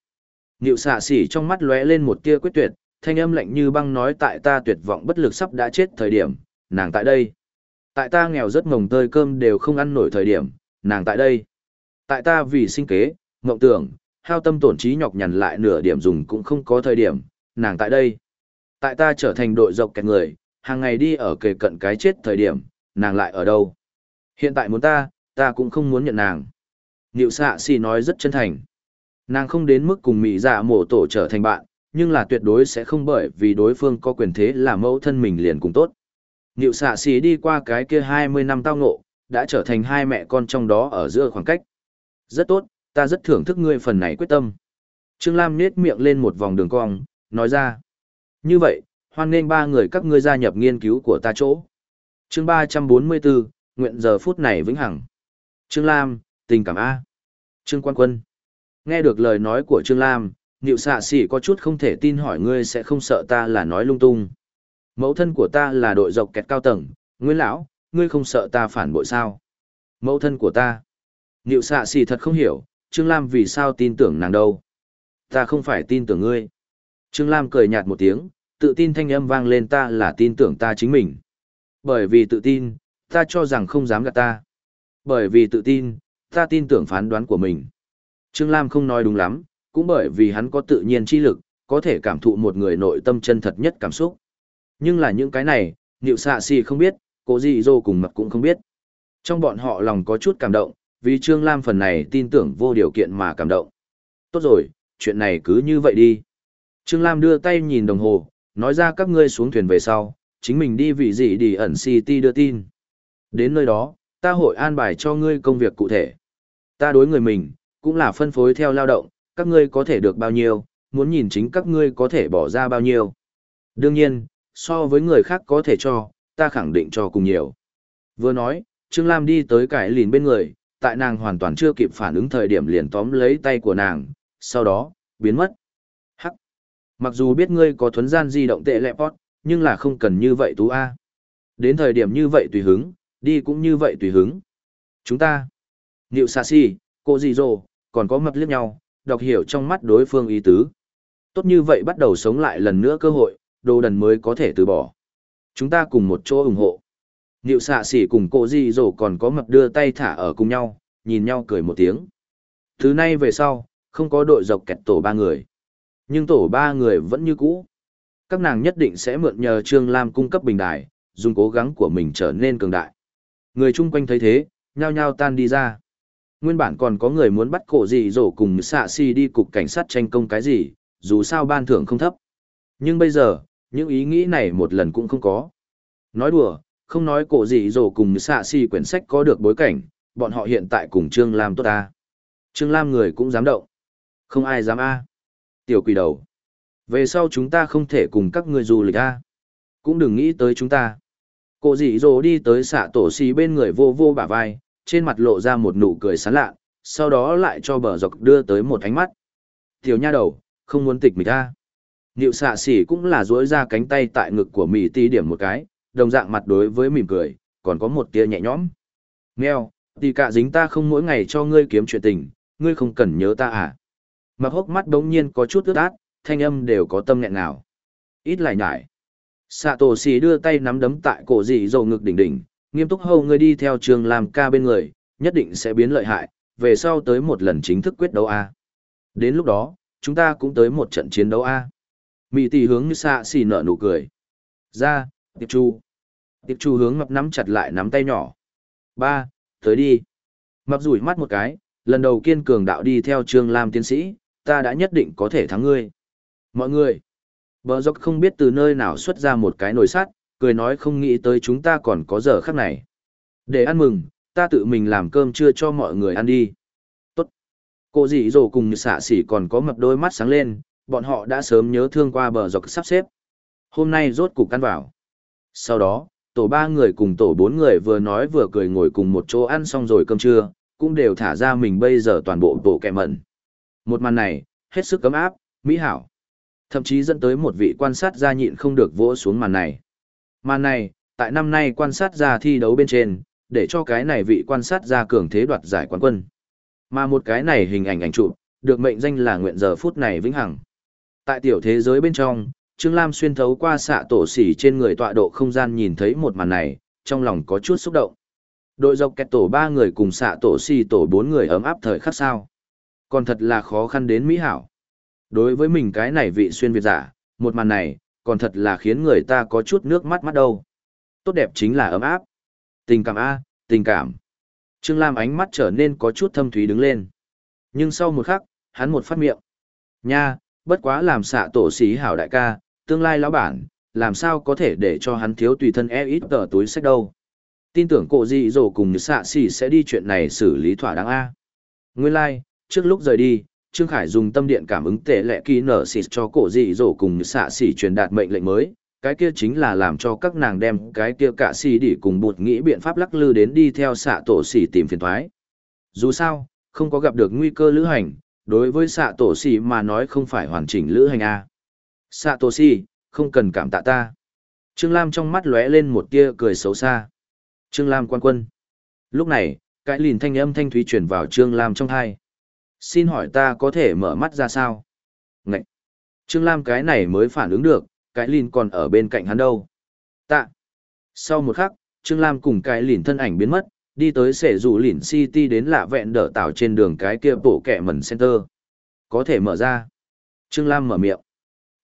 Niệu xạ xỉ trong mắt lóe lên một tia quyết tuyệt, thanh âm lạnh như băng nói tại ta tuyệt vọng bất lực sắp đã chết thời điểm, nàng tại đây. Tại ta nghèo rất mồng tơi cơm đều không ăn nổi thời điểm, nàng tại đây. Tại ta vì sinh kế, mộng tưởng, hao tâm tổn trí nhọc nhằn lại nửa điểm dùng cũng không có thời điểm, nàng tại đây. Tại ta trở thành đội dọc kẹt người, hàng ngày đi ở kề cận cái chết thời điểm, nàng lại ở đâu. Hiện tại muốn ta, ta cũng không muốn nhận nàng. Niệu xạ xì nói rất chân thành. Nàng không đến mức cùng mỹ dạ mổ tổ trở thành bạn, nhưng là tuyệt đối sẽ không bởi vì đối phương có quyền thế là mẫu thân mình liền cùng tốt. Niệu xạ xì đi qua cái kia 20 năm tao ngộ, đã trở thành hai mẹ con trong đó ở giữa khoảng cách. Rất tốt, ta rất thưởng thức ngươi phần này quyết tâm. Trương Lam nết miệng lên một vòng đường cong, nói ra. Như vậy, hoan nghênh ba người các ngươi gia nhập nghiên cứu của ta chỗ. chương 344, nguyện giờ phút này vĩnh hằng. Trương Lam, tình cảm A. Trương Quan Quân. Nghe được lời nói của Trương Lam, Niệu xạ xỉ có chút không thể tin hỏi ngươi sẽ không sợ ta là nói lung tung. Mẫu thân của ta là đội dọc kẹt cao tầng, Nguyên Lão, ngươi không sợ ta phản bội sao? Mẫu thân của ta. Niệu xạ xỉ thật không hiểu, Trương Lam vì sao tin tưởng nàng đâu? Ta không phải tin tưởng ngươi. Trương Lam cười nhạt một tiếng, tự tin thanh âm vang lên ta là tin tưởng ta chính mình. Bởi vì tự tin, ta cho rằng không dám gạt ta. Bởi vì tự tin, ta tin tưởng phán đoán của mình. Trương Lam không nói đúng lắm, cũng bởi vì hắn có tự nhiên chi lực, có thể cảm thụ một người nội tâm chân thật nhất cảm xúc. Nhưng là những cái này, Niệu Sạ Xì không biết, Cố Dị Dô cùng Mật cũng không biết. Trong bọn họ lòng có chút cảm động, vì Trương Lam phần này tin tưởng vô điều kiện mà cảm động. Tốt rồi, chuyện này cứ như vậy đi. Trương Lam đưa tay nhìn đồng hồ, nói ra các ngươi xuống thuyền về sau, chính mình đi vị gì đi ẩn city đưa tin. Đến nơi đó, ta hội an bài cho ngươi công việc cụ thể. Ta đối người mình, cũng là phân phối theo lao động, các ngươi có thể được bao nhiêu, muốn nhìn chính các ngươi có thể bỏ ra bao nhiêu. Đương nhiên, so với người khác có thể cho, ta khẳng định cho cùng nhiều. Vừa nói, Trương Lam đi tới cải lìn bên người, tại nàng hoàn toàn chưa kịp phản ứng thời điểm liền tóm lấy tay của nàng, sau đó, biến mất. Hắc. Mặc dù biết ngươi có thuấn gian di động tệ lẹ pot, nhưng là không cần như vậy tú A. Đến thời điểm như vậy tùy hứng, đi cũng như vậy tùy hứng. Chúng ta, Niệu Sa Si, cô Dì Dô, còn có mập liếc nhau, đọc hiểu trong mắt đối phương ý tứ. Tốt như vậy bắt đầu sống lại lần nữa cơ hội, đồ đần mới có thể từ bỏ. Chúng ta cùng một chỗ ủng hộ. Niệu Sa Si cùng cô Dì Dô còn có mập đưa tay thả ở cùng nhau, nhìn nhau cười một tiếng. Thứ nay về sau, không có đội dọc kẹt tổ ba người. Nhưng tổ ba người vẫn như cũ. Các nàng nhất định sẽ mượn nhờ Trương Lam cung cấp bình đài, dùng cố gắng của mình trở nên cường đại. Người chung quanh thấy thế, nhao nhao tan đi ra. Nguyên bản còn có người muốn bắt cổ gì rổ cùng xạ si đi cục cảnh sát tranh công cái gì, dù sao ban thưởng không thấp. Nhưng bây giờ, những ý nghĩ này một lần cũng không có. Nói đùa, không nói cổ gì rổ cùng xạ si quyển sách có được bối cảnh, bọn họ hiện tại cùng Trương Lam tốt ta. Trương Lam người cũng dám động. Không ai dám a. Tiểu quỷ đầu. Về sau chúng ta không thể cùng các người du lịch a. Cũng đừng nghĩ tới chúng ta. Cô dì dồ đi tới xạ tổ xì bên người vô vô bả vai, trên mặt lộ ra một nụ cười sán lạ, sau đó lại cho bờ dọc đưa tới một ánh mắt. Tiểu nha đầu, không muốn tịch mịch ta. Niệu xạ xỉ cũng là duỗi ra cánh tay tại ngực của mì ti điểm một cái, đồng dạng mặt đối với mỉm cười, còn có một tia nhẹ nhõm. Nghèo, thì cả dính ta không mỗi ngày cho ngươi kiếm chuyện tình, ngươi không cần nhớ ta à. Mặc hốc mắt đống nhiên có chút ướt át, thanh âm đều có tâm nghẹn nào. Ít lại nhải. Sạ tổ xì đưa tay nắm đấm tại cổ dị dầu ngực đỉnh đỉnh, nghiêm túc hầu ngươi đi theo trường làm ca bên người, nhất định sẽ biến lợi hại, về sau tới một lần chính thức quyết đấu A. Đến lúc đó, chúng ta cũng tới một trận chiến đấu A. Mị tỷ hướng như xạ xì nở nụ cười. Ra, tiệp chu. Tiệp chu hướng mập nắm chặt lại nắm tay nhỏ. Ba, tới đi. Mập rủi mắt một cái, lần đầu kiên cường đạo đi theo Trương Lam tiến sĩ, ta đã nhất định có thể thắng ngươi. Mọi người, bờ dọc không biết từ nơi nào xuất ra một cái nồi sắt, cười nói không nghĩ tới chúng ta còn có giờ khắc này. Để ăn mừng, ta tự mình làm cơm trưa cho mọi người ăn đi. Tốt. Cô dì dồ cùng xạ xỉ còn có mập đôi mắt sáng lên, bọn họ đã sớm nhớ thương qua bờ dọc sắp xếp. Hôm nay rốt cục ăn vào. Sau đó, tổ ba người cùng tổ bốn người vừa nói vừa cười ngồi cùng một chỗ ăn xong rồi cơm trưa, cũng đều thả ra mình bây giờ toàn bộ bộ kẹ mẩn. Một màn này, hết sức cấm áp, mỹ hảo. Thậm chí dẫn tới một vị quan sát gia nhịn không được vỗ xuống màn này. Màn này, tại năm nay quan sát gia thi đấu bên trên, để cho cái này vị quan sát gia cường thế đoạt giải quán quân. Mà một cái này hình ảnh ảnh chụp, được mệnh danh là nguyện giờ phút này vĩnh hằng. Tại tiểu thế giới bên trong, Trương Lam xuyên thấu qua xạ tổ xỉ trên người tọa độ không gian nhìn thấy một màn này, trong lòng có chút xúc động. Đội dọc kẹt tổ ba người cùng xạ tổ xỉ tổ bốn người ấm áp thời khắc sao. Còn thật là khó khăn đến mỹ hảo. Đối với mình cái này vị xuyên việt giả, một màn này, còn thật là khiến người ta có chút nước mắt mắt đâu. Tốt đẹp chính là ấm áp. Tình cảm A, tình cảm. Trương Lam ánh mắt trở nên có chút thâm thúy đứng lên. Nhưng sau một khắc, hắn một phát miệng. Nha, bất quá làm xạ tổ sĩ hảo đại ca, tương lai lão bản, làm sao có thể để cho hắn thiếu tùy thân e ít tờ túi sách đâu. Tin tưởng cổ dị dỗ cùng xạ xỉ sẽ đi chuyện này xử lý thỏa đáng A. Nguyên lai, like, trước lúc rời đi, Trương Khải dùng tâm điện cảm ứng tệ lệ kỳ nở xịt cho cổ dị dỗ cùng xạ xỉ truyền đạt mệnh lệnh mới, cái kia chính là làm cho các nàng đem cái kia cả xì đi cùng bụt nghĩ biện pháp lắc lư đến đi theo xạ tổ xỉ tìm phiền thoái. Dù sao, không có gặp được nguy cơ lữ hành, đối với xạ tổ xỉ mà nói không phải hoàn chỉnh lữ hành A. Xạ tổ xỉ, không cần cảm tạ ta. Trương Lam trong mắt lóe lên một tia cười xấu xa. Trương Lam quan quân. Lúc này, cái lìn thanh âm thanh thúy chuyển vào Trương Lam trong hai. Xin hỏi ta có thể mở mắt ra sao? Ngậy! Trương Lam cái này mới phản ứng được, cái lìn còn ở bên cạnh hắn đâu. Tạ! Sau một khắc, Trương Lam cùng cái lìn thân ảnh biến mất, đi tới sể rủ lìn city đến lạ vẹn đỡ tảo trên đường cái kia bộ kẻ mẩn center. Có thể mở ra. Trương Lam mở miệng.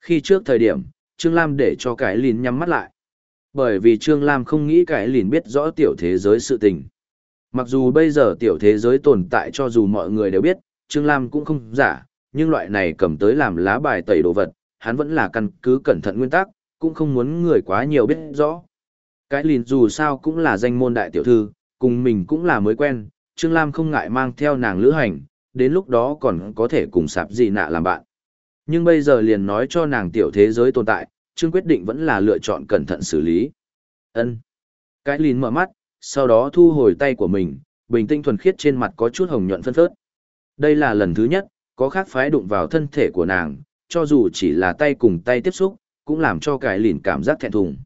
Khi trước thời điểm, Trương Lam để cho cái lìn nhắm mắt lại. Bởi vì Trương Lam không nghĩ cái lìn biết rõ tiểu thế giới sự tình. Mặc dù bây giờ tiểu thế giới tồn tại cho dù mọi người đều biết, Trương Lam cũng không giả, nhưng loại này cầm tới làm lá bài tẩy đồ vật, hắn vẫn là căn cứ cẩn thận nguyên tắc, cũng không muốn người quá nhiều biết rõ. Cái lìn dù sao cũng là danh môn đại tiểu thư, cùng mình cũng là mới quen, Trương Lam không ngại mang theo nàng lữ hành, đến lúc đó còn có thể cùng sạp gì nạ làm bạn. Nhưng bây giờ liền nói cho nàng tiểu thế giới tồn tại, Trương quyết định vẫn là lựa chọn cẩn thận xử lý. ân Cái lìn mở mắt, sau đó thu hồi tay của mình, bình tĩnh thuần khiết trên mặt có chút hồng nhuận phân phớt. Đây là lần thứ nhất, có khác phái đụng vào thân thể của nàng, cho dù chỉ là tay cùng tay tiếp xúc, cũng làm cho cái lìn cảm giác thẹn thùng.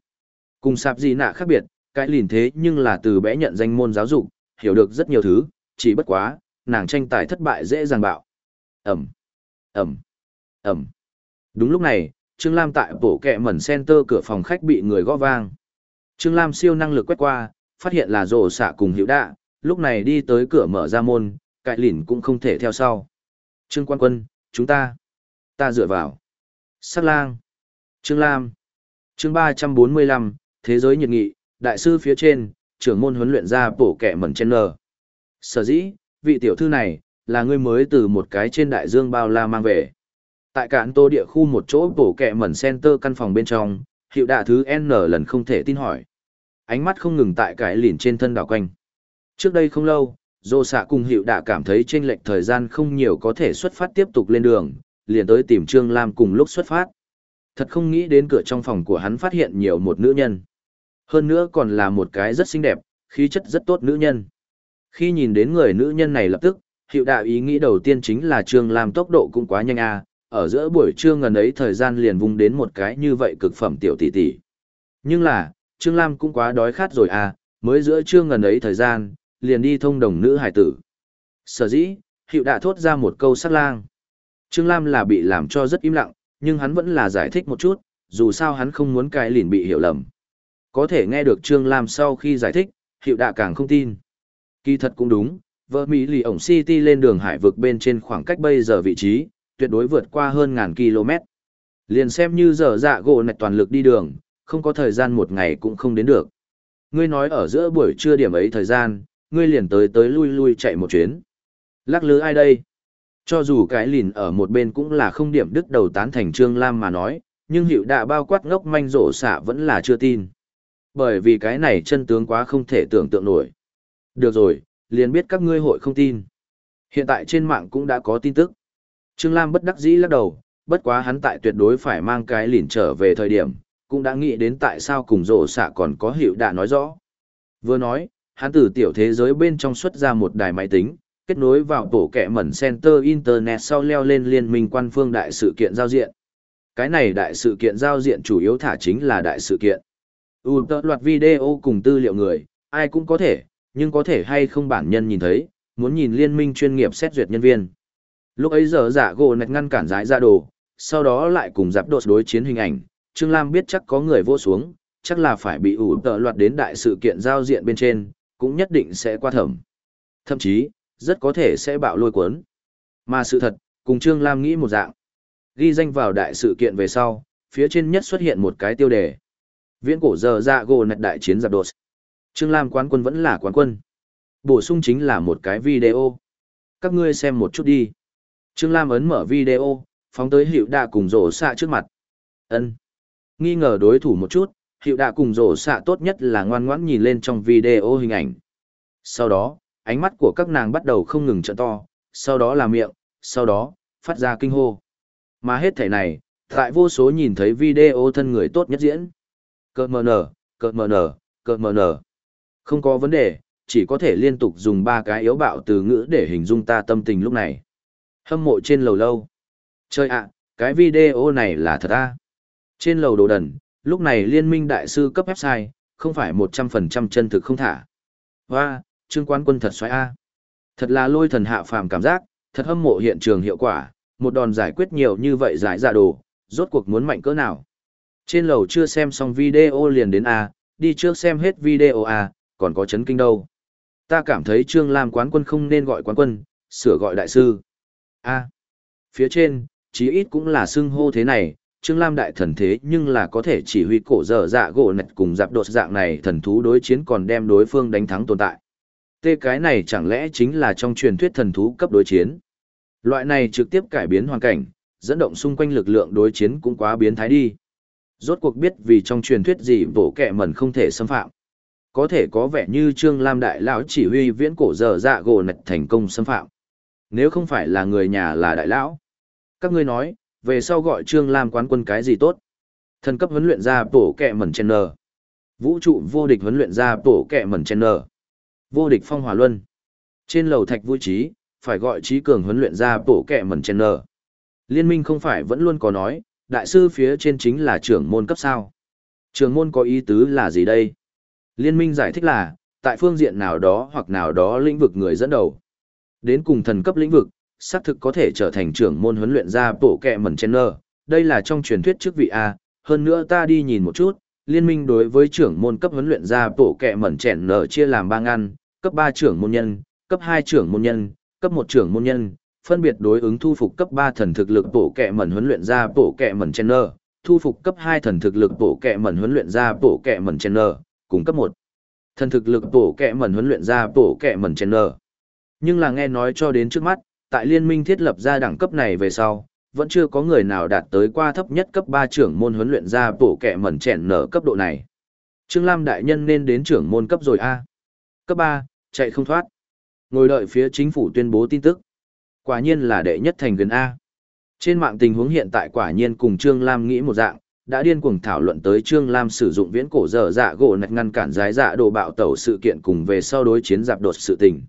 Cùng sạp gì nạ khác biệt, cái lìn thế nhưng là từ bé nhận danh môn giáo dục, hiểu được rất nhiều thứ, chỉ bất quá, nàng tranh tài thất bại dễ dàng bạo. Ẩm, Ẩm, Ẩm. Đúng lúc này, Trương Lam tại bộ kẹ mẩn center cửa phòng khách bị người gõ vang. Trương Lam siêu năng lực quét qua, phát hiện là rổ xạ cùng hữu đạ, lúc này đi tới cửa mở ra môn, cải lìn cũng không thể theo sau. Trương quan quân, chúng ta, ta dựa vào. Sát lang. Trương Lam. chương ba trăm bốn mươi lăm Thế giới nhiệt nghị, đại sư phía trên, trưởng môn huấn luyện ra bổ kẻ mẩn chen lờ. Sở dĩ, vị tiểu thư này, là người mới từ một cái trên đại dương bao la mang về. Tại cạn tô địa khu một chỗ bổ kẹ mẩn center căn phòng bên trong, hiệu đạ thứ N lần không thể tin hỏi. Ánh mắt không ngừng tại cái lìn trên thân đảo quanh. Trước đây không lâu, Dô xạ cùng hiệu đã cảm thấy chênh lệch thời gian không nhiều có thể xuất phát tiếp tục lên đường, liền tới tìm Trương Lam cùng lúc xuất phát. Thật không nghĩ đến cửa trong phòng của hắn phát hiện nhiều một nữ nhân. Hơn nữa còn là một cái rất xinh đẹp, khí chất rất tốt nữ nhân. Khi nhìn đến người nữ nhân này lập tức, hiệu đạo ý nghĩ đầu tiên chính là Trương Lam tốc độ cũng quá nhanh à, ở giữa buổi trưa ngần ấy thời gian liền vung đến một cái như vậy cực phẩm tiểu tỷ tỷ. Nhưng là, Trương Lam cũng quá đói khát rồi à, mới giữa trưa ngần ấy thời gian, liền đi thông đồng nữ hải tử. Sở dĩ, hiệu đã thốt ra một câu sắc lang. Trương Lam là bị làm cho rất im lặng, nhưng hắn vẫn là giải thích một chút, dù sao hắn không muốn cái liền bị hiểu lầm. Có thể nghe được Trương Lam sau khi giải thích, hiệu đã càng không tin. Kỳ thật cũng đúng, vợ Mỹ lì ổng City lên đường hải vực bên trên khoảng cách bây giờ vị trí, tuyệt đối vượt qua hơn ngàn km. Liền xem như giờ dạ gỗ nạch toàn lực đi đường, không có thời gian một ngày cũng không đến được. Ngươi nói ở giữa buổi trưa điểm ấy thời gian, ngươi liền tới tới lui lui chạy một chuyến. Lắc lư ai đây? Cho dù cái lìn ở một bên cũng là không điểm đứt đầu tán thành Trương Lam mà nói, nhưng hiệu đạ bao quát ngốc manh rổ xạ vẫn là chưa tin. Bởi vì cái này chân tướng quá không thể tưởng tượng nổi. Được rồi, liền biết các ngươi hội không tin. Hiện tại trên mạng cũng đã có tin tức. Trương Lam bất đắc dĩ lắc đầu, bất quá hắn tại tuyệt đối phải mang cái lìn trở về thời điểm, cũng đã nghĩ đến tại sao cùng rổ xạ còn có hiệu đạ nói rõ. Vừa nói, hắn từ tiểu thế giới bên trong xuất ra một đài máy tính, kết nối vào tổ kẻ mẩn Center Internet sau leo lên liên minh quan phương đại sự kiện giao diện. Cái này đại sự kiện giao diện chủ yếu thả chính là đại sự kiện. Ừ, Ưu tợ loạt video cùng tư liệu người, ai cũng có thể, nhưng có thể hay không bản nhân nhìn thấy, muốn nhìn liên minh chuyên nghiệp xét duyệt nhân viên. Lúc ấy giờ giả gỗ nạch ngăn cản giải ra đồ, sau đó lại cùng giáp đột đối chiến hình ảnh, Trương Lam biết chắc có người vô xuống, chắc là phải bị ủ tợ loạt đến đại sự kiện giao diện bên trên, cũng nhất định sẽ qua thẩm. Thậm chí, rất có thể sẽ bạo lôi cuốn. Mà sự thật, cùng Trương Lam nghĩ một dạng. Ghi danh vào đại sự kiện về sau, phía trên nhất xuất hiện một cái tiêu đề. Viễn cổ giờ dạ ra gồ nạch đại chiến giặc đột. Trương Lam quán quân vẫn là quán quân. Bổ sung chính là một cái video. Các ngươi xem một chút đi. Trương Lam ấn mở video, phóng tới hiệu đạ cùng rổ xạ trước mặt. ân Nghi ngờ đối thủ một chút, hiệu đạ cùng rổ xạ tốt nhất là ngoan ngoãn nhìn lên trong video hình ảnh. Sau đó, ánh mắt của các nàng bắt đầu không ngừng trợ to, sau đó là miệng, sau đó, phát ra kinh hô. Mà hết thể này, tại vô số nhìn thấy video thân người tốt nhất diễn. cợt mờ nở, cợt mờ nở, cợt mờ nở. Không có vấn đề, chỉ có thể liên tục dùng ba cái yếu bạo từ ngữ để hình dung ta tâm tình lúc này. Hâm mộ trên lầu lâu. Chơi ạ, cái video này là thật à? Trên lầu đồ đần, lúc này liên minh đại sư cấp website, không phải 100% chân thực không thả. Hoa, trương quán quân thật xoáy a. Thật là lôi thần hạ phàm cảm giác, thật hâm mộ hiện trường hiệu quả, một đòn giải quyết nhiều như vậy giải ra đồ, rốt cuộc muốn mạnh cỡ nào. Trên lầu chưa xem xong video liền đến A, đi trước xem hết video A, còn có chấn kinh đâu. Ta cảm thấy Trương Lam quán quân không nên gọi quán quân, sửa gọi đại sư. A. Phía trên, chí ít cũng là xưng hô thế này, Trương Lam đại thần thế nhưng là có thể chỉ huy cổ dở dạ gỗ nạch cùng dạp đột dạng này thần thú đối chiến còn đem đối phương đánh thắng tồn tại. Tê cái này chẳng lẽ chính là trong truyền thuyết thần thú cấp đối chiến. Loại này trực tiếp cải biến hoàn cảnh, dẫn động xung quanh lực lượng đối chiến cũng quá biến thái đi. Rốt cuộc biết vì trong truyền thuyết gì bổ kẹ mẩn không thể xâm phạm. Có thể có vẻ như Trương Lam Đại Lão chỉ huy viễn cổ dở dạ gỗ nạch thành công xâm phạm. Nếu không phải là người nhà là Đại Lão. Các ngươi nói, về sau gọi Trương Lam quán quân cái gì tốt? Thần cấp huấn luyện ra bổ kẹ mẩn chen nờ. Vũ trụ vô địch huấn luyện ra bổ kẹ mẩn chen nờ. Vô địch phong hỏa luân. Trên lầu thạch vui trí, phải gọi trí cường huấn luyện ra bổ kẹ mẩn chen nờ. Liên minh không phải vẫn luôn có nói, đại sư phía trên chính là trưởng môn cấp sao. Trưởng môn có ý tứ là gì đây? Liên minh giải thích là, tại phương diện nào đó hoặc nào đó lĩnh vực người dẫn đầu. Đến cùng thần cấp lĩnh vực, xác thực có thể trở thành trưởng môn huấn luyện ra bổ kẹ mẩn chen nơ, Đây là trong truyền thuyết trước vị A, hơn nữa ta đi nhìn một chút, liên minh đối với trưởng môn cấp huấn luyện ra bổ kẹ mẩn chen nơ chia làm ba ngăn, cấp 3 trưởng môn nhân, cấp 2 trưởng môn nhân, cấp 1 trưởng môn nhân, phân biệt đối ứng thu phục cấp 3 thần thực lực bổ kẹ mẩn huấn luyện ra bổ kẹ mẩn chen nơ, thu phục cấp 2 thần thực lực bổ kẹ mẩn huấn luyện ra bổ kẹ mẩn chen nơ, cùng cấp 1 thần thực lực bổ kẹ mẩn huấn luyện ra bổ kẹ mẩn chen nơ. Nhưng là nghe nói cho đến trước mắt, tại liên minh thiết lập ra đẳng cấp này về sau, vẫn chưa có người nào đạt tới qua thấp nhất cấp 3 trưởng môn huấn luyện ra bổ kẻ mẩn chèn nở cấp độ này. Trương Lam đại nhân nên đến trưởng môn cấp rồi a. Cấp 3, chạy không thoát. Ngồi đợi phía chính phủ tuyên bố tin tức. Quả nhiên là đệ nhất thành gần A. Trên mạng tình huống hiện tại quả nhiên cùng Trương Lam nghĩ một dạng, đã điên cuồng thảo luận tới Trương Lam sử dụng viễn cổ dở dạ gỗ nạch ngăn cản giái dạ đồ bạo tẩu sự kiện cùng về sau đối chiến giáp đột sự tình.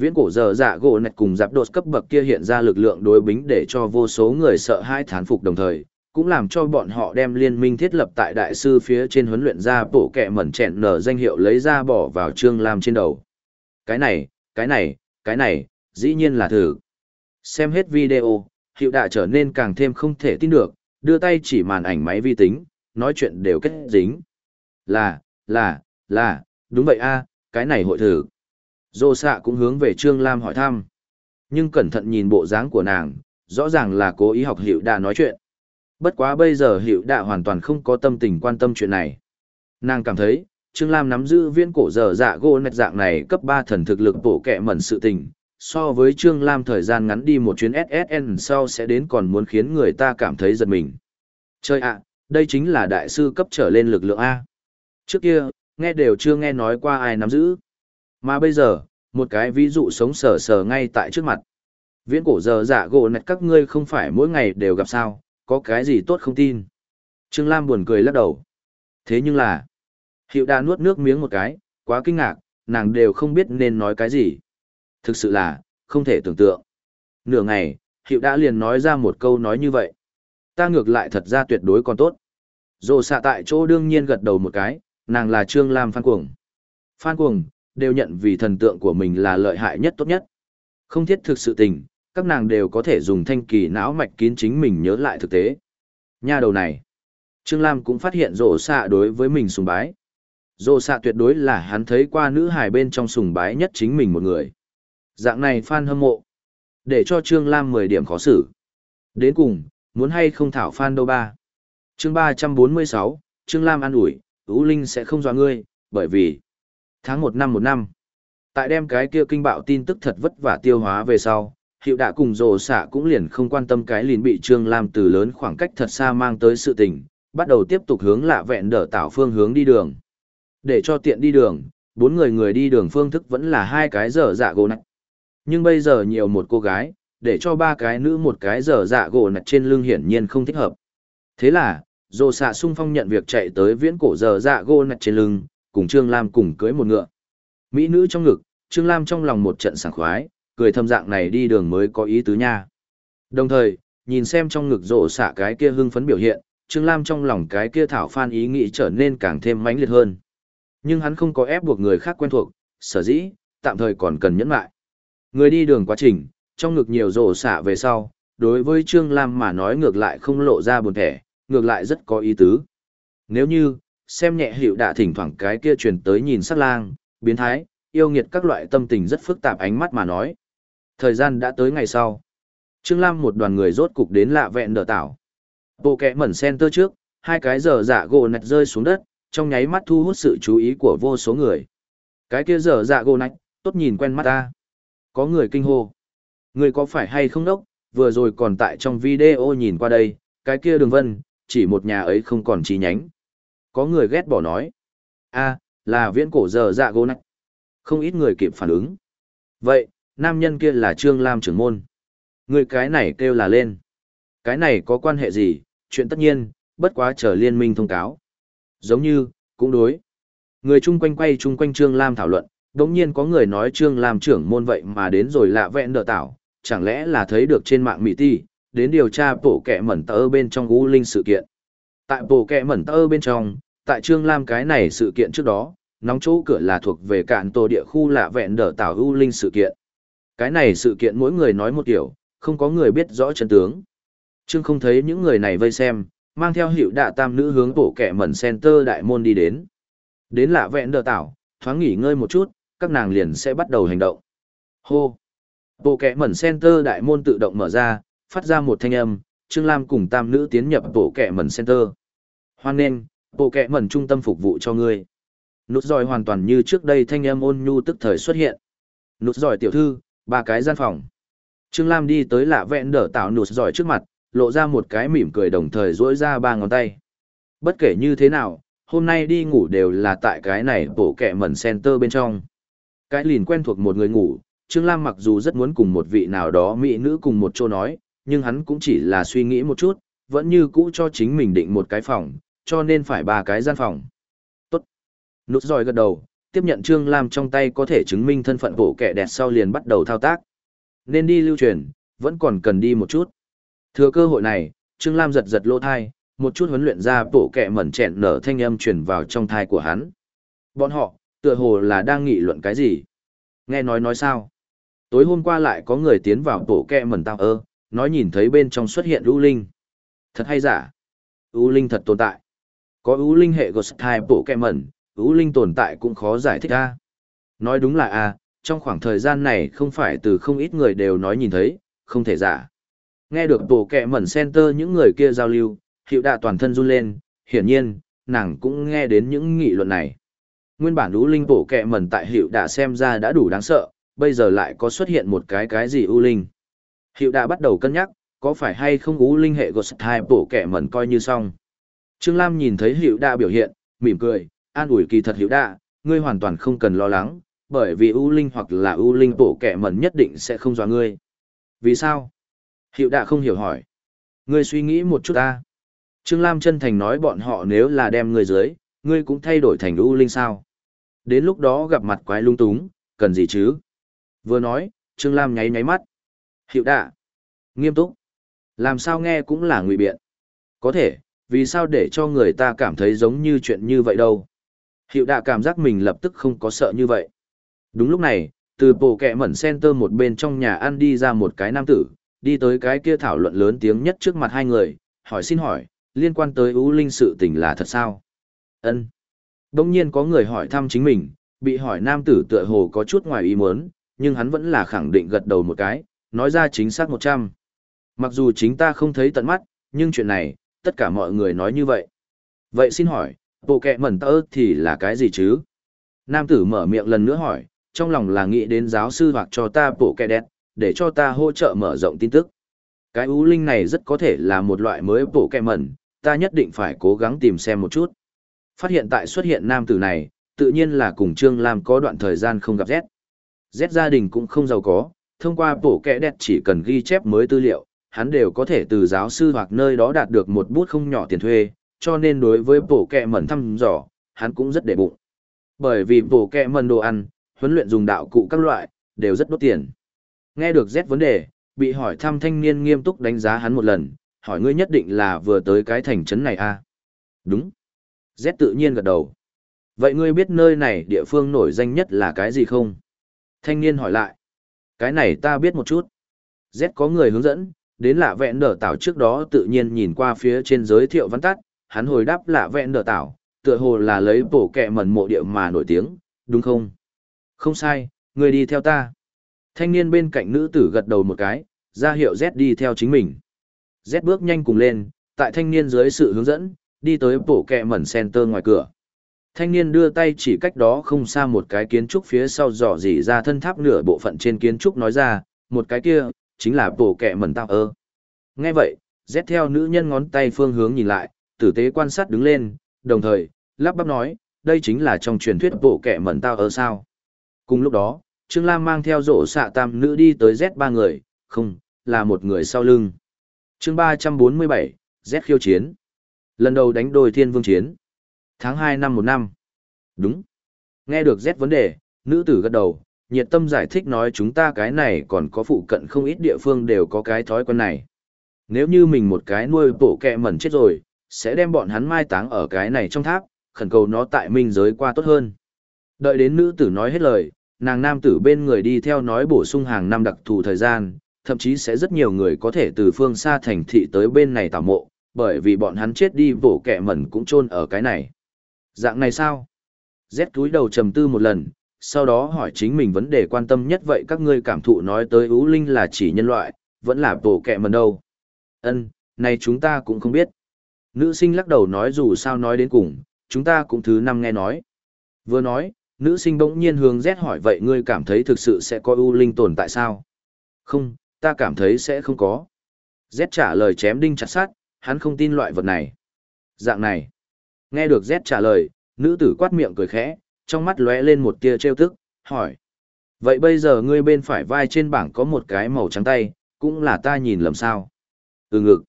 Viễn cổ dở dạ gỗ nạch cùng giáp đột cấp bậc kia hiện ra lực lượng đối bính để cho vô số người sợ hai thán phục đồng thời, cũng làm cho bọn họ đem liên minh thiết lập tại đại sư phía trên huấn luyện ra bộ kẹ mẩn chẹn nở danh hiệu lấy ra bỏ vào Trương Lam trên đầu. Cái này, cái này, cái này, dĩ nhiên là thử. Xem hết video, hiệu đạ trở nên càng thêm không thể tin được, đưa tay chỉ màn ảnh máy vi tính, nói chuyện đều kết dính. Là, là, là, đúng vậy a cái này hội thử. Dô xạ cũng hướng về Trương Lam hỏi thăm. Nhưng cẩn thận nhìn bộ dáng của nàng, rõ ràng là cố ý học hiệu đạ nói chuyện. Bất quá bây giờ hiệu đạ hoàn toàn không có tâm tình quan tâm chuyện này. Nàng cảm thấy, Trương Lam nắm giữ viên cổ dở dạ gỗ nạch dạng này cấp 3 thần thực lực bổ kẹ mẩn sự tình, so với Trương Lam thời gian ngắn đi một chuyến SSN sau sẽ đến còn muốn khiến người ta cảm thấy giật mình. Chơi ạ, đây chính là đại sư cấp trở lên lực lượng A. Trước kia, nghe đều chưa nghe nói qua ai nắm giữ. Mà bây giờ, một cái ví dụ sống sờ sờ ngay tại trước mặt. Viễn cổ giờ dạ gỗ nạch các ngươi không phải mỗi ngày đều gặp sao, có cái gì tốt không tin. Trương Lam buồn cười lắc đầu. Thế nhưng là, hiệu đã nuốt nước miếng một cái, quá kinh ngạc, nàng đều không biết nên nói cái gì. Thực sự là, không thể tưởng tượng. Nửa ngày, hiệu đã liền nói ra một câu nói như vậy. Ta ngược lại thật ra tuyệt đối còn tốt. Dồ xạ tại chỗ đương nhiên gật đầu một cái, nàng là Trương Lam Phan Cuồng. Phan Cuồng, đều nhận vì thần tượng của mình là lợi hại nhất tốt nhất. Không thiết thực sự tình, các nàng đều có thể dùng thanh kỳ não mạch kín chính mình nhớ lại thực tế. Nha đầu này, Trương Lam cũng phát hiện rổ xạ đối với mình sùng bái. Rổ xạ tuyệt đối là hắn thấy qua nữ hài bên trong sùng bái nhất chính mình một người. Dạng này fan hâm mộ. Để cho Trương Lam 10 điểm khó xử. Đến cùng, muốn hay không thảo fan đâu ba. chương 346, Trương Lam an ủi, Ú Linh sẽ không dọa ngươi, bởi vì tháng 1 năm 1 năm. Tại đem cái kia kinh bạo tin tức thật vất vả tiêu hóa về sau, hiệu đã cùng rồ xạ cũng liền không quan tâm cái liền bị Trương Lam từ lớn khoảng cách thật xa mang tới sự tình, bắt đầu tiếp tục hướng lạ vẹn đỡ tạo phương hướng đi đường. Để cho tiện đi đường, bốn người người đi đường phương thức vẫn là hai cái dở dạ gỗ nạch. Nhưng bây giờ nhiều một cô gái, để cho ba cái nữ một cái dở dạ gỗ nạch trên lưng hiển nhiên không thích hợp. Thế là, rồ xạ sung phong nhận việc chạy tới viễn cổ dở dạ gỗ nạch trên lưng, cùng Trương Lam cùng cưới một ngựa. Mỹ nữ trong ngực, Trương Lam trong lòng một trận sảng khoái, cười thâm dạng này đi đường mới có ý tứ nha. Đồng thời, nhìn xem trong ngực rộ xạ cái kia hưng phấn biểu hiện, Trương Lam trong lòng cái kia thảo phan ý nghĩ trở nên càng thêm mãnh liệt hơn. Nhưng hắn không có ép buộc người khác quen thuộc, sở dĩ, tạm thời còn cần nhẫn lại. Người đi đường quá trình, trong ngực nhiều rổ xạ về sau, đối với Trương Lam mà nói ngược lại không lộ ra buồn thẻ, ngược lại rất có ý tứ. Nếu như, xem nhẹ hiệu đạ thỉnh thoảng cái kia truyền tới nhìn sắc lang, biến thái, yêu nghiệt các loại tâm tình rất phức tạp ánh mắt mà nói. Thời gian đã tới ngày sau. Trương Lam một đoàn người rốt cục đến lạ vẹn đỡ tảo. Bộ kẹ mẩn center trước, hai cái giờ dạ gỗ nạch rơi xuống đất, trong nháy mắt thu hút sự chú ý của vô số người. Cái kia giờ dạ gỗ nạch, tốt nhìn quen mắt ta. Có người kinh hô. Người có phải hay không đốc, vừa rồi còn tại trong video nhìn qua đây, cái kia đường vân, chỉ một nhà ấy không còn chi nhánh. Có người ghét bỏ nói. a là viễn cổ giờ dạ gỗ nạch. Không ít người kịp phản ứng. Vậy, nam nhân kia là Trương Lam trưởng môn. Người cái này kêu là lên. Cái này có quan hệ gì, chuyện tất nhiên, bất quá chờ liên minh thông cáo. Giống như, cũng đối. Người chung quanh quay chung quanh Trương Lam thảo luận, đống nhiên có người nói Trương Lam trưởng môn vậy mà đến rồi lạ vẹn đỡ tảo, chẳng lẽ là thấy được trên mạng Mỹ Ti, đến điều tra bổ kẻ mẩn tơ bên trong U Linh sự kiện. Tại bộ kẹ mẩn tơ bên trong, tại Trương Lam cái này sự kiện trước đó, nóng chỗ cửa là thuộc về cạn tổ địa khu lạ vẹn đỡ tảo U Linh sự kiện. Cái này sự kiện mỗi người nói một kiểu, không có người biết rõ chân tướng. Trương không thấy những người này vây xem, mang theo hiệu đạ tam nữ hướng bộ kẻ mẩn center đại môn đi đến. Đến lạ vẹn đờ tảo, thoáng nghỉ ngơi một chút, các nàng liền sẽ bắt đầu hành động. Hô! Bộ kẻ mẩn center đại môn tự động mở ra, phát ra một thanh âm, Trương Lam cùng tam nữ tiến nhập bộ kẻ mẩn center. Hoan nên, bộ kệ mẩn trung tâm phục vụ cho ngươi. Nút giỏi hoàn toàn như trước đây thanh âm ôn nhu tức thời xuất hiện. Nút giỏi tiểu thư, Ba cái gian phòng. Trương Lam đi tới lạ vẹn đỡ tạo nụt giỏi trước mặt, lộ ra một cái mỉm cười đồng thời duỗi ra ba ngón tay. Bất kể như thế nào, hôm nay đi ngủ đều là tại cái này bộ kẹ mẩn center bên trong. Cái lìn quen thuộc một người ngủ, Trương Lam mặc dù rất muốn cùng một vị nào đó mỹ nữ cùng một chỗ nói, nhưng hắn cũng chỉ là suy nghĩ một chút, vẫn như cũ cho chính mình định một cái phòng, cho nên phải ba cái gian phòng. Tốt. Nút giỏi gật đầu, tiếp nhận Trương Lam trong tay có thể chứng minh thân phận bộ kẻ đẹp sau liền bắt đầu thao tác. Nên đi lưu truyền, vẫn còn cần đi một chút. Thừa cơ hội này, Trương Lam giật giật lỗ thai, một chút huấn luyện ra bộ kẻ mẩn chẹn nở thanh âm truyền vào trong thai của hắn. Bọn họ, tựa hồ là đang nghị luận cái gì? Nghe nói nói sao? Tối hôm qua lại có người tiến vào bộ kẻ mẩn tao ơ, nói nhìn thấy bên trong xuất hiện U Linh. Thật hay giả? U Linh thật tồn tại. Có U Linh hệ Ghost Type bộ kẻ mẩn, U Linh tồn tại cũng khó giải thích a. Nói đúng là a, trong khoảng thời gian này không phải từ không ít người đều nói nhìn thấy, không thể giả. Nghe được bộ kẹ mẩn center những người kia giao lưu, hiệu đạ toàn thân run lên, hiển nhiên, nàng cũng nghe đến những nghị luận này. Nguyên bản U Linh bộ kẹ mẩn tại hiệu đạ xem ra đã đủ đáng sợ, bây giờ lại có xuất hiện một cái cái gì U Linh. Hiệu đạ bắt đầu cân nhắc, có phải hay không U Linh hệ Ghost Type bộ kẹ mẩn coi như xong. Trương Lam nhìn thấy hiệu đạ biểu hiện, mỉm cười, an ủi kỳ thật hiệu đạ, ngươi hoàn toàn không cần lo lắng, bởi vì U Linh hoặc là U Linh bổ kẻ mẩn nhất định sẽ không dọa ngươi. Vì sao? Hiệu đạ không hiểu hỏi. Ngươi suy nghĩ một chút ta. Trương Lam chân thành nói bọn họ nếu là đem ngươi dưới, ngươi cũng thay đổi thành U Linh sao. Đến lúc đó gặp mặt quái lung túng, cần gì chứ? Vừa nói, Trương Lam nháy nháy mắt. Hiệu đạ. Nghiêm túc. Làm sao nghe cũng là ngụy biện. Có thể, vì sao để cho người ta cảm thấy giống như chuyện như vậy đâu. Hiệu đạ cảm giác mình lập tức không có sợ như vậy. Đúng lúc này, từ bộ kẹ mẩn center một bên trong nhà ăn đi ra một cái nam tử, đi tới cái kia thảo luận lớn tiếng nhất trước mặt hai người, hỏi xin hỏi, liên quan tới ưu linh sự tình là thật sao? ân Đông nhiên có người hỏi thăm chính mình, bị hỏi nam tử tựa hồ có chút ngoài ý muốn, nhưng hắn vẫn là khẳng định gật đầu một cái, nói ra chính xác một trăm. Mặc dù chính ta không thấy tận mắt, nhưng chuyện này, tất cả mọi người nói như vậy. Vậy xin hỏi, bộ kẹ mẩn tơ thì là cái gì chứ? Nam tử mở miệng lần nữa hỏi, trong lòng là nghĩ đến giáo sư hoặc cho ta bộ kẹ đẹp, để cho ta hỗ trợ mở rộng tin tức. Cái ú linh này rất có thể là một loại mới bộ kẹ mẩn, ta nhất định phải cố gắng tìm xem một chút. Phát hiện tại xuất hiện nam tử này, tự nhiên là cùng Trương Lam có đoạn thời gian không gặp Z. Z gia đình cũng không giàu có, thông qua bộ kẹ đẹp chỉ cần ghi chép mới tư liệu, hắn đều có thể từ giáo sư hoặc nơi đó đạt được một bút không nhỏ tiền thuê, cho nên đối với bổ kẹ mẩn thăm dò, hắn cũng rất để bụng. Bởi vì bổ kẹ mẩn đồ ăn, huấn luyện dùng đạo cụ các loại, đều rất đốt tiền. Nghe được Z vấn đề, bị hỏi thăm thanh niên nghiêm túc đánh giá hắn một lần, hỏi ngươi nhất định là vừa tới cái thành trấn này à? Đúng. Z tự nhiên gật đầu. Vậy ngươi biết nơi này địa phương nổi danh nhất là cái gì không? Thanh niên hỏi lại. Cái này ta biết một chút. Z có người hướng dẫn, đến lạ vẹn đỡ tảo trước đó tự nhiên nhìn qua phía trên giới thiệu văn tắt, hắn hồi đáp lạ vẹn đỡ tảo, tựa hồ là lấy bổ kẹ mẩn mộ địa mà nổi tiếng, đúng không? Không sai, người đi theo ta. Thanh niên bên cạnh nữ tử gật đầu một cái, ra hiệu Z đi theo chính mình. Z bước nhanh cùng lên, tại thanh niên dưới sự hướng dẫn, đi tới bổ kẹ mẩn center ngoài cửa. Thanh niên đưa tay chỉ cách đó không xa một cái kiến trúc phía sau dò dỉ ra thân tháp nửa bộ phận trên kiến trúc nói ra, một cái kia, chính là bổ kẹ mẩn tao ơ. Nghe vậy, Z theo nữ nhân ngón tay phương hướng nhìn lại, tử tế quan sát đứng lên, đồng thời, lắp bắp nói, đây chính là trong truyền thuyết bộ kẹ mẩn tao ơ sao. Cùng lúc đó, Trương Lam mang theo rổ xạ tam nữ đi tới Z ba người, không, là một người sau lưng. chương ba trăm bốn mươi bảy Z khiêu chiến. Lần đầu đánh đôi thiên vương chiến. Tháng hai năm một năm. Đúng. Nghe được Z vấn đề, nữ tử gật đầu, nhiệt tâm giải thích nói chúng ta cái này còn có phụ cận không ít địa phương đều có cái thói quen này. Nếu như mình một cái nuôi bổ kẹ mẩn chết rồi, sẽ đem bọn hắn mai táng ở cái này trong tháp, khẩn cầu nó tại minh giới qua tốt hơn. Đợi đến nữ tử nói hết lời, nàng nam tử bên người đi theo nói bổ sung hàng năm đặc thù thời gian, thậm chí sẽ rất nhiều người có thể từ phương xa thành thị tới bên này tảo mộ, bởi vì bọn hắn chết đi bổ kẹ mẩn cũng chôn ở cái này. Dạng này sao? Z túi đầu trầm tư một lần, sau đó hỏi chính mình vấn đề quan tâm nhất vậy các ngươi cảm thụ nói tới ú linh là chỉ nhân loại, vẫn là bổ kẹ mần đâu. Ân, này chúng ta cũng không biết. Nữ sinh lắc đầu nói dù sao nói đến cùng, chúng ta cũng thứ năm nghe nói. Vừa nói, nữ sinh bỗng nhiên hướng Z hỏi vậy ngươi cảm thấy thực sự sẽ có ưu linh tồn tại sao? Không, ta cảm thấy sẽ không có. Z trả lời chém đinh chặt sát, hắn không tin loại vật này. Dạng này. Nghe được Z trả lời, nữ tử quát miệng cười khẽ, trong mắt lóe lên một tia trêu tức, hỏi. Vậy bây giờ ngươi bên phải vai trên bảng có một cái màu trắng tay, cũng là ta nhìn lầm sao. Ừ ngực.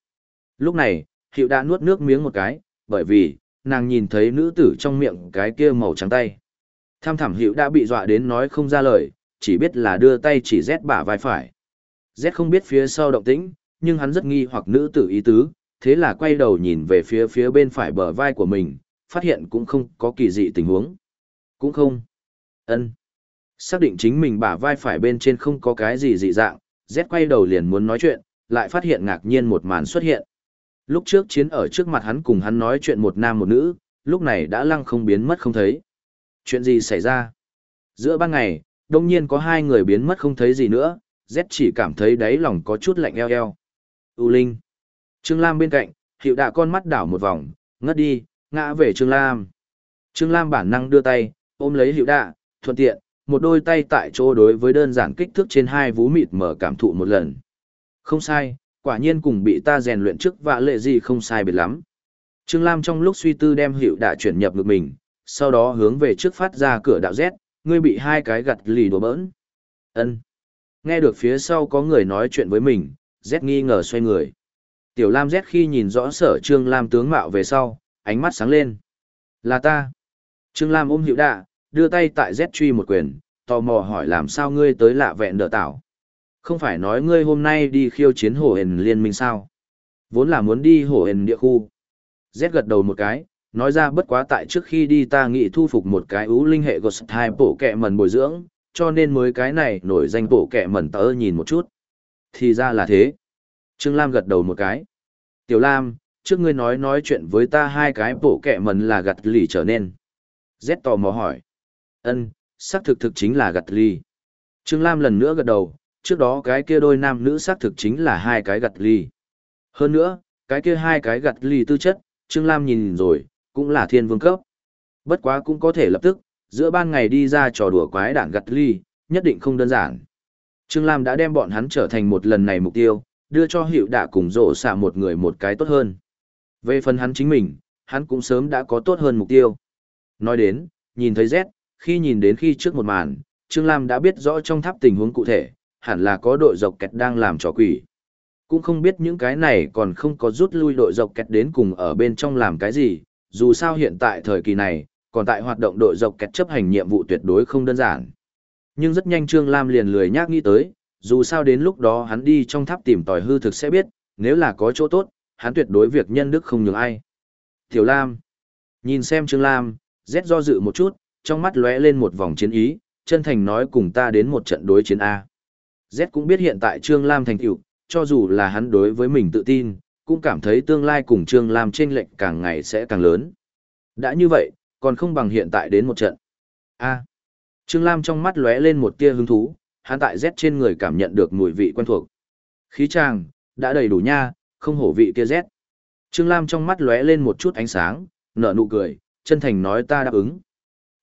Lúc này, hiệu đã nuốt nước miếng một cái, bởi vì, nàng nhìn thấy nữ tử trong miệng cái kia màu trắng tay. Tham thảm hiệu đã bị dọa đến nói không ra lời, chỉ biết là đưa tay chỉ rét bả vai phải. Z không biết phía sau động tĩnh, nhưng hắn rất nghi hoặc nữ tử ý tứ, thế là quay đầu nhìn về phía phía bên phải bờ vai của mình, phát hiện cũng không có kỳ dị tình huống. Cũng không. ân Xác định chính mình bả vai phải bên trên không có cái gì dị dạng, Z quay đầu liền muốn nói chuyện, lại phát hiện ngạc nhiên một màn xuất hiện. Lúc trước chiến ở trước mặt hắn cùng hắn nói chuyện một nam một nữ, lúc này đã lăng không biến mất không thấy. Chuyện gì xảy ra? Giữa ban ngày, đông nhiên có hai người biến mất không thấy gì nữa, Z chỉ cảm thấy đáy lòng có chút lạnh eo eo. U Linh. Trương Lam bên cạnh, hiệu đạ con mắt đảo một vòng, ngất đi, ngã về Trương Lam. Trương Lam bản năng đưa tay, ôm lấy hiệu đạ, thuận tiện, một đôi tay tại chỗ đối với đơn giản kích thước trên hai vú mịt mở cảm thụ một lần. Không sai, quả nhiên cùng bị ta rèn luyện trước vạ lệ gì không sai biệt lắm. Trương Lam trong lúc suy tư đem hiệu đạ chuyển nhập ngực mình, sau đó hướng về trước phát ra cửa đạo Z, ngươi bị hai cái gặt lì đùa bỡn. ân Nghe được phía sau có người nói chuyện với mình, Z nghi ngờ xoay người. Tiểu Lam Z khi nhìn rõ sở Trương Lam tướng mạo về sau, ánh mắt sáng lên. Là ta. Trương Lam ôm hiệu đạ, đưa tay tại Z truy một quyền, tò mò hỏi làm sao ngươi tới lạ vẹn đỡ tảo. Không phải nói ngươi hôm nay đi khiêu chiến hổ hền liên minh sao? Vốn là muốn đi hổ hền địa khu. Z gật đầu một cái, nói ra bất quá tại trước khi đi ta nghĩ thu phục một cái ưu linh hệ Ghost Type bổ kẹ mần bồi dưỡng, cho nên mới cái này nổi danh bổ kẹ mần tớ nhìn một chút. Thì ra là thế. Trương Lam gật đầu một cái. Tiểu Lam, trước ngươi nói nói chuyện với ta hai cái bổ kẹ mần là gặt lì trở nên. Z tò mò hỏi ân xác thực thực chính là gặt ly. Trương Lam lần nữa gật đầu, trước đó cái kia đôi nam nữ xác thực chính là hai cái gặt ly. Hơn nữa, cái kia hai cái gặt ly tư chất, Trương Lam nhìn rồi, cũng là thiên vương cấp. Bất quá cũng có thể lập tức, giữa ban ngày đi ra trò đùa quái đản gặt ly, nhất định không đơn giản. Trương Lam đã đem bọn hắn trở thành một lần này mục tiêu, đưa cho hiệu đạ cùng rổ xạ một người một cái tốt hơn. Về phần hắn chính mình, hắn cũng sớm đã có tốt hơn mục tiêu. Nói đến, nhìn thấy Z, khi nhìn đến khi trước một màn, Trương Lam đã biết rõ trong tháp tình huống cụ thể, hẳn là có đội dọc kẹt đang làm trò quỷ. Cũng không biết những cái này còn không có rút lui đội dọc kẹt đến cùng ở bên trong làm cái gì, dù sao hiện tại thời kỳ này, còn tại hoạt động đội dọc kẹt chấp hành nhiệm vụ tuyệt đối không đơn giản. Nhưng rất nhanh Trương Lam liền lười nhác nghĩ tới, dù sao đến lúc đó hắn đi trong tháp tìm tòi hư thực sẽ biết, nếu là có chỗ tốt, hắn tuyệt đối việc nhân đức không nhường ai. Tiểu Lam. Nhìn xem Trương Lam, rét do dự một chút, trong mắt lóe lên một vòng chiến ý, chân thành nói cùng ta đến một trận đối chiến A. Z cũng biết hiện tại Trương Lam thành tựu, cho dù là hắn đối với mình tự tin, cũng cảm thấy tương lai cùng Trương Lam chênh lệch càng ngày sẽ càng lớn. Đã như vậy, còn không bằng hiện tại đến một trận. A. Trương Lam trong mắt lóe lên một tia hứng thú, hắn tại Z trên người cảm nhận được mùi vị quen thuộc. Khí tràng, đã đầy đủ nha, không hổ vị kia Z. Trương Lam trong mắt lóe lên một chút ánh sáng, nở nụ cười, chân thành nói ta đáp ứng.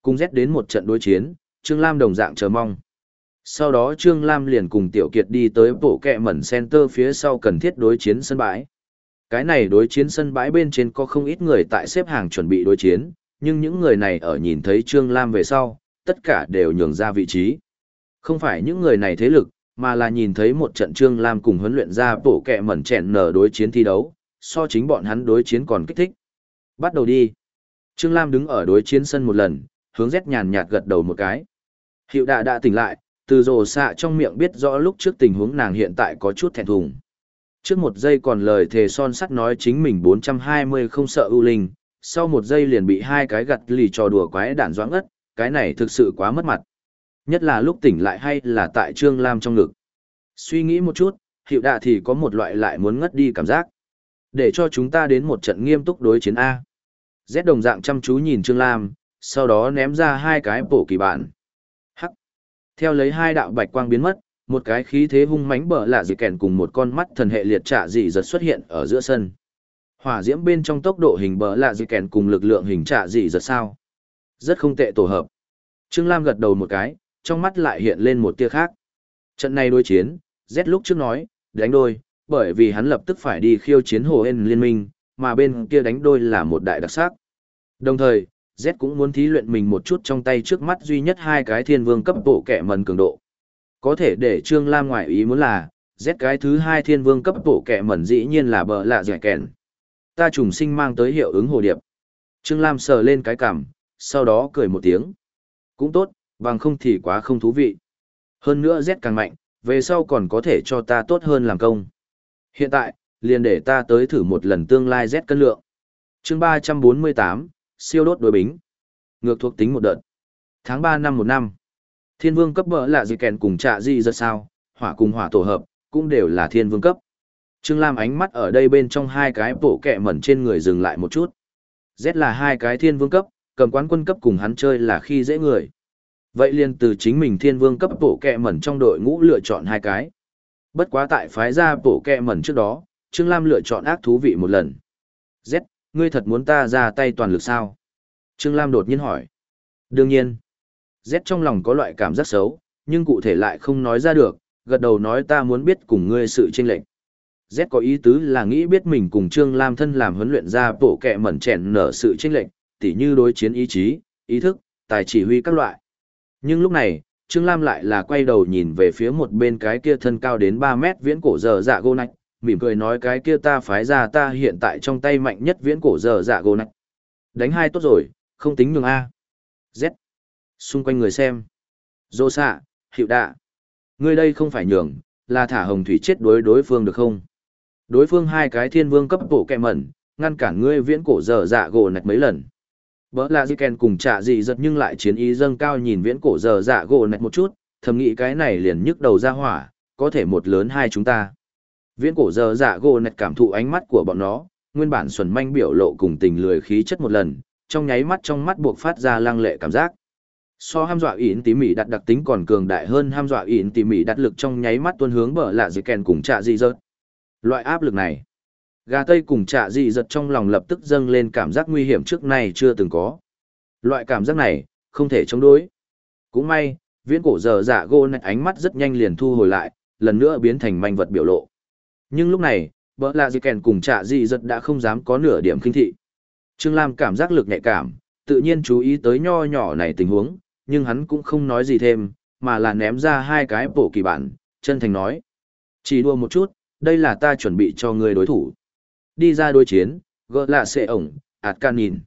Cùng Z đến một trận đối chiến, Trương Lam đồng dạng chờ mong. Sau đó Trương Lam liền cùng Tiểu Kiệt đi tới bộ kẹ mẩn center phía sau cần thiết đối chiến sân bãi. Cái này đối chiến sân bãi bên trên có không ít người tại xếp hàng chuẩn bị đối chiến, nhưng những người này ở nhìn thấy Trương Lam về sau, tất cả đều nhường ra vị trí. Không phải những người này thế lực, mà là nhìn thấy một trận Trương Lam cùng huấn luyện ra bộ kẹ mẩn chẹn nở đối chiến thi đấu, so chính bọn hắn đối chiến còn kích thích. Bắt đầu đi. Trương Lam đứng ở đối chiến sân một lần, hướng rét nhàn nhạt gật đầu một cái. Hiệu đạ đã tỉnh lại, từ rồ xạ trong miệng biết rõ lúc trước tình huống nàng hiện tại có chút thẹn thùng. Trước một giây còn lời thề son sắt nói chính mình 420 không sợ ưu linh, sau một giây liền bị hai cái gặt lì trò đùa quái đản doãn ất, cái này thực sự quá mất mặt. Nhất là lúc tỉnh lại hay là tại Trương Lam trong ngực. Suy nghĩ một chút, hiệu đạ thì có một loại lại muốn ngất đi cảm giác. Để cho chúng ta đến một trận nghiêm túc đối chiến A. Z đồng dạng chăm chú nhìn Trương Lam, sau đó ném ra hai cái bổ kỳ bản. Hắc. Theo lấy hai đạo bạch quang biến mất, một cái khí thế hung mãnh bờ lạ dị kèn cùng một con mắt thần hệ liệt trạ dị giật xuất hiện ở giữa sân. Hỏa diễm bên trong tốc độ hình bờ lạ dị kèn cùng lực lượng hình trạ dị giật sao. Rất không tệ tổ hợp. Trương Lam gật đầu một cái, trong mắt lại hiện lên một tia khác. Trận này đối chiến, Z lúc trước nói, đánh đôi, bởi vì hắn lập tức phải đi khiêu chiến Hồ Hên Liên minh, mà bên kia đánh đôi là một đại đặc sắc. Đồng thời, Z cũng muốn thí luyện mình một chút trong tay trước mắt duy nhất hai cái thiên vương cấp bộ kẻ mần cường độ. Có thể để Trương Lam ngoại ý muốn là, Z cái thứ hai thiên vương cấp bộ kẻ mẩn dĩ nhiên là bờ lạ dẻ kèn. Ta trùng sinh mang tới hiệu ứng hồ điệp. Trương Lam sờ lên cái cằm, sau đó cười một tiếng. Cũng tốt, bằng không thì quá không thú vị. Hơn nữa Z càng mạnh, về sau còn có thể cho ta tốt hơn làm công. Hiện tại, liền để ta tới thử một lần tương lai Z cân lượng. chương 348, siêu đốt đối bính. Ngược thuộc tính một đợt. Tháng 3 năm một năm. Thiên vương cấp bỡ là gì kèn cùng trạ gì rất sao, hỏa cùng hỏa tổ hợp, cũng đều là thiên vương cấp. Trương Lam ánh mắt ở đây bên trong hai cái bộ kẹ mẩn trên người dừng lại một chút. Z là hai cái thiên vương cấp, cầm quán quân cấp cùng hắn chơi là khi dễ người. Vậy liền từ chính mình thiên vương cấp bộ kẹ mẩn trong đội ngũ lựa chọn hai cái. Bất quá tại phái ra bộ kẹ mẩn trước đó, Trương Lam lựa chọn ác thú vị một lần. Z, ngươi thật muốn ta ra tay toàn lực sao? Trương Lam đột nhiên hỏi. Đương nhiên. Z trong lòng có loại cảm giác xấu, nhưng cụ thể lại không nói ra được, gật đầu nói ta muốn biết cùng ngươi sự chênh lệch. Z có ý tứ là nghĩ biết mình cùng Trương Lam thân làm huấn luyện ra bộ kẹ mẩn chèn nở sự chênh lệch, tỉ như đối chiến ý chí, ý thức, tài chỉ huy các loại. Nhưng lúc này, Trương Lam lại là quay đầu nhìn về phía một bên cái kia thân cao đến 3 mét viễn cổ giờ dạ gô nạch, mỉm cười nói cái kia ta phái ra ta hiện tại trong tay mạnh nhất viễn cổ giờ dạ gồ nạch. Đánh hai tốt rồi, không tính nhường A. Z. Xung quanh người xem. Dô xạ, hiệu đạ. Ngươi đây không phải nhường, là thả hồng thủy chết đối đối phương được không? Đối phương hai cái thiên vương cấp bộ kẹ mẩn, ngăn cản ngươi viễn cổ dở dạ gỗ nạch mấy lần. Bỡ là di kèn cùng trả gì giật nhưng lại chiến ý dâng cao nhìn viễn cổ dở dạ gỗ nạch một chút, thầm nghĩ cái này liền nhức đầu ra hỏa, có thể một lớn hai chúng ta. Viễn cổ giờ dạ gỗ nạch cảm thụ ánh mắt của bọn nó, nguyên bản xuẩn manh biểu lộ cùng tình lười khí chất một lần, trong nháy mắt trong mắt buộc phát ra lăng lệ cảm giác. So ham dọa ỉn tỉ mỉ đặt đặc tính còn cường đại hơn ham dọa ỉn tỉ mỉ đặt lực trong nháy mắt tuôn hướng bờ lạ dị kèn cùng trạ dị dợt. Loại áp lực này, gà tây cùng trạ dị dợt trong lòng lập tức dâng lên cảm giác nguy hiểm trước nay chưa từng có. Loại cảm giác này, không thể chống đối. Cũng may, viễn cổ giờ dạ gô nạch ánh mắt rất nhanh liền thu hồi lại, lần nữa biến thành manh vật biểu lộ. Nhưng lúc này, bỡ lạ dị kèn cùng trả dị giật đã không dám có nửa điểm kinh thị. Trương Lam cảm giác lực nhạy cảm, tự nhiên chú ý tới nho nhỏ này tình huống, nhưng hắn cũng không nói gì thêm, mà là ném ra hai cái bổ kỳ bản, chân thành nói. Chỉ đua một chút, đây là ta chuẩn bị cho người đối thủ. Đi ra đối chiến, gỡ lạ xệ ổng, ạt can nhìn.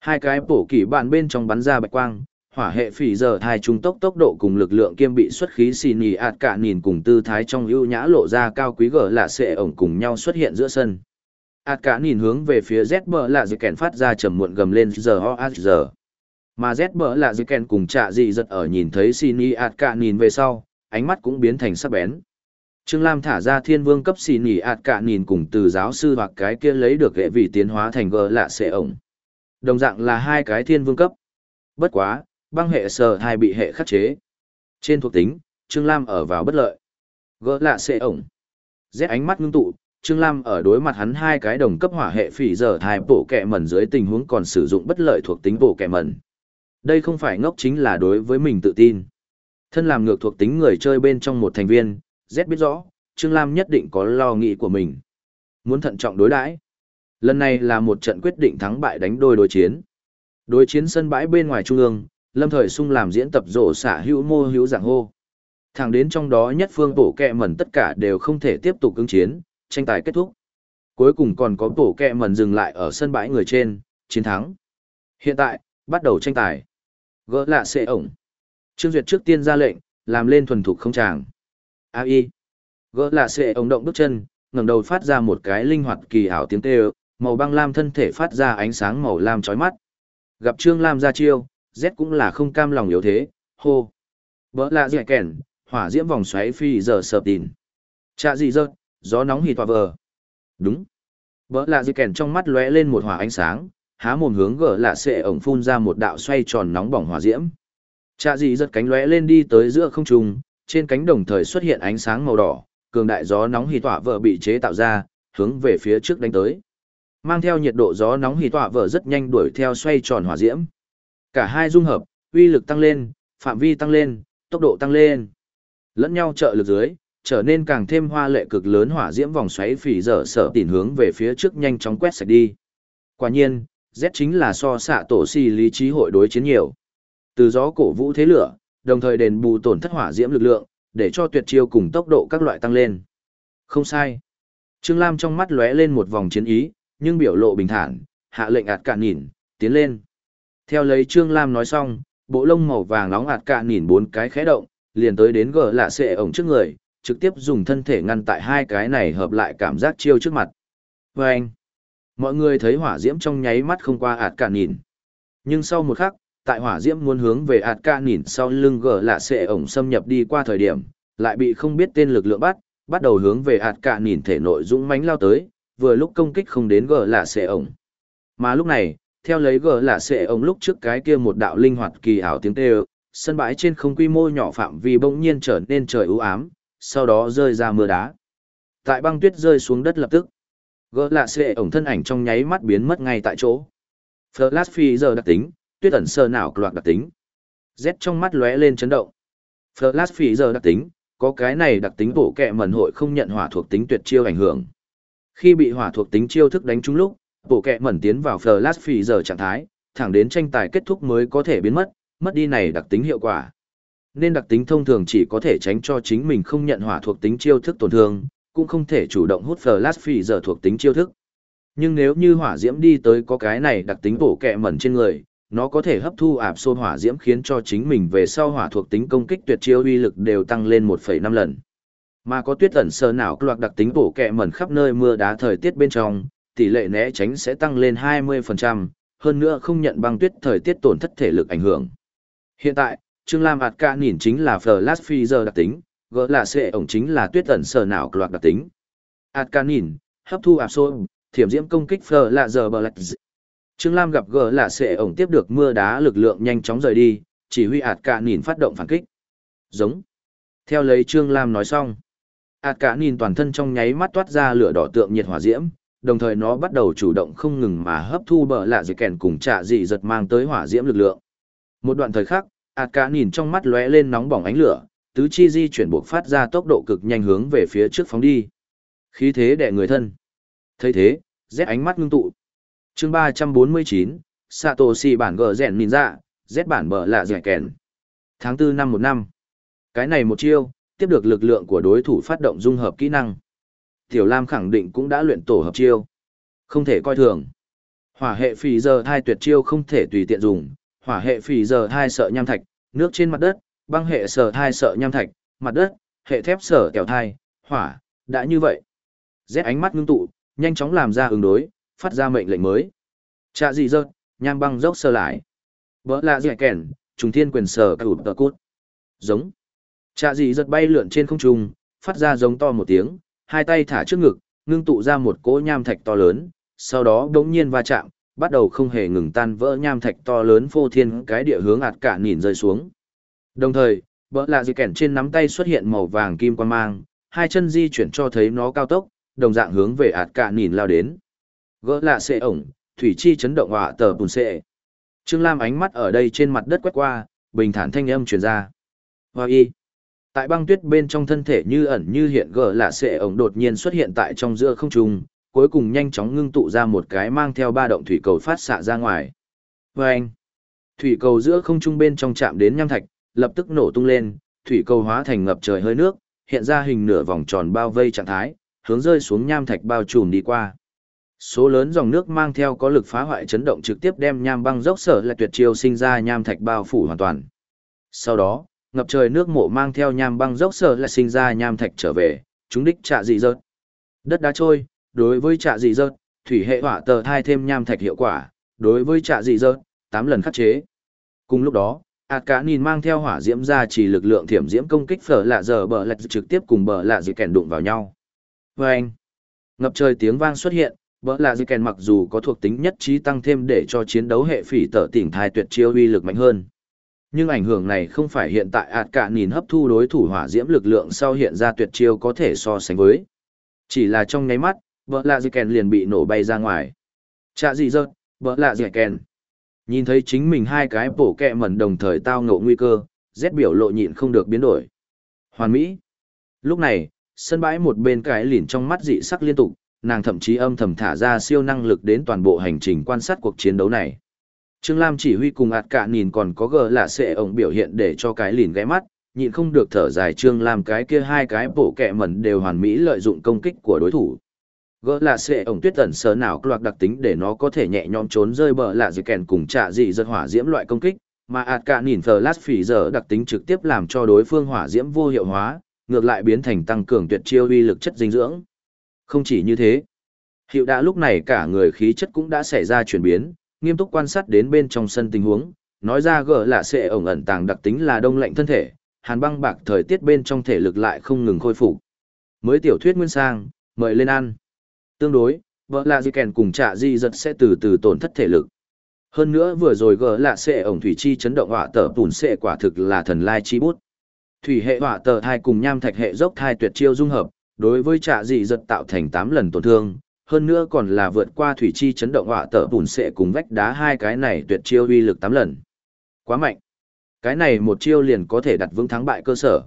Hai cái bổ kỳ bản bên trong bắn ra bạch quang, hỏa hệ phỉ giờ thai trung tốc tốc độ cùng lực lượng kiêm bị xuất khí xì nì ạt cả nhìn cùng tư thái trong ưu nhã lộ ra cao quý gở lạ xệ ổng cùng nhau xuất hiện giữa sân. ạt cả nhìn hướng về phía Z bờ lạ dư kèn phát ra trầm muộn gầm lên giờ ho giờ. Mà Z bờ lạ dư kèn cùng trạ dị giật ở nhìn thấy Sini ạt cả nhìn về sau, ánh mắt cũng biến thành sắc bén. Trương Lam thả ra thiên vương cấp Sini ạt cả nhìn cùng từ giáo sư hoặc cái kia lấy được hệ vị tiến hóa thành gờ lạ xệ ổng. Đồng dạng là hai cái thiên vương cấp. Bất quá, băng hệ sở hai bị hệ khắc chế. Trên thuộc tính, Trương Lam ở vào bất lợi. Gỡ lạ xệ ổng. rét ánh mắt ngưng tụ, Trương Lam ở đối mặt hắn hai cái đồng cấp hỏa hệ phỉ giờ thai bổ kẹ mẩn dưới tình huống còn sử dụng bất lợi thuộc tính bổ kẹ mẩn. Đây không phải ngốc chính là đối với mình tự tin. Thân làm ngược thuộc tính người chơi bên trong một thành viên, Z biết rõ, Trương Lam nhất định có lo nghĩ của mình. Muốn thận trọng đối đãi Lần này là một trận quyết định thắng bại đánh đôi đối chiến. Đối chiến sân bãi bên ngoài trung ương, Lâm Thời Sung làm diễn tập rổ xả hữu mô hữu giảng hô. Thẳng đến trong đó nhất phương tổ kẹ mẩn tất cả đều không thể tiếp tục ứng chiến, tranh tài kết thúc. Cuối cùng còn có tổ kẹ mẩn dừng lại ở sân bãi người trên, chiến thắng. Hiện tại, bắt đầu tranh tài. Gỡ lạ xệ ổng. Trương Duyệt trước tiên ra lệnh, làm lên thuần thục không tràng. A y. Gỡ lạ xệ ổng động bước chân, ngẩng đầu phát ra một cái linh hoạt kỳ ảo tiếng kêu, màu băng lam thân thể phát ra ánh sáng màu lam chói mắt. Gặp Trương Lam ra chiêu, Z cũng là không cam lòng yếu thế, hô. Bỡ lạ dẻ kèn, hỏa diễm vòng xoáy phi giờ sợp tìn. Chạ gì rớt, gió nóng hì tỏa vờ. Đúng. Bỡ lạ dẻ kèn trong mắt lóe lên một hỏa ánh sáng, há mồm hướng gỡ lạ sệ ổng phun ra một đạo xoay tròn nóng bỏng hỏa diễm. Chạ gì giật cánh lóe lên đi tới giữa không trung, trên cánh đồng thời xuất hiện ánh sáng màu đỏ, cường đại gió nóng hì tỏa vợ bị chế tạo ra, hướng về phía trước đánh tới. Mang theo nhiệt độ gió nóng hì tỏa vợ rất nhanh đuổi theo xoay tròn hỏa diễm. Cả hai dung hợp, uy lực tăng lên, phạm vi tăng lên, tốc độ tăng lên. Lẫn nhau trợ lực dưới, trở nên càng thêm hoa lệ cực lớn hỏa diễm vòng xoáy phỉ dở sở tỉn hướng về phía trước nhanh chóng quét sạch đi. Quả nhiên, Z chính là so xạ tổ si lý trí hội đối chiến nhiều. Từ gió cổ vũ thế lửa, đồng thời đền bù tổn thất hỏa diễm lực lượng, để cho tuyệt chiêu cùng tốc độ các loại tăng lên. Không sai. Trương Lam trong mắt lóe lên một vòng chiến ý, nhưng biểu lộ bình thản, hạ lệnh ạt cạn nhìn, tiến lên. Theo lấy Trương Lam nói xong, bộ lông màu vàng nóng ạt cạn nhìn bốn cái khẽ động, liền tới đến gờ lạ xệ ổng trước người, trực tiếp dùng thân thể ngăn tại hai cái này hợp lại cảm giác chiêu trước mặt. Và anh, mọi người thấy hỏa diễm trong nháy mắt không qua ạt cạn nhìn. Nhưng sau một khắc, tại hỏa diễm muốn hướng về ạt cạn nhìn sau lưng gờ lạ xệ ổng xâm nhập đi qua thời điểm, lại bị không biết tên lực lượng bắt, bắt đầu hướng về ạt cạn nhìn thể nội dũng mãnh lao tới, vừa lúc công kích không đến gờ lạ xệ ổng. Mà lúc này, theo lấy gờ là sệ ông lúc trước cái kia một đạo linh hoạt kỳ ảo tiếng kêu, sân bãi trên không quy mô nhỏ phạm vi bỗng nhiên trở nên trời ưu ám, sau đó rơi ra mưa đá. Tại băng tuyết rơi xuống đất lập tức, gỡ lạ xệ ổng thân ảnh trong nháy mắt biến mất ngay tại chỗ. Flash phi giờ đặc tính, tuyết ẩn sơ nào loạt đặc tính. Z trong mắt lóe lên chấn động. Flash phi giờ đặc tính, có cái này đặc tính bổ kẹ mẩn hội không nhận hỏa thuộc tính tuyệt chiêu ảnh hưởng. Khi bị hỏa thuộc tính chiêu thức đánh trúng lúc, bộ kẹ mẩn tiến vào flash phì giờ trạng thái, thẳng đến tranh tài kết thúc mới có thể biến mất, mất đi này đặc tính hiệu quả. Nên đặc tính thông thường chỉ có thể tránh cho chính mình không nhận hỏa thuộc tính chiêu thức tổn thương, cũng không thể chủ động hút flash phì giờ thuộc tính chiêu thức. Nhưng nếu như hỏa diễm đi tới có cái này đặc tính bổ kẹ mẩn trên người, nó có thể hấp thu ạp xôn hỏa diễm khiến cho chính mình về sau hỏa thuộc tính công kích tuyệt chiêu uy lực đều tăng lên 1,5 lần. Mà có tuyết ẩn sơ nào loạt đặc tính bổ kẹ mẩn khắp nơi mưa đá thời tiết bên trong, tỷ lệ né tránh sẽ tăng lên 20%, hơn nữa không nhận băng tuyết thời tiết tổn thất thể lực ảnh hưởng. Hiện tại, Trương Lam ạt ca nhìn chính là Flash Freezer đặc tính, gỡ là sẽ ổng chính là tuyết ẩn sờ nào loạt đặc tính. ạt ca nhìn, hấp thu áp xôn, thiểm diễm công kích Fleur là giờ bờ lạch Trương Lam gặp gỡ là sẽ ổng tiếp được mưa đá lực lượng nhanh chóng rời đi, chỉ huy ạt ca nhìn phát động phản kích. Giống. Theo lấy Trương Lam nói xong, ạt ca nhìn toàn thân trong nháy mắt toát ra lửa đỏ tượng nhiệt hỏa diễm, đồng thời nó bắt đầu chủ động không ngừng mà hấp thu bờ lạ dị kèn cùng trạ dị giật mang tới hỏa diễm lực lượng. Một đoạn thời khắc, ạt cả nhìn trong mắt lóe lên nóng bỏng ánh lửa, tứ chi di chuyển buộc phát ra tốc độ cực nhanh hướng về phía trước phóng đi. Khí thế đè người thân. thấy thế, rét ánh mắt ngưng tụ. chương ba trăm bốn mươi chín Satoshi bản gờ rèn nhìn ra, rét bản bờ lạ dẻ kèn. Tháng tư năm một năm. Cái này một chiêu, tiếp được lực lượng của đối thủ phát động dung hợp kỹ năng. Tiểu Lam khẳng định cũng đã luyện tổ hợp chiêu. Không thể coi thường. Hỏa hệ phì giờ thai tuyệt chiêu không thể tùy tiện dùng, hỏa hệ phì giờ thai sợ nham thạch, nước trên mặt đất, băng hệ sở thai sợ nham thạch, mặt đất, hệ thép sở kẹo thai, hỏa, đã như vậy. Z ánh mắt ngưng tụ, nhanh chóng làm ra ứng đối, phát ra mệnh lệnh mới. Trạ dị dơ, nham băng dốc sơ lại. Vỡ lạ dị kèn, trùng thiên quyền sở cả ụt tờ cốt. Giống. Trạ dị giật bay lượn trên không trung, phát ra giống to một tiếng, hai tay thả trước ngực, ngưng tụ ra một cỗ nham thạch to lớn, sau đó đống nhiên va chạm, bắt đầu không hề ngừng tan vỡ nham thạch to lớn phô thiên cái địa hướng ạt cả nhìn rơi xuống. Đồng thời, bỡ lạ dị kẻn trên nắm tay xuất hiện màu vàng kim quan mang, hai chân di chuyển cho thấy nó cao tốc, đồng dạng hướng về ạt cả nhìn lao đến. Gỡ lạ xệ ổng, thủy chi chấn động họa tờ bùn xệ. Trương Lam ánh mắt ở đây trên mặt đất quét qua, bình thản thanh âm truyền ra. Hoa y. Tại băng tuyết bên trong thân thể như ẩn như hiện gờ lạ sệ ổng đột nhiên xuất hiện tại trong giữa không trung, cuối cùng nhanh chóng ngưng tụ ra một cái mang theo ba động thủy cầu phát xạ ra ngoài. vê anh, thủy cầu giữa không trung bên trong chạm đến nham thạch, lập tức nổ tung lên, thủy cầu hóa thành ngập trời hơi nước, hiện ra hình nửa vòng tròn bao vây trạng thái, hướng rơi xuống nham thạch bao trùm đi qua. Số lớn dòng nước mang theo có lực phá hoại chấn động trực tiếp đem nham băng dốc sở là tuyệt chiêu sinh ra nham thạch bao phủ hoàn toàn. Sau đó, ngập trời nước mộ mang theo nham băng dốc sở lại sinh ra nham thạch trở về, chúng đích trạ dị rớt. Đất đá trôi, đối với trạ dị dợt, thủy hệ hỏa tờ thai thêm nham thạch hiệu quả, đối với trạ dị dợt, tám lần khắc chế. Cùng lúc đó, ạt cá nhìn mang theo hỏa diễm ra chỉ lực lượng thiểm diễm công kích phở lạ giờ bờ lạch trực tiếp cùng bờ lạ dị kèn đụng vào nhau. Và anh, ngập trời tiếng vang xuất hiện, bờ lạ dị kèn mặc dù có thuộc tính nhất trí tăng thêm để cho chiến đấu hệ phỉ tở tỉnh thai tuyệt chiêu uy lực mạnh hơn. Nhưng ảnh hưởng này không phải hiện tại ạt cả nhìn hấp thu đối thủ hỏa diễm lực lượng sau hiện ra tuyệt chiêu có thể so sánh với. Chỉ là trong nháy mắt, vợ lạ dì kèn liền bị nổ bay ra ngoài chạ dị dợt vợ lạ dì kèn nhìn thấy chính mình hai cái bổ kẹ mẩn đồng thời tao ngộ nguy cơ rét biểu lộ nhịn không được biến đổi hoàn mỹ lúc này sân bãi một bên cái lìn trong mắt dị sắc liên tục nàng thậm chí âm thầm thả ra siêu năng lực đến toàn bộ hành trình quan sát cuộc chiến đấu này. Trương Lam chỉ huy cùng ạt cả nhìn còn có gờ là sẽ ổng biểu hiện để cho cái lìn ghé mắt, nhịn không được thở dài Trương Lam cái kia hai cái bộ kẹ mẩn đều hoàn mỹ lợi dụng công kích của đối thủ. Gỡ là sẽ ổng tuyết tẩn sờ nào loạt đặc tính để nó có thể nhẹ nhõm trốn rơi bờ lạ dự kèn cùng trả dị giật hỏa diễm loại công kích, mà ạt cả nhìn lát phỉ giờ đặc tính trực tiếp làm cho đối phương hỏa diễm vô hiệu hóa, ngược lại biến thành tăng cường tuyệt chiêu uy lực chất dinh dưỡng. Không chỉ như thế, hiệu đã lúc này cả người khí chất cũng đã xảy ra chuyển biến, nghiêm túc quan sát đến bên trong sân tình huống, nói ra gỡ là sẽ ổng ẩn tàng đặc tính là đông lạnh thân thể, hàn băng bạc thời tiết bên trong thể lực lại không ngừng khôi phục. Mới tiểu thuyết nguyên sang, mời lên ăn. Tương đối, vợ là di kèn cùng trả di giật sẽ từ từ tổn thất thể lực. Hơn nữa vừa rồi gỡ là sẽ ổng thủy chi chấn động hỏa tờ bùn sẽ quả thực là thần lai chi bút. Thủy hệ hỏa tờ thai cùng nham thạch hệ dốc thai tuyệt chiêu dung hợp, đối với trả di giật tạo thành 8 lần tổn thương, hơn nữa còn là vượt qua thủy chi chấn động hỏa tở bùn sệ cùng vách đá hai cái này tuyệt chiêu uy lực tám lần. Quá mạnh. Cái này một chiêu liền có thể đặt vững thắng bại cơ sở.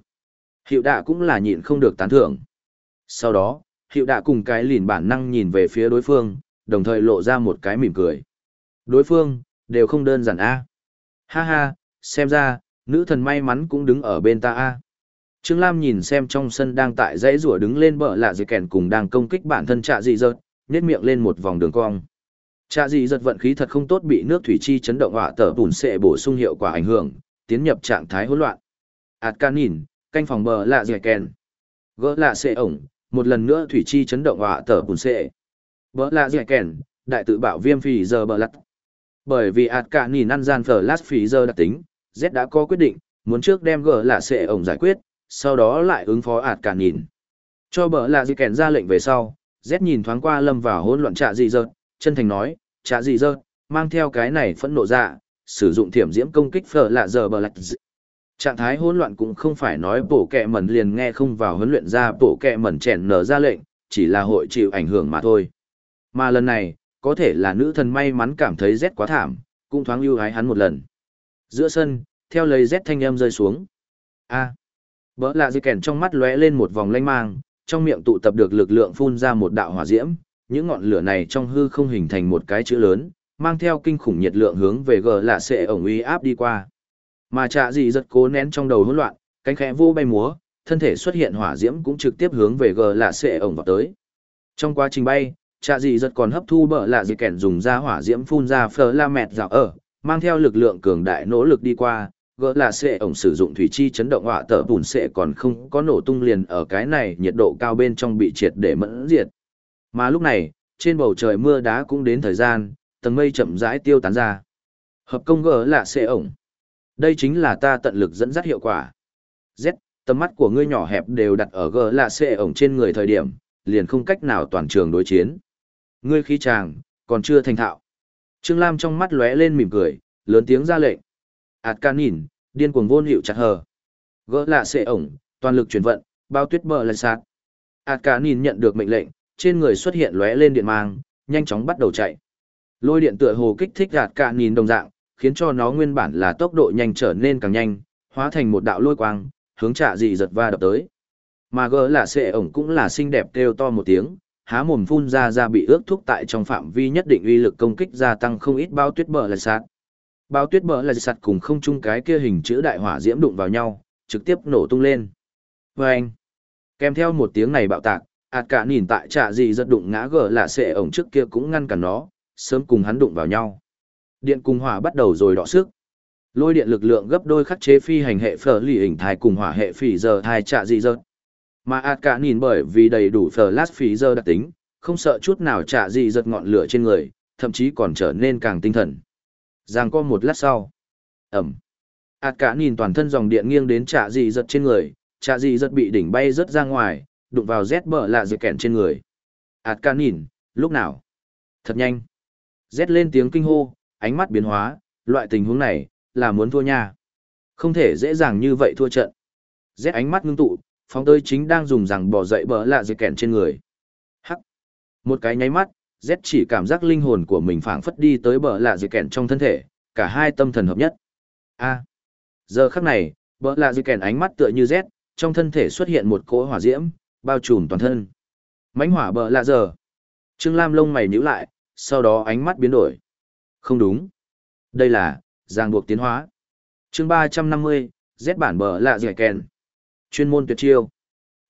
Hiệu đạ cũng là nhịn không được tán thưởng. Sau đó, hiệu đạ cùng cái lìn bản năng nhìn về phía đối phương, đồng thời lộ ra một cái mỉm cười. Đối phương, đều không đơn giản a. Ha ha, xem ra, nữ thần may mắn cũng đứng ở bên ta a. Trương Lam nhìn xem trong sân đang tại dãy rủa đứng lên bờ lạ dây kèn cùng đang công kích bản thân trạ dị dợt, nhét miệng lên một vòng đường cong. Trạ dị giật vận khí thật không tốt bị nước thủy chi chấn động hỏa tở bùn sệ bổ sung hiệu quả ảnh hưởng, tiến nhập trạng thái hỗn loạn. Ảt can nhìn, canh phòng bờ lạ dẻ kèn. Gỡ lạ sệ ổng, một lần nữa thủy chi chấn động hỏa tở bùn sệ. Bờ lạ dẻ kèn, đại tự bảo viêm phì giờ bờ lặt. Bởi vì ạt cả nhìn ăn gian phở lát phì giờ đặc tính, Z đã có quyết định, muốn trước đem gỡ lạ sẽ ổng giải quyết, sau đó lại ứng phó ạt cả nhìn. Cho bờ lạ gì kèn ra lệnh về sau, Z nhìn thoáng qua lâm vào hỗn loạn trạ dị dợt, chân thành nói, trạ dị dợt, mang theo cái này phẫn nộ dạ, sử dụng thiểm diễm công kích phở lạ giờ bờ lạch Trạng thái hỗn loạn cũng không phải nói bổ kẹ mẩn liền nghe không vào huấn luyện ra bổ kẹ mẩn chèn nở ra lệnh, chỉ là hội chịu ảnh hưởng mà thôi. Mà lần này, có thể là nữ thần may mắn cảm thấy rét quá thảm, cũng thoáng ưu ái hắn một lần. Giữa sân, theo lấy rét thanh âm rơi xuống. A. À. Bỡ lạ dị kèn trong mắt lóe lên một vòng lanh mang, trong miệng tụ tập được lực lượng phun ra một đạo hỏa diễm, những ngọn lửa này trong hư không hình thành một cái chữ lớn, mang theo kinh khủng nhiệt lượng hướng về gờ lạ sẽ ổng uy áp đi qua. Mà trạ gì giật cố nén trong đầu hỗn loạn, cánh khẽ vô bay múa, thân thể xuất hiện hỏa diễm cũng trực tiếp hướng về gờ lạ sẽ ổng vào tới. Trong quá trình bay, Chạ gì giật còn hấp thu bờ lạ gì kẻn dùng ra hỏa diễm phun ra phở la mẹt dạo ở, mang theo lực lượng cường đại nỗ lực đi qua, gỡ là sẽ ổng sử dụng thủy chi chấn động hỏa tở bùn sẽ còn không có nổ tung liền ở cái này nhiệt độ cao bên trong bị triệt để mẫn diệt. Mà lúc này, trên bầu trời mưa đá cũng đến thời gian, tầng mây chậm rãi tiêu tán ra. Hợp công gỡ là sẽ ổng. Đây chính là ta tận lực dẫn dắt hiệu quả. Z, tầm mắt của ngươi nhỏ hẹp đều đặt ở gỡ là sẽ ổng trên người thời điểm, liền không cách nào toàn trường đối chiến. Ngươi khí chàng, còn chưa thành thạo. Trương Lam trong mắt lóe lên mỉm cười, lớn tiếng ra lệnh ạt can nhìn, điên cuồng vô hiệu chặt hờ. Gỡ lạ xệ ổng, toàn lực chuyển vận, bao tuyết bờ lại sạt. ạt can nhìn nhận được mệnh lệnh, trên người xuất hiện lóe lên điện mang, nhanh chóng bắt đầu chạy. Lôi điện tựa hồ kích thích ạt can nhìn đồng dạng, khiến cho nó nguyên bản là tốc độ nhanh trở nên càng nhanh, hóa thành một đạo lôi quang, hướng trả dị giật va đập tới. Mà gỡ là xệ ổng cũng là xinh đẹp kêu to một tiếng, há mồm phun ra ra bị ước thúc tại trong phạm vi nhất định uy lực công kích gia tăng không ít bao tuyết bờ lại sạt. Bao tuyết bỡ là sạt cùng không chung cái kia hình chữ đại hỏa diễm đụng vào nhau, trực tiếp nổ tung lên. Và anh, kèm theo một tiếng này bạo tạc, ạt cả nhìn tại trạ gì giật đụng ngã gờ là sệ ổng trước kia cũng ngăn cản nó, sớm cùng hắn đụng vào nhau. Điện cùng hỏa bắt đầu rồi đọ sức. Lôi điện lực lượng gấp đôi khắc chế phi hành hệ phở lì hình thai cùng hỏa hệ phỉ giờ thai trạ dị giật. Mà ạt cả nhìn bởi vì đầy đủ phở lát phỉ giờ đặc tính, không sợ chút nào trạ gì giật ngọn lửa trên người, thậm chí còn trở nên càng tinh thần. Giang co một lát sau. Ẩm. ạt cả nhìn toàn thân dòng điện nghiêng đến trạ gì giật trên người, trạ gì giật bị đỉnh bay rất ra ngoài, đụng vào rét bờ lạ giật kẹn trên người. ạt cả nhìn, lúc nào? Thật nhanh. Rét lên tiếng kinh hô, ánh mắt biến hóa, loại tình huống này, là muốn thua nha. Không thể dễ dàng như vậy thua trận. Rét ánh mắt ngưng tụ, phóng tới chính đang dùng rằng bỏ dậy bờ lạ dây kẹn trên người. Hắc. Một cái nháy mắt, Z chỉ cảm giác linh hồn của mình phảng phất đi tới bờ lạ dị kẹn trong thân thể, cả hai tâm thần hợp nhất. A. Giờ khắc này, bờ lạ dị kẹn ánh mắt tựa như Z, trong thân thể xuất hiện một cỗ hỏa diễm, bao trùm toàn thân. Mánh hỏa bờ lạ giờ. Trương Lam lông mày nhíu lại, sau đó ánh mắt biến đổi. Không đúng. Đây là, ràng buộc tiến hóa. chương 350, Z bản bờ lạ dị kẹn. Chuyên môn tuyệt chiêu.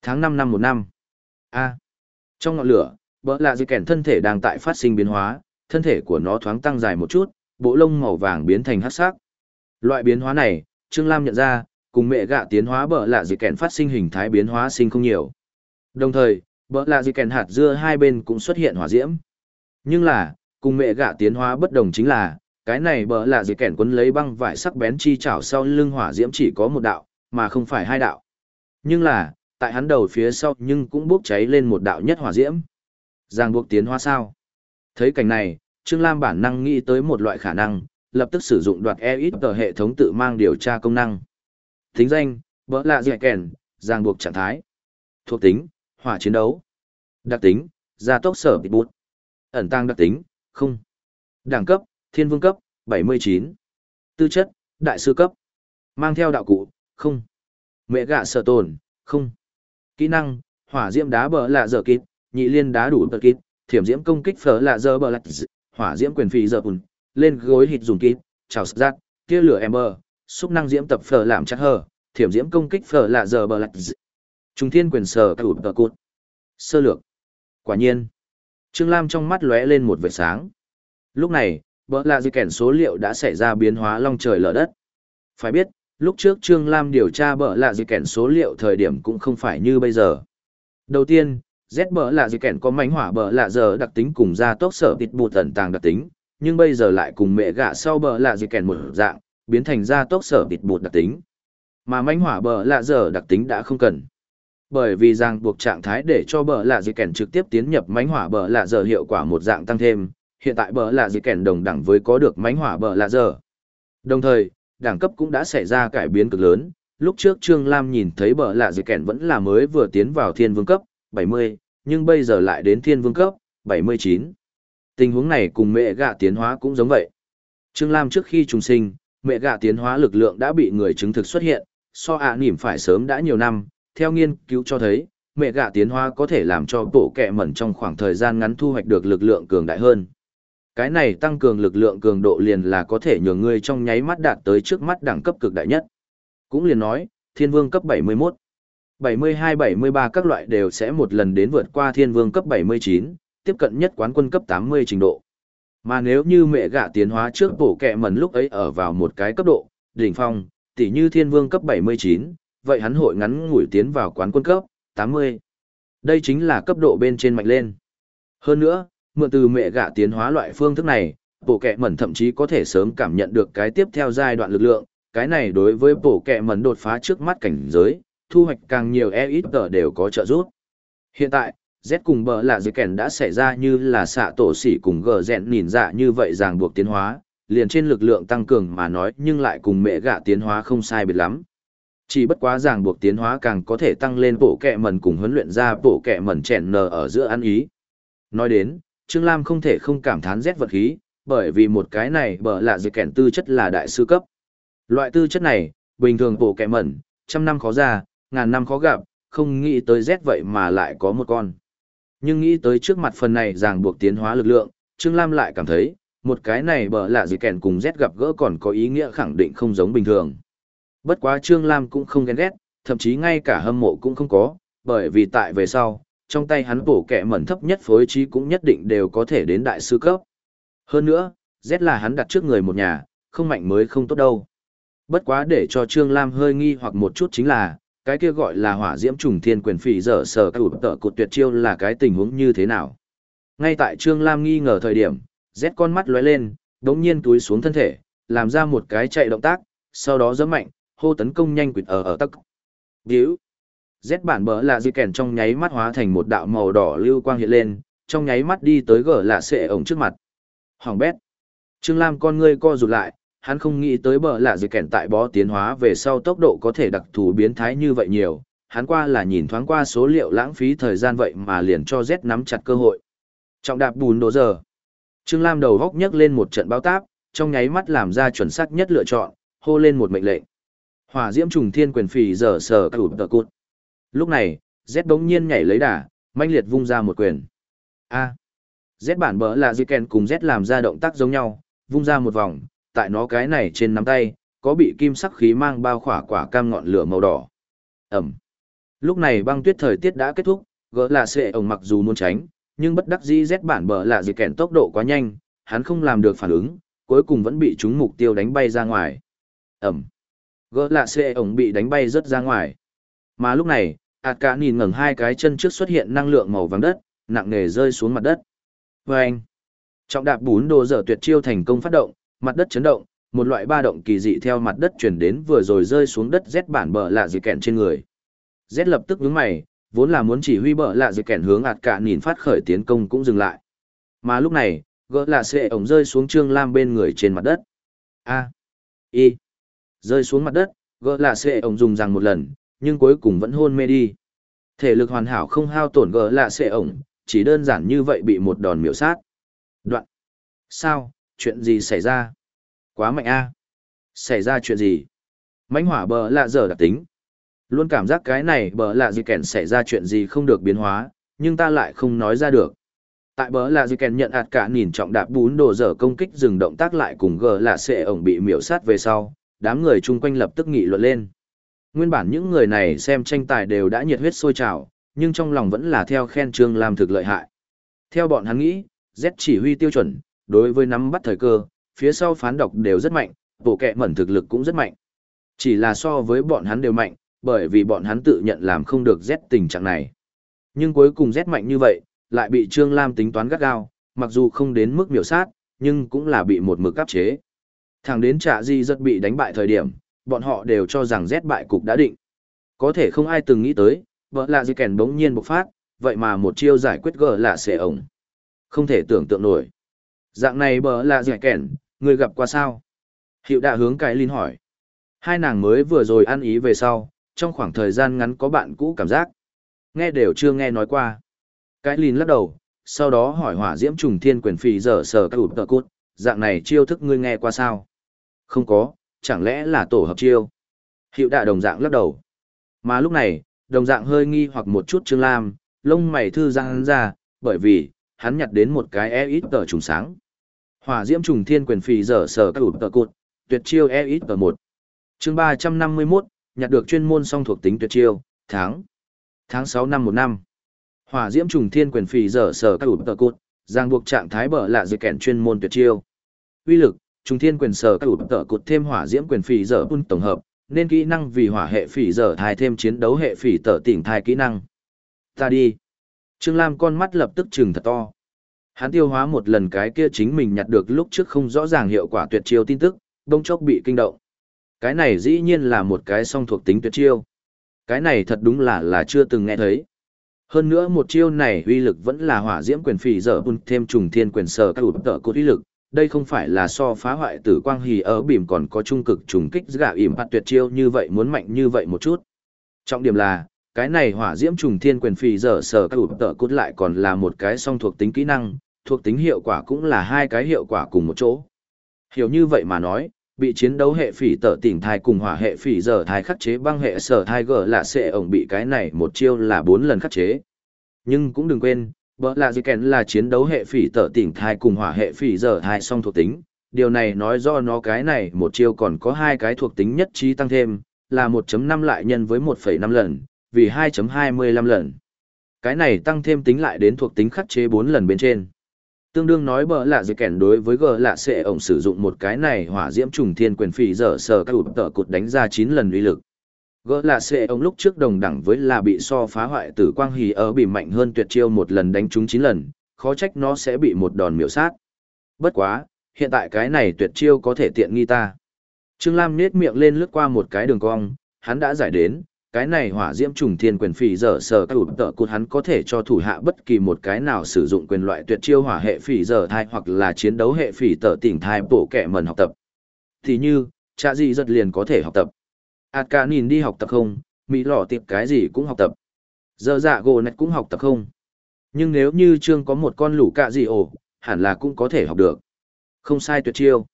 Tháng 5 năm một năm. A. Trong ngọn lửa, Bỡ lạ dư kèn thân thể đang tại phát sinh biến hóa, thân thể của nó thoáng tăng dài một chút, bộ lông màu vàng biến thành hắc sắc. Loại biến hóa này, Trương Lam nhận ra, cùng mẹ gạ tiến hóa bỡ lạ dư kèn phát sinh hình thái biến hóa sinh không nhiều. Đồng thời, bỡ lạ dư kèn hạt dưa hai bên cũng xuất hiện hỏa diễm. Nhưng là, cùng mẹ gạ tiến hóa bất đồng chính là, cái này bỡ lạ dư kèn quấn lấy băng vải sắc bén chi chảo sau lưng hỏa diễm chỉ có một đạo, mà không phải hai đạo. Nhưng là, tại hắn đầu phía sau nhưng cũng bốc cháy lên một đạo nhất hỏa diễm. Giang buộc tiến hóa sao? Thấy cảnh này, Trương Lam bản năng nghĩ tới một loại khả năng, lập tức sử dụng đoạt e ít tờ hệ thống tự mang điều tra công năng. Thính danh, bỡ lạ dạy kèn, giang buộc trạng thái. Thuộc tính, hỏa chiến đấu. Đặc tính, gia tốc sở bị bút. Ẩn tăng đặc tính, không. Đẳng cấp, thiên vương cấp, 79. Tư chất, đại sư cấp. Mang theo đạo cụ, không. Mẹ gạ sở tồn, không. Kỹ năng, hỏa diễm đá bờ lạ dở kịp, nhị liên đá đủ bật kít, thiểm diễm công kích phở lạ dơ bờ lạch, hỏa diễm quyền phi dơ bùn, lên gối hít dùng kít, chào giác, tia lửa ember, xúc năng diễm tập phở làm chắc hờ, thiểm diễm công kích phở lạ dơ bờ lạch, trung thiên quyền sở thủ bờ cụt. Sơ lược. Quả nhiên. Trương Lam trong mắt lóe lên một vệt sáng. Lúc này, bỡ lạ di kèn số liệu đã xảy ra biến hóa long trời lở đất. Phải biết, lúc trước Trương Lam điều tra bỡ lạ di kèn số liệu thời điểm cũng không phải như bây giờ. Đầu tiên, Z bờ là di kèn có mánh hỏa bờ là giờ đặc tính cùng gia tốc sở tịt bụt tẩn tàng đặc tính, nhưng bây giờ lại cùng mẹ gạ sau bờ là di kèn một dạng, biến thành gia tốc sở tịt bụt đặc tính. Mà mánh hỏa bờ là giờ đặc tính đã không cần. Bởi vì rằng buộc trạng thái để cho bờ là di kèn trực tiếp tiến nhập mánh hỏa bờ là giờ hiệu quả một dạng tăng thêm, hiện tại bờ là dị kèn đồng đẳng với có được mánh hỏa bờ là giờ. Đồng thời, đẳng cấp cũng đã xảy ra cải biến cực lớn, lúc trước Trương Lam nhìn thấy bờ lạ dị kèn vẫn là mới vừa tiến vào thiên vương cấp, 70, nhưng bây giờ lại đến thiên vương cấp, 79. Tình huống này cùng mẹ gạ tiến hóa cũng giống vậy. Trương Lam trước khi trùng sinh, mẹ gạ tiến hóa lực lượng đã bị người chứng thực xuất hiện, so ạ à nỉm phải sớm đã nhiều năm, theo nghiên cứu cho thấy, mẹ gạ tiến hóa có thể làm cho bộ kẹ mẩn trong khoảng thời gian ngắn thu hoạch được lực lượng cường đại hơn. Cái này tăng cường lực lượng cường độ liền là có thể nhường ngươi trong nháy mắt đạt tới trước mắt đẳng cấp cực đại nhất. Cũng liền nói, thiên vương cấp 71, 72-73 các loại đều sẽ một lần đến vượt qua thiên vương cấp 79, tiếp cận nhất quán quân cấp 80 trình độ. Mà nếu như mẹ gạ tiến hóa trước bổ kẹ mẩn lúc ấy ở vào một cái cấp độ, đỉnh phong, tỉ như thiên vương cấp 79, vậy hắn hội ngắn ngủi tiến vào quán quân cấp 80. Đây chính là cấp độ bên trên mạnh lên. Hơn nữa, mượn từ mẹ gạ tiến hóa loại phương thức này, bộ kẹ mẩn thậm chí có thể sớm cảm nhận được cái tiếp theo giai đoạn lực lượng, cái này đối với bộ kẹ mẩn đột phá trước mắt cảnh giới, thu hoạch càng nhiều e ít tờ đều có trợ giúp. Hiện tại, Z cùng bờ là dưới kèn đã xảy ra như là xạ tổ sỉ cùng gờ rẹn nhìn dạ như vậy ràng buộc tiến hóa, liền trên lực lượng tăng cường mà nói nhưng lại cùng mẹ gạ tiến hóa không sai biệt lắm. Chỉ bất quá ràng buộc tiến hóa càng có thể tăng lên bộ kẹ mẩn cùng huấn luyện ra bộ kẹ mẩn chèn nờ ở giữa ăn ý. Nói đến, Trương Lam không thể không cảm thán rét vật khí, bởi vì một cái này bờ là dịch kèn tư chất là đại sư cấp. Loại tư chất này, bình thường bộ kẹ mẩn, trăm năm khó ra, ngàn năm khó gặp, không nghĩ tới rét vậy mà lại có một con. Nhưng nghĩ tới trước mặt phần này ràng buộc tiến hóa lực lượng, Trương Lam lại cảm thấy, một cái này bở lạ gì kèn cùng rét gặp gỡ còn có ý nghĩa khẳng định không giống bình thường. Bất quá Trương Lam cũng không ghen ghét, thậm chí ngay cả hâm mộ cũng không có, bởi vì tại về sau, trong tay hắn bổ kẻ mẩn thấp nhất phối trí cũng nhất định đều có thể đến đại sư cấp. Hơn nữa, Z là hắn đặt trước người một nhà, không mạnh mới không tốt đâu. Bất quá để cho Trương Lam hơi nghi hoặc một chút chính là, cái kia gọi là hỏa diễm trùng thiên quyền phỉ dở sở cái ụt tợ cột tuyệt chiêu là cái tình huống như thế nào. Ngay tại Trương Lam nghi ngờ thời điểm, rét con mắt lóe lên, đống nhiên túi xuống thân thể, làm ra một cái chạy động tác, sau đó giẫm mạnh, hô tấn công nhanh quỵt ở ở tắc. Điếu, rét bản bỡ là di kèn trong nháy mắt hóa thành một đạo màu đỏ lưu quang hiện lên, trong nháy mắt đi tới gở lạ sệ ổng trước mặt. Hoàng bét. Trương Lam con ngươi co rụt lại, hắn không nghĩ tới bờ lạ di kèn tại bó tiến hóa về sau tốc độ có thể đặc thù biến thái như vậy nhiều. Hắn qua là nhìn thoáng qua số liệu lãng phí thời gian vậy mà liền cho Z nắm chặt cơ hội. Trọng đạp bùn đồ giờ. Trương Lam đầu góc nhấc lên một trận bao táp, trong nháy mắt làm ra chuẩn xác nhất lựa chọn, hô lên một mệnh lệnh. Hỏa diễm trùng thiên quyền phì giờ sở cụt tờ cụt. Lúc này, Z bỗng nhiên nhảy lấy đà, manh liệt vung ra một quyền. A. Z bản bỡ là dư kèn cùng Z làm ra động tác giống nhau, vung ra một vòng, tại nó cái này trên nắm tay, có bị kim sắc khí mang bao khỏa quả cam ngọn lửa màu đỏ. Ẩm. Lúc này băng tuyết thời tiết đã kết thúc, gỡ là sệ ổng mặc dù muốn tránh, nhưng bất đắc dĩ rét bản bờ là dư kèn tốc độ quá nhanh, hắn không làm được phản ứng, cuối cùng vẫn bị chúng mục tiêu đánh bay ra ngoài. Ẩm. Gỡ là sệ ổng bị đánh bay rất ra ngoài. Mà lúc này, ạt cả nhìn ngẩng hai cái chân trước xuất hiện năng lượng màu vàng đất, nặng nề rơi xuống mặt đất. Vâng. anh, trọng đạp bún đồ dở tuyệt chiêu thành công phát động, mặt đất chấn động, một loại ba động kỳ dị theo mặt đất chuyển đến vừa rồi rơi xuống đất rét bản bờ lạ dị kẹn trên người. Rét lập tức nhướng mày, vốn là muốn chỉ huy bờ lạ dị kẹn hướng ạt cả nhìn phát khởi tiến công cũng dừng lại. Mà lúc này, gỡ là xệ ổng rơi xuống trương lam bên người trên mặt đất. A. Y. Rơi xuống mặt đất, gỡ là xệ ổng dùng rằng một lần, nhưng cuối cùng vẫn hôn mê đi. Thể lực hoàn hảo không hao tổn gỡ là xệ ổng, chỉ đơn giản như vậy bị một đòn miểu sát. Đoạn. Sao, chuyện gì xảy ra? Quá mạnh a. Xảy ra chuyện gì? Mánh hỏa bờ lạ dở đặc tính. Luôn cảm giác cái này bờ lạ gì kèn xảy ra chuyện gì không được biến hóa, nhưng ta lại không nói ra được. Tại bờ lạ gì kèn nhận ạt cả nhìn trọng đạp bún đồ dở công kích dừng động tác lại cùng gờ lạ xệ ổng bị miểu sát về sau, đám người chung quanh lập tức nghị luận lên. Nguyên bản những người này xem tranh tài đều đã nhiệt huyết sôi trào, nhưng trong lòng vẫn là theo khen Trương Lam thực lợi hại. Theo bọn hắn nghĩ, Z chỉ huy tiêu chuẩn, đối với nắm bắt thời cơ, phía sau phán độc đều rất mạnh, bộ kẹ mẩn thực lực cũng rất mạnh. Chỉ là so với bọn hắn đều mạnh, bởi vì bọn hắn tự nhận làm không được Z tình trạng này. Nhưng cuối cùng Z mạnh như vậy, lại bị Trương Lam tính toán gắt gao, mặc dù không đến mức miểu sát, nhưng cũng là bị một mực áp chế. Thẳng đến trả di rất bị đánh bại thời điểm, bọn họ đều cho rằng Z bại cục đã định. Có thể không ai từng nghĩ tới, vợ là di kèn bỗng nhiên bộc phát, vậy mà một chiêu giải quyết gỡ là xệ ổng. Không thể tưởng tượng nổi. Dạng này bờ là dẻ kẻn, người gặp qua sao? Hiệu đã hướng cái Linh hỏi. Hai nàng mới vừa rồi ăn ý về sau, trong khoảng thời gian ngắn có bạn cũ cảm giác. Nghe đều chưa nghe nói qua. Cái Linh lắc đầu, sau đó hỏi hỏa diễm trùng thiên quyền phì dở sờ các ụt tờ cút, dạng này chiêu thức ngươi nghe qua sao? Không có, chẳng lẽ là tổ hợp chiêu? Hiệu đạ đồng dạng lắc đầu. Mà lúc này, đồng dạng hơi nghi hoặc một chút Trương Lam, lông mày thư giang hắn ra, bởi vì, hắn nhặt đến một cái e ít tờ trùng sáng. Hỏa diễm trùng thiên quyền phì dở sở các tờ cột, tuyệt chiêu e ít tờ một. chương ba trăm năm mươi 351, nhặt được chuyên môn song thuộc tính tuyệt chiêu, tháng. Tháng sáu năm một năm. Hỏa diễm trùng thiên quyền phì dở sở các tờ cột, giang buộc trạng thái bở lạ dự kèn chuyên môn tuyệt chiêu. Uy lực, trùng thiên quyền sở các tờ cột thêm hỏa diễm quyền phì dở bun tổng hợp, nên kỹ năng vì hỏa hệ phỉ dở thai thêm chiến đấu hệ phỉ tở tỉnh thai kỹ năng. Ta đi. Trương Lam con mắt lập tức trừng thật to. Hắn tiêu hóa một lần cái kia chính mình nhặt được lúc trước không rõ ràng hiệu quả tuyệt chiêu tin tức, đông chốc bị kinh động. Cái này dĩ nhiên là một cái song thuộc tính tuyệt chiêu. Cái này thật đúng là là chưa từng nghe thấy. Hơn nữa một chiêu này uy lực vẫn là hỏa diễm quyền phỉ dở bùn thêm trùng thiên quyền sở các ụt tở cốt uy lực, đây không phải là so phá hoại tử quang hì ở bìm còn có trung cực trùng kích gạ ỉm hạt tuyệt chiêu như vậy muốn mạnh như vậy một chút. Trọng điểm là, cái này hỏa diễm trùng thiên quyền phì dở sở các ụp tợ cốt lại còn là một cái song thuộc tính kỹ năng, thuộc tính hiệu quả cũng là hai cái hiệu quả cùng một chỗ. Hiểu như vậy mà nói, bị chiến đấu hệ phỉ tở tỉnh thai cùng hỏa hệ phỉ dở thai khắc chế băng hệ sở thai gở là sẽ ổng bị cái này một chiêu là bốn lần khắc chế. Nhưng cũng đừng quên, Bỡ lạ gì kèn là chiến đấu hệ phỉ tở tỉnh thai cùng hỏa hệ phỉ dở thai song thuộc tính. Điều này nói do nó cái này một chiêu còn có hai cái thuộc tính nhất trí tăng thêm, là 1.5 lại nhân với 1,5 lần, vì 2.25 lần. Cái này tăng thêm tính lại đến thuộc tính khắc chế 4 lần bên trên. Tương đương nói bờ lạ gì kèn đối với gờ lạ sẽ ổng sử dụng một cái này hỏa diễm trùng thiên quyền phỉ dở sở các ụt tở cột đánh ra 9 lần uy lực. Gỡ là sẽ ông lúc trước đồng đẳng với là bị so phá hoại tử quang hì ở bị mạnh hơn tuyệt chiêu một lần đánh trúng chín lần, khó trách nó sẽ bị một đòn miểu sát. Bất quá, hiện tại cái này tuyệt chiêu có thể tiện nghi ta. Trương Lam nết miệng lên lướt qua một cái đường cong, hắn đã giải đến, cái này hỏa diễm trùng thiên quyền phỉ dở sở các ụt tợ cụt hắn có thể cho thủ hạ bất kỳ một cái nào sử dụng quyền loại tuyệt chiêu hỏa hệ phỉ dở thai hoặc là chiến đấu hệ phỉ tợ tỉnh thai bổ kẻ mần học tập. Thì như, cha gì rất liền có thể học tập. Ạt cả nhìn đi học tập không mỹ lỏ tiệp cái gì cũng học tập. Giờ dạ gỗ nạch cũng học tập không. Nhưng nếu như trương có một con lũ cạ gì ổ hẳn là cũng có thể học được. Không sai tuyệt chiêu.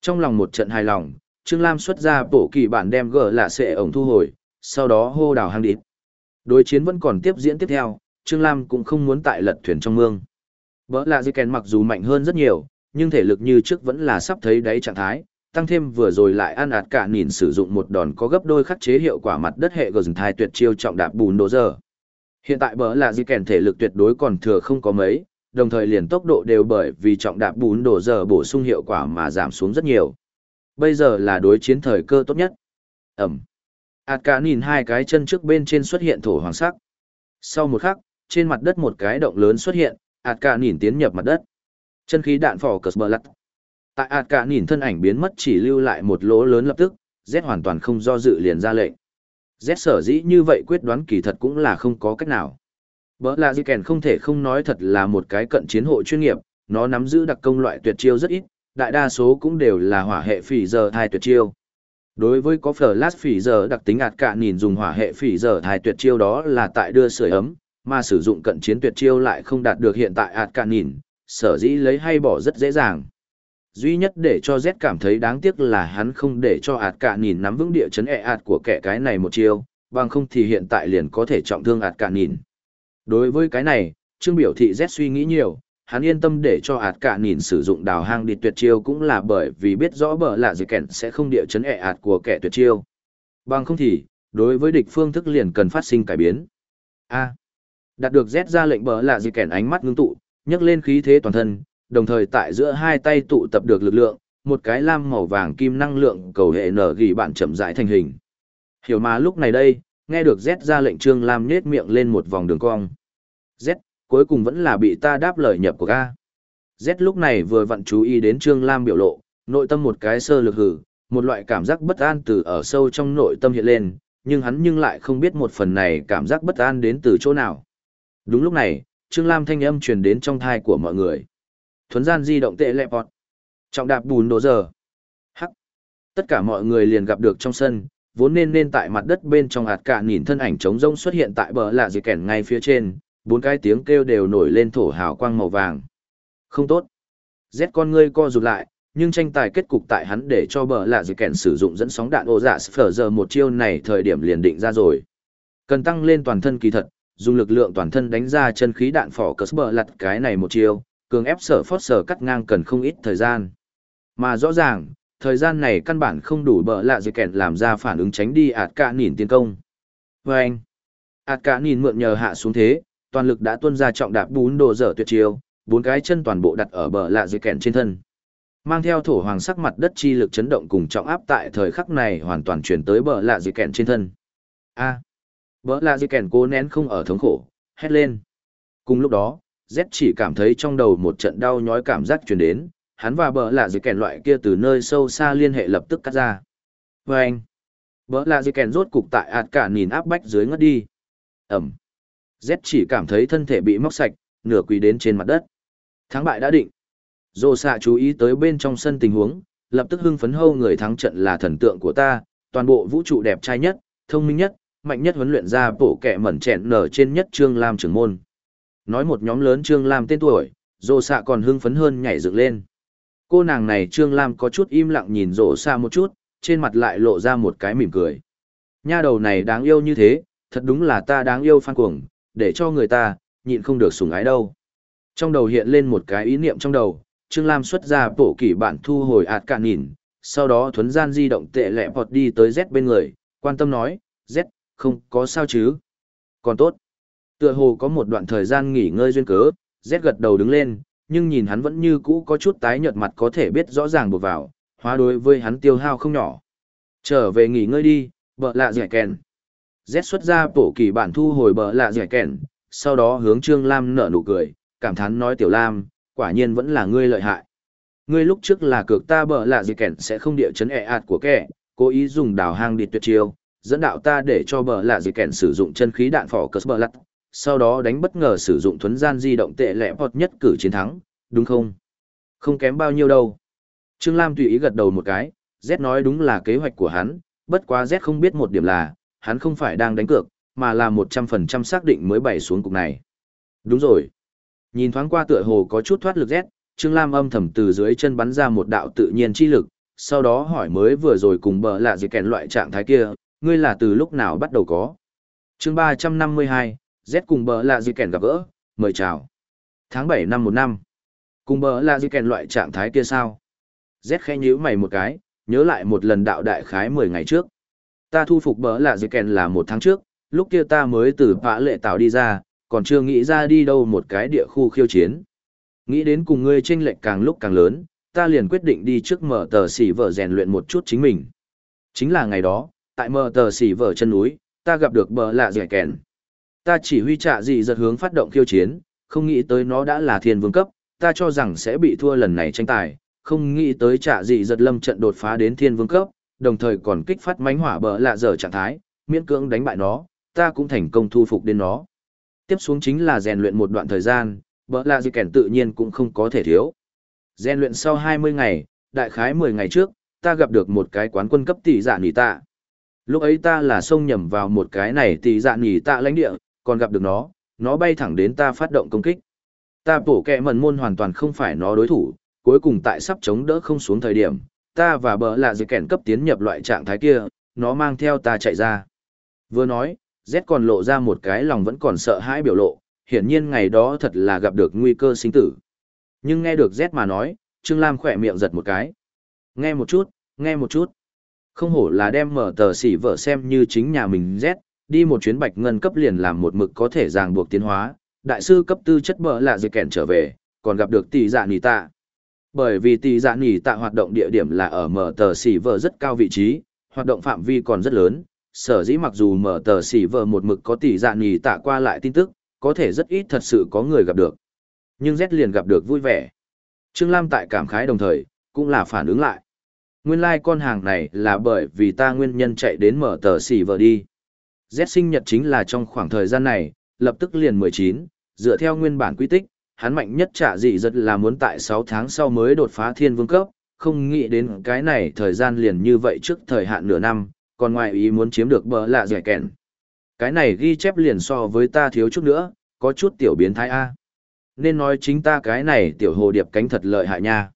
Trong lòng một trận hài lòng trương lam xuất ra bổ kỳ bản đem gỡ là sệ ổng thu hồi sau đó hô đào hang đít đối chiến vẫn còn tiếp diễn tiếp theo trương lam cũng không muốn tại lật thuyền trong mương Bỡ lạ dì kèn mặc dù mạnh hơn rất nhiều, nhưng thể lực như trước vẫn là sắp thấy đáy trạng thái, tăng thêm vừa rồi lại ăn ạt cả nhìn sử dụng một đòn có gấp đôi khắc chế hiệu quả mặt đất hệ gần thai tuyệt chiêu trọng đạp bùn đồ giờ. Hiện tại bỡ lạ dì kèn thể lực tuyệt đối còn thừa không có mấy, đồng thời liền tốc độ đều bởi vì trọng đạp bùn đồ giờ bổ sung hiệu quả mà giảm xuống rất nhiều. Bây giờ là đối chiến thời cơ tốt nhất. Ẩm ạt cả nhìn hai cái chân trước bên trên xuất hiện thổ hoàng sắc. Sau một khắc, trên mặt đất một cái động lớn xuất hiện, ạt cả nhìn tiến nhập mặt đất. Chân khí đạn phỏ cờ bờ lặt. Tại ạt cả nhìn thân ảnh biến mất chỉ lưu lại một lỗ lớn lập tức, Z hoàn toàn không do dự liền ra lệnh. Z sở dĩ như vậy quyết đoán kỳ thật cũng là không có cách nào. Bỡ là di kèn không thể không nói thật là một cái cận chiến hộ chuyên nghiệp, nó nắm giữ đặc công loại tuyệt chiêu rất ít, đại đa số cũng đều là hỏa hệ phỉ giờ thai tuyệt chiêu. Đối với có flash phỉ giờ đặc tính ạt cạn nhìn dùng hỏa hệ phỉ giờ thai tuyệt chiêu đó là tại đưa sưởi ấm, mà sử dụng cận chiến tuyệt chiêu lại không đạt được hiện tại ạt cạn nhìn, sở dĩ lấy hay bỏ rất dễ dàng. Duy nhất để cho Z cảm thấy đáng tiếc là hắn không để cho ạt cạn nhìn nắm vững địa chấn e ạt của kẻ cái này một chiêu, bằng không thì hiện tại liền có thể trọng thương ạt cạn nhìn. Đối với cái này, Trương biểu thị Z suy nghĩ nhiều, hắn yên tâm để cho ạt cả nhìn sử dụng đào hang đi tuyệt chiêu cũng là bởi vì biết rõ bờ lạ dị kẹn sẽ không địa chấn ẹ ạt của kẻ tuyệt chiêu. Bằng không thì, đối với địch phương thức liền cần phát sinh cải biến. A. đạt được Z ra lệnh bờ lạ dị kẹn ánh mắt ngưng tụ, nhấc lên khí thế toàn thân, đồng thời tại giữa hai tay tụ tập được lực lượng, một cái lam màu vàng kim năng lượng cầu hệ nở gỉ bạn chậm rãi thành hình. Hiểu mà lúc này đây, nghe được Z ra lệnh Trương Lam nhết miệng lên một vòng đường cong. Z, cuối cùng vẫn là bị ta đáp lời nhập của ga. Z lúc này vừa vặn chú ý đến Trương Lam biểu lộ, nội tâm một cái sơ lực hử, một loại cảm giác bất an từ ở sâu trong nội tâm hiện lên, nhưng hắn nhưng lại không biết một phần này cảm giác bất an đến từ chỗ nào. Đúng lúc này, Trương Lam thanh âm truyền đến trong thai của mọi người. Thuấn gian di động tệ lẹ bọt. Trọng đạp bùn đổ giờ. Hắc. Tất cả mọi người liền gặp được trong sân, vốn nên nên tại mặt đất bên trong hạt cả nhìn thân ảnh trống rông xuất hiện tại bờ lạ dì kẻn ngay phía trên, bốn cái tiếng kêu đều nổi lên thổ hào quang màu vàng. Không tốt. Z con ngươi co rụt lại, nhưng tranh tài kết cục tại hắn để cho bờ lạ dự kèn sử dụng dẫn sóng đạn ô dạ phở giờ một chiêu này thời điểm liền định ra rồi. Cần tăng lên toàn thân kỳ thật, dùng lực lượng toàn thân đánh ra chân khí đạn phỏ cờ bờ lặt cái này một chiêu, cường ép sở phót sở cắt ngang cần không ít thời gian. Mà rõ ràng, thời gian này căn bản không đủ bờ lạ dự kèn làm ra phản ứng tránh đi ạt cả nhìn tiến công. Vâng! anh, ạt cả nhìn mượn nhờ hạ xuống thế, toàn lực đã tuôn ra trọng đạp bún đồ dở tuyệt chiêu, bốn cái chân toàn bộ đặt ở bờ lạ dưới kẹn trên thân. Mang theo thổ hoàng sắc mặt đất chi lực chấn động cùng trọng áp tại thời khắc này hoàn toàn chuyển tới bờ lạ dưới kẹn trên thân. A. bờ lạ dưới kẹn cố nén không ở thống khổ, hét lên. Cùng lúc đó, Z chỉ cảm thấy trong đầu một trận đau nhói cảm giác truyền đến, hắn và bờ lạ dưới kèn loại kia từ nơi sâu xa liên hệ lập tức cắt ra. Vâng! bờ lạ dì kèn rốt cục tại ạt cả nhìn áp bách dưới ngất đi. Ẩm. Z chỉ cảm thấy thân thể bị móc sạch, nửa quỳ đến trên mặt đất. Thắng bại đã định. Dô xạ chú ý tới bên trong sân tình huống, lập tức hưng phấn hâu người thắng trận là thần tượng của ta, toàn bộ vũ trụ đẹp trai nhất, thông minh nhất, mạnh nhất huấn luyện ra bộ kẻ mẩn chẹn nở trên nhất trương lam trưởng môn. Nói một nhóm lớn trương lam tên tuổi, dô xạ còn hưng phấn hơn nhảy dựng lên. Cô nàng này Trương Lam có chút im lặng nhìn dô xạ một chút, trên mặt lại lộ ra một cái mỉm cười. Nha đầu này đáng yêu như thế, thật đúng là ta đáng yêu phan cuồng, để cho người ta, nhịn không được sủng ái đâu. Trong đầu hiện lên một cái ý niệm trong đầu, Trương Lam xuất ra bộ kỷ bản thu hồi ạt cạn nhìn, sau đó thuấn gian di động tệ lẹ bọt đi tới Z bên người, quan tâm nói, Z, không có sao chứ. Còn tốt. Tựa hồ có một đoạn thời gian nghỉ ngơi duyên cớ, Z gật đầu đứng lên, nhưng nhìn hắn vẫn như cũ có chút tái nhợt mặt có thể biết rõ ràng buộc vào, hóa đối với hắn tiêu hao không nhỏ. Trở về nghỉ ngơi đi, bợ lạ dẻ kèn. Z xuất ra bổ kỳ bản thu hồi bờ lạ dẻ kèn, sau đó hướng Trương Lam nở nụ cười, cảm thán nói Tiểu Lam, quả nhiên vẫn là ngươi lợi hại. Ngươi lúc trước là cược ta bờ lạ dẻ kèn sẽ không địa chấn ẹ ạt của kẻ, cố ý dùng đào hang đi tuyệt chiêu, dẫn đạo ta để cho bờ lạ dẻ kèn sử dụng chân khí đạn phỏ cất bờ lạ, sau đó đánh bất ngờ sử dụng thuấn gian di động tệ lẽ hoặc nhất cử chiến thắng, đúng không? Không kém bao nhiêu đâu. Trương Lam tùy ý gật đầu một cái, Z nói đúng là kế hoạch của hắn, bất quá Z không biết một điểm là, hắn không phải đang đánh cược, mà là 100% xác định mới bày xuống cục này. Đúng rồi. Nhìn thoáng qua tựa hồ có chút thoát lực rét, Trương Lam âm thầm từ dưới chân bắn ra một đạo tự nhiên chi lực, sau đó hỏi mới vừa rồi cùng bờ lạ gì kèn loại trạng thái kia, ngươi là từ lúc nào bắt đầu có. chương 352, Z cùng bờ lạ gì kèn gặp gỡ, mời chào. Tháng 7 năm một năm. Cùng bờ là gì kèn loại trạng thái kia sao? Z khẽ nhíu mày một cái, nhớ lại một lần đạo đại khái 10 ngày trước. Ta thu phục bờ lạ dư kèn là một tháng trước, lúc kia ta mới từ bã lệ tạo đi ra, còn chưa nghĩ ra đi đâu một cái địa khu khiêu chiến. Nghĩ đến cùng ngươi tranh lệch càng lúc càng lớn, ta liền quyết định đi trước mở tờ xỉ vở rèn luyện một chút chính mình. Chính là ngày đó, tại mở tờ xỉ vở chân núi, ta gặp được bờ lạ rẻ kèn. Ta chỉ huy trạ gì giật hướng phát động khiêu chiến, không nghĩ tới nó đã là thiên vương cấp, ta cho rằng sẽ bị thua lần này tranh tài, không nghĩ tới trạ gì giật lâm trận đột phá đến thiên vương cấp, đồng thời còn kích phát mánh hỏa bờ lạ dở trạng thái, miễn cưỡng đánh bại nó, ta cũng thành công thu phục đến nó. Tiếp xuống chính là rèn luyện một đoạn thời gian, bờ lạ dở kèn tự nhiên cũng không có thể thiếu. Rèn luyện sau 20 ngày, đại khái 10 ngày trước, ta gặp được một cái quán quân cấp tỷ giả nỉ tạ. Lúc ấy ta là xông nhầm vào một cái này tỷ dạ nỉ tạ lãnh địa, còn gặp được nó, nó bay thẳng đến ta phát động công kích. Ta bổ kẹ mần môn hoàn toàn không phải nó đối thủ, cuối cùng tại sắp chống đỡ không xuống thời điểm, ta và bờ lạ dì kèn cấp tiến nhập loại trạng thái kia, nó mang theo ta chạy ra. Vừa nói, Z còn lộ ra một cái lòng vẫn còn sợ hãi biểu lộ, hiển nhiên ngày đó thật là gặp được nguy cơ sinh tử. Nhưng nghe được Z mà nói, Trương Lam khỏe miệng giật một cái. Nghe một chút, nghe một chút. Không hổ là đem mở tờ xỉ vợ xem như chính nhà mình Z, đi một chuyến bạch ngân cấp liền làm một mực có thể ràng buộc tiến hóa, đại sư cấp tư chất bờ là dì kèn trở về, còn gặp được tỷ dạ nỉ tạ. Bởi vì tỷ dạ nỉ tạ hoạt động địa điểm là ở mở tờ xỉ vờ rất cao vị trí, hoạt động phạm vi còn rất lớn, sở dĩ mặc dù mở tờ xỉ vờ một mực có tỷ dạ nỉ tạ qua lại tin tức, có thể rất ít thật sự có người gặp được. Nhưng Z liền gặp được vui vẻ. Trương Lam tại cảm khái đồng thời, cũng là phản ứng lại. Nguyên lai con hàng này là bởi vì ta nguyên nhân chạy đến mở tờ xỉ vờ đi. Z sinh nhật chính là trong khoảng thời gian này, lập tức liền 19, dựa theo nguyên bản quy tích, hắn mạnh nhất trả dị rất là muốn tại 6 tháng sau mới đột phá thiên vương cấp, không nghĩ đến cái này thời gian liền như vậy trước thời hạn nửa năm, còn ngoài ý muốn chiếm được bờ lạ rẻ kẹn. Cái này ghi chép liền so với ta thiếu chút nữa, có chút tiểu biến thái A. Nên nói chính ta cái này tiểu hồ điệp cánh thật lợi hại nha.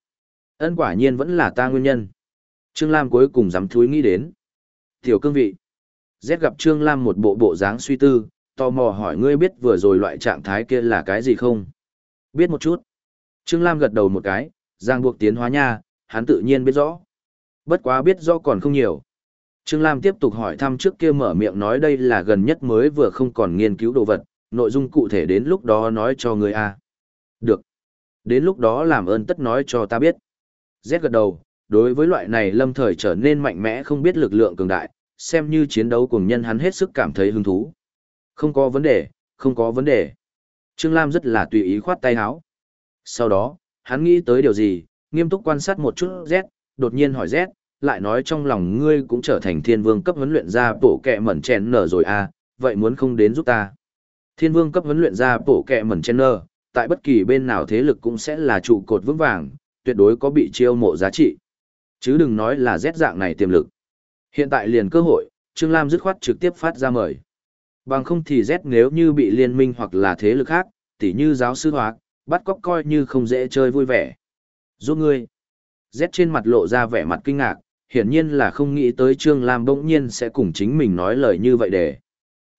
Ân quả nhiên vẫn là ta nguyên nhân. Trương Lam cuối cùng dám thúi nghĩ đến. Tiểu cương vị. Z gặp Trương Lam một bộ bộ dáng suy tư, tò mò hỏi ngươi biết vừa rồi loại trạng thái kia là cái gì không? Biết một chút. Trương Lam gật đầu một cái, giang buộc tiến hóa nha, hắn tự nhiên biết rõ. Bất quá biết rõ còn không nhiều. Trương Lam tiếp tục hỏi thăm trước kia mở miệng nói đây là gần nhất mới vừa không còn nghiên cứu đồ vật, nội dung cụ thể đến lúc đó nói cho người A. Được. Đến lúc đó làm ơn tất nói cho ta biết. Z gật đầu, đối với loại này lâm thời trở nên mạnh mẽ không biết lực lượng cường đại, xem như chiến đấu cùng nhân hắn hết sức cảm thấy hứng thú. Không có vấn đề, không có vấn đề. Trương Lam rất là tùy ý khoát tay áo. Sau đó, hắn nghĩ tới điều gì, nghiêm túc quan sát một chút Z, đột nhiên hỏi Z, lại nói trong lòng ngươi cũng trở thành thiên vương cấp huấn luyện ra bổ kẹ mẩn chèn nở rồi à, vậy muốn không đến giúp ta. Thiên vương cấp huấn luyện ra bổ kẹ mẩn chèn nở, tại bất kỳ bên nào thế lực cũng sẽ là trụ cột vững vàng, tuyệt đối có bị chiêu mộ giá trị. Chứ đừng nói là Z dạng này tiềm lực. Hiện tại liền cơ hội, Trương Lam dứt khoát trực tiếp phát ra mời. Bằng không thì Z nếu như bị liên minh hoặc là thế lực khác, tỉ như giáo sư hoặc, bắt cóc coi như không dễ chơi vui vẻ. Giúp ngươi. Z trên mặt lộ ra vẻ mặt kinh ngạc, hiển nhiên là không nghĩ tới Trương Lam bỗng nhiên sẽ cùng chính mình nói lời như vậy để.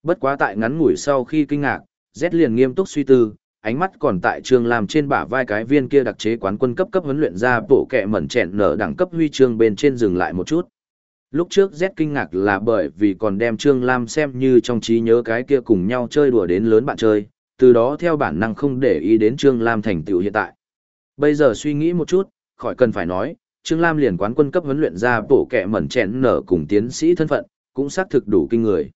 Bất quá tại ngắn ngủi sau khi kinh ngạc, Z liền nghiêm túc suy tư, ánh mắt còn tại Trương Lam trên bả vai cái viên kia đặc chế quán quân cấp cấp huấn luyện ra bộ kẹ mẩn chẹn nở đẳng cấp huy chương bên trên dừng lại một chút. Lúc trước Z kinh ngạc là bởi vì còn đem Trương Lam xem như trong trí nhớ cái kia cùng nhau chơi đùa đến lớn bạn chơi, từ đó theo bản năng không để ý đến Trương Lam thành tựu hiện tại. Bây giờ suy nghĩ một chút, khỏi cần phải nói, Trương Lam liền quán quân cấp huấn luyện ra bổ kẻ mẩn chèn nở cùng tiến sĩ thân phận, cũng xác thực đủ kinh người.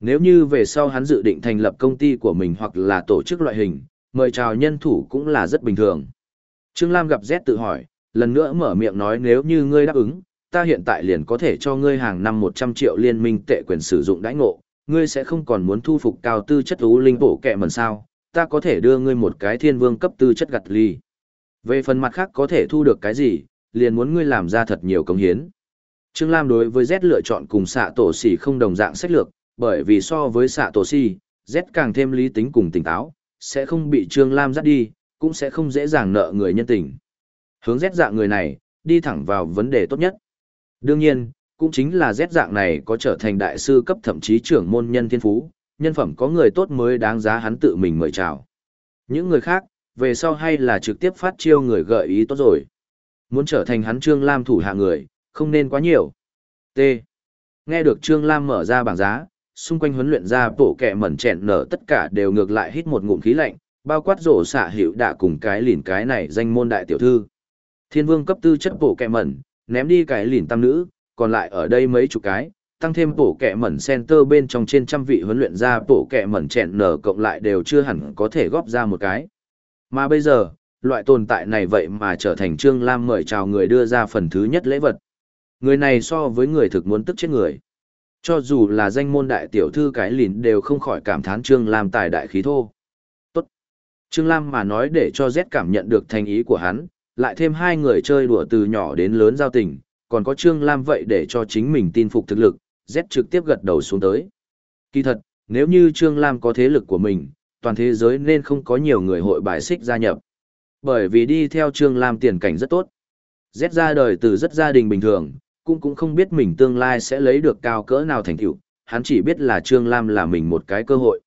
Nếu như về sau hắn dự định thành lập công ty của mình hoặc là tổ chức loại hình, mời chào nhân thủ cũng là rất bình thường. Trương Lam gặp Z tự hỏi, lần nữa mở miệng nói nếu như ngươi đáp ứng, ta hiện tại liền có thể cho ngươi hàng năm 100 triệu liên minh tệ quyền sử dụng đãi ngộ, ngươi sẽ không còn muốn thu phục cao tư chất ú linh bổ kẹ mần sao, ta có thể đưa ngươi một cái thiên vương cấp tư chất gặt ly. Về phần mặt khác có thể thu được cái gì, liền muốn ngươi làm ra thật nhiều công hiến. Trương Lam đối với Z lựa chọn cùng xạ tổ xỉ không đồng dạng sách lược, bởi vì so với xạ tổ xỉ, Z càng thêm lý tính cùng tỉnh táo, sẽ không bị Trương Lam dắt đi, cũng sẽ không dễ dàng nợ người nhân tình. Hướng Z dạng người này, đi thẳng vào vấn đề tốt nhất. Đương nhiên, cũng chính là Z dạng này có trở thành đại sư cấp thậm chí trưởng môn nhân thiên phú, nhân phẩm có người tốt mới đáng giá hắn tự mình mời chào. Những người khác, về sau hay là trực tiếp phát chiêu người gợi ý tốt rồi. Muốn trở thành hắn Trương Lam thủ hạ người, không nên quá nhiều. T. Nghe được Trương Lam mở ra bảng giá, xung quanh huấn luyện ra bộ kẹ mẩn chẹn nở tất cả đều ngược lại hít một ngụm khí lạnh, bao quát rổ xạ hiệu đã cùng cái lìn cái này danh môn đại tiểu thư. Thiên vương cấp tư chất bộ kẹ mẩn, ném đi cái lìn tam nữ, còn lại ở đây mấy chục cái, tăng thêm tổ kẹ mẩn center bên trong trên trăm vị huấn luyện ra tổ kẹ mẩn chẹn nở cộng lại đều chưa hẳn có thể góp ra một cái. Mà bây giờ, loại tồn tại này vậy mà trở thành Trương Lam mời chào người đưa ra phần thứ nhất lễ vật. Người này so với người thực muốn tức chết người. Cho dù là danh môn đại tiểu thư cái lìn đều không khỏi cảm thán Trương Lam tài đại khí thô. Tốt. Trương Lam mà nói để cho Z cảm nhận được thành ý của hắn, lại thêm hai người chơi đùa từ nhỏ đến lớn giao tình, còn có Trương Lam vậy để cho chính mình tin phục thực lực, Z trực tiếp gật đầu xuống tới. Kỳ thật, nếu như Trương Lam có thế lực của mình, toàn thế giới nên không có nhiều người hội bài xích gia nhập. Bởi vì đi theo Trương Lam tiền cảnh rất tốt. Z ra đời từ rất gia đình bình thường, cũng cũng không biết mình tương lai sẽ lấy được cao cỡ nào thành tựu, hắn chỉ biết là Trương Lam là mình một cái cơ hội.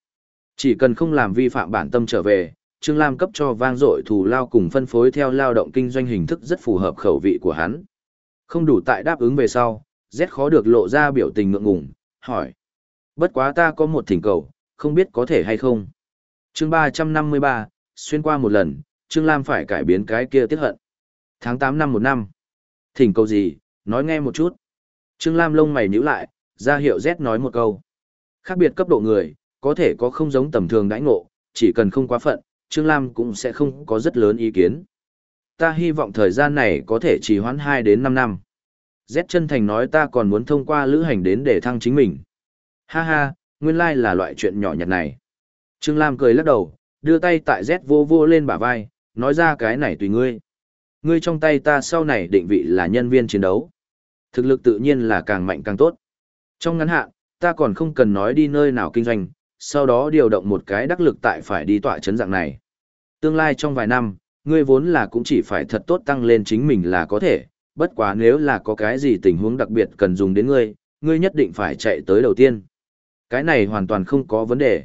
Chỉ cần không làm vi phạm bản tâm trở về, Trương Lam cấp cho vang dội thù lao cùng phân phối theo lao động kinh doanh hình thức rất phù hợp khẩu vị của hắn. Không đủ tại đáp ứng về sau, Z khó được lộ ra biểu tình ngượng ngùng, hỏi. Bất quá ta có một thỉnh cầu, không biết có thể hay không. chương 353, xuyên qua một lần, Trương Lam phải cải biến cái kia tiết hận. Tháng 8 năm một năm. Thỉnh cầu gì, nói nghe một chút. Trương Lam lông mày nhíu lại, ra hiệu Z nói một câu. Khác biệt cấp độ người, có thể có không giống tầm thường đãi ngộ, chỉ cần không quá phận, Trương Lam cũng sẽ không có rất lớn ý kiến. Ta hy vọng thời gian này có thể chỉ hoãn 2 đến 5 năm. Z chân thành nói ta còn muốn thông qua lữ hành đến để thăng chính mình. Ha ha, nguyên lai là loại chuyện nhỏ nhặt này. Trương Lam cười lắc đầu, đưa tay tại Z vô vô lên bả vai, nói ra cái này tùy ngươi. Ngươi trong tay ta sau này định vị là nhân viên chiến đấu. Thực lực tự nhiên là càng mạnh càng tốt. Trong ngắn hạn, ta còn không cần nói đi nơi nào kinh doanh, sau đó điều động một cái đắc lực tại phải đi tọa chấn dạng này. Tương lai trong vài năm, ngươi vốn là cũng chỉ phải thật tốt tăng lên chính mình là có thể, bất quá nếu là có cái gì tình huống đặc biệt cần dùng đến ngươi, ngươi nhất định phải chạy tới đầu tiên. Cái này hoàn toàn không có vấn đề.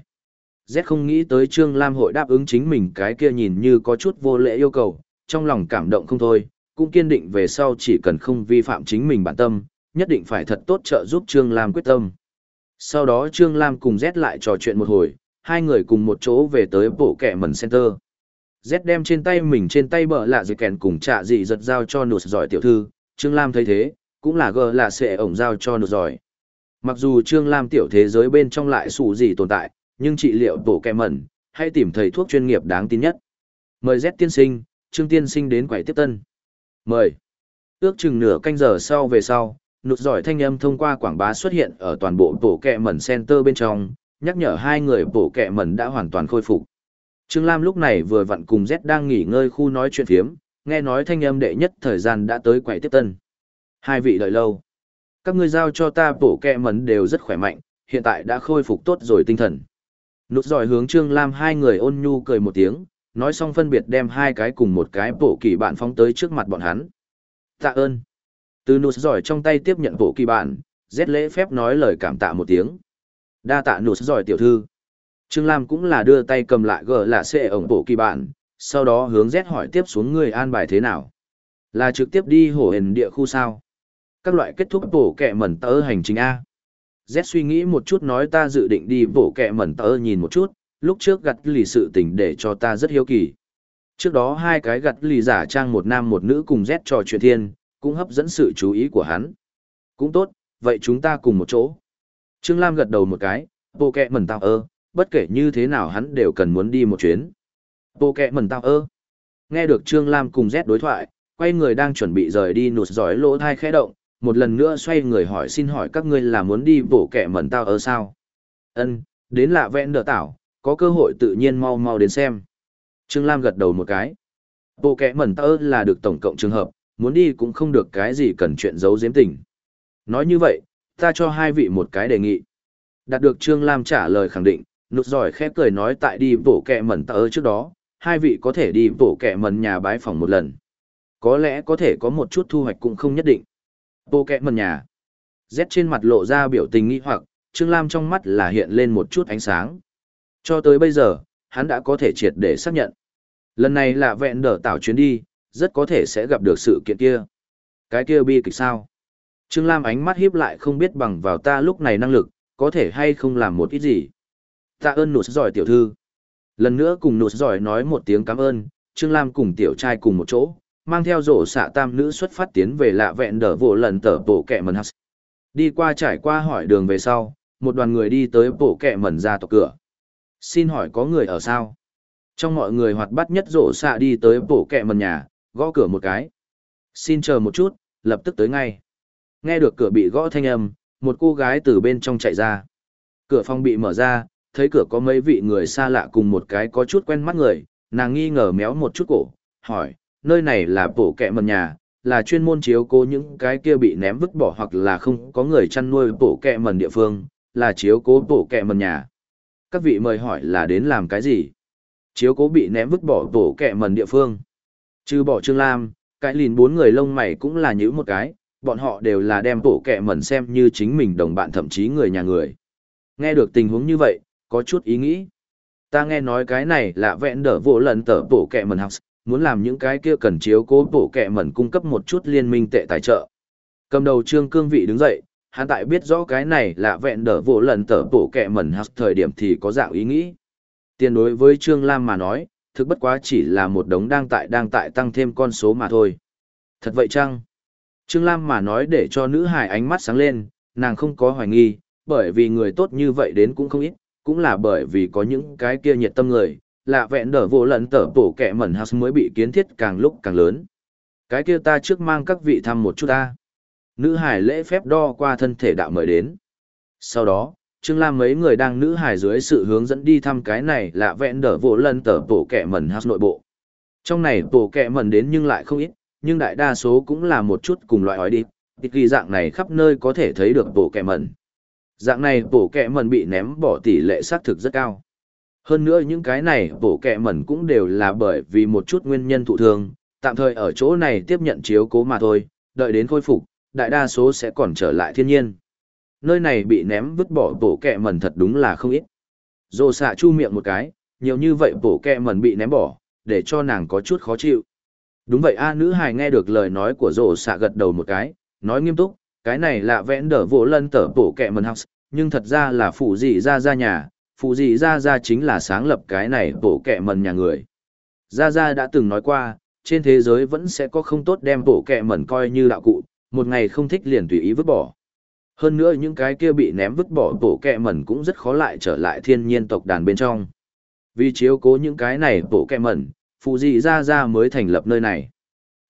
Z không nghĩ tới Trương Lam hội đáp ứng chính mình cái kia nhìn như có chút vô lễ yêu cầu, trong lòng cảm động không thôi, cũng kiên định về sau chỉ cần không vi phạm chính mình bản tâm, nhất định phải thật tốt trợ giúp Trương Lam quyết tâm. Sau đó Trương Lam cùng Z lại trò chuyện một hồi, hai người cùng một chỗ về tới bộ kẻ mần center. Z đem trên tay mình trên tay bờ lạ dịch kèn cùng trạ dị giật giao cho nụt giỏi tiểu thư, Trương Lam thấy thế, cũng là gờ là sẽ ổng giao cho nụt giỏi. Mặc dù Trương Lam tiểu thế giới bên trong lại sủ gì tồn tại, nhưng trị liệu tổ kẹ mẩn, hay tìm thầy thuốc chuyên nghiệp đáng tin nhất. Mời Z tiên sinh, Trương tiên sinh đến quầy tiếp tân. Mời. Ước chừng nửa canh giờ sau về sau, nụt giỏi thanh âm thông qua quảng bá xuất hiện ở toàn bộ tổ kẹ mẩn center bên trong, nhắc nhở hai người tổ kẹ mẩn đã hoàn toàn khôi phục. Trương Lam lúc này vừa vặn cùng Z đang nghỉ ngơi khu nói chuyện phiếm, nghe nói thanh âm đệ nhất thời gian đã tới quầy tiếp tân. Hai vị đợi lâu. Các ngươi giao cho ta bổ kẹ mấn đều rất khỏe mạnh, hiện tại đã khôi phục tốt rồi tinh thần. Nút giỏi hướng Trương Lam hai người ôn nhu cười một tiếng, nói xong phân biệt đem hai cái cùng một cái bổ kỳ bạn phóng tới trước mặt bọn hắn. Tạ ơn. Từ nút giỏi trong tay tiếp nhận bổ kỳ bạn, Z lễ phép nói lời cảm tạ một tiếng. Đa tạ nút giỏi tiểu thư. Trương Lam cũng là đưa tay cầm lại gờ là xệ ổng bộ kỳ bản, sau đó hướng Z hỏi tiếp xuống người an bài thế nào. Là trực tiếp đi hổ hền địa khu sao? Các loại kết thúc bổ kẹ mẩn tớ hành trình A. Z suy nghĩ một chút nói ta dự định đi bổ kẹ mẩn tớ nhìn một chút, lúc trước gặt lì sự tình để cho ta rất hiếu kỳ. Trước đó hai cái gặt lì giả trang một nam một nữ cùng Z trò chuyện thiên, cũng hấp dẫn sự chú ý của hắn. Cũng tốt, vậy chúng ta cùng một chỗ. Trương Lam gật đầu một cái, bộ kẹ mẩn tao ơ, bất kể như thế nào hắn đều cần muốn đi một chuyến. Bộ kẹ mẩn tao ơ. Nghe được Trương Lam cùng Z đối thoại, quay người đang chuẩn bị rời đi nụt giỏi lỗ thai khẽ động, một lần nữa xoay người hỏi xin hỏi các ngươi là muốn đi bộ kẹ mẩn tao ơ sao? Ân, đến lạ vẹn đỡ tảo, có cơ hội tự nhiên mau mau đến xem. Trương Lam gật đầu một cái. Bộ kẹ mẩn tao ơ là được tổng cộng trường hợp, muốn đi cũng không được cái gì cần chuyện giấu giếm tình. Nói như vậy, ta cho hai vị một cái đề nghị. Đạt được Trương Lam trả lời khẳng định, nụt giỏi khép cười nói tại đi bổ kẹ mẩn tờ trước đó, hai vị có thể đi bổ kẹ mẩn nhà bái phòng một lần. Có lẽ có thể có một chút thu hoạch cũng không nhất định. Bổ kẹ mẩn nhà. Z trên mặt lộ ra biểu tình nghi hoặc, Trương Lam trong mắt là hiện lên một chút ánh sáng. Cho tới bây giờ, hắn đã có thể triệt để xác nhận. Lần này là vẹn đỡ tạo chuyến đi, rất có thể sẽ gặp được sự kiện kia. Cái kia bi kịch sao? Trương Lam ánh mắt hiếp lại không biết bằng vào ta lúc này năng lực, có thể hay không làm một ít gì. Tạ ơn nụt giỏi tiểu thư. Lần nữa cùng nụt giỏi nói một tiếng cảm ơn, Trương Lam cùng tiểu trai cùng một chỗ, mang theo rổ xạ tam nữ xuất phát tiến về lạ vẹn đỡ vụ lần tở bộ kẹ mần hắc. Đi qua trải qua hỏi đường về sau, một đoàn người đi tới bộ kẹ mần ra tộc cửa. Xin hỏi có người ở sao? Trong mọi người hoạt bát nhất rổ xạ đi tới bộ kẹ mần nhà, gõ cửa một cái. Xin chờ một chút, lập tức tới ngay. Nghe được cửa bị gõ thanh âm, một cô gái từ bên trong chạy ra. Cửa phòng bị mở ra, thấy cửa có mấy vị người xa lạ cùng một cái có chút quen mắt người, nàng nghi ngờ méo một chút cổ, hỏi, nơi này là bổ kẹ mần nhà, là chuyên môn chiếu cố những cái kia bị ném vứt bỏ hoặc là không có người chăn nuôi bổ kẹ mần địa phương, là chiếu cố bổ kẹ mần nhà. Các vị mời hỏi là đến làm cái gì? Chiếu cố bị ném vứt bỏ bổ kẹ mần địa phương. Trừ bỏ Trương Lam, cái lìn bốn người lông mày cũng là những một cái, bọn họ đều là đem bổ kẹ mần xem như chính mình đồng bạn thậm chí người nhà người. Nghe được tình huống như vậy, có chút ý nghĩ. Ta nghe nói cái này là vẹn đỡ vô lần tở bổ kẹ mần học, muốn làm những cái kia cần chiếu cố bổ kẹ mần cung cấp một chút liên minh tệ tài trợ. Cầm đầu trương cương vị đứng dậy, hắn tại biết rõ cái này là vẹn đỡ vô lần tở bổ kẹ mần học thời điểm thì có dạng ý nghĩ. Tiền đối với trương lam mà nói, thực bất quá chỉ là một đống đang tại đang tại tăng thêm con số mà thôi. Thật vậy chăng? Trương Lam mà nói để cho nữ hải ánh mắt sáng lên, nàng không có hoài nghi, bởi vì người tốt như vậy đến cũng không ít, cũng là bởi vì có những cái kia nhiệt tâm người, lạ vẹn đỡ vô lẫn tở bổ kẻ mẩn house mới bị kiến thiết càng lúc càng lớn. Cái kia ta trước mang các vị thăm một chút ta. Nữ hải lễ phép đo qua thân thể đạo mời đến. Sau đó, Trương Lam mấy người đang nữ hải dưới sự hướng dẫn đi thăm cái này lạ vẹn đỡ vô lẫn tở bổ kẻ mẩn house nội bộ. Trong này bổ kẻ mẩn đến nhưng lại không ít, nhưng đại đa số cũng là một chút cùng loại hói đi. Tịch ghi dạng này khắp nơi có thể thấy được bổ kẻ mẩn. Dạng này bổ kẹ mẩn bị ném bỏ tỷ lệ xác thực rất cao. Hơn nữa những cái này bổ kẹ mẩn cũng đều là bởi vì một chút nguyên nhân thụ thương, tạm thời ở chỗ này tiếp nhận chiếu cố mà thôi, đợi đến khôi phục, đại đa số sẽ còn trở lại thiên nhiên. Nơi này bị ném vứt bỏ bổ kẹ mẩn thật đúng là không ít. Dồ xạ chu miệng một cái, nhiều như vậy bổ kẹ mẩn bị ném bỏ, để cho nàng có chút khó chịu. Đúng vậy a nữ hài nghe được lời nói của rổ xạ gật đầu một cái, nói nghiêm túc, cái này là vẽn đỡ vỗ lân tở bổ kẹ mần house, nhưng thật ra là phụ dị ra ra nhà, phụ dị ra ra chính là sáng lập cái này bổ kẹ mần nhà người. Ra ra đã từng nói qua, trên thế giới vẫn sẽ có không tốt đem bổ kẹ mần coi như đạo cụ, một ngày không thích liền tùy ý vứt bỏ. Hơn nữa những cái kia bị ném vứt bỏ bổ kẹ mần cũng rất khó lại trở lại thiên nhiên tộc đàn bên trong. Vì chiếu cố những cái này bổ kẹ mần, phụ dị ra ra mới thành lập nơi này.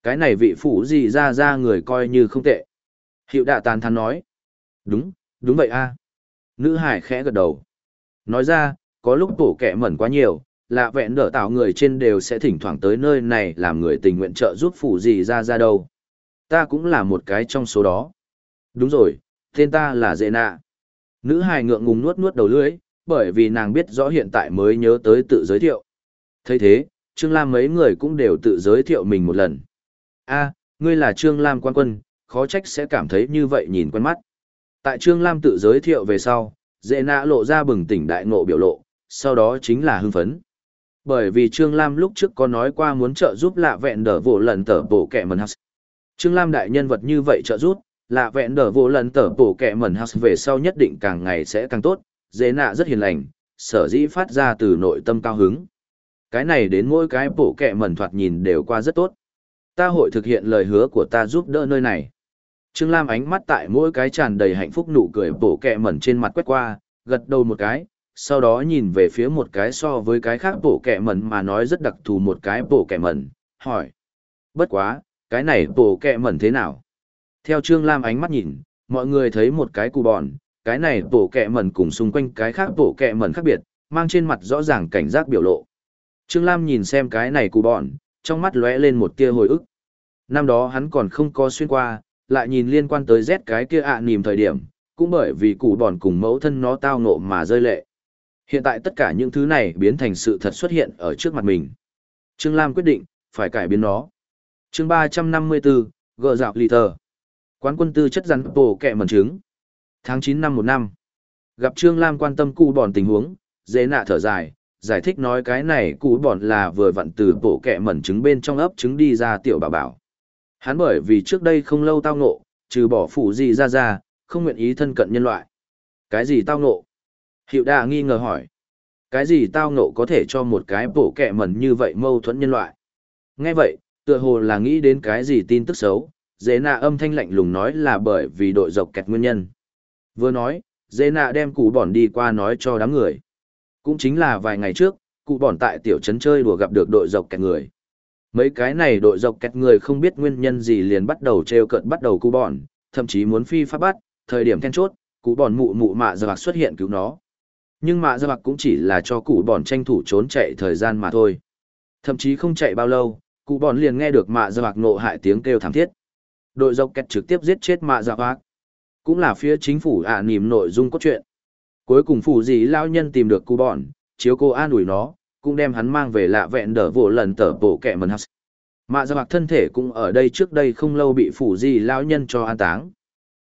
Cái này vị phụ dị ra ra người coi như không tệ. Hiệu đạ tàn thắn nói. Đúng, đúng vậy a Nữ hải khẽ gật đầu. Nói ra, có lúc tổ kẻ mẩn quá nhiều, lạ vẹn đỡ tạo người trên đều sẽ thỉnh thoảng tới nơi này làm người tình nguyện trợ giúp phủ gì ra ra đâu. Ta cũng là một cái trong số đó. Đúng rồi, tên ta là Dệ Nạ. Nữ hài ngượng ngùng nuốt nuốt đầu lưỡi, bởi vì nàng biết rõ hiện tại mới nhớ tới tự giới thiệu. thấy thế, Trương Lam mấy người cũng đều tự giới thiệu mình một lần. a ngươi là Trương Lam quan quân, khó trách sẽ cảm thấy như vậy nhìn quen mắt. Tại Trương Lam tự giới thiệu về sau, dễ nạ lộ ra bừng tỉnh đại ngộ biểu lộ, sau đó chính là hưng phấn. Bởi vì Trương Lam lúc trước có nói qua muốn trợ giúp lạ vẹn đỡ vụ lần tở bổ kẹ mần hắc. Trương Lam đại nhân vật như vậy trợ giúp, lạ vẹn đỡ vụ lần tở bổ kẹ mần hắc về sau nhất định càng ngày sẽ càng tốt, dễ nạ rất hiền lành, sở dĩ phát ra từ nội tâm cao hứng. Cái này đến mỗi cái bổ kẹ mẩn thoạt nhìn đều qua rất tốt. Ta hội thực hiện lời hứa của ta giúp đỡ nơi này. Trương Lam ánh mắt tại mỗi cái tràn đầy hạnh phúc nụ cười bổ kẹ mẩn trên mặt quét qua, gật đầu một cái, sau đó nhìn về phía một cái so với cái khác bổ kẹ mẩn mà nói rất đặc thù một cái bổ kẹ mẩn, hỏi. Bất quá, cái này bổ kẹ mẩn thế nào? Theo Trương Lam ánh mắt nhìn, mọi người thấy một cái cù bòn, cái này bổ kẹ mẩn cùng xung quanh cái khác bổ kẹ mẩn khác biệt, mang trên mặt rõ ràng cảnh giác biểu lộ. Trương Lam nhìn xem cái này cụ bòn, trong mắt lóe lên một tia hồi ức. Năm đó hắn còn không có xuyên qua, lại nhìn liên quan tới Z cái kia ạ à nìm thời điểm, cũng bởi vì cụ bòn cùng mẫu thân nó tao ngộ mà rơi lệ. Hiện tại tất cả những thứ này biến thành sự thật xuất hiện ở trước mặt mình. Trương Lam quyết định, phải cải biến nó. chương 354, gỡ dạo lì thờ. Quán quân tư chất rắn bổ kẹ mẩn trứng. Tháng 9 năm một năm. Gặp Trương Lam quan tâm cụ bòn tình huống, dễ nạ thở dài, giải thích nói cái này cụ bòn là vừa vặn từ bổ kẹ mẩn trứng bên trong ấp trứng đi ra tiểu bảo bảo. Hắn bởi vì trước đây không lâu tao ngộ, trừ bỏ phủ gì ra ra, không nguyện ý thân cận nhân loại. Cái gì tao ngộ? Hiệu đà nghi ngờ hỏi. Cái gì tao ngộ có thể cho một cái bổ kẹ mẩn như vậy mâu thuẫn nhân loại? Nghe vậy, tựa hồ là nghĩ đến cái gì tin tức xấu, dễ nạ âm thanh lạnh lùng nói là bởi vì đội dọc kẹt nguyên nhân. Vừa nói, dễ nạ đem cụ bỏn đi qua nói cho đám người. Cũng chính là vài ngày trước, cụ bỏn tại tiểu trấn chơi đùa gặp được đội dọc kẹt người. Mấy cái này đội dọc kẹt người không biết nguyên nhân gì liền bắt đầu treo cận bắt đầu cú bọn, thậm chí muốn phi pháp bắt, thời điểm then chốt, cú bọn mụ mụ mạ ra bạc xuất hiện cứu nó. Nhưng mạ ra bạc cũng chỉ là cho cụ bọn tranh thủ trốn chạy thời gian mà thôi. Thậm chí không chạy bao lâu, cụ bọn liền nghe được mạ ra bạc nộ hại tiếng kêu thảm thiết. Đội dọc kẹt trực tiếp giết chết mạ ra bạc. Cũng là phía chính phủ ạ à nìm nội dung cốt truyện. Cuối cùng phủ gì lao nhân tìm được cụ bọn, chiếu cô an ủi nó, cũng đem hắn mang về lạ vẹn đỡ vỗ lần tở bộ kẹ mần hắc. Mạ dạ ra bạc thân thể cũng ở đây trước đây không lâu bị phủ di lão nhân cho an táng.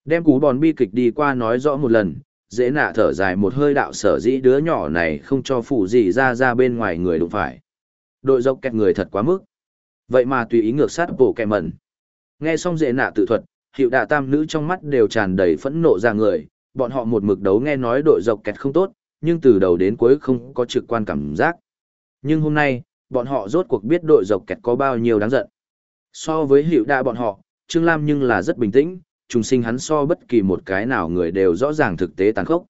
Đem cú bòn bi kịch đi qua nói rõ một lần, dễ nạ thở dài một hơi đạo sở dĩ đứa nhỏ này không cho phủ gì ra ra bên ngoài người đụng phải. Đội dốc kẹt người thật quá mức. Vậy mà tùy ý ngược sát bộ kẹ mẩn. Nghe xong dễ nạ tự thuật, hiệu đạ tam nữ trong mắt đều tràn đầy phẫn nộ ra người, bọn họ một mực đấu nghe nói đội dọc kẹt không tốt, nhưng từ đầu đến cuối không có trực quan cảm giác. Nhưng hôm nay, bọn họ rốt cuộc biết đội dọc kẹt có bao nhiêu đáng giận. So với hiệu Đa bọn họ, Trương Lam nhưng là rất bình tĩnh, trùng sinh hắn so bất kỳ một cái nào người đều rõ ràng thực tế tàn khốc.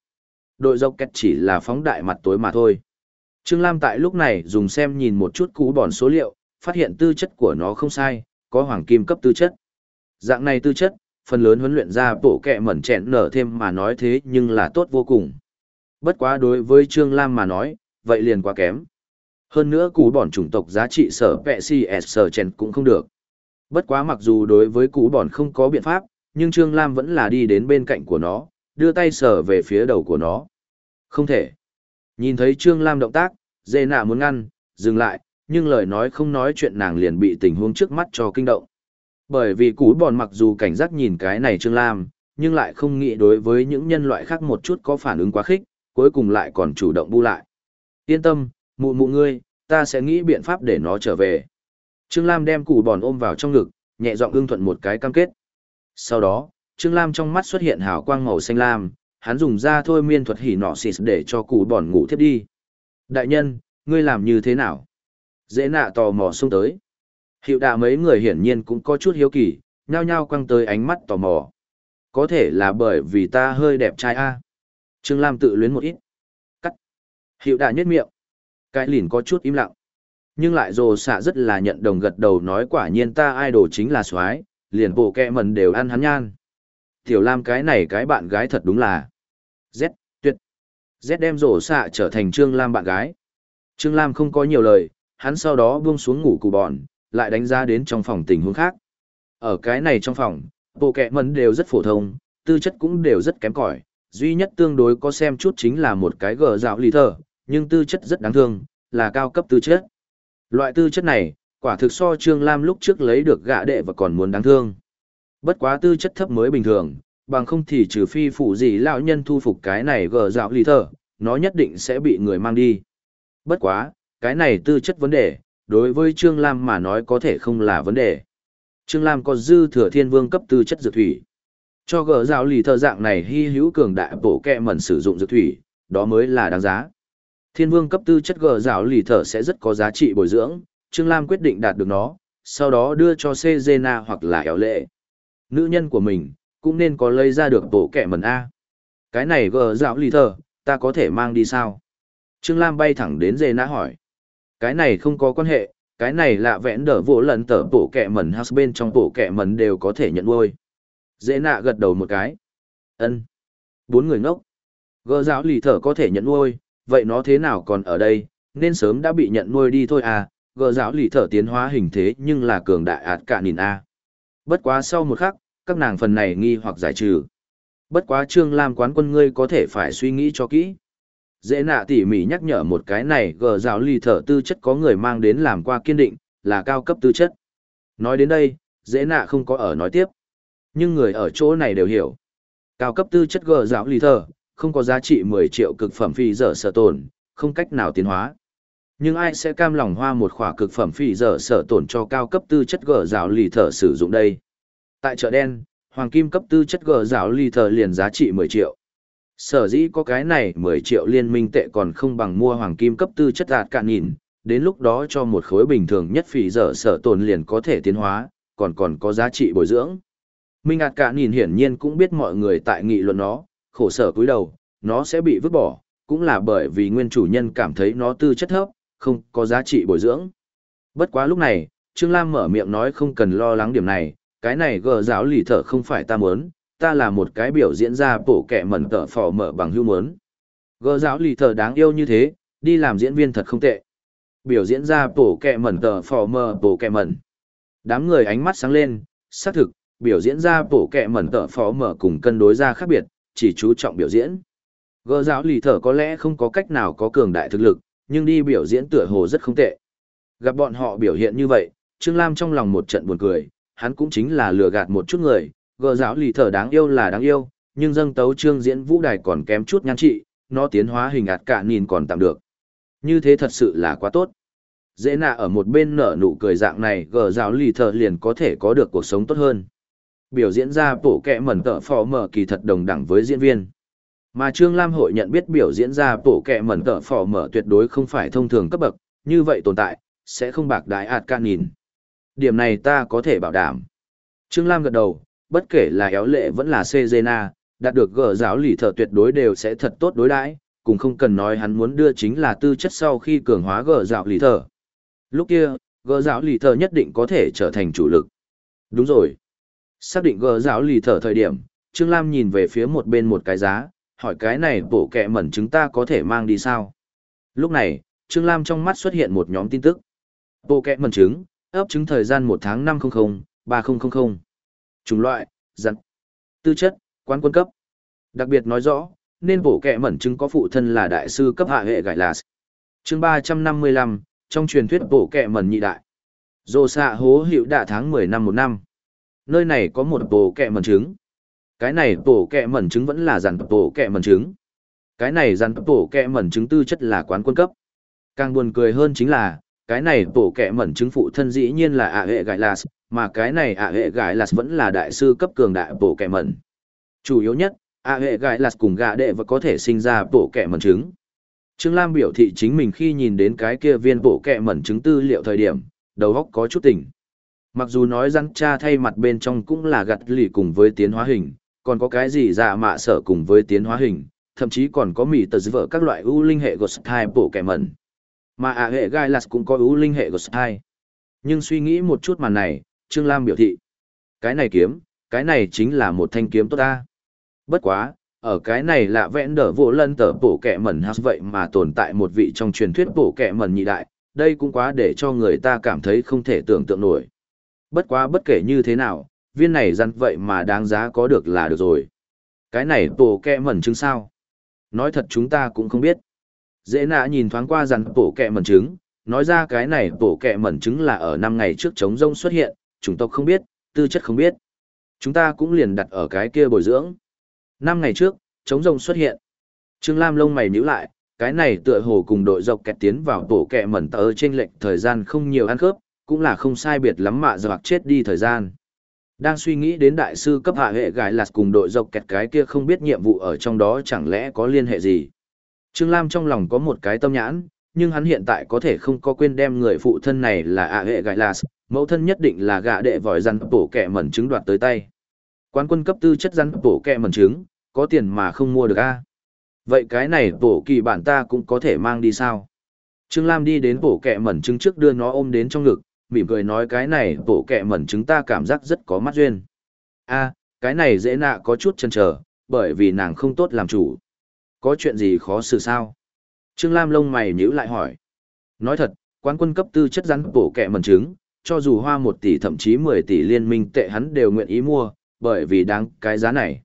Đội dọc kẹt chỉ là phóng đại mặt tối mà thôi. Trương Lam tại lúc này dùng xem nhìn một chút cú bòn số liệu, phát hiện tư chất của nó không sai, có hoàng kim cấp tư chất. Dạng này tư chất, phần lớn huấn luyện ra bổ kẹ mẩn chẹn nở thêm mà nói thế nhưng là tốt vô cùng. Bất quá đối với Trương Lam mà nói, vậy liền quá kém. Hơn nữa cú bòn chủng tộc giá trị sở vẹ si sở chèn cũng không được. Bất quá mặc dù đối với cú bòn không có biện pháp, nhưng Trương Lam vẫn là đi đến bên cạnh của nó, đưa tay sở về phía đầu của nó. Không thể. Nhìn thấy Trương Lam động tác, dê nạ muốn ngăn, dừng lại, nhưng lời nói không nói chuyện nàng liền bị tình huống trước mắt cho kinh động. Bởi vì cú bòn mặc dù cảnh giác nhìn cái này Trương Lam, nhưng lại không nghĩ đối với những nhân loại khác một chút có phản ứng quá khích, cuối cùng lại còn chủ động bu lại. Yên tâm, mụ mụ ngươi, ta sẽ nghĩ biện pháp để nó trở về. Trương Lam đem củ bòn ôm vào trong ngực, nhẹ giọng ưng thuận một cái cam kết. Sau đó, Trương Lam trong mắt xuất hiện hào quang màu xanh lam, hắn dùng ra thôi miên thuật hỉ nọ xịt để cho củ bòn ngủ thiếp đi. Đại nhân, ngươi làm như thế nào? Dễ nạ tò mò xông tới. Hiệu đạ mấy người hiển nhiên cũng có chút hiếu kỳ, nhao nhao quăng tới ánh mắt tò mò. Có thể là bởi vì ta hơi đẹp trai a. Trương Lam tự luyến một ít. Cắt. Hiệu đạ nhất miệng. Cái lìn có chút im lặng. Nhưng lại rồ xạ rất là nhận đồng gật đầu nói quả nhiên ta idol chính là soái liền bộ kẹ mần đều ăn hắn nhan. Tiểu Lam cái này cái bạn gái thật đúng là. Z, tuyệt. Z đem rổ xạ trở thành Trương Lam bạn gái. Trương Lam không có nhiều lời, hắn sau đó buông xuống ngủ cụ bọn, lại đánh giá đến trong phòng tình huống khác. Ở cái này trong phòng, bộ kẹ mần đều rất phổ thông, tư chất cũng đều rất kém cỏi duy nhất tương đối có xem chút chính là một cái gờ dạo lì thờ, nhưng tư chất rất đáng thương, là cao cấp tư chất. Loại tư chất này, quả thực so Trương Lam lúc trước lấy được gạ đệ và còn muốn đáng thương. Bất quá tư chất thấp mới bình thường, bằng không thì trừ phi phụ gì lão nhân thu phục cái này gờ dạo lì thở, nó nhất định sẽ bị người mang đi. Bất quá, cái này tư chất vấn đề, đối với Trương Lam mà nói có thể không là vấn đề. Trương Lam có dư thừa thiên vương cấp tư chất dược thủy. Cho gỡ rào lì thơ dạng này hy hữu cường đại bổ kẹ mẩn sử dụng dược thủy, đó mới là đáng giá. Thiên vương cấp tư chất gờ rào lì thở sẽ rất có giá trị bồi dưỡng, Trương Lam quyết định đạt được nó, sau đó đưa cho Cezena hoặc là éo lệ. Nữ nhân của mình, cũng nên có lấy ra được bổ kẻ mần A. Cái này gờ rào lì thở, ta có thể mang đi sao? Trương Lam bay thẳng đến Dê hỏi. Cái này không có quan hệ, cái này lạ vẽn đỡ vỗ lần tở bộ kẹ mẩn house bên trong bộ kẻ mần đều có thể nhận nuôi. Dễ nạ gật đầu một cái. ân Bốn người ngốc. Gờ rào lì thở có thể nhận nuôi, vậy nó thế nào còn ở đây, nên sớm đã bị nhận nuôi đi thôi à, gờ giáo lì thở tiến hóa hình thế nhưng là cường đại ạt cả nhìn a. Bất quá sau một khắc, các nàng phần này nghi hoặc giải trừ. Bất quá Trương Lam quán quân ngươi có thể phải suy nghĩ cho kỹ. Dễ nạ tỉ mỉ nhắc nhở một cái này gờ giáo lì thở tư chất có người mang đến làm qua kiên định, là cao cấp tư chất. Nói đến đây, dễ nạ không có ở nói tiếp. Nhưng người ở chỗ này đều hiểu. Cao cấp tư chất gờ giáo lì thở, không có giá trị 10 triệu cực phẩm phi dở sở tồn, không cách nào tiến hóa. Nhưng ai sẽ cam lòng hoa một khỏa cực phẩm phỉ dở sở tổn cho cao cấp tư chất gở rào lì thở sử dụng đây? Tại chợ đen, hoàng kim cấp tư chất gở rào lì thở liền giá trị 10 triệu. Sở dĩ có cái này 10 triệu liên minh tệ còn không bằng mua hoàng kim cấp tư chất đạt cạn nhìn, đến lúc đó cho một khối bình thường nhất phỉ dở sở tồn liền có thể tiến hóa, còn còn có giá trị bồi dưỡng. Minh ạt cạn nhìn hiển nhiên cũng biết mọi người tại nghị luận nó, khổ sở cúi đầu, nó sẽ bị vứt bỏ, cũng là bởi vì nguyên chủ nhân cảm thấy nó tư chất thấp, không có giá trị bồi dưỡng. Bất quá lúc này, Trương Lam mở miệng nói không cần lo lắng điểm này, cái này gờ giáo lì thở không phải ta muốn, ta là một cái biểu diễn ra bổ kẻ mẩn tở phò mở bằng hưu muốn. Gờ giáo lì thở đáng yêu như thế, đi làm diễn viên thật không tệ. Biểu diễn ra bổ kẻ mẩn tở phò mở bổ kẻ mẩn. Đám người ánh mắt sáng lên, xác thực, biểu diễn ra bổ kẻ mẩn tở phò mở cùng cân đối ra khác biệt, chỉ chú trọng biểu diễn. Gờ giáo lì thở có lẽ không có cách nào có cường đại thực lực, nhưng đi biểu diễn tựa hồ rất không tệ. Gặp bọn họ biểu hiện như vậy, Trương Lam trong lòng một trận buồn cười, hắn cũng chính là lừa gạt một chút người, gờ giáo lì thở đáng yêu là đáng yêu, nhưng dâng tấu trương diễn vũ đài còn kém chút nhan trị, nó tiến hóa hình ạt cả nhìn còn tạm được. Như thế thật sự là quá tốt. Dễ nạ ở một bên nở nụ cười dạng này gờ giáo lì thở liền có thể có được cuộc sống tốt hơn. Biểu diễn ra bổ kẹ mẩn tợ phò mở kỳ thật đồng đẳng với diễn viên. Mà Trương Lam hội nhận biết biểu diễn ra bổ kẹ mẩn tợ phò mở tuyệt đối không phải thông thường cấp bậc, như vậy tồn tại, sẽ không bạc đại ạt ca nhìn. Điểm này ta có thể bảo đảm. Trương Lam gật đầu, bất kể là éo lệ vẫn là Cezena, đạt được gỡ giáo lì thở tuyệt đối đều sẽ thật tốt đối đãi cùng không cần nói hắn muốn đưa chính là tư chất sau khi cường hóa gỡ giáo lì thở Lúc kia, gỡ giáo lì thở nhất định có thể trở thành chủ lực. Đúng rồi. Xác định gỡ giáo lì thở thời điểm, Trương Lam nhìn về phía một bên một cái giá, hỏi cái này bổ kẹ mẩn chúng ta có thể mang đi sao? Lúc này, Trương Lam trong mắt xuất hiện một nhóm tin tức. Bộ kẹ mẩn trứng, ấp trứng thời gian 1 tháng 500, 3000. Chủng loại, rắn. Tư chất, quán quân cấp. Đặc biệt nói rõ, nên bổ kẹ mẩn trứng có phụ thân là đại sư cấp hạ hệ gải là chương 355, trong truyền thuyết bổ kẹ mẩn nhị đại. Dô xạ hố hiệu đạ tháng 10 năm một năm. Nơi này có một bộ kẹ mẩn trứng. Cái này bộ kẹ mẩn trứng vẫn là dàn bộ kẹ mẩn trứng. Cái này dàn bộ kẹ mẩn trứng tư chất là quán quân cấp. Càng buồn cười hơn chính là, cái này bộ kẹ mẩn trứng phụ thân dĩ nhiên là ạ hệ gãi lạt, mà cái này ạ hệ gãi lạt vẫn là đại sư cấp cường đại bộ kẹ mẩn. Chủ yếu nhất, ạ hệ gãi lạt cùng gạ đệ và có thể sinh ra bộ kẹ mẩn trứng. Trương Lam biểu thị chính mình khi nhìn đến cái kia viên bộ kẹ mẩn trứng tư liệu thời điểm, đầu óc có chút tỉnh. Mặc dù nói rắn cha thay mặt bên trong cũng là gặt lì cùng với tiến hóa hình, còn có cái gì dạ mạ sở cùng với tiến hóa hình, thậm chí còn có mỉ tờ vợ các loại ưu linh hệ ghost type bổ kẻ mẩn. Mà ạ hệ gai lạt cũng có ưu linh hệ của hai. Nhưng suy nghĩ một chút màn này, Trương Lam biểu thị. Cái này kiếm, cái này chính là một thanh kiếm tốt ta. Bất quá, ở cái này lạ vẽn đỡ vô lân tờ bổ kẻ mẩn house vậy mà tồn tại một vị trong truyền thuyết bổ kẻ mẩn nhị đại, đây cũng quá để cho người ta cảm thấy không thể tưởng tượng nổi. Bất quá bất kể như thế nào, viên này rắn vậy mà đáng giá có được là được rồi. Cái này bổ kẹ mẩn trứng sao? Nói thật chúng ta cũng không biết. Dễ nạ nhìn thoáng qua rắn bổ kẹ mẩn trứng, nói ra cái này bổ kẹ mẩn trứng là ở năm ngày trước chống rông xuất hiện, chủng tộc không biết, tư chất không biết. Chúng ta cũng liền đặt ở cái kia bồi dưỡng. Năm ngày trước, chống rông xuất hiện. Trương Lam lông mày nhíu lại, cái này tựa hồ cùng đội dọc kẹt tiến vào tổ kẹ mẩn tờ trên lệnh thời gian không nhiều ăn khớp, cũng là không sai biệt lắm mạ hoặc chết đi thời gian. Đang suy nghĩ đến đại sư cấp hạ hệ gái lạt cùng đội dọc kẹt cái kia không biết nhiệm vụ ở trong đó chẳng lẽ có liên hệ gì. Trương Lam trong lòng có một cái tâm nhãn, nhưng hắn hiện tại có thể không có quên đem người phụ thân này là ạ hệ gái lạt, mẫu thân nhất định là gạ đệ vòi rắn bổ kẹ mẩn trứng đoạt tới tay. Quán quân cấp tư chất rắn bổ kẹ mẩn trứng, có tiền mà không mua được a Vậy cái này bổ kỳ bản ta cũng có thể mang đi sao? Trương Lam đi đến bổ kẹ mẩn trứng trước đưa nó ôm đến trong ngực, mỉm cười nói cái này bổ kẹ mẩn trứng ta cảm giác rất có mắt duyên. a cái này dễ nạ có chút chân trở, bởi vì nàng không tốt làm chủ. Có chuyện gì khó xử sao? Trương Lam lông mày nhíu lại hỏi. Nói thật, quán quân cấp tư chất rắn bổ kẹ mẩn trứng, cho dù hoa một tỷ thậm chí mười tỷ liên minh tệ hắn đều nguyện ý mua, bởi vì đáng cái giá này.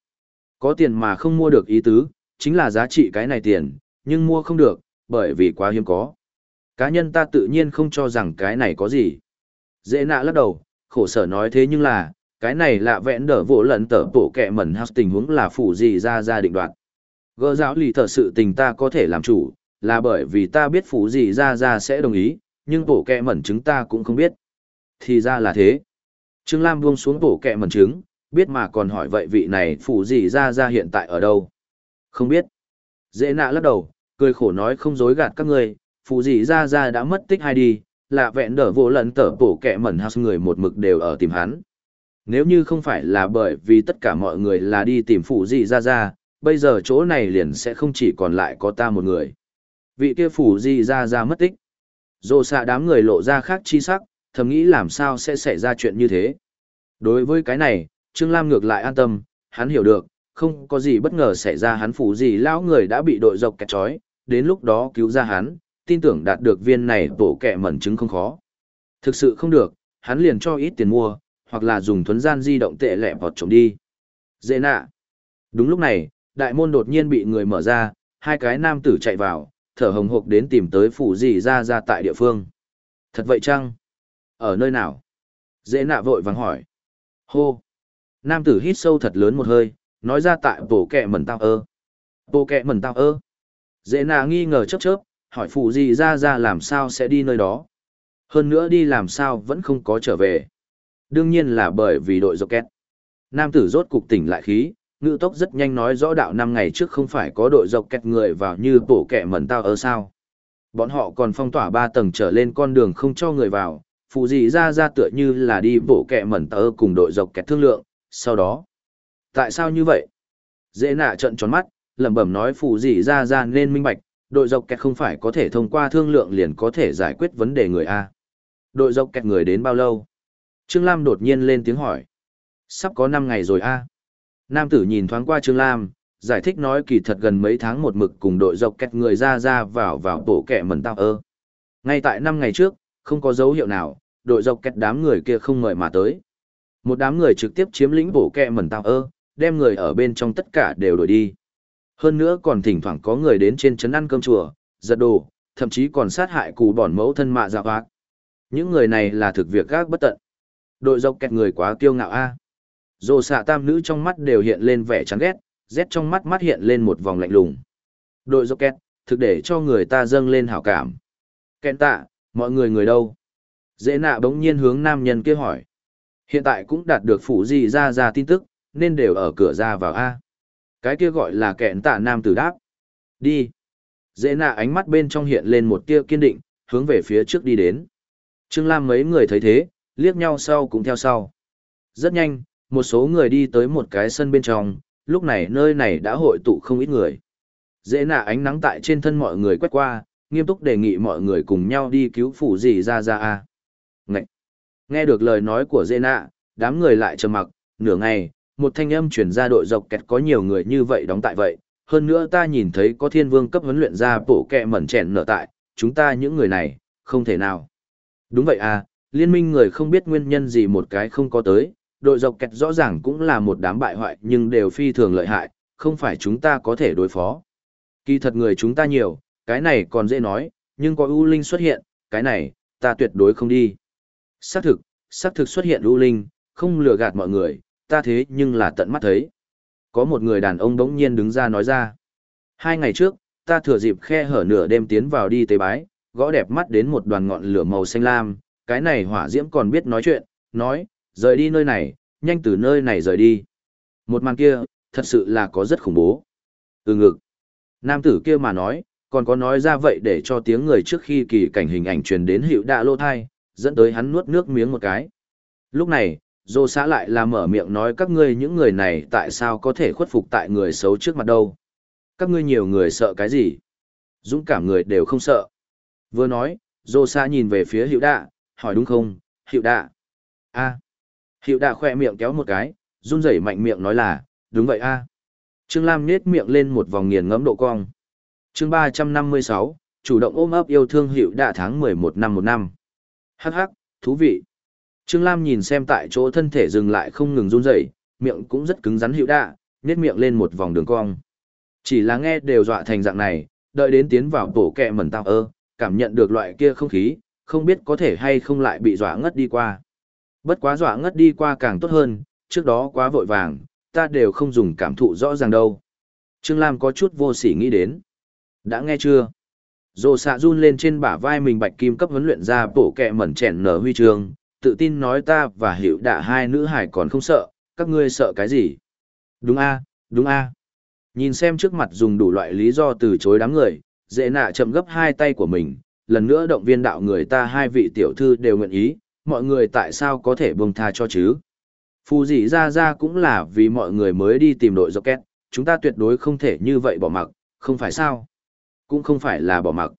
Có tiền mà không mua được ý tứ, chính là giá trị cái này tiền, nhưng mua không được, bởi vì quá hiếm có. Cá nhân ta tự nhiên không cho rằng cái này có gì. Dễ nạ lắc đầu, khổ sở nói thế nhưng là, cái này lạ vẽn đỡ vỗ lẫn tở bộ kẹ mẩn hắc tình huống là phủ gì ra ra định đoạt. Gỡ giáo lì thở sự tình ta có thể làm chủ, là bởi vì ta biết phủ gì ra ra sẽ đồng ý, nhưng bộ kẹ mẩn chứng ta cũng không biết. Thì ra là thế. Trương Lam buông xuống bộ kẹ mẩn trứng, biết mà còn hỏi vậy vị này phủ gì ra ra hiện tại ở đâu. Không biết. Dễ nạ lắc đầu, cười khổ nói không dối gạt các người, phủ gì ra ra đã mất tích hay đi, là vẹn đỡ vô lần tở bổ kẹ mẩn house người một mực đều ở tìm hắn. Nếu như không phải là bởi vì tất cả mọi người là đi tìm phủ gì ra ra, bây giờ chỗ này liền sẽ không chỉ còn lại có ta một người. Vị kia phủ gì ra ra mất tích. Dô xạ đám người lộ ra khác chi sắc, thầm nghĩ làm sao sẽ xảy ra chuyện như thế. Đối với cái này, Trương Lam ngược lại an tâm, hắn hiểu được, không có gì bất ngờ xảy ra hắn phủ gì lão người đã bị đội dọc kẹt trói, đến lúc đó cứu ra hắn, tin tưởng đạt được viên này bổ kẹ mẩn chứng không khó. Thực sự không được, hắn liền cho ít tiền mua, hoặc là dùng thuấn gian di động tệ lẹ vọt trộm đi. Dễ nạ. Đúng lúc này, đại môn đột nhiên bị người mở ra, hai cái nam tử chạy vào, thở hồng hộc đến tìm tới phủ gì ra ra tại địa phương. Thật vậy chăng? Ở nơi nào? Dễ nạ vội vàng hỏi. Hô! Nam tử hít sâu thật lớn một hơi, nói ra tại bổ kẹ mẩn tao ơ. Bổ kẹ mẩn tao ơ. Dễ nạ nghi ngờ chớp chớp, hỏi phụ gì ra ra làm sao sẽ đi nơi đó. Hơn nữa đi làm sao vẫn không có trở về. Đương nhiên là bởi vì đội dọc két. Nam tử rốt cục tỉnh lại khí, ngữ tốc rất nhanh nói rõ đạo năm ngày trước không phải có đội dọc kẹt người vào như bổ kẹ mẩn tao ở sao. Bọn họ còn phong tỏa ba tầng trở lên con đường không cho người vào, phụ gì ra ra tựa như là đi bổ kẹ mẩn tao cùng đội dọc kẹt thương lượng, sau đó. Tại sao như vậy? Dễ nạ trận tròn mắt, lẩm bẩm nói phụ gì ra ra nên minh bạch, đội dọc kẹt không phải có thể thông qua thương lượng liền có thể giải quyết vấn đề người A. Đội dọc kẹt người đến bao lâu? Trương Lam đột nhiên lên tiếng hỏi. Sắp có năm ngày rồi A. Nam tử nhìn thoáng qua Trương Lam, giải thích nói kỳ thật gần mấy tháng một mực cùng đội dọc kẹt người ra ra vào vào tổ kẻ mần tao ơ. Ngay tại năm ngày trước, không có dấu hiệu nào, đội dọc kẹt đám người kia không ngợi mà tới. Một đám người trực tiếp chiếm lĩnh bổ kẹ mần tao ơ, đem người ở bên trong tất cả đều đổi đi. Hơn nữa còn thỉnh thoảng có người đến trên trấn ăn cơm chùa, giật đồ, thậm chí còn sát hại cù bọn mẫu thân mạ dạ hoác. Những người này là thực việc gác bất tận. Đội dọc kẹt người quá kiêu ngạo a. Dồ xạ tam nữ trong mắt đều hiện lên vẻ chán ghét, rét trong mắt mắt hiện lên một vòng lạnh lùng. Đội dọc kẹt, thực để cho người ta dâng lên hảo cảm. Kẹn tạ, mọi người người đâu? Dễ nạ bỗng nhiên hướng nam nhân kia hỏi. Hiện tại cũng đạt được phủ gì ra ra tin tức, nên đều ở cửa ra vào A. Cái kia gọi là kẹn tạ nam tử đáp. Đi. Dễ nạ ánh mắt bên trong hiện lên một tia kiên định, hướng về phía trước đi đến. Trương Lam mấy người thấy thế, liếc nhau sau cũng theo sau. Rất nhanh, một số người đi tới một cái sân bên trong, lúc này nơi này đã hội tụ không ít người. Dễ nạ ánh nắng tại trên thân mọi người quét qua, nghiêm túc đề nghị mọi người cùng nhau đi cứu phủ gì ra ra a. Ngậy! Nghe được lời nói của dễ nạ, đám người lại trầm mặc, nửa ngày, một thanh âm chuyển ra đội dọc kẹt có nhiều người như vậy đóng tại vậy. Hơn nữa ta nhìn thấy có thiên vương cấp huấn luyện ra bổ kẹ mẩn chèn nở tại, chúng ta những người này, không thể nào. Đúng vậy à, liên minh người không biết nguyên nhân gì một cái không có tới, đội dọc kẹt rõ ràng cũng là một đám bại hoại nhưng đều phi thường lợi hại, không phải chúng ta có thể đối phó. Kỳ thật người chúng ta nhiều, cái này còn dễ nói, nhưng có U Linh xuất hiện, cái này, ta tuyệt đối không đi. Xác thực, xác thực xuất hiện U Linh, không lừa gạt mọi người, ta thế nhưng là tận mắt thấy. Có một người đàn ông đống nhiên đứng ra nói ra. Hai ngày trước, ta thừa dịp khe hở nửa đêm tiến vào đi tế bái, gõ đẹp mắt đến một đoàn ngọn lửa màu xanh lam, cái này hỏa diễm còn biết nói chuyện, nói, rời đi nơi này, nhanh từ nơi này rời đi. Một màn kia, thật sự là có rất khủng bố. Ừ ngực. Nam tử kia mà nói, còn có nói ra vậy để cho tiếng người trước khi kỳ cảnh hình ảnh truyền đến hiệu đạ lô thai, dẫn tới hắn nuốt nước miếng một cái. Lúc này, dô xã lại là mở miệng nói các ngươi những người này tại sao có thể khuất phục tại người xấu trước mặt đâu. Các ngươi nhiều người sợ cái gì? Dũng cảm người đều không sợ. Vừa nói, dô xã nhìn về phía hiệu đạ, hỏi đúng không, hiệu đạ. a Hiệu đạ khoe miệng kéo một cái, run rẩy mạnh miệng nói là, đúng vậy a. Trương Lam nết miệng lên một vòng nghiền ngẫm độ cong. chương ba trăm năm mươi sáu, chủ động ôm ấp yêu thương hiệu đạ tháng mười một năm một năm. Hắc hắc, thú vị. Trương Lam nhìn xem tại chỗ thân thể dừng lại không ngừng run rẩy, miệng cũng rất cứng rắn hữu đạ, nết miệng lên một vòng đường cong. Chỉ là nghe đều dọa thành dạng này, đợi đến tiến vào tổ kẹ mẩn tao ơ, cảm nhận được loại kia không khí, không biết có thể hay không lại bị dọa ngất đi qua. Bất quá dọa ngất đi qua càng tốt hơn, trước đó quá vội vàng, ta đều không dùng cảm thụ rõ ràng đâu. Trương Lam có chút vô sỉ nghĩ đến. Đã nghe chưa? Dồ xạ run lên trên bả vai mình bạch kim cấp huấn luyện ra bổ kẹ mẩn chèn nở huy trường, tự tin nói ta và hiệu đạ hai nữ hải còn không sợ, các ngươi sợ cái gì? Đúng a, đúng a. Nhìn xem trước mặt dùng đủ loại lý do từ chối đám người, dễ nạ chậm gấp hai tay của mình, lần nữa động viên đạo người ta hai vị tiểu thư đều nguyện ý, mọi người tại sao có thể buông tha cho chứ? Phù dị ra ra cũng là vì mọi người mới đi tìm đội rocket, chúng ta tuyệt đối không thể như vậy bỏ mặc, không phải sao? Cũng không phải là bỏ mặc.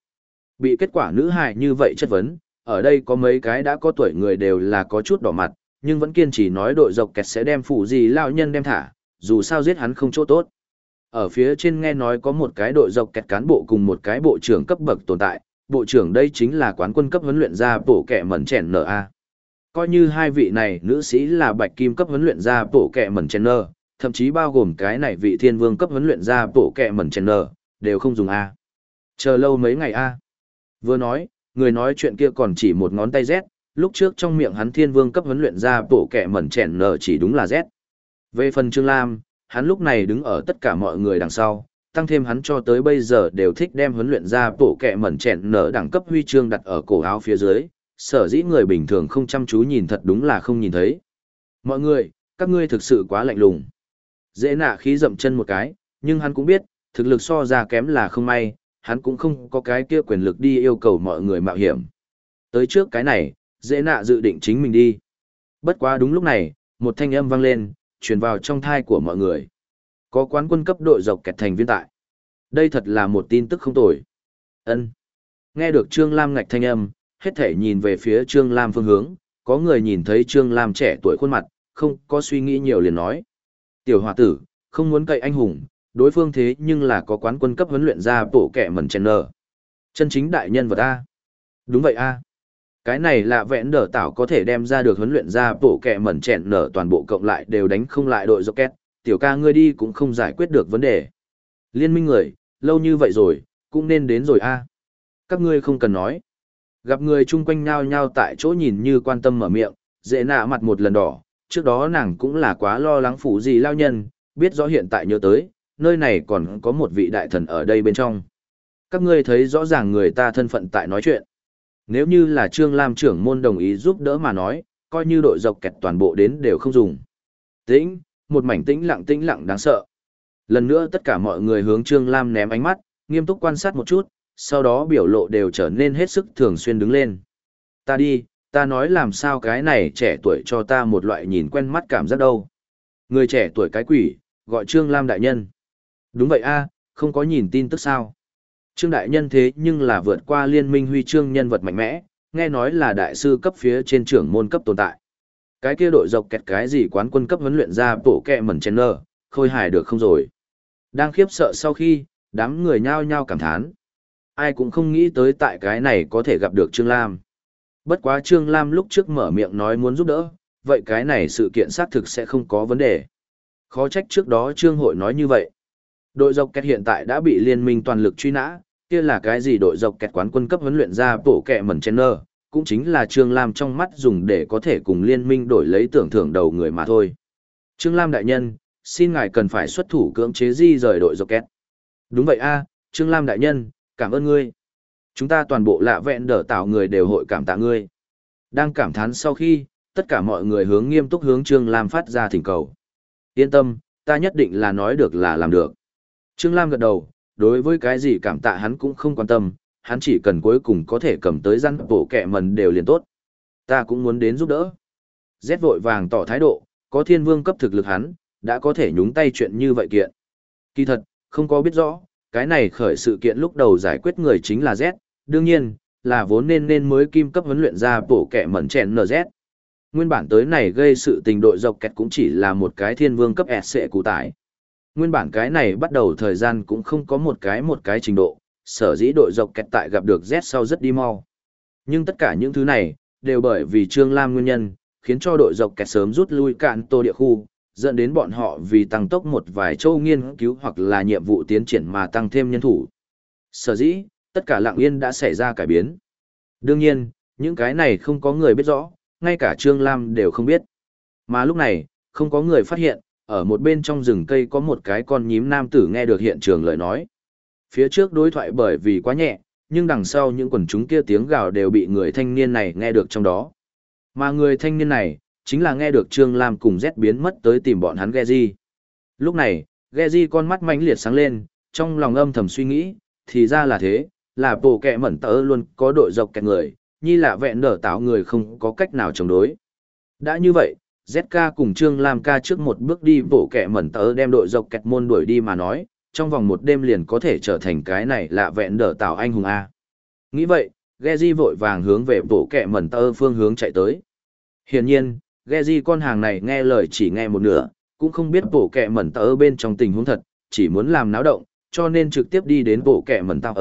Bị kết quả nữ hài như vậy chất vấn, ở đây có mấy cái đã có tuổi người đều là có chút đỏ mặt, nhưng vẫn kiên trì nói đội dọc kẹt sẽ đem phủ gì lao nhân đem thả, dù sao giết hắn không chỗ tốt. Ở phía trên nghe nói có một cái đội dọc kẹt cán bộ cùng một cái bộ trưởng cấp bậc tồn tại, bộ trưởng đây chính là quán quân cấp huấn luyện ra bổ kẻ mẩn chèn NA. Coi như hai vị này nữ sĩ là bạch kim cấp huấn luyện ra bổ kẻ mẩn chèn nở, thậm chí bao gồm cái này vị thiên vương cấp huấn luyện ra bổ kẻ mẩn chèn nở, đều không dùng A. Chờ lâu mấy ngày A. Vừa nói, người nói chuyện kia còn chỉ một ngón tay Z, lúc trước trong miệng hắn thiên vương cấp huấn luyện ra bổ kẻ mẩn chèn nở chỉ đúng là Z. Về phần Trương Lam, hắn lúc này đứng ở tất cả mọi người đằng sau, tăng thêm hắn cho tới bây giờ đều thích đem huấn luyện ra bổ kẻ mẩn chèn nở đẳng cấp huy chương đặt ở cổ áo phía dưới, sở dĩ người bình thường không chăm chú nhìn thật đúng là không nhìn thấy. Mọi người, các ngươi thực sự quá lạnh lùng. Dễ nạ khí dậm chân một cái, nhưng hắn cũng biết, thực lực so ra kém là không may, hắn cũng không có cái kia quyền lực đi yêu cầu mọi người mạo hiểm. Tới trước cái này, dễ nạ dự định chính mình đi. Bất quá đúng lúc này, một thanh âm vang lên, truyền vào trong thai của mọi người. Có quán quân cấp đội dọc kẹt thành viên tại. Đây thật là một tin tức không tồi. Ân. Nghe được Trương Lam ngạch thanh âm, hết thể nhìn về phía Trương Lam phương hướng, có người nhìn thấy Trương Lam trẻ tuổi khuôn mặt, không có suy nghĩ nhiều liền nói. Tiểu hòa tử, không muốn cậy anh hùng, đối phương thế nhưng là có quán quân cấp huấn luyện ra bộ kẻ mẩn chèn nở. Chân chính đại nhân vật A. Đúng vậy A. Cái này là vẹn đở tảo có thể đem ra được huấn luyện ra bộ kẻ mẩn chèn nở toàn bộ cộng lại đều đánh không lại đội rocket, tiểu ca ngươi đi cũng không giải quyết được vấn đề. Liên minh người, lâu như vậy rồi, cũng nên đến rồi a. Các ngươi không cần nói. Gặp người chung quanh nhao nhao tại chỗ nhìn như quan tâm mở miệng, dễ nạ mặt một lần đỏ, trước đó nàng cũng là quá lo lắng phủ gì lao nhân, biết rõ hiện tại nhớ tới, nơi này còn có một vị đại thần ở đây bên trong. Các ngươi thấy rõ ràng người ta thân phận tại nói chuyện. Nếu như là Trương Lam trưởng môn đồng ý giúp đỡ mà nói, coi như đội dọc kẹt toàn bộ đến đều không dùng. Tĩnh, một mảnh tĩnh lặng tĩnh lặng đáng sợ. Lần nữa tất cả mọi người hướng Trương Lam ném ánh mắt, nghiêm túc quan sát một chút, sau đó biểu lộ đều trở nên hết sức thường xuyên đứng lên. Ta đi, ta nói làm sao cái này trẻ tuổi cho ta một loại nhìn quen mắt cảm giác đâu. Người trẻ tuổi cái quỷ, gọi Trương Lam đại nhân. Đúng vậy a, không có nhìn tin tức sao. Trương đại nhân thế nhưng là vượt qua liên minh huy chương nhân vật mạnh mẽ, nghe nói là đại sư cấp phía trên trưởng môn cấp tồn tại cái kia đội dọc kẹt cái gì quán quân cấp huấn luyện ra bộ kẹ mẩn chen nơ, khôi hài được không rồi. Đang khiếp sợ sau khi, đám người nhao nhao cảm thán. Ai cũng không nghĩ tới tại cái này có thể gặp được Trương Lam. Bất quá Trương Lam lúc trước mở miệng nói muốn giúp đỡ, vậy cái này sự kiện xác thực sẽ không có vấn đề. Khó trách trước đó Trương Hội nói như vậy. Đội dọc kẹt hiện tại đã bị liên minh toàn lực truy nã, kia là cái gì đội dọc kẹt quán quân cấp huấn luyện ra bổ kẹ mẩn chen nơ, cũng chính là Trương Lam trong mắt dùng để có thể cùng liên minh đổi lấy tưởng thưởng đầu người mà thôi. Trương Lam đại nhân, xin ngài cần phải xuất thủ cưỡng chế di rời đội dọc kẹt. Đúng vậy a, Trương Lam đại nhân, cảm ơn ngươi. Chúng ta toàn bộ lạ vẹn đỡ tạo người đều hội cảm tạ ngươi. Đang cảm thán sau khi, tất cả mọi người hướng nghiêm túc hướng Trương Lam phát ra thỉnh cầu. Yên tâm, ta nhất định là nói được là làm được. Trương Lam gật đầu, đối với cái gì cảm tạ hắn cũng không quan tâm, hắn chỉ cần cuối cùng có thể cầm tới răn bộ kẹ mần đều liền tốt. Ta cũng muốn đến giúp đỡ. Rét vội vàng tỏ thái độ, có thiên vương cấp thực lực hắn, đã có thể nhúng tay chuyện như vậy kiện. Kỳ thật, không có biết rõ, cái này khởi sự kiện lúc đầu giải quyết người chính là Z, đương nhiên, là vốn nên nên mới kim cấp huấn luyện ra bổ kẹ mẩn chèn NZ. Nguyên bản tới này gây sự tình đội dọc kẹt cũng chỉ là một cái thiên vương cấp SC cụ tải. Nguyên bản cái này bắt đầu thời gian cũng không có một cái một cái trình độ, sở dĩ đội dọc kẹt tại gặp được Z sau rất đi mau. Nhưng tất cả những thứ này, đều bởi vì Trương Lam nguyên nhân, khiến cho đội dọc kẹt sớm rút lui cạn tô địa khu, dẫn đến bọn họ vì tăng tốc một vài châu nghiên cứu hoặc là nhiệm vụ tiến triển mà tăng thêm nhân thủ. Sở dĩ, tất cả lạng yên đã xảy ra cải biến. Đương nhiên, những cái này không có người biết rõ, ngay cả Trương Lam đều không biết. Mà lúc này, không có người phát hiện, ở một bên trong rừng cây có một cái con nhím nam tử nghe được hiện trường lời nói. Phía trước đối thoại bởi vì quá nhẹ, nhưng đằng sau những quần chúng kia tiếng gào đều bị người thanh niên này nghe được trong đó. Mà người thanh niên này, chính là nghe được Trương Lam cùng Z biến mất tới tìm bọn hắn Geji. Lúc này, Geji con mắt mãnh liệt sáng lên, trong lòng âm thầm suy nghĩ, thì ra là thế, là bộ kẹ mẩn tớ luôn có đội dọc kẹt người, như là vẹn nở tạo người không có cách nào chống đối. Đã như vậy, ZK cùng Trương Lam ca trước một bước đi bộ kẹ mẩn tớ đem đội dọc kẹt môn đuổi đi mà nói, trong vòng một đêm liền có thể trở thành cái này là vẹn nở tạo anh hùng A. Nghĩ vậy, Geji vội vàng hướng về bộ kẹ mẩn tớ phương hướng chạy tới. Hiển nhiên, Geji con hàng này nghe lời chỉ nghe một nửa, cũng không biết bộ kẹ mẩn tớ bên trong tình huống thật, chỉ muốn làm náo động, cho nên trực tiếp đi đến bộ kẹ mẩn tớ.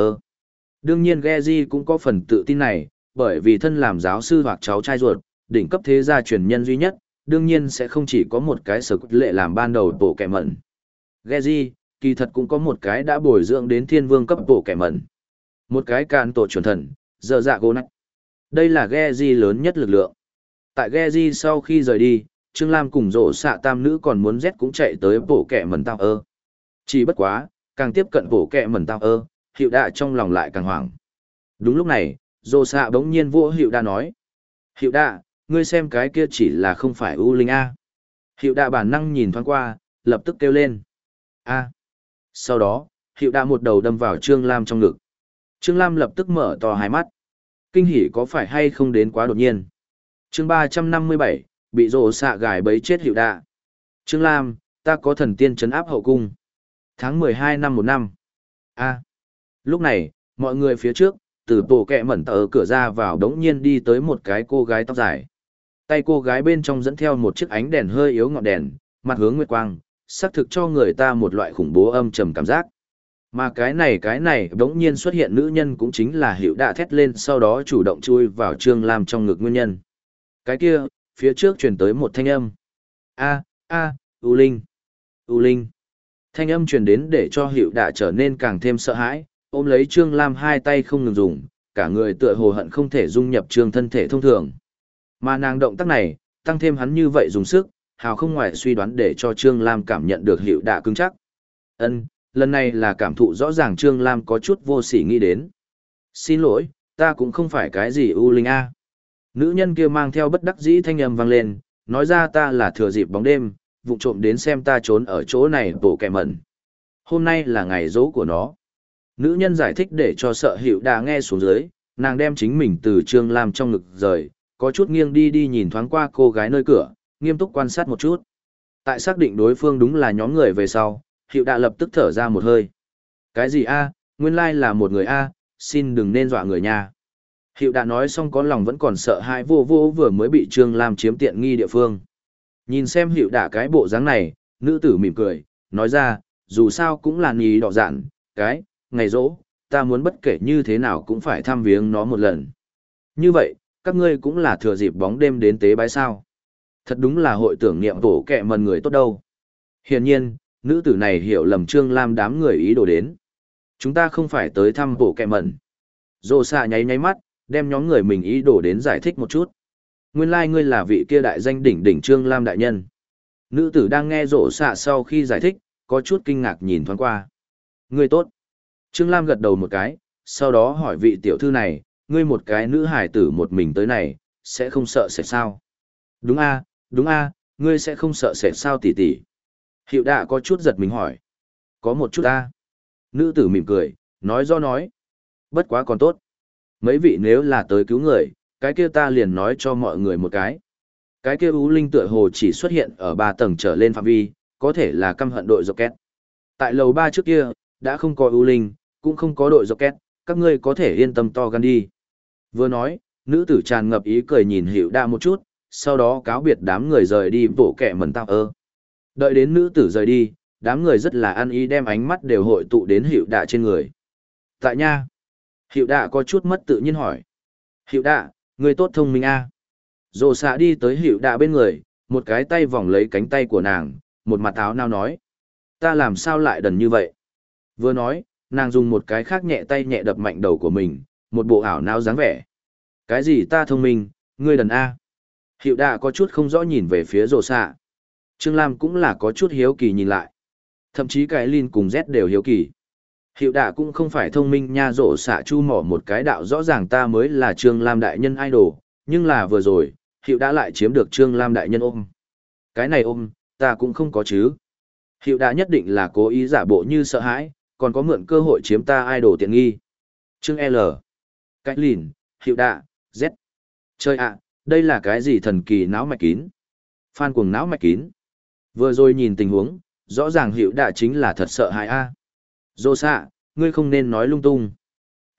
Đương nhiên Geji cũng có phần tự tin này, bởi vì thân làm giáo sư hoặc cháu trai ruột, đỉnh cấp thế gia truyền nhân duy nhất, đương nhiên sẽ không chỉ có một cái sở lệ làm ban đầu bộ kẻ mẩn. Geji, kỳ thật cũng có một cái đã bồi dưỡng đến thiên vương cấp bộ kẻ mẩn. Một cái càn tổ chuẩn thần, giờ dạ gô nách. Đây là Geji lớn nhất lực lượng. Tại Geji sau khi rời đi, Trương Lam cùng rổ xạ tam nữ còn muốn Z cũng chạy tới bộ kẻ mẩn tao ơ. Chỉ bất quá, càng tiếp cận bộ kẻ mẩn tao ơ, hiệu đạ trong lòng lại càng hoảng. Đúng lúc này, rổ xạ bỗng nhiên vua hiệu đa nói. Hiệu đạ, ngươi xem cái kia chỉ là không phải U Linh A. Hiệu đạ bản năng nhìn thoáng qua, lập tức kêu lên. A. Sau đó, hiệu đạ một đầu đâm vào Trương Lam trong ngực. Trương Lam lập tức mở to hai mắt. Kinh hỉ có phải hay không đến quá đột nhiên. chương ba trăm năm mươi bảy bị rổ xạ gài bấy chết hiệu đạ. Trương Lam, ta có thần tiên trấn áp hậu cung. Tháng mười hai năm một năm. A. Lúc này, mọi người phía trước, từ bộ kẹ mẩn tờ cửa ra vào đống nhiên đi tới một cái cô gái tóc dài. Tay cô gái bên trong dẫn theo một chiếc ánh đèn hơi yếu ngọn đèn, mặt hướng nguyệt quang, xác thực cho người ta một loại khủng bố âm trầm cảm giác. Mà cái này cái này đống nhiên xuất hiện nữ nhân cũng chính là hiệu đạ thét lên sau đó chủ động chui vào Trương Lam trong ngực nguyên nhân. Cái kia, phía trước truyền tới một thanh âm. A, A, U Linh, U Linh. Thanh âm truyền đến để cho hiệu đạ trở nên càng thêm sợ hãi, ôm lấy Trương Lam hai tay không ngừng dùng, cả người tựa hồ hận không thể dung nhập trương thân thể thông thường. Mà nàng động tác này, tăng thêm hắn như vậy dùng sức, hào không ngoài suy đoán để cho Trương Lam cảm nhận được hiệu đạ cứng chắc. Ân, lần này là cảm thụ rõ ràng Trương Lam có chút vô sỉ nghĩ đến. Xin lỗi, ta cũng không phải cái gì u linh A. Nữ nhân kia mang theo bất đắc dĩ thanh âm vang lên, nói ra ta là thừa dịp bóng đêm, vụng trộm đến xem ta trốn ở chỗ này bổ kẻ mẩn. Hôm nay là ngày dỗ của nó. Nữ nhân giải thích để cho sợ hiệu đà nghe xuống dưới, nàng đem chính mình từ Trương Lam trong ngực rời, có chút nghiêng đi đi nhìn thoáng qua cô gái nơi cửa, nghiêm túc quan sát một chút. Tại xác định đối phương đúng là nhóm người về sau, hiệu đã lập tức thở ra một hơi. Cái gì a nguyên lai là một người a xin đừng nên dọa người nha. Hiệu đã nói xong có lòng vẫn còn sợ hãi vô vô vừa mới bị Trương Lam chiếm tiện nghi địa phương. Nhìn xem hiệu đã cái bộ dáng này, nữ tử mỉm cười, nói ra, dù sao cũng là nhì đỏ dạn, cái, ngày rỗ, ta muốn bất kể như thế nào cũng phải thăm viếng nó một lần. Như vậy, các ngươi cũng là thừa dịp bóng đêm đến tế bái sao. Thật đúng là hội tưởng niệm tổ kẹ mần người tốt đâu. Hiển nhiên, nữ tử này hiểu lầm Trương Lam đám người ý đồ đến. Chúng ta không phải tới thăm tổ kẹ mần. rồ xạ nháy nháy mắt, đem nhóm người mình ý đồ đến giải thích một chút. Nguyên lai like ngươi là vị kia đại danh đỉnh đỉnh Trương Lam đại nhân. Nữ tử đang nghe rổ xạ sau khi giải thích, có chút kinh ngạc nhìn thoáng qua. Ngươi tốt. Trương Lam gật đầu một cái, sau đó hỏi vị tiểu thư này, ngươi một cái nữ hải tử một mình tới này, sẽ không sợ sệt sao? Đúng a, đúng a, ngươi sẽ không sợ sệt sao tỷ tỷ? Hiệu đạ có chút giật mình hỏi. Có một chút a. Nữ tử mỉm cười, nói do nói. Bất quá còn tốt. Mấy vị nếu là tới cứu người, cái kia ta liền nói cho mọi người một cái. Cái kia ú linh tựa hồ chỉ xuất hiện ở ba tầng trở lên phạm vi, có thể là căm hận đội dọc két. Tại lầu ba trước kia, đã không có ưu linh, cũng không có đội dọc két, các ngươi có thể yên tâm to gan đi. Vừa nói, nữ tử tràn ngập ý cười nhìn hiệu đa một chút, sau đó cáo biệt đám người rời đi bộ kẻ mẩn tạo ơ. Đợi đến nữ tử rời đi, đám người rất là ăn ý đem ánh mắt đều hội tụ đến hiệu đạ trên người. Tại nha, hiệu đạ có chút mất tự nhiên hỏi. Hiệu đạ, người tốt thông minh a à? Rồ xạ đi tới hiệu đạ bên người, một cái tay vòng lấy cánh tay của nàng, một mặt áo nao nói. Ta làm sao lại đần như vậy? Vừa nói, nàng dùng một cái khác nhẹ tay nhẹ đập mạnh đầu của mình, một bộ ảo não dáng vẻ. Cái gì ta thông minh, ngươi đần A. Hiệu đạ có chút không rõ nhìn về phía rồ xạ. Trương Lam cũng là có chút hiếu kỳ nhìn lại. Thậm chí cái Linh cùng Z đều hiếu kỳ. Hiệu đạ cũng không phải thông minh nha rổ xạ chu mỏ một cái đạo rõ ràng ta mới là Trương Lam đại nhân idol, nhưng là vừa rồi, hiệu đã lại chiếm được Trương Lam đại nhân ôm. Cái này ôm, ta cũng không có chứ. Hiệu đã nhất định là cố ý giả bộ như sợ hãi, còn có mượn cơ hội chiếm ta idol tiện nghi. Trương L. Cách lìn, hiệu đạ, Z. Chơi ạ, đây là cái gì thần kỳ não mạch kín? Phan cuồng não mạch kín. Vừa rồi nhìn tình huống, rõ ràng hiệu đạ chính là thật sợ hãi a. Dô xạ, ngươi không nên nói lung tung.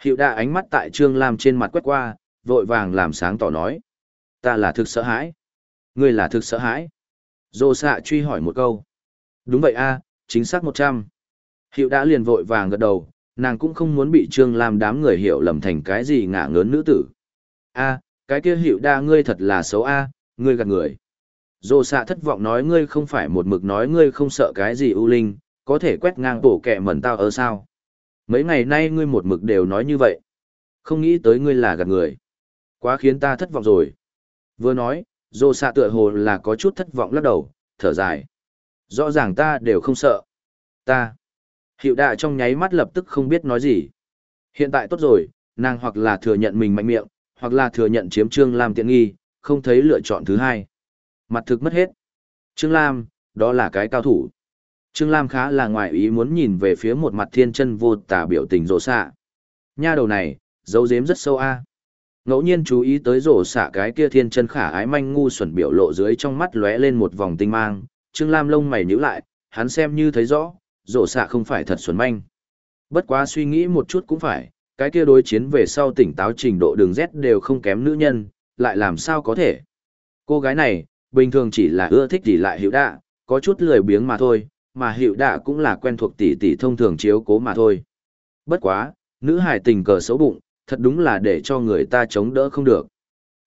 Hiệu đạ ánh mắt tại Trương Lam trên mặt quét qua, vội vàng làm sáng tỏ nói. Ta là thực sợ hãi. Ngươi là thực sợ hãi. Dô xạ truy hỏi một câu. Đúng vậy a, chính xác một trăm. Hiệu đã liền vội vàng gật đầu, nàng cũng không muốn bị Trương Lam đám người hiểu lầm thành cái gì ngả ngớn nữ tử. A, cái kia hiệu đa ngươi thật là xấu a, ngươi gạt người. Dô xạ thất vọng nói ngươi không phải một mực nói ngươi không sợ cái gì ưu linh, có thể quét ngang tổ kẹ mẩn tao ở sao. Mấy ngày nay ngươi một mực đều nói như vậy. Không nghĩ tới ngươi là gạt người. Quá khiến ta thất vọng rồi. Vừa nói, dô xạ tựa hồ là có chút thất vọng lắc đầu, thở dài. Rõ ràng ta đều không sợ. Ta. Hiệu đạ trong nháy mắt lập tức không biết nói gì. Hiện tại tốt rồi, nàng hoặc là thừa nhận mình mạnh miệng, hoặc là thừa nhận chiếm Trương Lam tiện nghi, không thấy lựa chọn thứ hai. Mặt thực mất hết. Trương Lam, đó là cái cao thủ. Trương Lam khá là ngoài ý muốn nhìn về phía một mặt thiên chân vô tả biểu tình rổ xạ. Nha đầu này, dấu dếm rất sâu a. Ngẫu nhiên chú ý tới rổ xạ cái kia thiên chân khả ái manh ngu xuẩn biểu lộ dưới trong mắt lóe lên một vòng tinh mang. Trương Lam lông mày nhíu lại, hắn xem như thấy rõ, rổ xạ không phải thật xuẩn manh. Bất quá suy nghĩ một chút cũng phải, cái kia đối chiến về sau tỉnh táo trình độ đường Z đều không kém nữ nhân, lại làm sao có thể. Cô gái này, bình thường chỉ là ưa thích gì lại hiệu đạ, có chút lười biếng mà thôi, mà hiệu đạ cũng là quen thuộc tỷ tỷ thông thường chiếu cố mà thôi. Bất quá, nữ hài tình cờ xấu bụng, thật đúng là để cho người ta chống đỡ không được.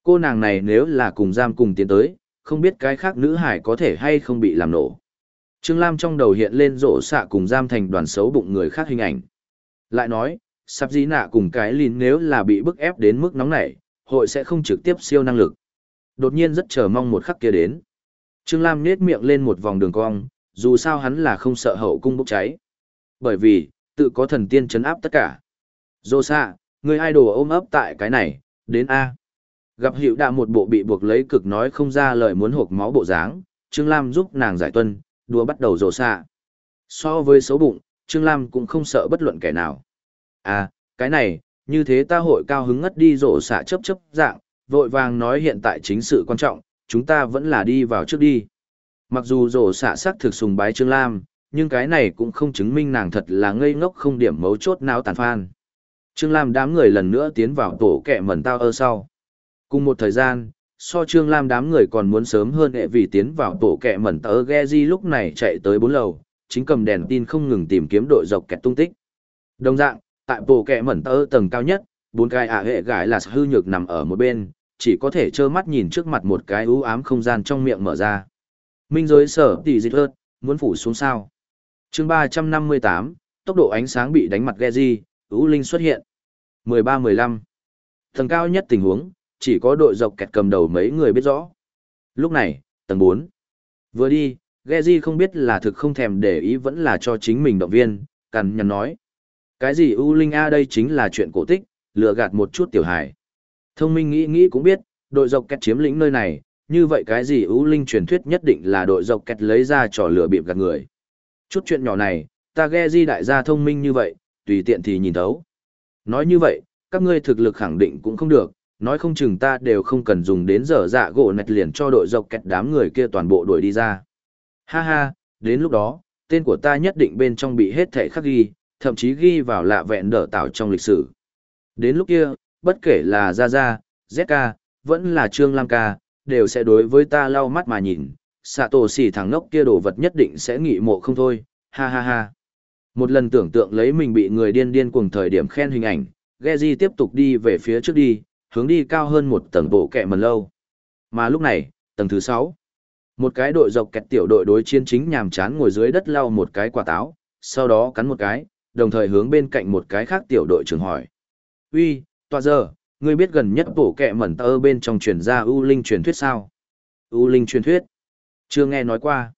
Cô nàng này nếu là cùng giam cùng tiến tới, không biết cái khác nữ hải có thể hay không bị làm nổ. Trương Lam trong đầu hiện lên rổ xạ cùng giam thành đoàn xấu bụng người khác hình ảnh. Lại nói, sắp dĩ nạ cùng cái lìn nếu là bị bức ép đến mức nóng nảy, hội sẽ không trực tiếp siêu năng lực. Đột nhiên rất chờ mong một khắc kia đến. Trương Lam nết miệng lên một vòng đường cong, dù sao hắn là không sợ hậu cung bốc cháy. Bởi vì, tự có thần tiên chấn áp tất cả. Dô xạ, người idol ôm ấp tại cái này, đến A. Gặp hiệu đạ một bộ bị buộc lấy cực nói không ra lời muốn hộp máu bộ dáng, Trương Lam giúp nàng giải tuân, đùa bắt đầu rồ xạ. So với xấu bụng, Trương Lam cũng không sợ bất luận kẻ nào. À, cái này, như thế ta hội cao hứng ngất đi rổ xạ chấp chấp dạng, vội vàng nói hiện tại chính sự quan trọng, chúng ta vẫn là đi vào trước đi. Mặc dù rổ xạ sắc thực sùng bái Trương Lam, nhưng cái này cũng không chứng minh nàng thật là ngây ngốc không điểm mấu chốt nào tàn phan. Trương Lam đám người lần nữa tiến vào tổ kẹ mẩn tao ơ sau. Cùng một thời gian, so Trương Lam đám người còn muốn sớm hơn hệ vì tiến vào tổ kẹ mẩn tờ ghe di lúc này chạy tới bốn lầu, chính cầm đèn tin không ngừng tìm kiếm đội dọc kẹt tung tích. Đồng dạng, tại bộ kẹ mẩn tờ tầng cao nhất, bốn cái ả hệ gái là hư nhược nằm ở một bên, chỉ có thể trơ mắt nhìn trước mặt một cái ưu ám không gian trong miệng mở ra. Minh giới sở tỷ dịch ớt, muốn phủ xuống sao. chương ba trăm năm mươi tám tốc độ ánh sáng bị đánh mặt ghe di, ưu linh xuất hiện. mười ba mười lăm Tầng cao nhất tình huống, chỉ có đội dọc kẹt cầm đầu mấy người biết rõ. Lúc này, tầng bốn Vừa đi, Geji không biết là thực không thèm để ý vẫn là cho chính mình động viên, cằn nhằn nói. Cái gì U Linh A đây chính là chuyện cổ tích, lừa gạt một chút tiểu hài. Thông minh nghĩ nghĩ cũng biết, đội dọc kẹt chiếm lĩnh nơi này, như vậy cái gì U Linh truyền thuyết nhất định là đội dọc kẹt lấy ra trò lừa bịp gạt người. Chút chuyện nhỏ này, ta geji đại gia thông minh như vậy, tùy tiện thì nhìn thấu. Nói như vậy, các ngươi thực lực khẳng định cũng không được, nói không chừng ta đều không cần dùng đến giờ dạ gỗ nạch liền cho đội dọc kẹt đám người kia toàn bộ đuổi đi ra. Ha ha, đến lúc đó, tên của ta nhất định bên trong bị hết thẻ khắc ghi, thậm chí ghi vào lạ vẹn đỡ tạo trong lịch sử. Đến lúc kia, bất kể là Gia Gia, ZK, vẫn là Trương Lam ca, đều sẽ đối với ta lau mắt mà nhìn, xạ tổ xỉ thằng ngốc kia đổ vật nhất định sẽ nghị mộ không thôi, ha ha ha. Một lần tưởng tượng lấy mình bị người điên điên cùng thời điểm khen hình ảnh, Geji tiếp tục đi về phía trước đi, hướng đi cao hơn một tầng bộ kẹ mần lâu. Mà lúc này, tầng thứ 6. Một cái đội dọc kẹt tiểu đội đối chiến chính nhàm chán ngồi dưới đất lau một cái quả táo, sau đó cắn một cái, đồng thời hướng bên cạnh một cái khác tiểu đội trưởng hỏi. Uy, tòa giờ, ngươi biết gần nhất bộ kẹ mẩn tơ bên trong truyền ra U Linh truyền thuyết sao? U Linh truyền thuyết? Chưa nghe nói qua.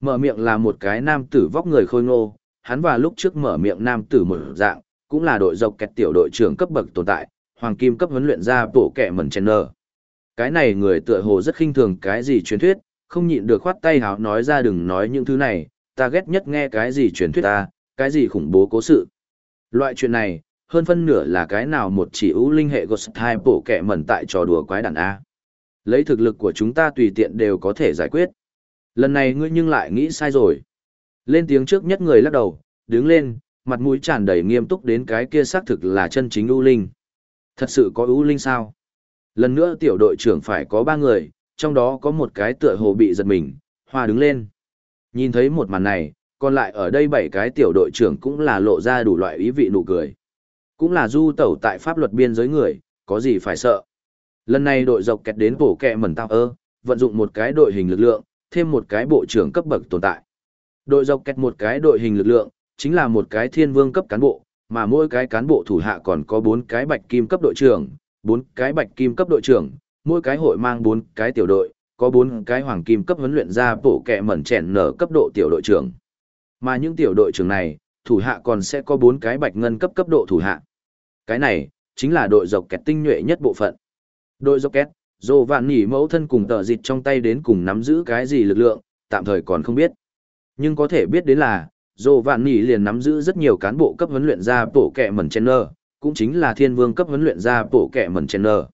Mở miệng là một cái nam tử vóc người khôi ngô, hắn và lúc trước mở miệng nam tử một dạng, cũng là đội dọc kẹt tiểu đội trưởng cấp bậc tồn tại, hoàng kim cấp huấn luyện ra bộ kẻ mẩn chen nở. Cái này người tựa hồ rất khinh thường cái gì truyền thuyết, không nhịn được khoát tay háo nói ra đừng nói những thứ này, ta ghét nhất nghe cái gì truyền thuyết ta, cái gì khủng bố cố sự. Loại chuyện này, hơn phân nửa là cái nào một chỉ ưu linh hệ Ghost Time bộ kẻ mẩn tại trò đùa quái đàn A. Lấy thực lực của chúng ta tùy tiện đều có thể giải quyết. Lần này ngươi nhưng lại nghĩ sai rồi. Lên tiếng trước nhất người lắc đầu, đứng lên, mặt mũi tràn đầy nghiêm túc đến cái kia xác thực là chân chính ưu linh. Thật sự có ưu linh sao? Lần nữa tiểu đội trưởng phải có ba người, trong đó có một cái tựa hồ bị giật mình, hoa đứng lên. Nhìn thấy một màn này, còn lại ở đây bảy cái tiểu đội trưởng cũng là lộ ra đủ loại ý vị nụ cười. Cũng là du tẩu tại pháp luật biên giới người, có gì phải sợ. Lần này đội dọc kẹt đến bổ kẹ mẩn tao ơ, vận dụng một cái đội hình lực lượng, thêm một cái bộ trưởng cấp bậc tồn tại. Đội dọc kẹt một cái đội hình lực lượng, chính là một cái thiên vương cấp cán bộ, mà mỗi cái cán bộ thủ hạ còn có bốn cái bạch kim cấp đội trưởng, bốn cái bạch kim cấp đội trưởng, mỗi cái hội mang bốn cái tiểu đội, có bốn cái hoàng kim cấp huấn luyện ra bộ kẹ mẩn chèn nở cấp độ tiểu đội trưởng. Mà những tiểu đội trưởng này, thủ hạ còn sẽ có bốn cái bạch ngân cấp cấp độ thủ hạ. Cái này, chính là đội dọc kẹt tinh nhuệ nhất bộ phận. Đội dọc kẹt, dồ vạn nỉ mẫu thân cùng tờ dịch trong tay đến cùng nắm giữ cái gì lực lượng, tạm thời còn không biết. Nhưng có thể biết đến là, dồ vạn nỉ liền nắm giữ rất nhiều cán bộ cấp huấn luyện ra bộ kẹ mẩn chen nơ, cũng chính là thiên vương cấp huấn luyện ra bộ kẹ mẩn chen nơ.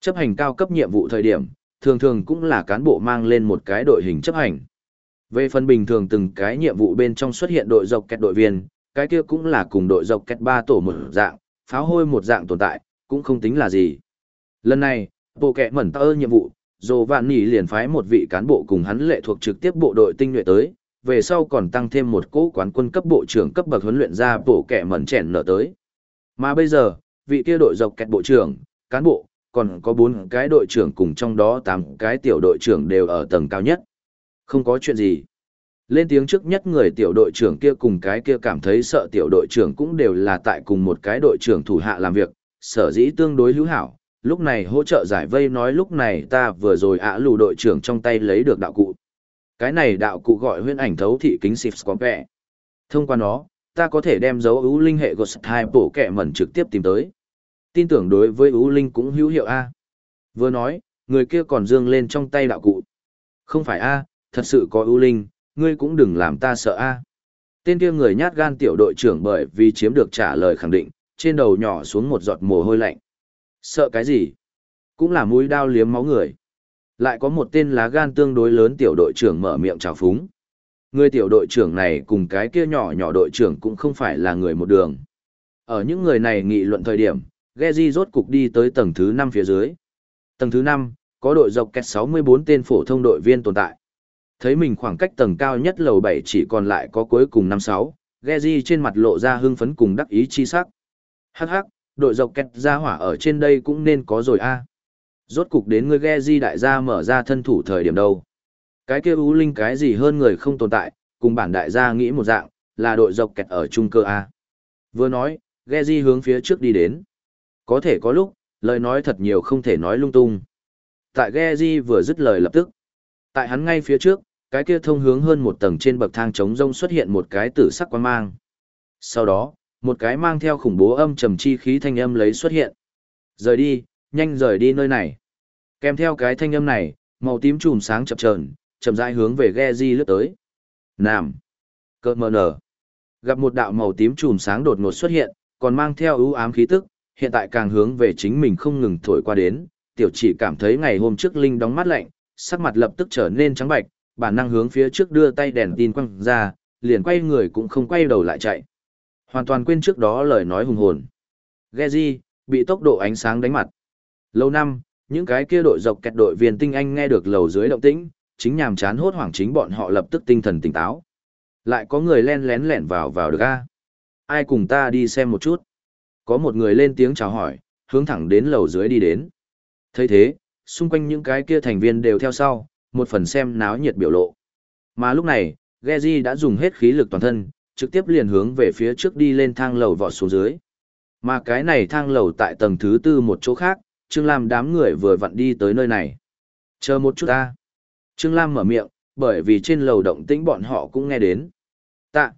Chấp hành cao cấp nhiệm vụ thời điểm, thường thường cũng là cán bộ mang lên một cái đội hình chấp hành. Về phần bình thường từng cái nhiệm vụ bên trong xuất hiện đội dọc kẹt đội viên, cái kia cũng là cùng đội dọc kẹt ba tổ một dạng, pháo hôi một dạng tồn tại, cũng không tính là gì. Lần này, bộ kẹ mẩn tơ nhiệm vụ, Dồ Vạn Nỉ liền phái một vị cán bộ cùng hắn lệ thuộc trực tiếp bộ đội tinh nhuệ tới, về sau còn tăng thêm một cỗ quán quân cấp bộ trưởng cấp bậc huấn luyện ra bổ kẻ mẩn chèn nở tới. Mà bây giờ, vị kia đội dọc kẹt bộ trưởng, cán bộ, còn có bốn cái đội trưởng cùng trong đó tám cái tiểu đội trưởng đều ở tầng cao nhất. Không có chuyện gì. Lên tiếng trước nhất người tiểu đội trưởng kia cùng cái kia cảm thấy sợ tiểu đội trưởng cũng đều là tại cùng một cái đội trưởng thủ hạ làm việc, sở dĩ tương đối hữu hảo. Lúc này hỗ trợ giải vây nói lúc này ta vừa rồi ạ lù đội trưởng trong tay lấy được đạo cụ. Cái này đạo cụ gọi huyễn ảnh thấu thị kính xịp Scorpio. Thông qua nó, ta có thể đem dấu ưu linh hệ Ghost hai bổ kẹ mẩn trực tiếp tìm tới. Tin tưởng đối với ưu linh cũng hữu hiệu A. Vừa nói, người kia còn dương lên trong tay đạo cụ. Không phải A, thật sự có ưu linh, ngươi cũng đừng làm ta sợ A. Tên kia người nhát gan tiểu đội trưởng bởi vì chiếm được trả lời khẳng định, trên đầu nhỏ xuống một giọt mồ hôi lạnh. Sợ cái gì? Cũng là mũi đao liếm máu người. Lại có một tên lá gan tương đối lớn tiểu đội trưởng mở miệng chào phúng. Người tiểu đội trưởng này cùng cái kia nhỏ nhỏ đội trưởng cũng không phải là người một đường. Ở những người này nghị luận thời điểm, Geji rốt cục đi tới tầng thứ 5 phía dưới. Tầng thứ 5, có đội dọc kẹt 64 tên phổ thông đội viên tồn tại. Thấy mình khoảng cách tầng cao nhất lầu 7 chỉ còn lại có cuối cùng 5-6, Geji trên mặt lộ ra hưng phấn cùng đắc ý chi sắc. Hắc hắc, đội dọc kẹt ra hỏa ở trên đây cũng nên có rồi a. Rốt cục đến người di đại gia mở ra thân thủ thời điểm đâu. Cái kia ưu linh cái gì hơn người không tồn tại, cùng bản đại gia nghĩ một dạng, là đội dọc kẹt ở trung cơ A. Vừa nói, Geji hướng phía trước đi đến. Có thể có lúc, lời nói thật nhiều không thể nói lung tung. Tại Geji vừa dứt lời lập tức. Tại hắn ngay phía trước, cái kia thông hướng hơn một tầng trên bậc thang trống rông xuất hiện một cái tử sắc quan mang. Sau đó, một cái mang theo khủng bố âm trầm chi khí thanh âm lấy xuất hiện. Rời đi, nhanh rời đi nơi này. Kèm theo cái thanh âm này, màu tím chùm sáng chập chờn, chậm rãi hướng về Geji lướt tới. Nam. Cơ mờ nở. Gặp một đạo màu tím chùm sáng đột ngột xuất hiện, còn mang theo ưu ám khí tức, hiện tại càng hướng về chính mình không ngừng thổi qua đến, tiểu chỉ cảm thấy ngày hôm trước Linh đóng mắt lạnh, sắc mặt lập tức trở nên trắng bạch, bản năng hướng phía trước đưa tay đèn tin quăng ra, liền quay người cũng không quay đầu lại chạy. Hoàn toàn quên trước đó lời nói hùng hồn. Geji, bị tốc độ ánh sáng đánh mặt. Lâu năm, những cái kia đội dọc kẹt đội viên tinh anh nghe được lầu dưới động tĩnh, chính nhàm chán hốt hoảng chính bọn họ lập tức tinh thần tỉnh táo. Lại có người len lén lẻn vào vào được a. Ai cùng ta đi xem một chút. Có một người lên tiếng chào hỏi, hướng thẳng đến lầu dưới đi đến. thấy thế, xung quanh những cái kia thành viên đều theo sau, một phần xem náo nhiệt biểu lộ. Mà lúc này, Geji đã dùng hết khí lực toàn thân, trực tiếp liền hướng về phía trước đi lên thang lầu vọt xuống dưới. Mà cái này thang lầu tại tầng thứ tư một chỗ khác, Trương Lam đám người vừa vặn đi tới nơi này. Chờ một chút ta. Trương Lam mở miệng, bởi vì trên lầu động tĩnh bọn họ cũng nghe đến. Tạ.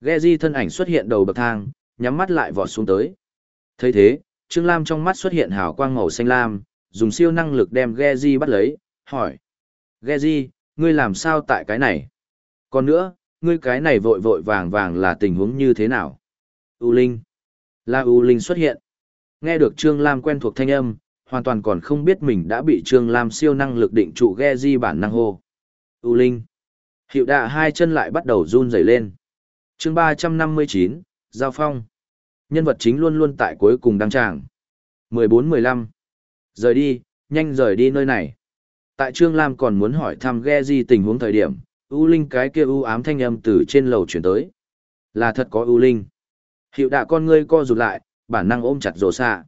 Geji thân ảnh xuất hiện đầu bậc thang, nhắm mắt lại vọt xuống tới. thấy thế, Trương Lam trong mắt xuất hiện hào quang màu xanh lam, dùng siêu năng lực đem Geji bắt lấy, hỏi. Geji, ngươi làm sao tại cái này? Còn nữa, ngươi cái này vội vội vàng vàng là tình huống như thế nào? U Linh. Là U Linh xuất hiện. Nghe được Trương Lam quen thuộc thanh âm, hoàn toàn còn không biết mình đã bị Trương Lam siêu năng lực định trụ Geji bản năng hô. U Linh. Hiệu đạ hai chân lại bắt đầu run rẩy lên. chương 359, Giao Phong. Nhân vật chính luôn luôn tại cuối cùng đăng tràng. 14-15. Rời đi, nhanh rời đi nơi này. Tại Trương Lam còn muốn hỏi thăm Geji tình huống thời điểm, U Linh cái kia u ám thanh âm từ trên lầu chuyển tới. Là thật có U Linh. Hiệu đạ con ngươi co rụt lại, bản năng ôm chặt rồ xạ.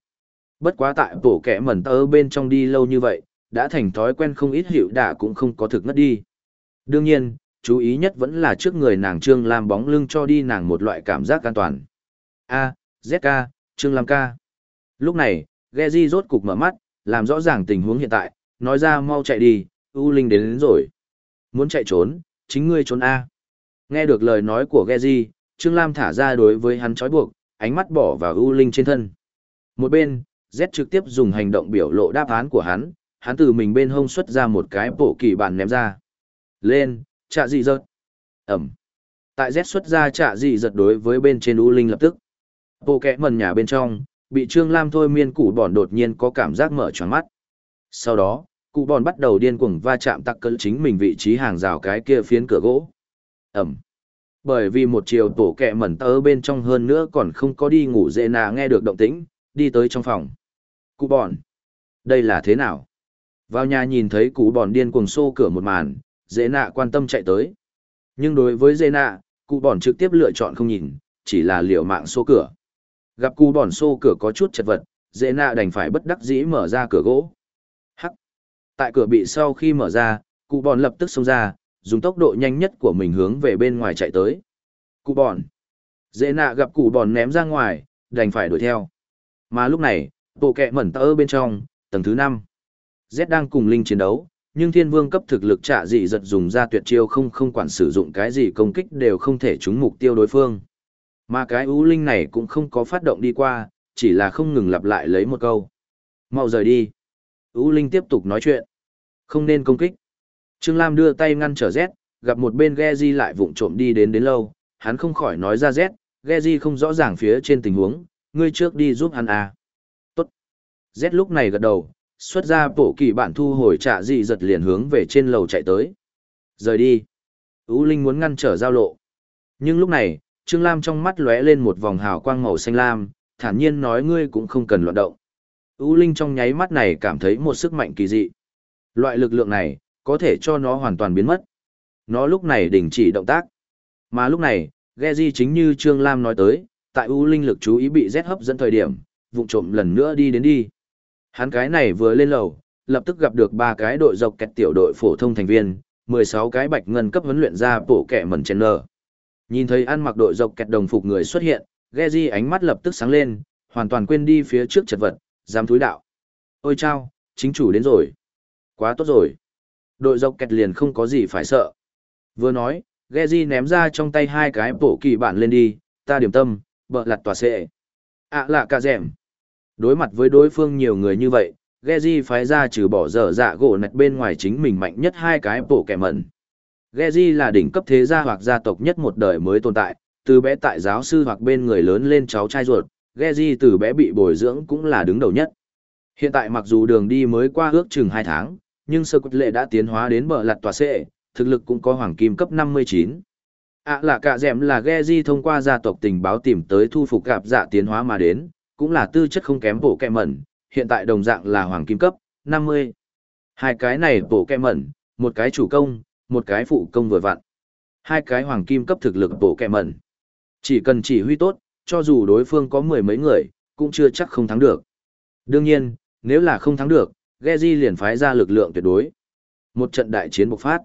Bất quá tại bổ kẻ mẩn tơ bên trong đi lâu như vậy, đã thành thói quen không ít hiệu đạ cũng không có thực ngất đi. Đương nhiên, chú ý nhất vẫn là trước người nàng Trương Lam bóng lưng cho đi nàng một loại cảm giác an toàn. A, ZK, Trương Lam ca. Lúc này, Geji rốt cục mở mắt, làm rõ ràng tình huống hiện tại, nói ra mau chạy đi, U Linh đến, đến rồi. Muốn chạy trốn, chính ngươi trốn A. Nghe được lời nói của Geji, Trương Lam thả ra đối với hắn trói buộc, ánh mắt bỏ vào U Linh trên thân. Một bên, Z trực tiếp dùng hành động biểu lộ đáp án của hắn, hắn từ mình bên hông xuất ra một cái bộ kỳ bản ném ra. Lên, trạ dị giật. Ẩm. Tại Z xuất ra trạ dị giật đối với bên trên U Linh lập tức. Bộ kẽ mần nhà bên trong, bị Trương Lam thôi miên cụ bòn đột nhiên có cảm giác mở tròn mắt. Sau đó, cụ bòn bắt đầu điên cuồng va chạm tắc cỡ chính mình vị trí hàng rào cái kia phiến cửa gỗ. Ẩm. Bởi vì một chiều tổ kẹ mẩn tớ bên trong hơn nữa còn không có đi ngủ dễ nà nghe được động tĩnh, đi tới trong phòng. Cụ bòn. Đây là thế nào? Vào nhà nhìn thấy cụ bòn điên cuồng xô cửa một màn, dễ nạ quan tâm chạy tới. Nhưng đối với dễ nạ, cụ bòn trực tiếp lựa chọn không nhìn, chỉ là liều mạng xô cửa. Gặp cụ bòn xô cửa có chút chật vật, dễ nạ đành phải bất đắc dĩ mở ra cửa gỗ. Hắc. Tại cửa bị sau khi mở ra, cụ bòn lập tức xông ra, dùng tốc độ nhanh nhất của mình hướng về bên ngoài chạy tới. Cụ bòn. Dễ nạ gặp cụ bòn ném ra ngoài, đành phải đuổi theo. Mà lúc này, bộ kẹ mẩn tơ bên trong, tầng thứ 5. Z đang cùng Linh chiến đấu, nhưng thiên vương cấp thực lực trả dị giật dùng ra tuyệt chiêu không không quản sử dụng cái gì công kích đều không thể trúng mục tiêu đối phương. Mà cái ưu linh này cũng không có phát động đi qua, chỉ là không ngừng lặp lại lấy một câu. Mau rời đi. ưu linh tiếp tục nói chuyện. Không nên công kích. Trương Lam đưa tay ngăn trở Z, gặp một bên Geji lại vụng trộm đi đến đến lâu, hắn không khỏi nói ra Z, Geji không rõ ràng phía trên tình huống, ngươi trước đi giúp hắn à. Z lúc này gật đầu, xuất ra bộ kỳ bản thu hồi trả dị giật liền hướng về trên lầu chạy tới. Rời đi. Ú Linh muốn ngăn trở giao lộ. Nhưng lúc này, Trương Lam trong mắt lóe lên một vòng hào quang màu xanh lam, thản nhiên nói ngươi cũng không cần loạn động. Ú Linh trong nháy mắt này cảm thấy một sức mạnh kỳ dị. Loại lực lượng này, có thể cho nó hoàn toàn biến mất. Nó lúc này đình chỉ động tác. Mà lúc này, Geji chính như Trương Lam nói tới, tại U Linh lực chú ý bị Z hấp dẫn thời điểm, vụng trộm lần nữa đi đến đi. Hắn cái này vừa lên lầu, lập tức gặp được ba cái đội dọc kẹt tiểu đội phổ thông thành viên, 16 cái bạch ngân cấp huấn luyện ra bổ kẻ mẩn chen nở. Nhìn thấy ăn mặc đội dọc kẹt đồng phục người xuất hiện, Geji ánh mắt lập tức sáng lên, hoàn toàn quên đi phía trước chật vật, dám thúi đạo. Ôi chao, chính chủ đến rồi. Quá tốt rồi. Đội dọc kẹt liền không có gì phải sợ. Vừa nói, Geji ném ra trong tay hai cái bổ kỳ bản lên đi, ta điểm tâm, bợ lặt tòa xệ. À lạ cả dẻm. Đối mặt với đối phương nhiều người như vậy, Geji phái ra trừ bỏ dở dạ gỗ nạch bên ngoài chính mình mạnh nhất hai cái bổ kẻ mẩn. Geji là đỉnh cấp thế gia hoặc gia tộc nhất một đời mới tồn tại, từ bé tại giáo sư hoặc bên người lớn lên cháu trai ruột, Geji từ bé bị bồi dưỡng cũng là đứng đầu nhất. Hiện tại mặc dù đường đi mới qua ước chừng 2 tháng, nhưng sơ quật lệ đã tiến hóa đến bờ lặt tòa xệ, thực lực cũng có hoàng kim cấp 59. À là cả dẻm là Geji thông qua gia tộc tình báo tìm tới thu phục gặp dạ tiến hóa mà đến, cũng là tư chất không kém bộ kẹ mẩn, hiện tại đồng dạng là hoàng kim cấp, 50. Hai cái này bộ kẹ mẩn, một cái chủ công, một cái phụ công vừa vặn. Hai cái hoàng kim cấp thực lực bộ kẹ mẩn. Chỉ cần chỉ huy tốt, cho dù đối phương có mười mấy người, cũng chưa chắc không thắng được. Đương nhiên, nếu là không thắng được, Geji liền phái ra lực lượng tuyệt đối. Một trận đại chiến bộc phát.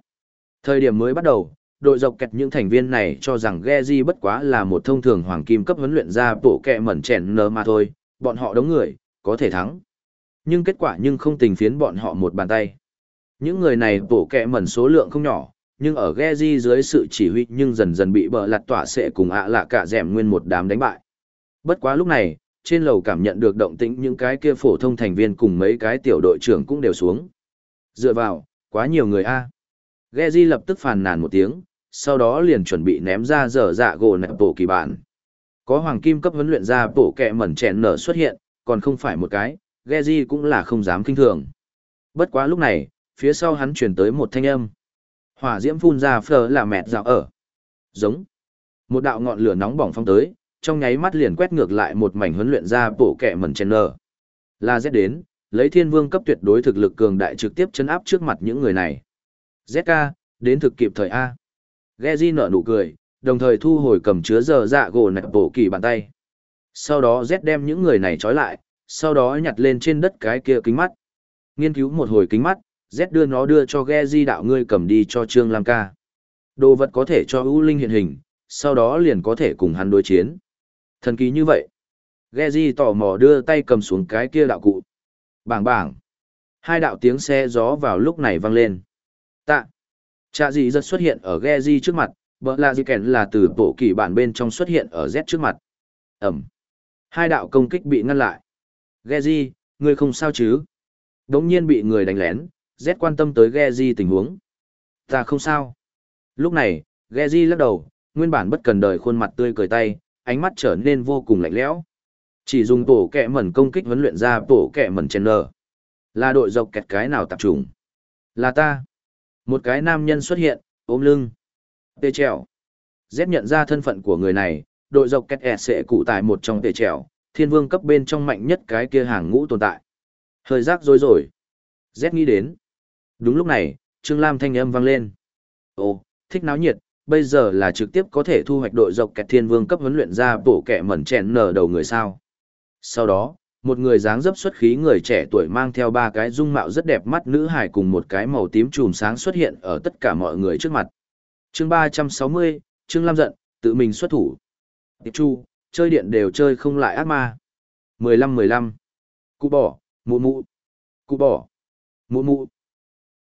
Thời điểm mới bắt đầu, đội dọc kẹt những thành viên này cho rằng Geji bất quá là một thông thường hoàng kim cấp huấn luyện ra bộ kẹ mẩn chèn nơ mà thôi, bọn họ đống người, có thể thắng. Nhưng kết quả nhưng không tình phiến bọn họ một bàn tay. Những người này bộ kẹ mẩn số lượng không nhỏ, nhưng ở Geji dưới sự chỉ huy nhưng dần dần bị bờ lặt tỏa sẽ cùng ạ lạ cả dẻm nguyên một đám đánh bại. Bất quá lúc này, trên lầu cảm nhận được động tĩnh những cái kia phổ thông thành viên cùng mấy cái tiểu đội trưởng cũng đều xuống. Dựa vào, quá nhiều người a. Geji lập tức phàn nàn một tiếng, sau đó liền chuẩn bị ném ra dở dạ gỗ nẹp bộ kỳ bản. Có hoàng kim cấp huấn luyện ra bộ kẹ mẩn chèn nở xuất hiện, còn không phải một cái, Geji cũng là không dám kinh thường. Bất quá lúc này, phía sau hắn truyền tới một thanh âm. Hỏa diễm phun ra phở là mẹt dạo ở. Giống. Một đạo ngọn lửa nóng bỏng phong tới, trong nháy mắt liền quét ngược lại một mảnh huấn luyện ra bộ kẹ mẩn chèn nở. Là Z đến, lấy thiên vương cấp tuyệt đối thực lực cường đại trực tiếp chấn áp trước mặt những người này. ZK, đến thực kịp thời A. Geji nở nụ cười, đồng thời thu hồi cầm chứa giờ dạ gỗ nạch bổ kỳ bàn tay. Sau đó Z đem những người này trói lại, sau đó nhặt lên trên đất cái kia kính mắt. Nghiên cứu một hồi kính mắt, Z đưa nó đưa cho Geji đạo ngươi cầm đi cho Trương Lam ca. Đồ vật có thể cho ưu linh hiện hình, sau đó liền có thể cùng hắn đối chiến. Thần kỳ như vậy. Geji tò mò đưa tay cầm xuống cái kia đạo cụ. Bảng bảng. Hai đạo tiếng xe gió vào lúc này vang lên. Chà gì rất xuất hiện ở Geji trước mặt, bờ là gì kèn là từ bộ kỳ bản bên trong xuất hiện ở Z trước mặt. Ẩm. Hai đạo công kích bị ngăn lại. Geji, ngươi không sao chứ? Đống nhiên bị người đánh lén, Z quan tâm tới Geji tình huống. Ta không sao. Lúc này, Geji lắc đầu, nguyên bản bất cần đời khuôn mặt tươi cười tay, ánh mắt trở nên vô cùng lạnh lẽo. Chỉ dùng tổ kẹ mẩn công kích huấn luyện ra tổ kẹ mẩn chen nở. Là đội dọc kẹt cái nào tập trung? Là ta. Một cái nam nhân xuất hiện, ôm lưng. Tê trèo. Z nhận ra thân phận của người này, đội dọc kẹt ẹt sẽ cụ tại một trong tê trèo, thiên vương cấp bên trong mạnh nhất cái kia hàng ngũ tồn tại. Hơi rác rối rồi. Z nghĩ đến. Đúng lúc này, Trương Lam thanh âm vang lên. Ồ, thích náo nhiệt, bây giờ là trực tiếp có thể thu hoạch đội dọc kẹt thiên vương cấp huấn luyện ra bổ kẻ mẩn chèn nở đầu người sao. Sau đó, một người dáng dấp xuất khí người trẻ tuổi mang theo ba cái dung mạo rất đẹp mắt nữ hải cùng một cái màu tím chùm sáng xuất hiện ở tất cả mọi người trước mặt. chương ba trăm sáu mươi, Trương Lam giận, tự mình xuất thủ. Tiệp Chu, chơi điện đều chơi không lại ác ma. mười lăm mười lăm Cụ bỏ, mụ mụ. Cụ bỏ, mụ mụ.